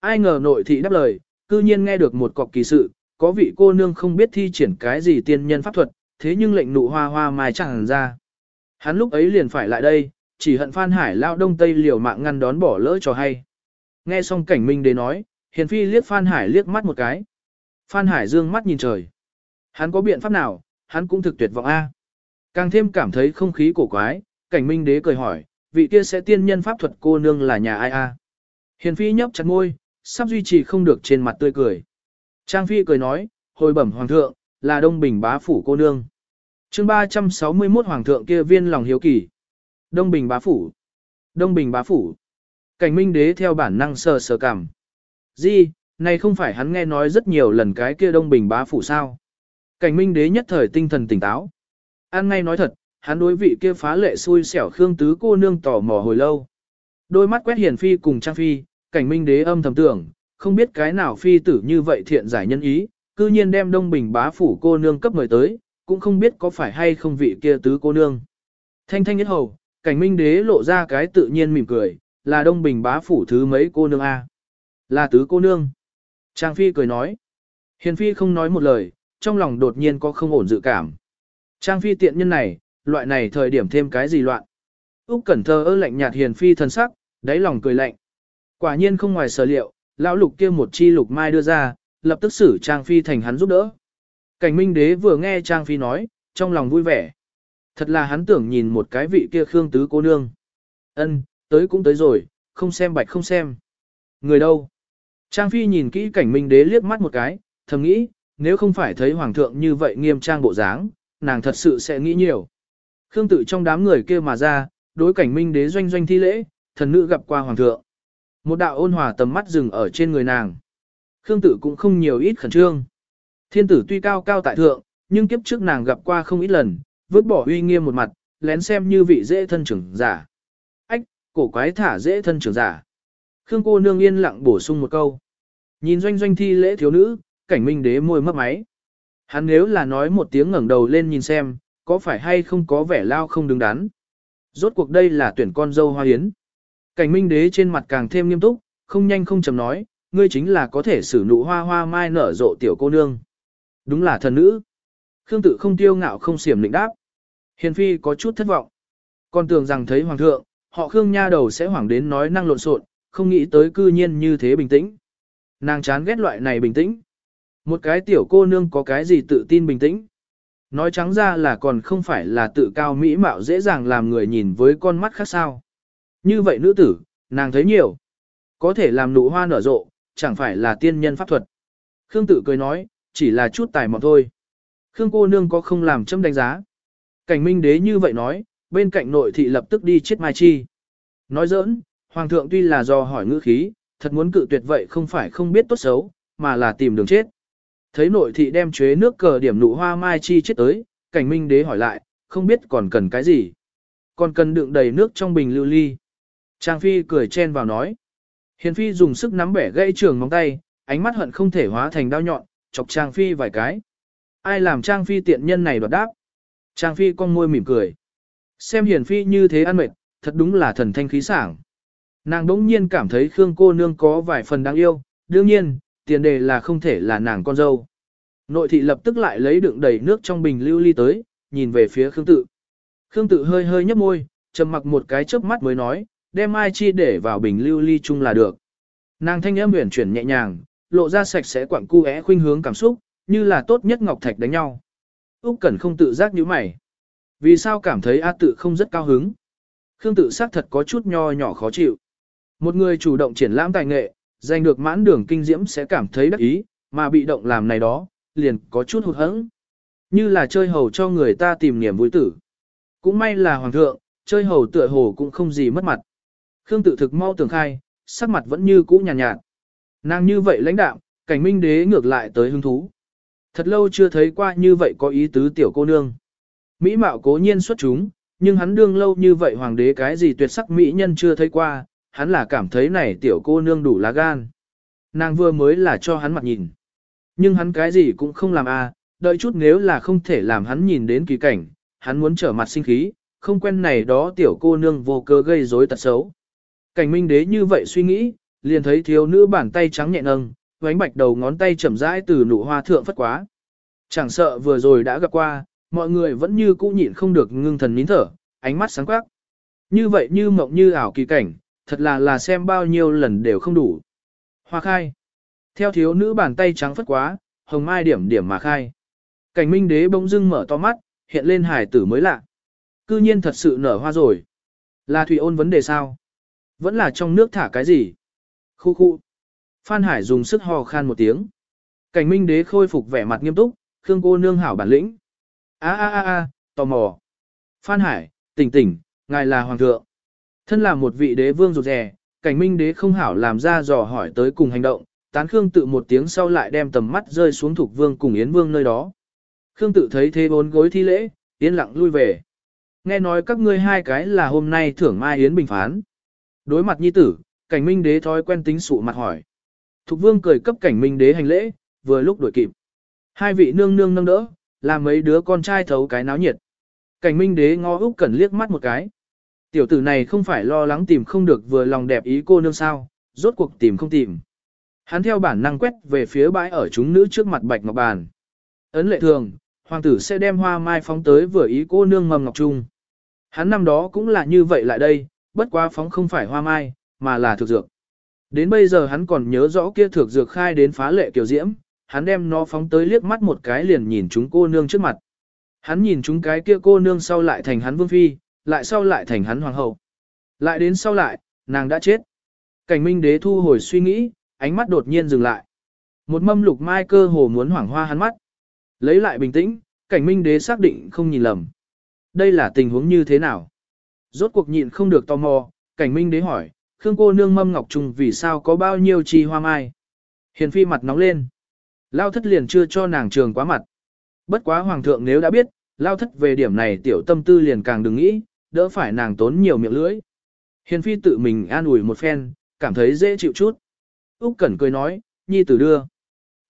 Ai ngờ nội thị đáp lời, cư nhiên nghe được một cọc kỳ sự, có vị cô nương không biết thi triển cái gì tiên nhân pháp thuật, thế nhưng lệnh nụ hoa hoa mai chẳng ra. Hắn lúc ấy liền phải lại đây, chỉ hận Phan Hải lao đông tây liều mạng ngăn đón bỏ lỡ cho hay. Nghe xong cảnh minh đế nói, hiền phi liếc Phan Hải liếc mắt một cái. Phan Hải dương mắt nhìn trời. Hắn có biện pháp nào, hắn cũng thực tuyệt vọng A. Càng thêm cảm thấy không khí cổ quái, cảnh minh đế cười hỏi, vị kia sẽ tiên nhân pháp thuật cô nương là nhà ai A. Hiền phi nhấp chặt môi, sắp duy trì không được trên mặt tươi cười. Trang phi cười nói, hồi bẩm hoàng thượng, là đông bình bá phủ cô nương chương 361 Hoàng thượng kia viên lòng hiếu kỳ. Đông Bình bá phủ. Đông Bình bá phủ. Cảnh minh đế theo bản năng sờ sờ cảm. Di, này không phải hắn nghe nói rất nhiều lần cái kia Đông Bình bá phủ sao. Cảnh minh đế nhất thời tinh thần tỉnh táo. An ngay nói thật, hắn đối vị kia phá lệ xui xẻo Khương Tứ cô nương tò mò hồi lâu. Đôi mắt quét hiền phi cùng Trang phi, cảnh minh đế âm thầm tưởng, không biết cái nào phi tử như vậy thiện giải nhân ý, cư nhiên đem Đông Bình bá phủ cô nương cấp mời tới, cũng không biết có phải hay không vị kia tứ cô nương. Thanh thanh nhất hầu, cảnh minh đế lộ ra cái tự nhiên mỉm cười, là Đông Bình bá phủ thứ mấy cô nương a Là tứ cô nương. Trang Phi cười nói. Hiền Phi không nói một lời, trong lòng đột nhiên có không ổn dự cảm. Trang Phi tiện nhân này, loại này thời điểm thêm cái gì loạn. Úc Cẩn Thơ ơ lạnh nhạt Hiền Phi thân sắc, đáy lòng cười lạnh. Quả nhiên không ngoài sở liệu, lão lục kia một chi lục mai đưa ra, lập tức xử Trang Phi thành hắn giúp đỡ. Cảnh Minh Đế vừa nghe Trang Phi nói, trong lòng vui vẻ. Thật là hắn tưởng nhìn một cái vị kia Khương Tứ cô nương. Ân, tới cũng tới rồi, không xem bạch không xem. Người đâu? Trang Phi nhìn kỹ cảnh Minh Đế liếc mắt một cái, thầm nghĩ, nếu không phải thấy Hoàng thượng như vậy nghiêm trang bộ dáng, nàng thật sự sẽ nghĩ nhiều. Khương tự trong đám người kia mà ra, đối cảnh Minh Đế doanh doanh thi lễ, thần nữ gặp qua Hoàng thượng. Một đạo ôn hòa tầm mắt dừng ở trên người nàng. Khương tử cũng không nhiều ít khẩn trương. Thiên tử tuy cao cao tại thượng, nhưng kiếp trước nàng gặp qua không ít lần, vứt bỏ uy nghiêm một mặt, lén xem như vị dễ thân trưởng giả. Ách, cổ quái thả dễ thân trưởng giả. Khương cô nương yên lặng bổ sung một câu. Nhìn doanh doanh thi lễ thiếu nữ, cảnh minh đế môi mấp máy. Hắn nếu là nói một tiếng ngẩng đầu lên nhìn xem, có phải hay không có vẻ lao không đứng đắn. Rốt cuộc đây là tuyển con dâu hoa hiến. Cảnh minh đế trên mặt càng thêm nghiêm túc, không nhanh không chậm nói, ngươi chính là có thể xử nụ hoa hoa mai nở rộ tiểu cô nương. Đúng là thần nữ. Khương tự không tiêu ngạo không xiểm lĩnh đáp. Hiền phi có chút thất vọng. Còn tưởng rằng thấy hoàng thượng, họ Khương nha đầu sẽ hoảng đến nói năng lộn xộn, không nghĩ tới cư nhiên như thế bình tĩnh. Nàng chán ghét loại này bình tĩnh. Một cái tiểu cô nương có cái gì tự tin bình tĩnh. Nói trắng ra là còn không phải là tự cao mỹ mạo dễ dàng làm người nhìn với con mắt khác sao. Như vậy nữ tử, nàng thấy nhiều. Có thể làm nụ hoa nở rộ, chẳng phải là tiên nhân pháp thuật. Khương tự cười nói, chỉ là chút tài mọn thôi. Khương cô nương có không làm châm đánh giá. Cảnh minh đế như vậy nói, bên cạnh nội thị lập tức đi chết mai chi. Nói giỡn, hoàng thượng tuy là do hỏi ngữ khí, thật muốn cự tuyệt vậy không phải không biết tốt xấu, mà là tìm đường chết. Thấy nội thị đem chế nước cờ điểm nụ hoa mai chi chết tới, cảnh minh đế hỏi lại, không biết còn cần cái gì. Còn cần đựng đầy nước trong bình lưu ly. Trang Phi cười chen vào nói. Hiền Phi dùng sức nắm bẻ gãy trường móng tay, ánh mắt hận không thể hóa thành đao nhọn, chọc Trang Phi vài cái. Ai làm Trang Phi tiện nhân này đoạt đáp? Trang Phi con môi mỉm cười. Xem Hiền Phi như thế ăn mệt, thật đúng là thần thanh khí sảng. Nàng đỗng nhiên cảm thấy Khương cô nương có vài phần đáng yêu, đương nhiên, tiền đề là không thể là nàng con dâu. Nội thị lập tức lại lấy đựng đầy nước trong bình lưu ly tới, nhìn về phía Khương tự. Khương tự hơi hơi nhấp môi, trầm mặc một cái chớp mắt mới nói, đem mai chi để vào bình lưu ly chung là được. Nàng thanh âm huyền chuyển nhẹ nhàng, lộ ra sạch sẽ quặng cu é khuynh hướng cảm xúc, như là tốt nhất ngọc thạch đánh nhau. Úc Cẩn không tự giác nhíu mày. Vì sao cảm thấy A tự không rất cao hứng? Khương tự xác thật có chút nho nhỏ khó chịu. Một người chủ động triển lãm tài nghệ, giành được mãn đường kinh diễm sẽ cảm thấy đắc ý, mà bị động làm này đó, liền có chút hụt hẫng. Như là chơi hầu cho người ta tìm niềm vui tử. Cũng may là hoàng thượng, chơi hầu tựa hồ cũng không gì mất mặt. Khương tự thực mau tưởng khai, sắc mặt vẫn như cũ nhàn nhạt, nhạt. Nàng như vậy lãnh đạo, cảnh minh đế ngược lại tới hứng thú. Thật lâu chưa thấy qua như vậy có ý tứ tiểu cô nương. Mỹ mạo cố nhiên xuất chúng, nhưng hắn đương lâu như vậy hoàng đế cái gì tuyệt sắc mỹ nhân chưa thấy qua, hắn là cảm thấy này tiểu cô nương đủ lá gan. Nàng vừa mới là cho hắn mặt nhìn. Nhưng hắn cái gì cũng không làm a, à, đợi chút nếu là không thể làm hắn nhìn đến kỳ cảnh, hắn muốn trở mặt sinh khí, không quen này đó tiểu cô nương vô cơ gây rối tật xấu. Cảnh minh đế như vậy suy nghĩ, liền thấy thiếu nữ bàn tay trắng nhẹ nâng, vánh bạch đầu ngón tay chậm rãi từ nụ hoa thượng phất quá. Chẳng sợ vừa rồi đã gặp qua, mọi người vẫn như cũ nhịn không được ngưng thần nín thở, ánh mắt sáng quắc. Như vậy như mộng như ảo kỳ cảnh, thật là là xem bao nhiêu lần đều không đủ. Hoa khai. Theo thiếu nữ bàn tay trắng phất quá, hồng mai điểm điểm mà khai. Cảnh minh đế bỗng dưng mở to mắt, hiện lên hải tử mới lạ. Cư nhiên thật sự nở hoa rồi. Là thủy ôn vấn đề sao? Vẫn là trong nước thả cái gì? Khu khu. Phan Hải dùng sức hò khan một tiếng. Cảnh minh đế khôi phục vẻ mặt nghiêm túc, Khương cô nương hảo bản lĩnh. A a a a, tò mò. Phan Hải, tỉnh tỉnh, ngài là hoàng thượng. Thân là một vị đế vương rụt rè, cảnh minh đế không hảo làm ra dò hỏi tới cùng hành động, tán Khương tự một tiếng sau lại đem tầm mắt rơi xuống thuộc vương cùng Yến vương nơi đó. Khương tự thấy thế bốn gối thi lễ, yên lặng lui về. Nghe nói các ngươi hai cái là hôm nay thưởng mai Yến bình phán. Đối mặt nhi tử, cảnh minh đế thói quen tính sụ mặt hỏi. Thục vương cười cấp cảnh minh đế hành lễ, vừa lúc đuổi kịp. Hai vị nương nương nâng đỡ, làm mấy đứa con trai thấu cái náo nhiệt. Cảnh minh đế ngó Úc Cẩn liếc mắt một cái. Tiểu tử này không phải lo lắng tìm không được vừa lòng đẹp ý cô nương sao, rốt cuộc tìm không tìm. Hắn theo bản năng quét về phía bãi ở chúng nữ trước mặt bạch ngọc bàn. Ấn lệ thường, hoàng tử sẽ đem hoa mai phóng tới vừa ý cô nương mầm ngọc trung. Hắn năm đó cũng là như vậy lại đây, bất quá phóng không phải hoa mai, mà là thực dược. Đến bây giờ hắn còn nhớ rõ kia thực dược khai đến phá lệ kiểu diễm, hắn đem nó phóng tới liếc mắt một cái liền nhìn chúng cô nương trước mặt. Hắn nhìn chúng cái kia cô nương sau lại thành hắn vương phi, lại sau lại thành hắn hoàng hậu. Lại đến sau lại, nàng đã chết. Cảnh minh đế thu hồi suy nghĩ, ánh mắt đột nhiên dừng lại. Một mâm lục mai cơ hồ muốn hoảng hoa hắn mắt. Lấy lại bình tĩnh, cảnh minh đế xác định không nhìn lầm. Đây là tình huống như thế nào? Rốt cuộc nhịn không được tò mò, cảnh minh đế hỏi, Khương cô nương mâm ngọc trùng vì sao có bao nhiêu chi hoa mai? Hiền phi mặt nóng lên. Lao thất liền chưa cho nàng trường quá mặt. Bất quá hoàng thượng nếu đã biết, lao thất về điểm này tiểu tâm tư liền càng đừng nghĩ, đỡ phải nàng tốn nhiều miệng lưỡi. Hiền phi tự mình an ủi một phen, cảm thấy dễ chịu chút. Úc Cẩn cười nói, nhi tử đưa.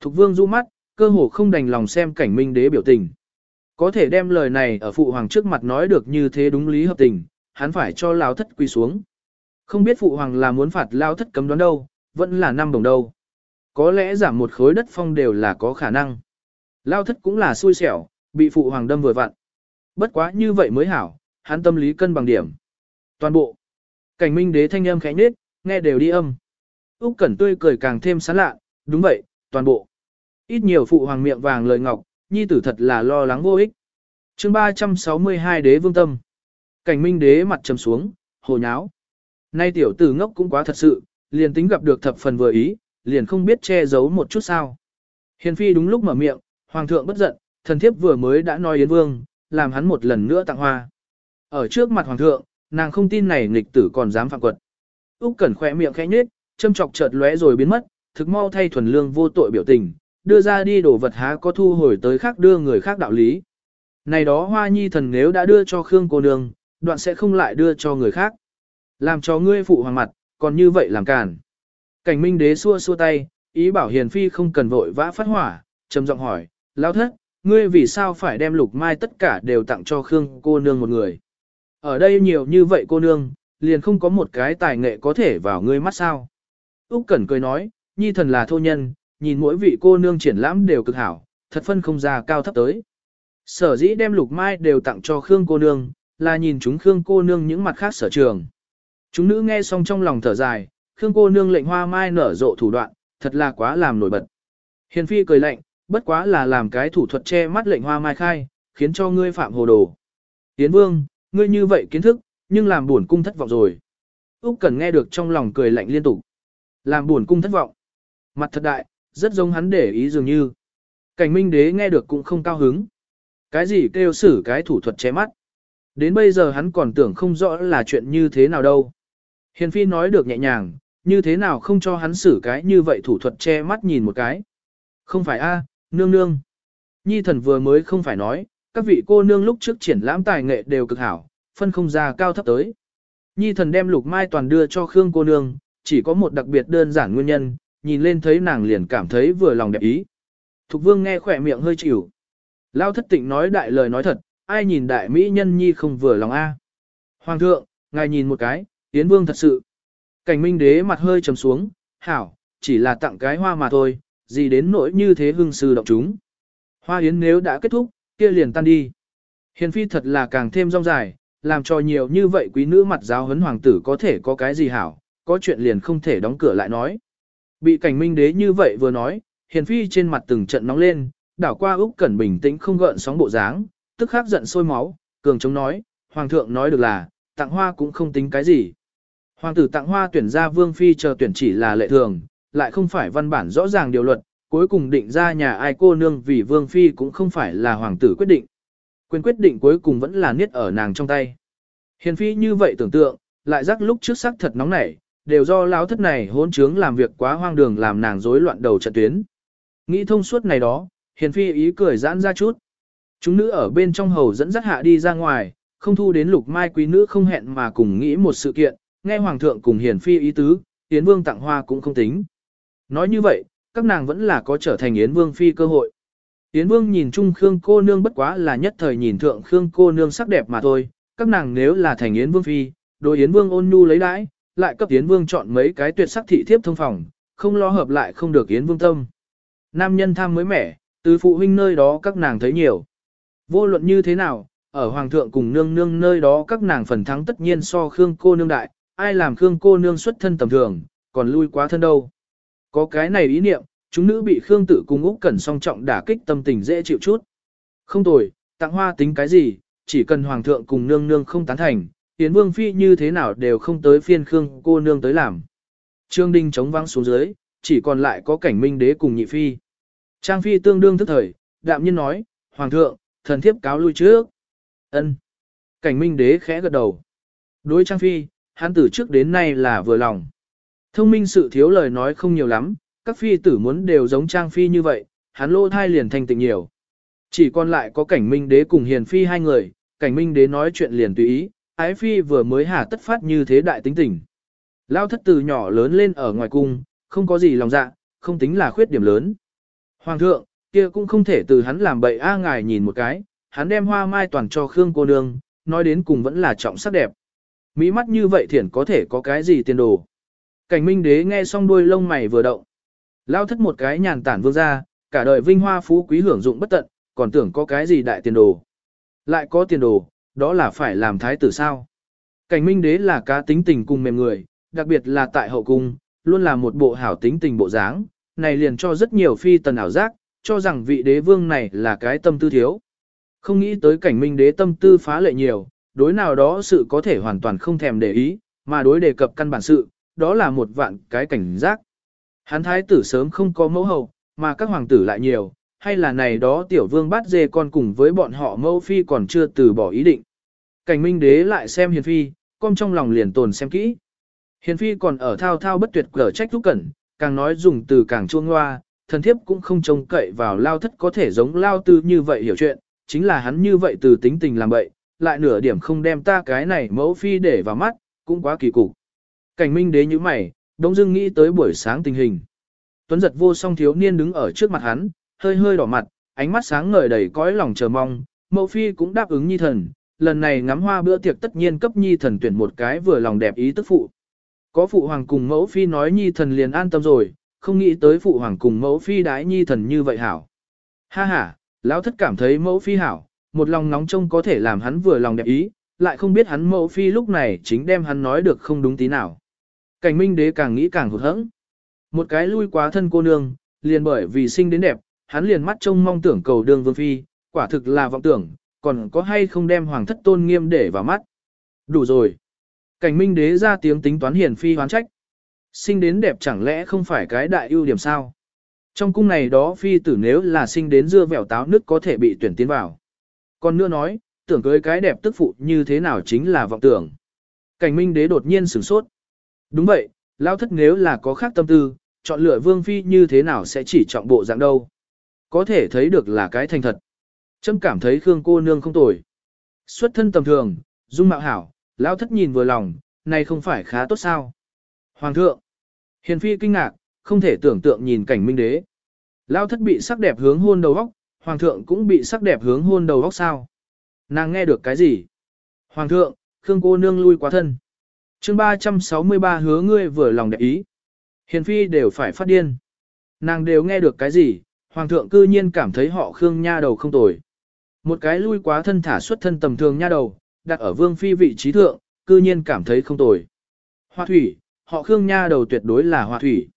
Thục vương du mắt, cơ hồ không đành lòng xem cảnh minh đế biểu tình. Có thể đem lời này ở phụ hoàng trước mặt nói được như thế đúng lý hợp tình, hắn phải cho lao thất quy xuống. Không biết phụ hoàng là muốn phạt lao thất cấm đoán đâu, vẫn là năm đồng đâu. Có lẽ giảm một khối đất phong đều là có khả năng. Lao thất cũng là xui xẻo, bị phụ hoàng đâm vừa vặn. Bất quá như vậy mới hảo, hắn tâm lý cân bằng điểm. Toàn bộ. Cảnh minh đế thanh âm khẽ nết, nghe đều đi âm. Úc Cẩn tươi cười càng thêm sán lạ, đúng vậy, toàn bộ. Ít nhiều phụ hoàng miệng vàng lời ngọc, nhi tử thật là lo lắng vô ích. Chương 362 Đế Vương Tâm. Cảnh Minh Đế mặt trầm xuống, hồ nháo. Nay tiểu tử ngốc cũng quá thật sự, liền tính gặp được thập phần vừa ý, liền không biết che giấu một chút sao. Hiền phi đúng lúc mở miệng, hoàng thượng bất giận, thần thiếp vừa mới đã nói yến vương, làm hắn một lần nữa tặng hoa. Ở trước mặt hoàng thượng, nàng không tin này nghịch tử còn dám phạm quật. Úc Cẩn khẽ miệng khẽ nhếch, châm chọc chợt lóe rồi biến mất, thực mau thay thuần lương vô tội biểu tình, đưa ra đi đổ vật há có thu hồi tới khác đưa người khác đạo lý. Này đó hoa nhi thần nếu đã đưa cho Khương cô nương, đoạn sẽ không lại đưa cho người khác. Làm cho ngươi phụ hoàng mặt, còn như vậy làm cản. Cảnh minh đế xua xua tay, ý bảo hiền phi không cần vội vã phát hỏa, trầm giọng hỏi, lão thất, ngươi vì sao phải đem lục mai tất cả đều tặng cho Khương cô nương một người. Ở đây nhiều như vậy cô nương, liền không có một cái tài nghệ có thể vào ngươi mắt sao. Úc Cẩn cười nói, nhi thần là thô nhân, nhìn mỗi vị cô nương triển lãm đều cực hảo, thật phân không ra cao thấp tới. Sở dĩ đem lục mai đều tặng cho Khương cô nương, là nhìn chúng Khương cô nương những mặt khác sở trường. Chúng nữ nghe xong trong lòng thở dài, Khương cô nương lệnh hoa mai nở rộ thủ đoạn, thật là quá làm nổi bật. Hiền phi cười lạnh, bất quá là làm cái thủ thuật che mắt lệnh hoa mai khai, khiến cho ngươi phạm hồ đồ. Tiến vương, ngươi như vậy kiến thức, nhưng làm buồn cung thất vọng rồi. Úc Cẩn nghe được trong lòng cười lạnh liên tục. Làm buồn cung thất vọng. Mặt thật đại, rất giống hắn để ý dường như. Cảnh Minh Đế nghe được cũng không cao hứng. Cái gì kêu xử cái thủ thuật che mắt. Đến bây giờ hắn còn tưởng không rõ là chuyện như thế nào đâu. Hiền Phi nói được nhẹ nhàng, như thế nào không cho hắn xử cái như vậy thủ thuật che mắt nhìn một cái. Không phải a, nương nương. Nhi thần vừa mới không phải nói, các vị cô nương lúc trước triển lãm tài nghệ đều cực hảo, phân không ra cao thấp tới. Nhi thần đem lục mai toàn đưa cho Khương cô nương, chỉ có một đặc biệt đơn giản nguyên nhân, nhìn lên thấy nàng liền cảm thấy vừa lòng đẹp ý. Thục vương nghe khỏe miệng hơi chịu. Lao thất tịnh nói đại lời nói thật, ai nhìn đại mỹ nhân nhi không vừa lòng a. Hoàng thượng, ngài nhìn một cái, Yến vương thật sự. Cảnh minh đế mặt hơi trầm xuống, hảo, chỉ là tặng cái hoa mà thôi, gì đến nỗi như thế hưng sư động chúng. Hoa yến nếu đã kết thúc, kia liền tan đi. Hiền phi thật là càng thêm rong dài, làm cho nhiều như vậy quý nữ mặt giáo huấn hoàng tử có thể có cái gì hảo, có chuyện liền không thể đóng cửa lại nói. Bị cảnh minh đế như vậy vừa nói, hiền phi trên mặt từng trận nóng lên, đảo qua Úc Cẩn bình tĩnh không gợn sóng bộ dáng, tức khắc giận sôi máu, cường chống nói, hoàng thượng nói được là, tặng hoa cũng không tính cái gì. Hoàng tử tặng hoa tuyển ra vương phi chờ tuyển chỉ là lệ thường, lại không phải văn bản rõ ràng điều luật, cuối cùng định ra nhà ai cô nương vì vương phi cũng không phải là hoàng tử quyết định. Quyền quyết định cuối cùng vẫn là niết ở nàng trong tay. Hiền phi như vậy tưởng tượng, lại rắc lúc trước sắc thật nóng nảy, đều do lão thất này hỗn trướng làm việc quá hoang đường làm nàng rối loạn đầu trận tuyến. Nghĩ thông suốt này đó, hiền phi ý cười giãn ra chút. Chúng nữ ở bên trong hầu dẫn dắt hạ đi ra ngoài, không thu đến lục mai quý nữ không hẹn mà cùng nghĩ một sự kiện, nghe hoàng thượng cùng hiền phi ý tứ, tiến vương tặng hoa cũng không tính. Nói như vậy, các nàng vẫn là có trở thành Yến Vương phi cơ hội. Yến Vương nhìn chung Khương cô nương bất quá là nhất thời nhìn thượng Khương cô nương sắc đẹp mà thôi, các nàng nếu là thành Yến Vương phi, đối Yến Vương ôn nhu lấy đãi, lại cấp Yến Vương chọn mấy cái tuyệt sắc thị thiếp thông phòng, không lo hợp lại không được Yến Vương tâm. Nam nhân tham mới mẻ, từ phụ huynh nơi đó các nàng thấy nhiều. Vô luận như thế nào, ở Hoàng thượng cùng nương nương nơi đó các nàng phần thắng tất nhiên so Khương cô nương đại, ai làm Khương cô nương xuất thân tầm thường, còn lui quá thân đâu. Có cái này ý niệm, chúng nữ bị Khương tử cùng Úc Cẩn song trọng đả kích tâm tình dễ chịu chút. Không tồi, tặng hoa tính cái gì, chỉ cần hoàng thượng cùng nương nương không tán thành, Yến Vương phi như thế nào đều không tới phiên Khương cô nương tới làm. Trương Đinh chống vang xuống dưới, chỉ còn lại có cảnh Minh đế cùng nhị phi. Trang phi tương đương tức thời, đạm nhiên nói, "Hoàng thượng, thần thiếp cáo lui trước." Ân. Cảnh Minh đế khẽ gật đầu. Đối Trang phi, hắn từ trước đến nay là vừa lòng. Thông minh sự thiếu lời nói không nhiều lắm, các phi tử muốn đều giống trang phi như vậy, hắn lô thai liền thành tịnh nhiều. Chỉ còn lại có cảnh minh đế cùng hiền phi hai người, cảnh minh đế nói chuyện liền tùy ý, ái phi vừa mới hà tất phát như thế đại tính tình. Lao thất từ nhỏ lớn lên ở ngoài cung, không có gì lòng dạ, không tính là khuyết điểm lớn. Hoàng thượng, kia cũng không thể từ hắn làm bậy a ngài nhìn một cái, hắn đem hoa mai toàn cho Khương cô nương, nói đến cùng vẫn là trọng sắc đẹp. Mỹ mắt như vậy thiển có thể có cái gì tiền đồ. Cảnh minh đế nghe xong đuôi lông mày vừa động. Lao thất một cái nhàn tản vương ra, cả đời vinh hoa phú quý hưởng dụng bất tận, còn tưởng có cái gì đại tiền đồ. Lại có tiền đồ, đó là phải làm thái tử sao. Cảnh minh đế là cá tính tình cùng mềm người, đặc biệt là tại hậu cung, luôn là một bộ hảo tính tình bộ dáng, này liền cho rất nhiều phi tần ảo giác, cho rằng vị đế vương này là cái tâm tư thiếu. Không nghĩ tới cảnh minh đế tâm tư phá lệ nhiều, đối nào đó sự có thể hoàn toàn không thèm để ý, mà đối đề cập căn bản sự, đó là một vạn cái cảnh giác. Hắn thái tử sớm không có mẫu hậu, mà các hoàng tử lại nhiều, hay là này đó tiểu vương bắt dê con cùng với bọn họ mẫu phi còn chưa từ bỏ ý định. Cảnh minh đế lại xem hiền phi, con trong lòng liền tồn xem kỹ. Hiền phi còn ở thao thao bất tuyệt cở trách thúc cẩn, càng nói dùng từ càng chuông hoa, thần thiếp cũng không trông cậy vào lao thất có thể giống lao tư như vậy hiểu chuyện, chính là hắn như vậy từ tính tình làm bậy, lại nửa điểm không đem ta cái này mẫu phi để vào mắt, cũng quá kỳ cục. Cảnh minh đế như mày, đống dưng nghĩ tới buổi sáng tình hình. Tuấn giật vô song thiếu niên đứng ở trước mặt hắn, hơi hơi đỏ mặt, ánh mắt sáng ngời đầy cõi lòng chờ mong, mẫu phi cũng đáp ứng nhi thần, lần này ngắm hoa bữa tiệc tất nhiên cấp nhi thần tuyển một cái vừa lòng đẹp ý tức phụ. Có phụ hoàng cùng mẫu phi nói nhi thần liền an tâm rồi, không nghĩ tới phụ hoàng cùng mẫu phi đái nhi thần như vậy hảo. Ha ha, lão thất cảm thấy mẫu phi hảo, một lòng nóng trông có thể làm hắn vừa lòng đẹp ý, lại không biết hắn mẫu phi lúc này chính đem hắn nói được không đúng tí nào. Cảnh minh đế càng nghĩ càng hụt hẫng. Một cái lui quá thân cô nương, liền bởi vì sinh đến đẹp, hắn liền mắt trông mong tưởng cầu đường vương phi, quả thực là vọng tưởng, còn có hay không đem hoàng thất tôn nghiêm để vào mắt. Đủ rồi. Cảnh minh đế ra tiếng tính toán hiền phi hoán trách. Sinh đến đẹp chẳng lẽ không phải cái đại ưu điểm sao? Trong cung này đó phi tử nếu là sinh đến dưa vẻo táo nứt có thể bị tuyển tiến vào. Còn nữa nói, tưởng cưới cái đẹp tức phụ như thế nào chính là vọng tưởng. Cảnh minh đế đột nhiên sửng sốt. Đúng vậy, lao thất nếu là có khác tâm tư, chọn lựa vương phi như thế nào sẽ chỉ chọn bộ dạng đâu. Có thể thấy được là cái thành thật. Trâm cảm thấy Khương cô nương không tồi. Xuất thân tầm thường, dung mạo hảo, lao thất nhìn vừa lòng, này không phải khá tốt sao. Hoàng thượng, hiền phi kinh ngạc, không thể tưởng tượng nhìn cảnh minh đế. Lao thất bị sắc đẹp hướng hôn đầu góc, hoàng thượng cũng bị sắc đẹp hướng hôn đầu góc sao. Nàng nghe được cái gì? Hoàng thượng, Khương cô nương lui quá thân chương 363 hứa ngươi vừa lòng đẹp ý. Hiền phi đều phải phát điên. Nàng đều nghe được cái gì, hoàng thượng cư nhiên cảm thấy họ khương nha đầu không tồi. Một cái lui quá thân thả xuất thân tầm thường nha đầu, đặt ở vương phi vị trí thượng, cư nhiên cảm thấy không tồi. Hoa thủy, họ khương nha đầu tuyệt đối là hoa thủy.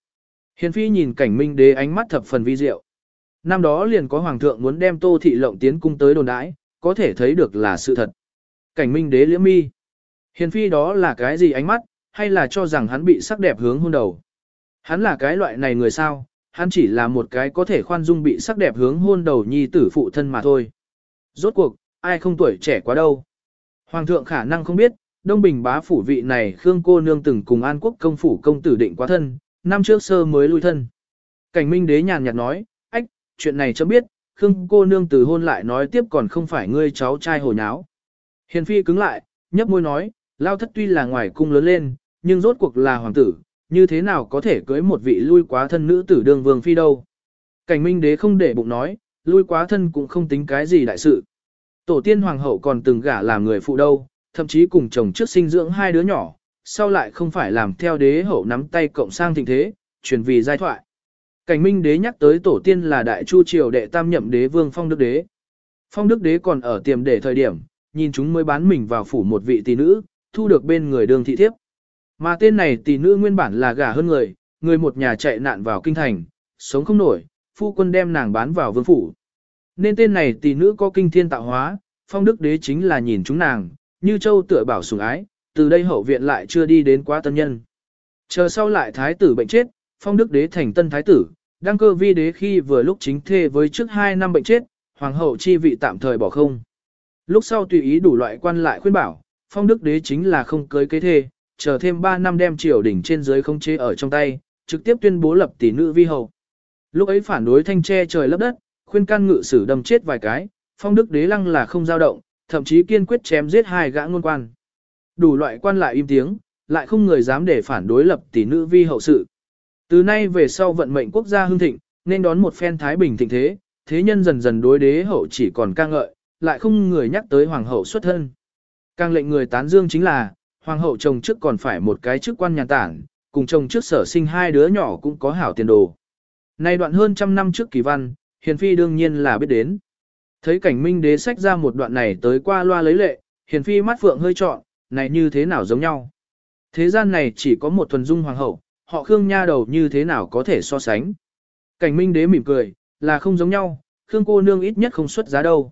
Hiền phi nhìn cảnh minh đế ánh mắt thập phần vi diệu. Năm đó liền có hoàng thượng muốn đem tô thị lộng tiến cung tới đồn đãi, có thể thấy được là sự thật. Cảnh minh đế liễm mi. Hiền phi đó là cái gì ánh mắt, hay là cho rằng hắn bị sắc đẹp hướng hôn đầu. Hắn là cái loại này người sao, hắn chỉ là một cái có thể khoan dung bị sắc đẹp hướng hôn đầu nhi tử phụ thân mà thôi. Rốt cuộc, ai không tuổi trẻ quá đâu. Hoàng thượng khả năng không biết, Đông Bình bá phủ vị này Khương cô nương từng cùng An Quốc công phủ công tử định quá thân, năm trước sơ mới lui thân. Cảnh Minh đế nhàn nhạt nói, ách, chuyện này chấm biết, Khương cô nương từ hôn lại nói tiếp còn không phải ngươi cháu trai hồ nháo. Hiền phi cứng lại, nhấp môi nói, Lao thất tuy là ngoài cung lớn lên, nhưng rốt cuộc là hoàng tử, như thế nào có thể cưới một vị lui quá thân nữ tử đương vương phi đâu. Cảnh minh đế không để bụng nói, lui quá thân cũng không tính cái gì đại sự. Tổ tiên hoàng hậu còn từng gả làm người phụ đâu, thậm chí cùng chồng trước sinh dưỡng hai đứa nhỏ, sau lại không phải làm theo đế hậu nắm tay cộng sang thịnh thế, truyền vì giai thoại. Cảnh minh đế nhắc tới tổ tiên là đại chu triều đệ tam nhậm đế vương phong đức đế. Phong đức đế còn ở tiềm để thời điểm, nhìn chúng mới bán mình vào phủ một vị tỷ nữ, thu được bên người đường thị thiếp. Mà tên này tỷ nữ nguyên bản là gả hơn người, người một nhà chạy nạn vào kinh thành, sống không nổi, phu quân đem nàng bán vào vương phủ. Nên tên này tỷ nữ có kinh thiên tạo hóa, phong đức đế chính là nhìn chúng nàng, như châu tựa bảo sủng ái, từ đây hậu viện lại chưa đi đến quá tân nhân. Chờ sau lại thái tử bệnh chết, phong đức đế thành tân thái tử, đăng cơ vi đế khi vừa lúc chính thê với trước 2 năm bệnh chết, hoàng hậu chi vị tạm thời bỏ không. Lúc sau tùy ý đủ loại quan lại khuyên bảo, phong đức đế chính là không cưới kế thê, chờ thêm 3 năm đem triều đỉnh trên dưới không chế ở trong tay, trực tiếp tuyên bố lập tỷ nữ vi hậu. Lúc ấy phản đối thanh tre trời lấp đất, khuyên can ngự sử đâm chết vài cái, phong đức đế lăng là không dao động, thậm chí kiên quyết chém giết hai gã ngôn quan. Đủ loại quan lại im tiếng, lại không người dám để phản đối lập tỷ nữ vi hậu sự. Từ nay về sau vận mệnh quốc gia hưng thịnh, nên đón một phen thái bình thịnh thế, thế nhân dần dần đối đế hậu chỉ còn ca ngợi, lại không người nhắc tới hoàng hậu xuất thân. Càng lệnh người tán dương chính là, hoàng hậu chồng trước còn phải một cái chức quan nhà tản, cùng chồng trước sở sinh hai đứa nhỏ cũng có hảo tiền đồ. Nay đoạn hơn trăm năm trước kỳ văn, hiền phi đương nhiên là biết đến. Thấy cảnh minh đế sách ra một đoạn này tới qua loa lấy lệ, hiền phi mắt phượng hơi trọn, này như thế nào giống nhau. Thế gian này chỉ có một thuần dung hoàng hậu, họ Khương nha đầu như thế nào có thể so sánh. Cảnh minh đế mỉm cười, là không giống nhau, Khương cô nương ít nhất không xuất giá đâu.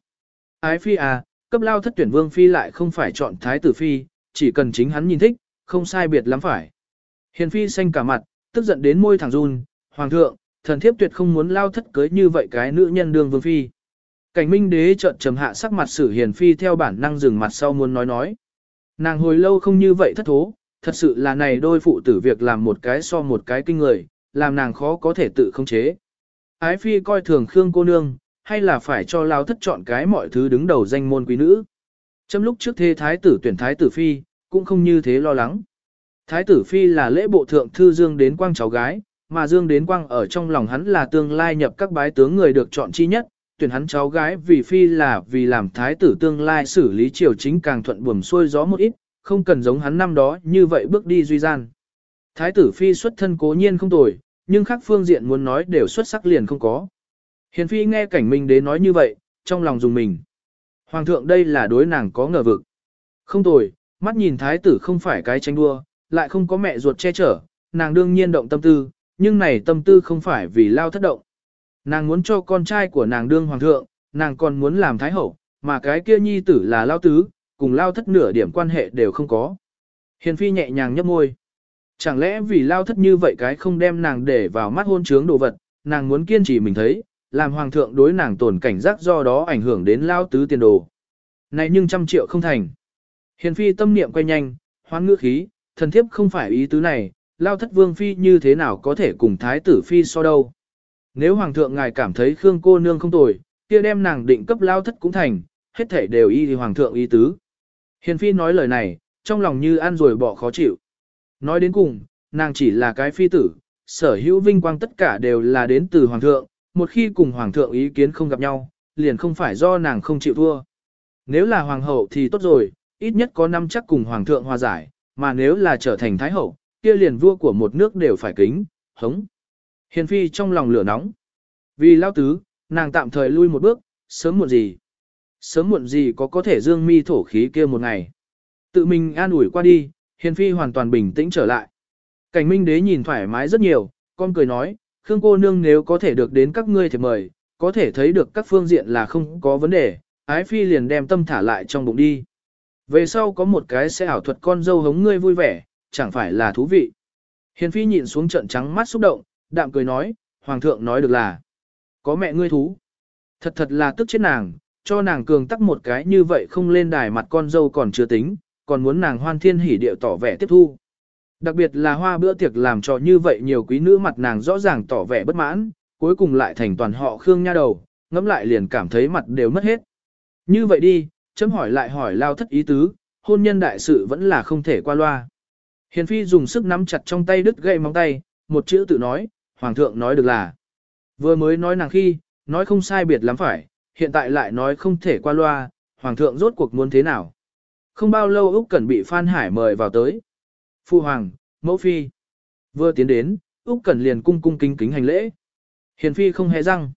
Ái phi à, cấp lao thất tuyển vương phi lại không phải chọn thái tử phi, chỉ cần chính hắn nhìn thích, không sai biệt lắm phải. Hiền phi xanh cả mặt, tức giận đến môi thẳng run, hoàng thượng, thần thiếp tuyệt không muốn lao thất cưới như vậy cái nữ nhân đương vương phi. Cảnh minh đế trợn trầm hạ sắc mặt sử hiền phi theo bản năng dừng mặt sau muốn nói nói. Nàng hồi lâu không như vậy thất thố, thật sự là này đôi phụ tử việc làm một cái so một cái kinh người, làm nàng khó có thể tự không chế. Ái phi coi thường Khương cô nương, hay là phải cho lao thất chọn cái mọi thứ đứng đầu danh môn quý nữ. Trong lúc trước thế thái tử tuyển thái tử phi, cũng không như thế lo lắng. Thái tử phi là lễ bộ thượng thư dương đến quang cháu gái, mà dương đến quang ở trong lòng hắn là tương lai nhập các bái tướng người được chọn chi nhất, tuyển hắn cháu gái vì phi là vì làm thái tử tương lai xử lý triều chính càng thuận buồm xuôi gió một ít, không cần giống hắn năm đó như vậy bước đi duy gian. Thái tử phi xuất thân cố nhiên không tồi, nhưng khác phương diện muốn nói đều xuất sắc liền không có. Hiền phi nghe cảnh minh đế nói như vậy, trong lòng dùng mình. Hoàng thượng đây là đối nàng có ngờ vực. Không tồi, mắt nhìn thái tử không phải cái tranh đua, lại không có mẹ ruột che chở, nàng đương nhiên động tâm tư, nhưng này tâm tư không phải vì lao thất động. Nàng muốn cho con trai của nàng đương hoàng thượng, nàng còn muốn làm thái hậu, mà cái kia nhi tử là lao tứ, cùng lao thất nửa điểm quan hệ đều không có. Hiền phi nhẹ nhàng nhấp môi. Chẳng lẽ vì lao thất như vậy cái không đem nàng để vào mắt hôn trướng đồ vật, nàng muốn kiên trì mình thấy, làm hoàng thượng đối nàng tổn cảnh giác do đó ảnh hưởng đến lao tứ tiền đồ. Này nhưng trăm triệu không thành. Hiền phi tâm niệm quay nhanh, hoán ngữ khí, thần thiếp không phải ý tứ này, lao thất vương phi như thế nào có thể cùng thái tử phi so đâu. Nếu hoàng thượng ngài cảm thấy Khương cô nương không tồi, kia đem nàng định cấp lao thất cũng thành, hết thể đều y thì hoàng thượng ý tứ. Hiền phi nói lời này, trong lòng như ăn rồi bỏ khó chịu. Nói đến cùng, nàng chỉ là cái phi tử, sở hữu vinh quang tất cả đều là đến từ hoàng thượng, một khi cùng hoàng thượng ý kiến không gặp nhau, liền không phải do nàng không chịu thua. Nếu là hoàng hậu thì tốt rồi, ít nhất có năm chắc cùng hoàng thượng hòa giải, mà nếu là trở thành thái hậu, kia liền vua của một nước đều phải kính, hống. Hiền phi trong lòng lửa nóng. Vì lao tứ, nàng tạm thời lui một bước, sớm muộn gì. Sớm muộn gì có có thể dương mi thổ khí kia một ngày. Tự mình an ủi qua đi, hiền phi hoàn toàn bình tĩnh trở lại. Cảnh minh đế nhìn thoải mái rất nhiều, con cười nói, Khương cô nương nếu có thể được đến các ngươi thì mời, có thể thấy được các phương diện là không có vấn đề, ái phi liền đem tâm thả lại trong bụng đi. Về sau có một cái sẽ ảo thuật con dâu hống ngươi vui vẻ, chẳng phải là thú vị. Hiền phi nhìn xuống trận trắng mắt xúc động, đạm cười nói, hoàng thượng nói được là, có mẹ ngươi thú. Thật thật là tức chết nàng, cho nàng cường tắc một cái như vậy không lên đài mặt con dâu còn chưa tính, còn muốn nàng hoan thiên hỉ điệu tỏ vẻ tiếp thu. Đặc biệt là hoa bữa tiệc làm cho như vậy nhiều quý nữ mặt nàng rõ ràng tỏ vẻ bất mãn, cuối cùng lại thành toàn họ khương nha đầu, ngẫm lại liền cảm thấy mặt đều mất hết. Như vậy đi, chấm hỏi lại hỏi lao thất ý tứ, hôn nhân đại sự vẫn là không thể qua loa. Hiền phi dùng sức nắm chặt trong tay đứt gậy móng tay, một chữ tự nói, hoàng thượng nói được là. Vừa mới nói nàng khi, nói không sai biệt lắm phải, hiện tại lại nói không thể qua loa, hoàng thượng rốt cuộc muốn thế nào. Không bao lâu Úc Cẩn bị Phan Hải mời vào tới. Phu hoàng, mẫu phi. Vừa tiến đến, Úc Cẩn liền cung cung kính kính hành lễ. Hiền phi không hề răng.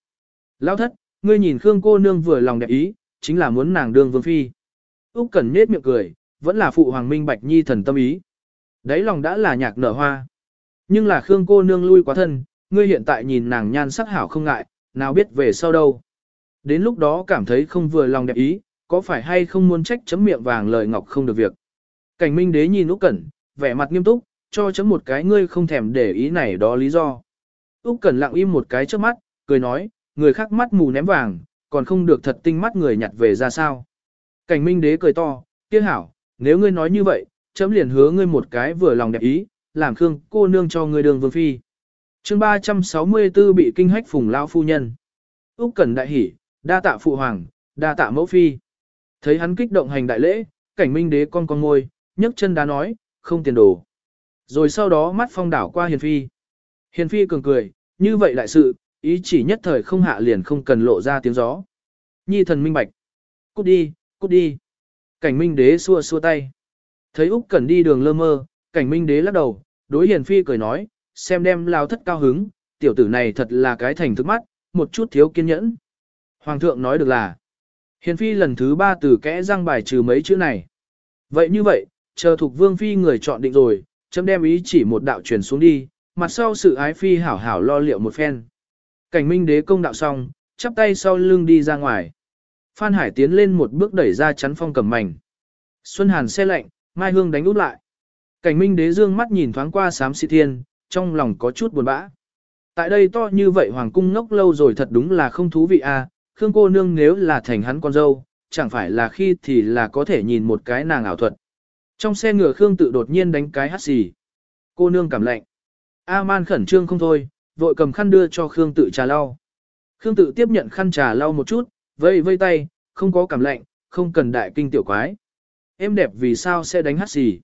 Lão thất, ngươi nhìn Khương cô nương vừa lòng đẹp ý, chính là muốn nàng đương vương phi. Úc Cẩn nhếch miệng cười, vẫn là phụ hoàng minh bạch nhi thần tâm ý. Đấy lòng đã là nhạc nở hoa. Nhưng là Khương cô nương lui quá thân, ngươi hiện tại nhìn nàng nhan sắc hảo không ngại, nào biết về sau đâu. Đến lúc đó cảm thấy không vừa lòng đẹp ý, có phải hay không muốn trách chấm miệng vàng lời ngọc không được việc. Cảnh minh đế nhìn Úc Cẩn, vẻ mặt nghiêm túc, cho chấm một cái ngươi không thèm để ý này đó lý do. Úc Cẩn lặng im một cái trước mắt, cười nói, người khác mắt mù ném vàng, còn không được thật tinh mắt người nhặt về ra sao. Cảnh minh đế cười to, kia hảo, nếu ngươi nói như vậy, chấm liền hứa ngươi một cái vừa lòng đẹp ý, làm khương cô nương cho ngươi đường vương phi. chương 364 bị kinh hách phùng lão phu nhân. Úc Cẩn đại hỉ, đa tạ phụ hoàng, đa tạ mẫu phi. Thấy hắn kích động hành đại lễ, cảnh minh đế con con ngồi, nhấc chân đá nói, không tiền đồ. Rồi sau đó mắt phong đảo qua hiền phi. Hiền phi cường cười, như vậy đại sự, ý chỉ nhất thời không hạ liền không cần lộ ra tiếng gió. Nhi thần minh bạch. Cút đi, cút đi. Cảnh minh đế xua xua tay. Thấy Úc Cẩn đi đường lơ mơ, cảnh minh đế lắc đầu, đối hiền phi cười nói, xem đem lao thất cao hứng, tiểu tử này thật là cái thành thức mắt, một chút thiếu kiên nhẫn. Hoàng thượng nói được là, hiền phi lần thứ ba từ kẽ răng bài trừ mấy chữ này. Vậy như vậy, chờ thuộc vương phi người chọn định rồi, chấm đem ý chỉ một đạo truyền xuống đi, mặt sau sự ái phi hảo hảo lo liệu một phen. Cảnh minh đế công đạo xong, chắp tay sau lưng đi ra ngoài. Phan Hải tiến lên một bước đẩy ra chắn phong cầm mảnh. Xuân Hàn xe lạnh, Mai Hương đánh út lại. Cảnh minh đế dương mắt nhìn thoáng qua sám sĩ thiên, trong lòng có chút buồn bã. Tại đây to như vậy hoàng cung ngốc lâu rồi thật đúng là không thú vị à, Khương cô nương nếu là thành hắn con dâu, chẳng phải là khi thì là có thể nhìn một cái nàng ảo thuật. Trong xe ngựa Khương tự đột nhiên đánh cái hắt xì. Cô nương cảm lạnh. A-man khẩn trương không thôi, vội cầm khăn đưa cho Khương tự trà lau. Khương tự tiếp nhận khăn trà lau một chút, vây vây tay, không có cảm lạnh, không cần đại kinh tiểu quái. Em đẹp vì sao sẽ đánh hắt xì.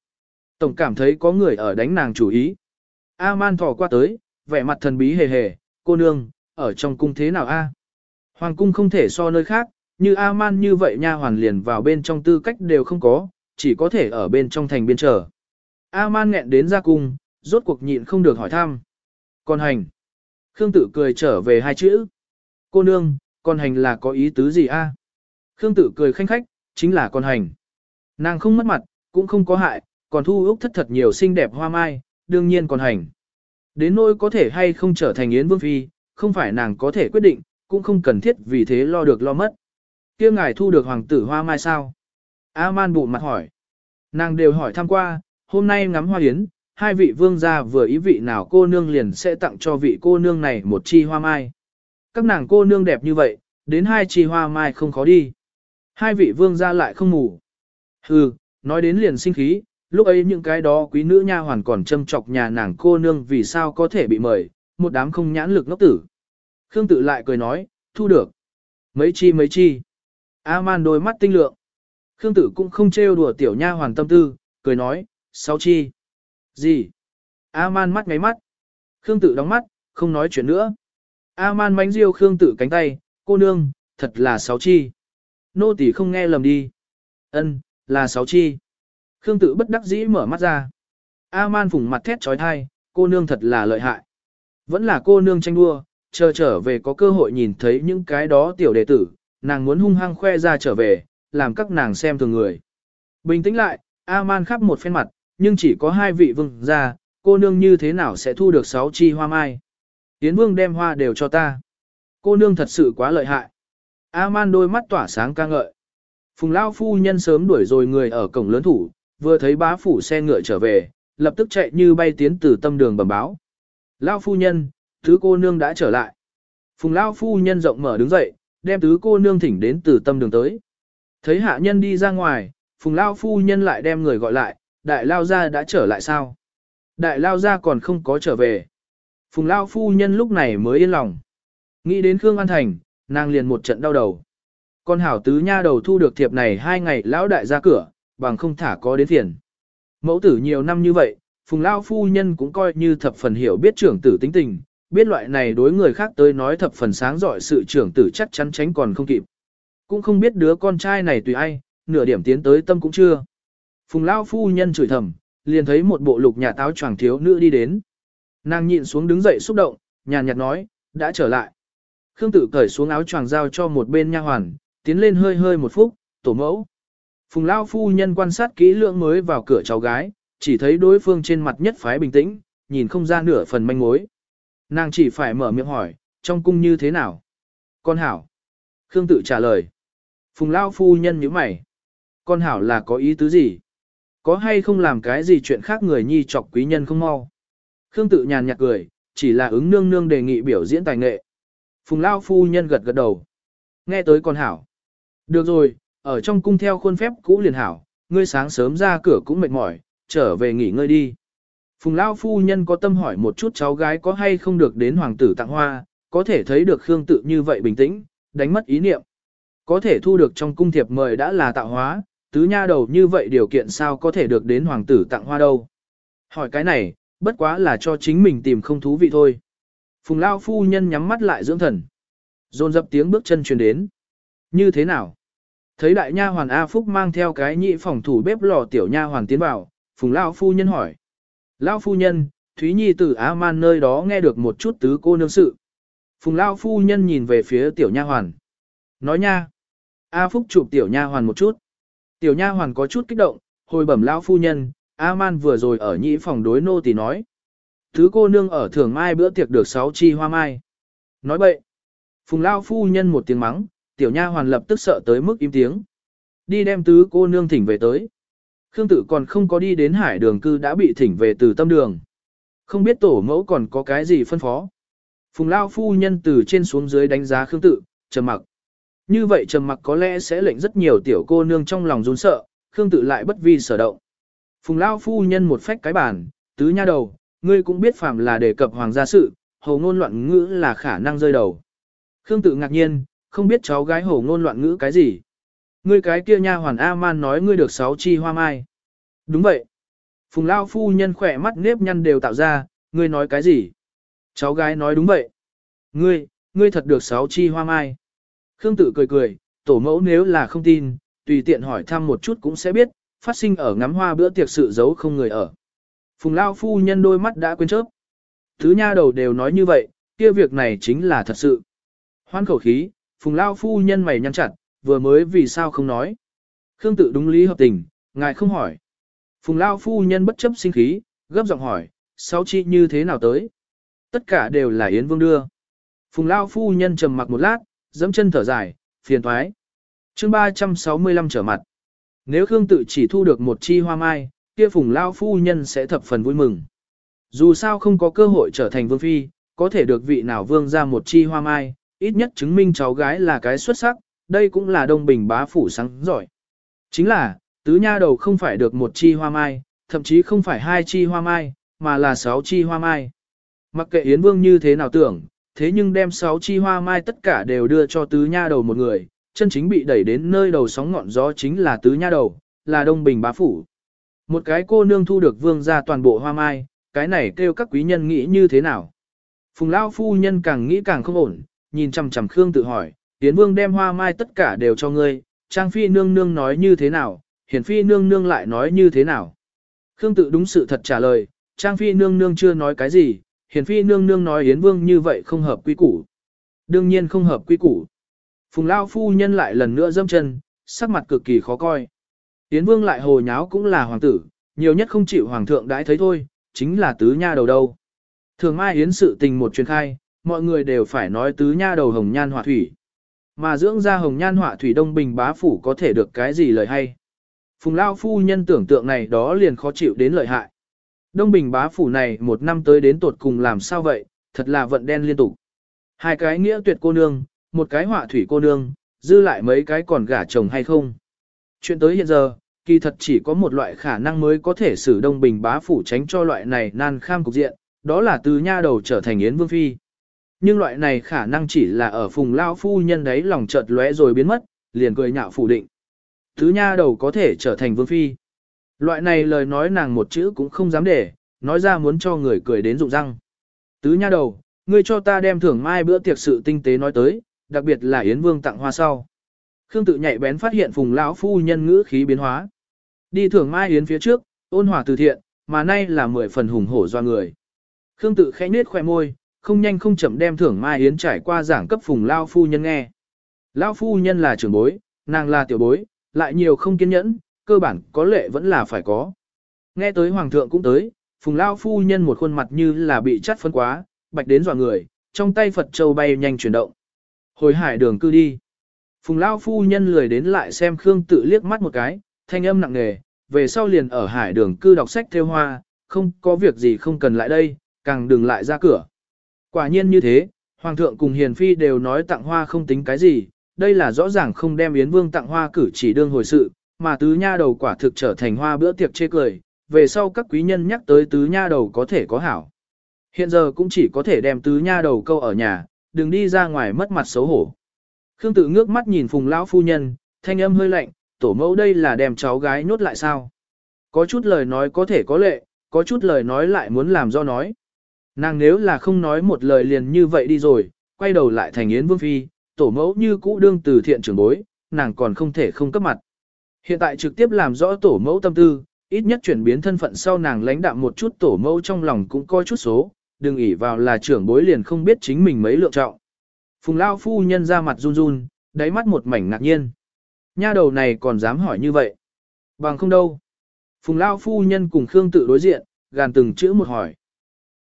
Tổng cảm thấy có người ở đánh nàng chủ ý. A-man thò qua tới, vẻ mặt thần bí hề hề, cô nương, ở trong cung thế nào a? Hoàng cung không thể so nơi khác, như A-man như vậy nha hoàn liền vào bên trong tư cách đều không có, chỉ có thể ở bên trong thành biên chờ. A-man nghẹn đến ra cung, rốt cuộc nhịn không được hỏi thăm. Con hành. Khương tử cười trở về hai chữ. Cô nương, con hành là có ý tứ gì a? Khương tử cười khanh khách, chính là con hành. Nàng không mất mặt, cũng không có hại, còn thu úc thất thật nhiều xinh đẹp hoa mai, đương nhiên còn hành. Đến nỗi có thể hay không trở thành Yến Vương Phi, không phải nàng có thể quyết định, cũng không cần thiết vì thế lo được lo mất. kia ngài thu được hoàng tử hoa mai sao? A-man bụ mặt hỏi. Nàng đều hỏi thăm qua, hôm nay ngắm hoa yến, hai vị vương gia vừa ý vị nào cô nương liền sẽ tặng cho vị cô nương này một chi hoa mai. Các nàng cô nương đẹp như vậy, đến hai chi hoa mai không khó đi. Hai vị vương gia lại không ngủ. Hừ, nói đến liền sinh khí, lúc ấy những cái đó quý nữ nha hoàn còn châm chọc nhà nàng cô nương vì sao có thể bị mời, một đám không nhãn lực ngốc tử. Khương tự lại cười nói, thu được. Mấy chi mấy chi. A-man đôi mắt tinh lượng. Khương tử cũng không trêu đùa tiểu nha hoàn tâm tư, cười nói, sáu chi. Gì? A-man mắt ngáy mắt. Khương tử đóng mắt, không nói chuyện nữa. A-man mánh riêu Khương tử cánh tay, cô nương, thật là sáu chi. Nô tỳ không nghe lầm đi. Ân, là sáu chi. Khương tử bất đắc dĩ mở mắt ra. A-man phủng mặt thét trói thai, cô nương thật là lợi hại. Vẫn là cô nương tranh đua, chờ trở về có cơ hội nhìn thấy những cái đó tiểu đệ tử, nàng muốn hung hăng khoe ra trở về, làm các nàng xem thường người. Bình tĩnh lại, A-man khắp một phen mặt, nhưng chỉ có hai vị vương gia, cô nương như thế nào sẽ thu được sáu chi hoa mai. Yến vương đem hoa đều cho ta. Cô nương thật sự quá lợi hại. A-man đôi mắt tỏa sáng ca ngợi. Phùng Lao phu nhân sớm đuổi rồi người ở cổng lớn thủ, vừa thấy bá phủ xe ngựa trở về, lập tức chạy như bay tiến từ tâm đường bẩm báo. Lao phu nhân, thứ cô nương đã trở lại. Phùng Lao phu nhân rộng mở đứng dậy, đem tứ cô nương thỉnh đến từ tâm đường tới. Thấy hạ nhân đi ra ngoài, Phùng Lao phu nhân lại đem người gọi lại, đại Lao gia đã trở lại sao? Đại Lao gia còn không có trở về. Phùng Lao phu nhân lúc này mới yên lòng. Nghĩ đến Khương An Thành, nàng liền một trận đau đầu. Con hảo tứ nha đầu thu được thiệp này hai ngày lão đại ra cửa, bằng không thả có đến tiền. Mẫu tử nhiều năm như vậy, Phùng Lao phu nhân cũng coi như thập phần hiểu biết trưởng tử tính tình, biết loại này đối người khác tới nói thập phần sáng giỏi sự trưởng tử chắc chắn tránh còn không kịp. Cũng không biết đứa con trai này tùy ai, nửa điểm tiến tới tâm cũng chưa. Phùng Lao phu nhân chửi thầm, liền thấy một bộ lục nhà táo choàng thiếu nữ đi đến. Nàng nhịn xuống đứng dậy xúc động, nhàn nhạt nói, đã trở lại. Khương Tử cởi xuống áo choàng giao cho một bên nha hoàn, tiến lên hơi hơi một phút, tổ mẫu. Phùng Lao phu nhân quan sát kỹ lưỡng mới vào cửa cháu gái, chỉ thấy đối phương trên mặt nhất phái bình tĩnh, nhìn không ra nửa phần manh mối. Nàng chỉ phải mở miệng hỏi, trong cung như thế nào? Con hảo. Khương Tử trả lời. Phùng Lao phu nhân như mày. Con hảo là có ý tứ gì? Có hay không làm cái gì chuyện khác người nhi chọc quý nhân không mau? Khương Tự nhàn nhạt cười, chỉ là ứng nương nương đề nghị biểu diễn tài nghệ. Phùng Lao phu nhân gật gật đầu. Nghe tới con hảo. Được rồi, ở trong cung theo khuôn phép cũ liền hảo, ngươi sáng sớm ra cửa cũng mệt mỏi, trở về nghỉ ngơi đi. Phùng Lao phu nhân có tâm hỏi một chút cháu gái có hay không được đến hoàng tử tặng hoa, có thể thấy được Khương Tự như vậy bình tĩnh, đánh mất ý niệm. Có thể thu được trong cung thiệp mời đã là tạo hóa, tứ nha đầu như vậy điều kiện sao có thể được đến hoàng tử tặng hoa đâu. Hỏi cái này, bất quá là cho chính mình tìm không thú vị thôi. Phùng Lao phu nhân nhắm mắt lại dưỡng thần. Dồn dập tiếng bước chân truyền đến. Như thế nào? Thấy đại nha hoàn A Phúc mang theo cái nhị phòng thủ bếp lò tiểu nha hoàn tiến vào, Phùng Lao phu nhân hỏi. Lao phu nhân, Thúy Nhi từ a Man nơi đó nghe được một chút tứ cô nương sự. Phùng Lao phu nhân nhìn về phía tiểu nha hoàn. Nói nha. A Phúc chụp tiểu nha hoàn một chút. Tiểu nha hoàn có chút kích động, hồi bẩm lão phu nhân, A Man vừa rồi ở nhĩ phòng đối nô tỳ nói. Thứ cô nương ở thường mai bữa tiệc được sáu chi hoa mai. Nói bậy. Phùng lão phu nhân một tiếng mắng, tiểu nha hoàn lập tức sợ tới mức im tiếng. Đi đem tứ cô nương thỉnh về tới. Khương tử còn không có đi đến hải đường cư đã bị thỉnh về từ tâm đường. Không biết tổ mẫu còn có cái gì phân phó. Phùng lão phu nhân từ trên xuống dưới đánh giá Khương tử, trầm mặc. Như vậy trầm mặc có lẽ sẽ lệnh rất nhiều tiểu cô nương trong lòng run sợ, Khương tự lại bất vi sở động. Phùng Lão phu nhân một phách cái bàn, tứ nha đầu, ngươi cũng biết phàm là đề cập hoàng gia sự, hồ ngôn loạn ngữ là khả năng rơi đầu. Khương tự ngạc nhiên, không biết cháu gái hồ ngôn loạn ngữ cái gì. Ngươi cái kia nha hoàn A-man nói ngươi được sáu chi hoa mai. Đúng vậy. Phùng Lão phu nhân khỏe mắt nếp nhăn đều tạo ra, ngươi nói cái gì? Cháu gái nói đúng vậy. Ngươi, ngươi thật được sáu chi hoa mai. Khương tự cười cười, tổ mẫu nếu là không tin, tùy tiện hỏi thăm một chút cũng sẽ biết, phát sinh ở ngắm hoa bữa tiệc sự giấu không người ở. Phùng Lao phu nhân đôi mắt đã quên chớp. Thứ nha đầu đều nói như vậy, kia việc này chính là thật sự. Hoan khẩu khí, Phùng Lao phu nhân mày nhăn chặt, vừa mới vì sao không nói. Khương tự đúng lý hợp tình, ngài không hỏi. Phùng Lao phu nhân bất chấp sinh khí, gấp giọng hỏi, sáu chi như thế nào tới? Tất cả đều là Yến Vương đưa. Phùng Lao phu nhân trầm mặc một lát, dẫm chân thở dài, phiền thoái. chương 365 trở mặt. Nếu Khương tự chỉ thu được một chi hoa mai, kia phùng lao phu nhân sẽ thập phần vui mừng. Dù sao không có cơ hội trở thành vương phi, có thể được vị nào vương ra một chi hoa mai, ít nhất chứng minh cháu gái là cái xuất sắc, đây cũng là đông bình bá phủ sáng giỏi. Chính là, tứ nha đầu không phải được một chi hoa mai, thậm chí không phải hai chi hoa mai, mà là sáu chi hoa mai. Mặc kệ Yến Vương như thế nào tưởng, thế nhưng đem sáu chi hoa mai tất cả đều đưa cho tứ nha đầu một người, chân chính bị đẩy đến nơi đầu sóng ngọn gió chính là tứ nha đầu, là Đông Bình bá phủ. Một cái cô nương thu được vương ra toàn bộ hoa mai, cái này kêu các quý nhân nghĩ như thế nào. Phùng Lao phu nhân càng nghĩ càng không ổn, nhìn chằm chằm Khương tự hỏi, Tiến vương đem hoa mai tất cả đều cho ngươi, Trang Phi nương nương nói như thế nào, Hiển Phi nương nương lại nói như thế nào. Khương tự đúng sự thật trả lời, Trang Phi nương nương chưa nói cái gì, Hiền phi nương nương nói Yến Vương như vậy không hợp quy củ. Đương nhiên không hợp quy củ. Phùng Lao phu nhân lại lần nữa dâm chân, sắc mặt cực kỳ khó coi. Yến Vương lại hồ nháo cũng là hoàng tử, nhiều nhất không chịu hoàng thượng đãi thấy thôi, chính là tứ nha đầu đâu. Thường mai Yến sự tình một truyền khai, mọi người đều phải nói tứ nha đầu hồng nhan họa thủy. Mà dưỡng ra hồng nhan họa thủy đông bình bá phủ có thể được cái gì lời hay. Phùng Lao phu nhân tưởng tượng này đó liền khó chịu đến lợi hại. Đông Bình bá phủ này một năm tới đến tột cùng làm sao vậy, thật là vận đen liên tục. Hai cái nghĩa tuyệt cô nương, một cái họa thủy cô nương, dư lại mấy cái còn gả chồng hay không. Chuyện tới hiện giờ, kỳ thật chỉ có một loại khả năng mới có thể xử Đông Bình bá phủ tránh cho loại này nan kham cục diện, đó là từ nha đầu trở thành Yến Vương Phi. Nhưng loại này khả năng chỉ là ở phùng lao phu nhân đấy lòng chợt lóe rồi biến mất, liền cười nhạo phủ định. Thứ nha đầu có thể trở thành Vương Phi. Loại này lời nói nàng một chữ cũng không dám để, nói ra muốn cho người cười đến rụng răng. Tứ nha đầu, ngươi cho ta đem thưởng mai bữa tiệc sự tinh tế nói tới, đặc biệt là Yến Vương tặng hoa sau. Khương tự nhạy bén phát hiện phùng lão phu nhân ngữ khí biến hóa. Đi thưởng mai yến phía trước, ôn hòa từ thiện, mà nay là mười phần hùng hổ do người. Khương tự khẽ nết khoe môi, không nhanh không chậm đem thưởng mai yến trải qua giảng cấp phùng Lão phu nhân nghe. Lão phu nhân là trưởng bối, nàng là tiểu bối, lại nhiều không kiên nhẫn, cơ bản có lệ vẫn là phải có. Nghe tới hoàng thượng cũng tới, phùng lao phu nhân một khuôn mặt như là bị chắt phân quá, bạch đến dọa người, trong tay Phật châu bay nhanh chuyển động. Hồi hải đường cư đi. Phùng lao phu nhân lười đến lại xem Khương tự liếc mắt một cái, thanh âm nặng nề, về sau liền ở hải đường cư đọc sách theo hoa, không có việc gì không cần lại đây, càng đừng lại ra cửa. Quả nhiên như thế, Hoàng thượng cùng Hiền Phi đều nói tặng hoa không tính cái gì, đây là rõ ràng không đem Yến Vương tặng hoa cử chỉ đương hồi sự, mà tứ nha đầu quả thực trở thành hoa bữa tiệc chê cười, về sau các quý nhân nhắc tới tứ nha đầu có thể có hảo. Hiện giờ cũng chỉ có thể đem tứ nha đầu câu ở nhà, đừng đi ra ngoài mất mặt xấu hổ. Khương tự ngước mắt nhìn phùng lão phu nhân, thanh âm hơi lạnh, tổ mẫu đây là đem cháu gái nhốt lại sao? Có chút lời nói có thể có lệ, có chút lời nói lại muốn làm do nói. Nàng nếu là không nói một lời liền như vậy đi rồi, quay đầu lại thành Yến Vương Phi, tổ mẫu như cũ đương từ thiện trưởng bối, nàng còn không thể không cấp mặt. Hiện tại trực tiếp làm rõ tổ mẫu tâm tư, ít nhất chuyển biến thân phận sau nàng lãnh đạm một chút tổ mẫu trong lòng cũng coi chút số, đừng ỉ vào là trưởng bối liền không biết chính mình mấy lượng trọng. Phùng Lao phu nhân ra mặt run run, đáy mắt một mảnh ngạc nhiên. Nha đầu này còn dám hỏi như vậy. Bằng không đâu. Phùng Lao phu nhân cùng Khương tự đối diện, gàn từng chữ một hỏi.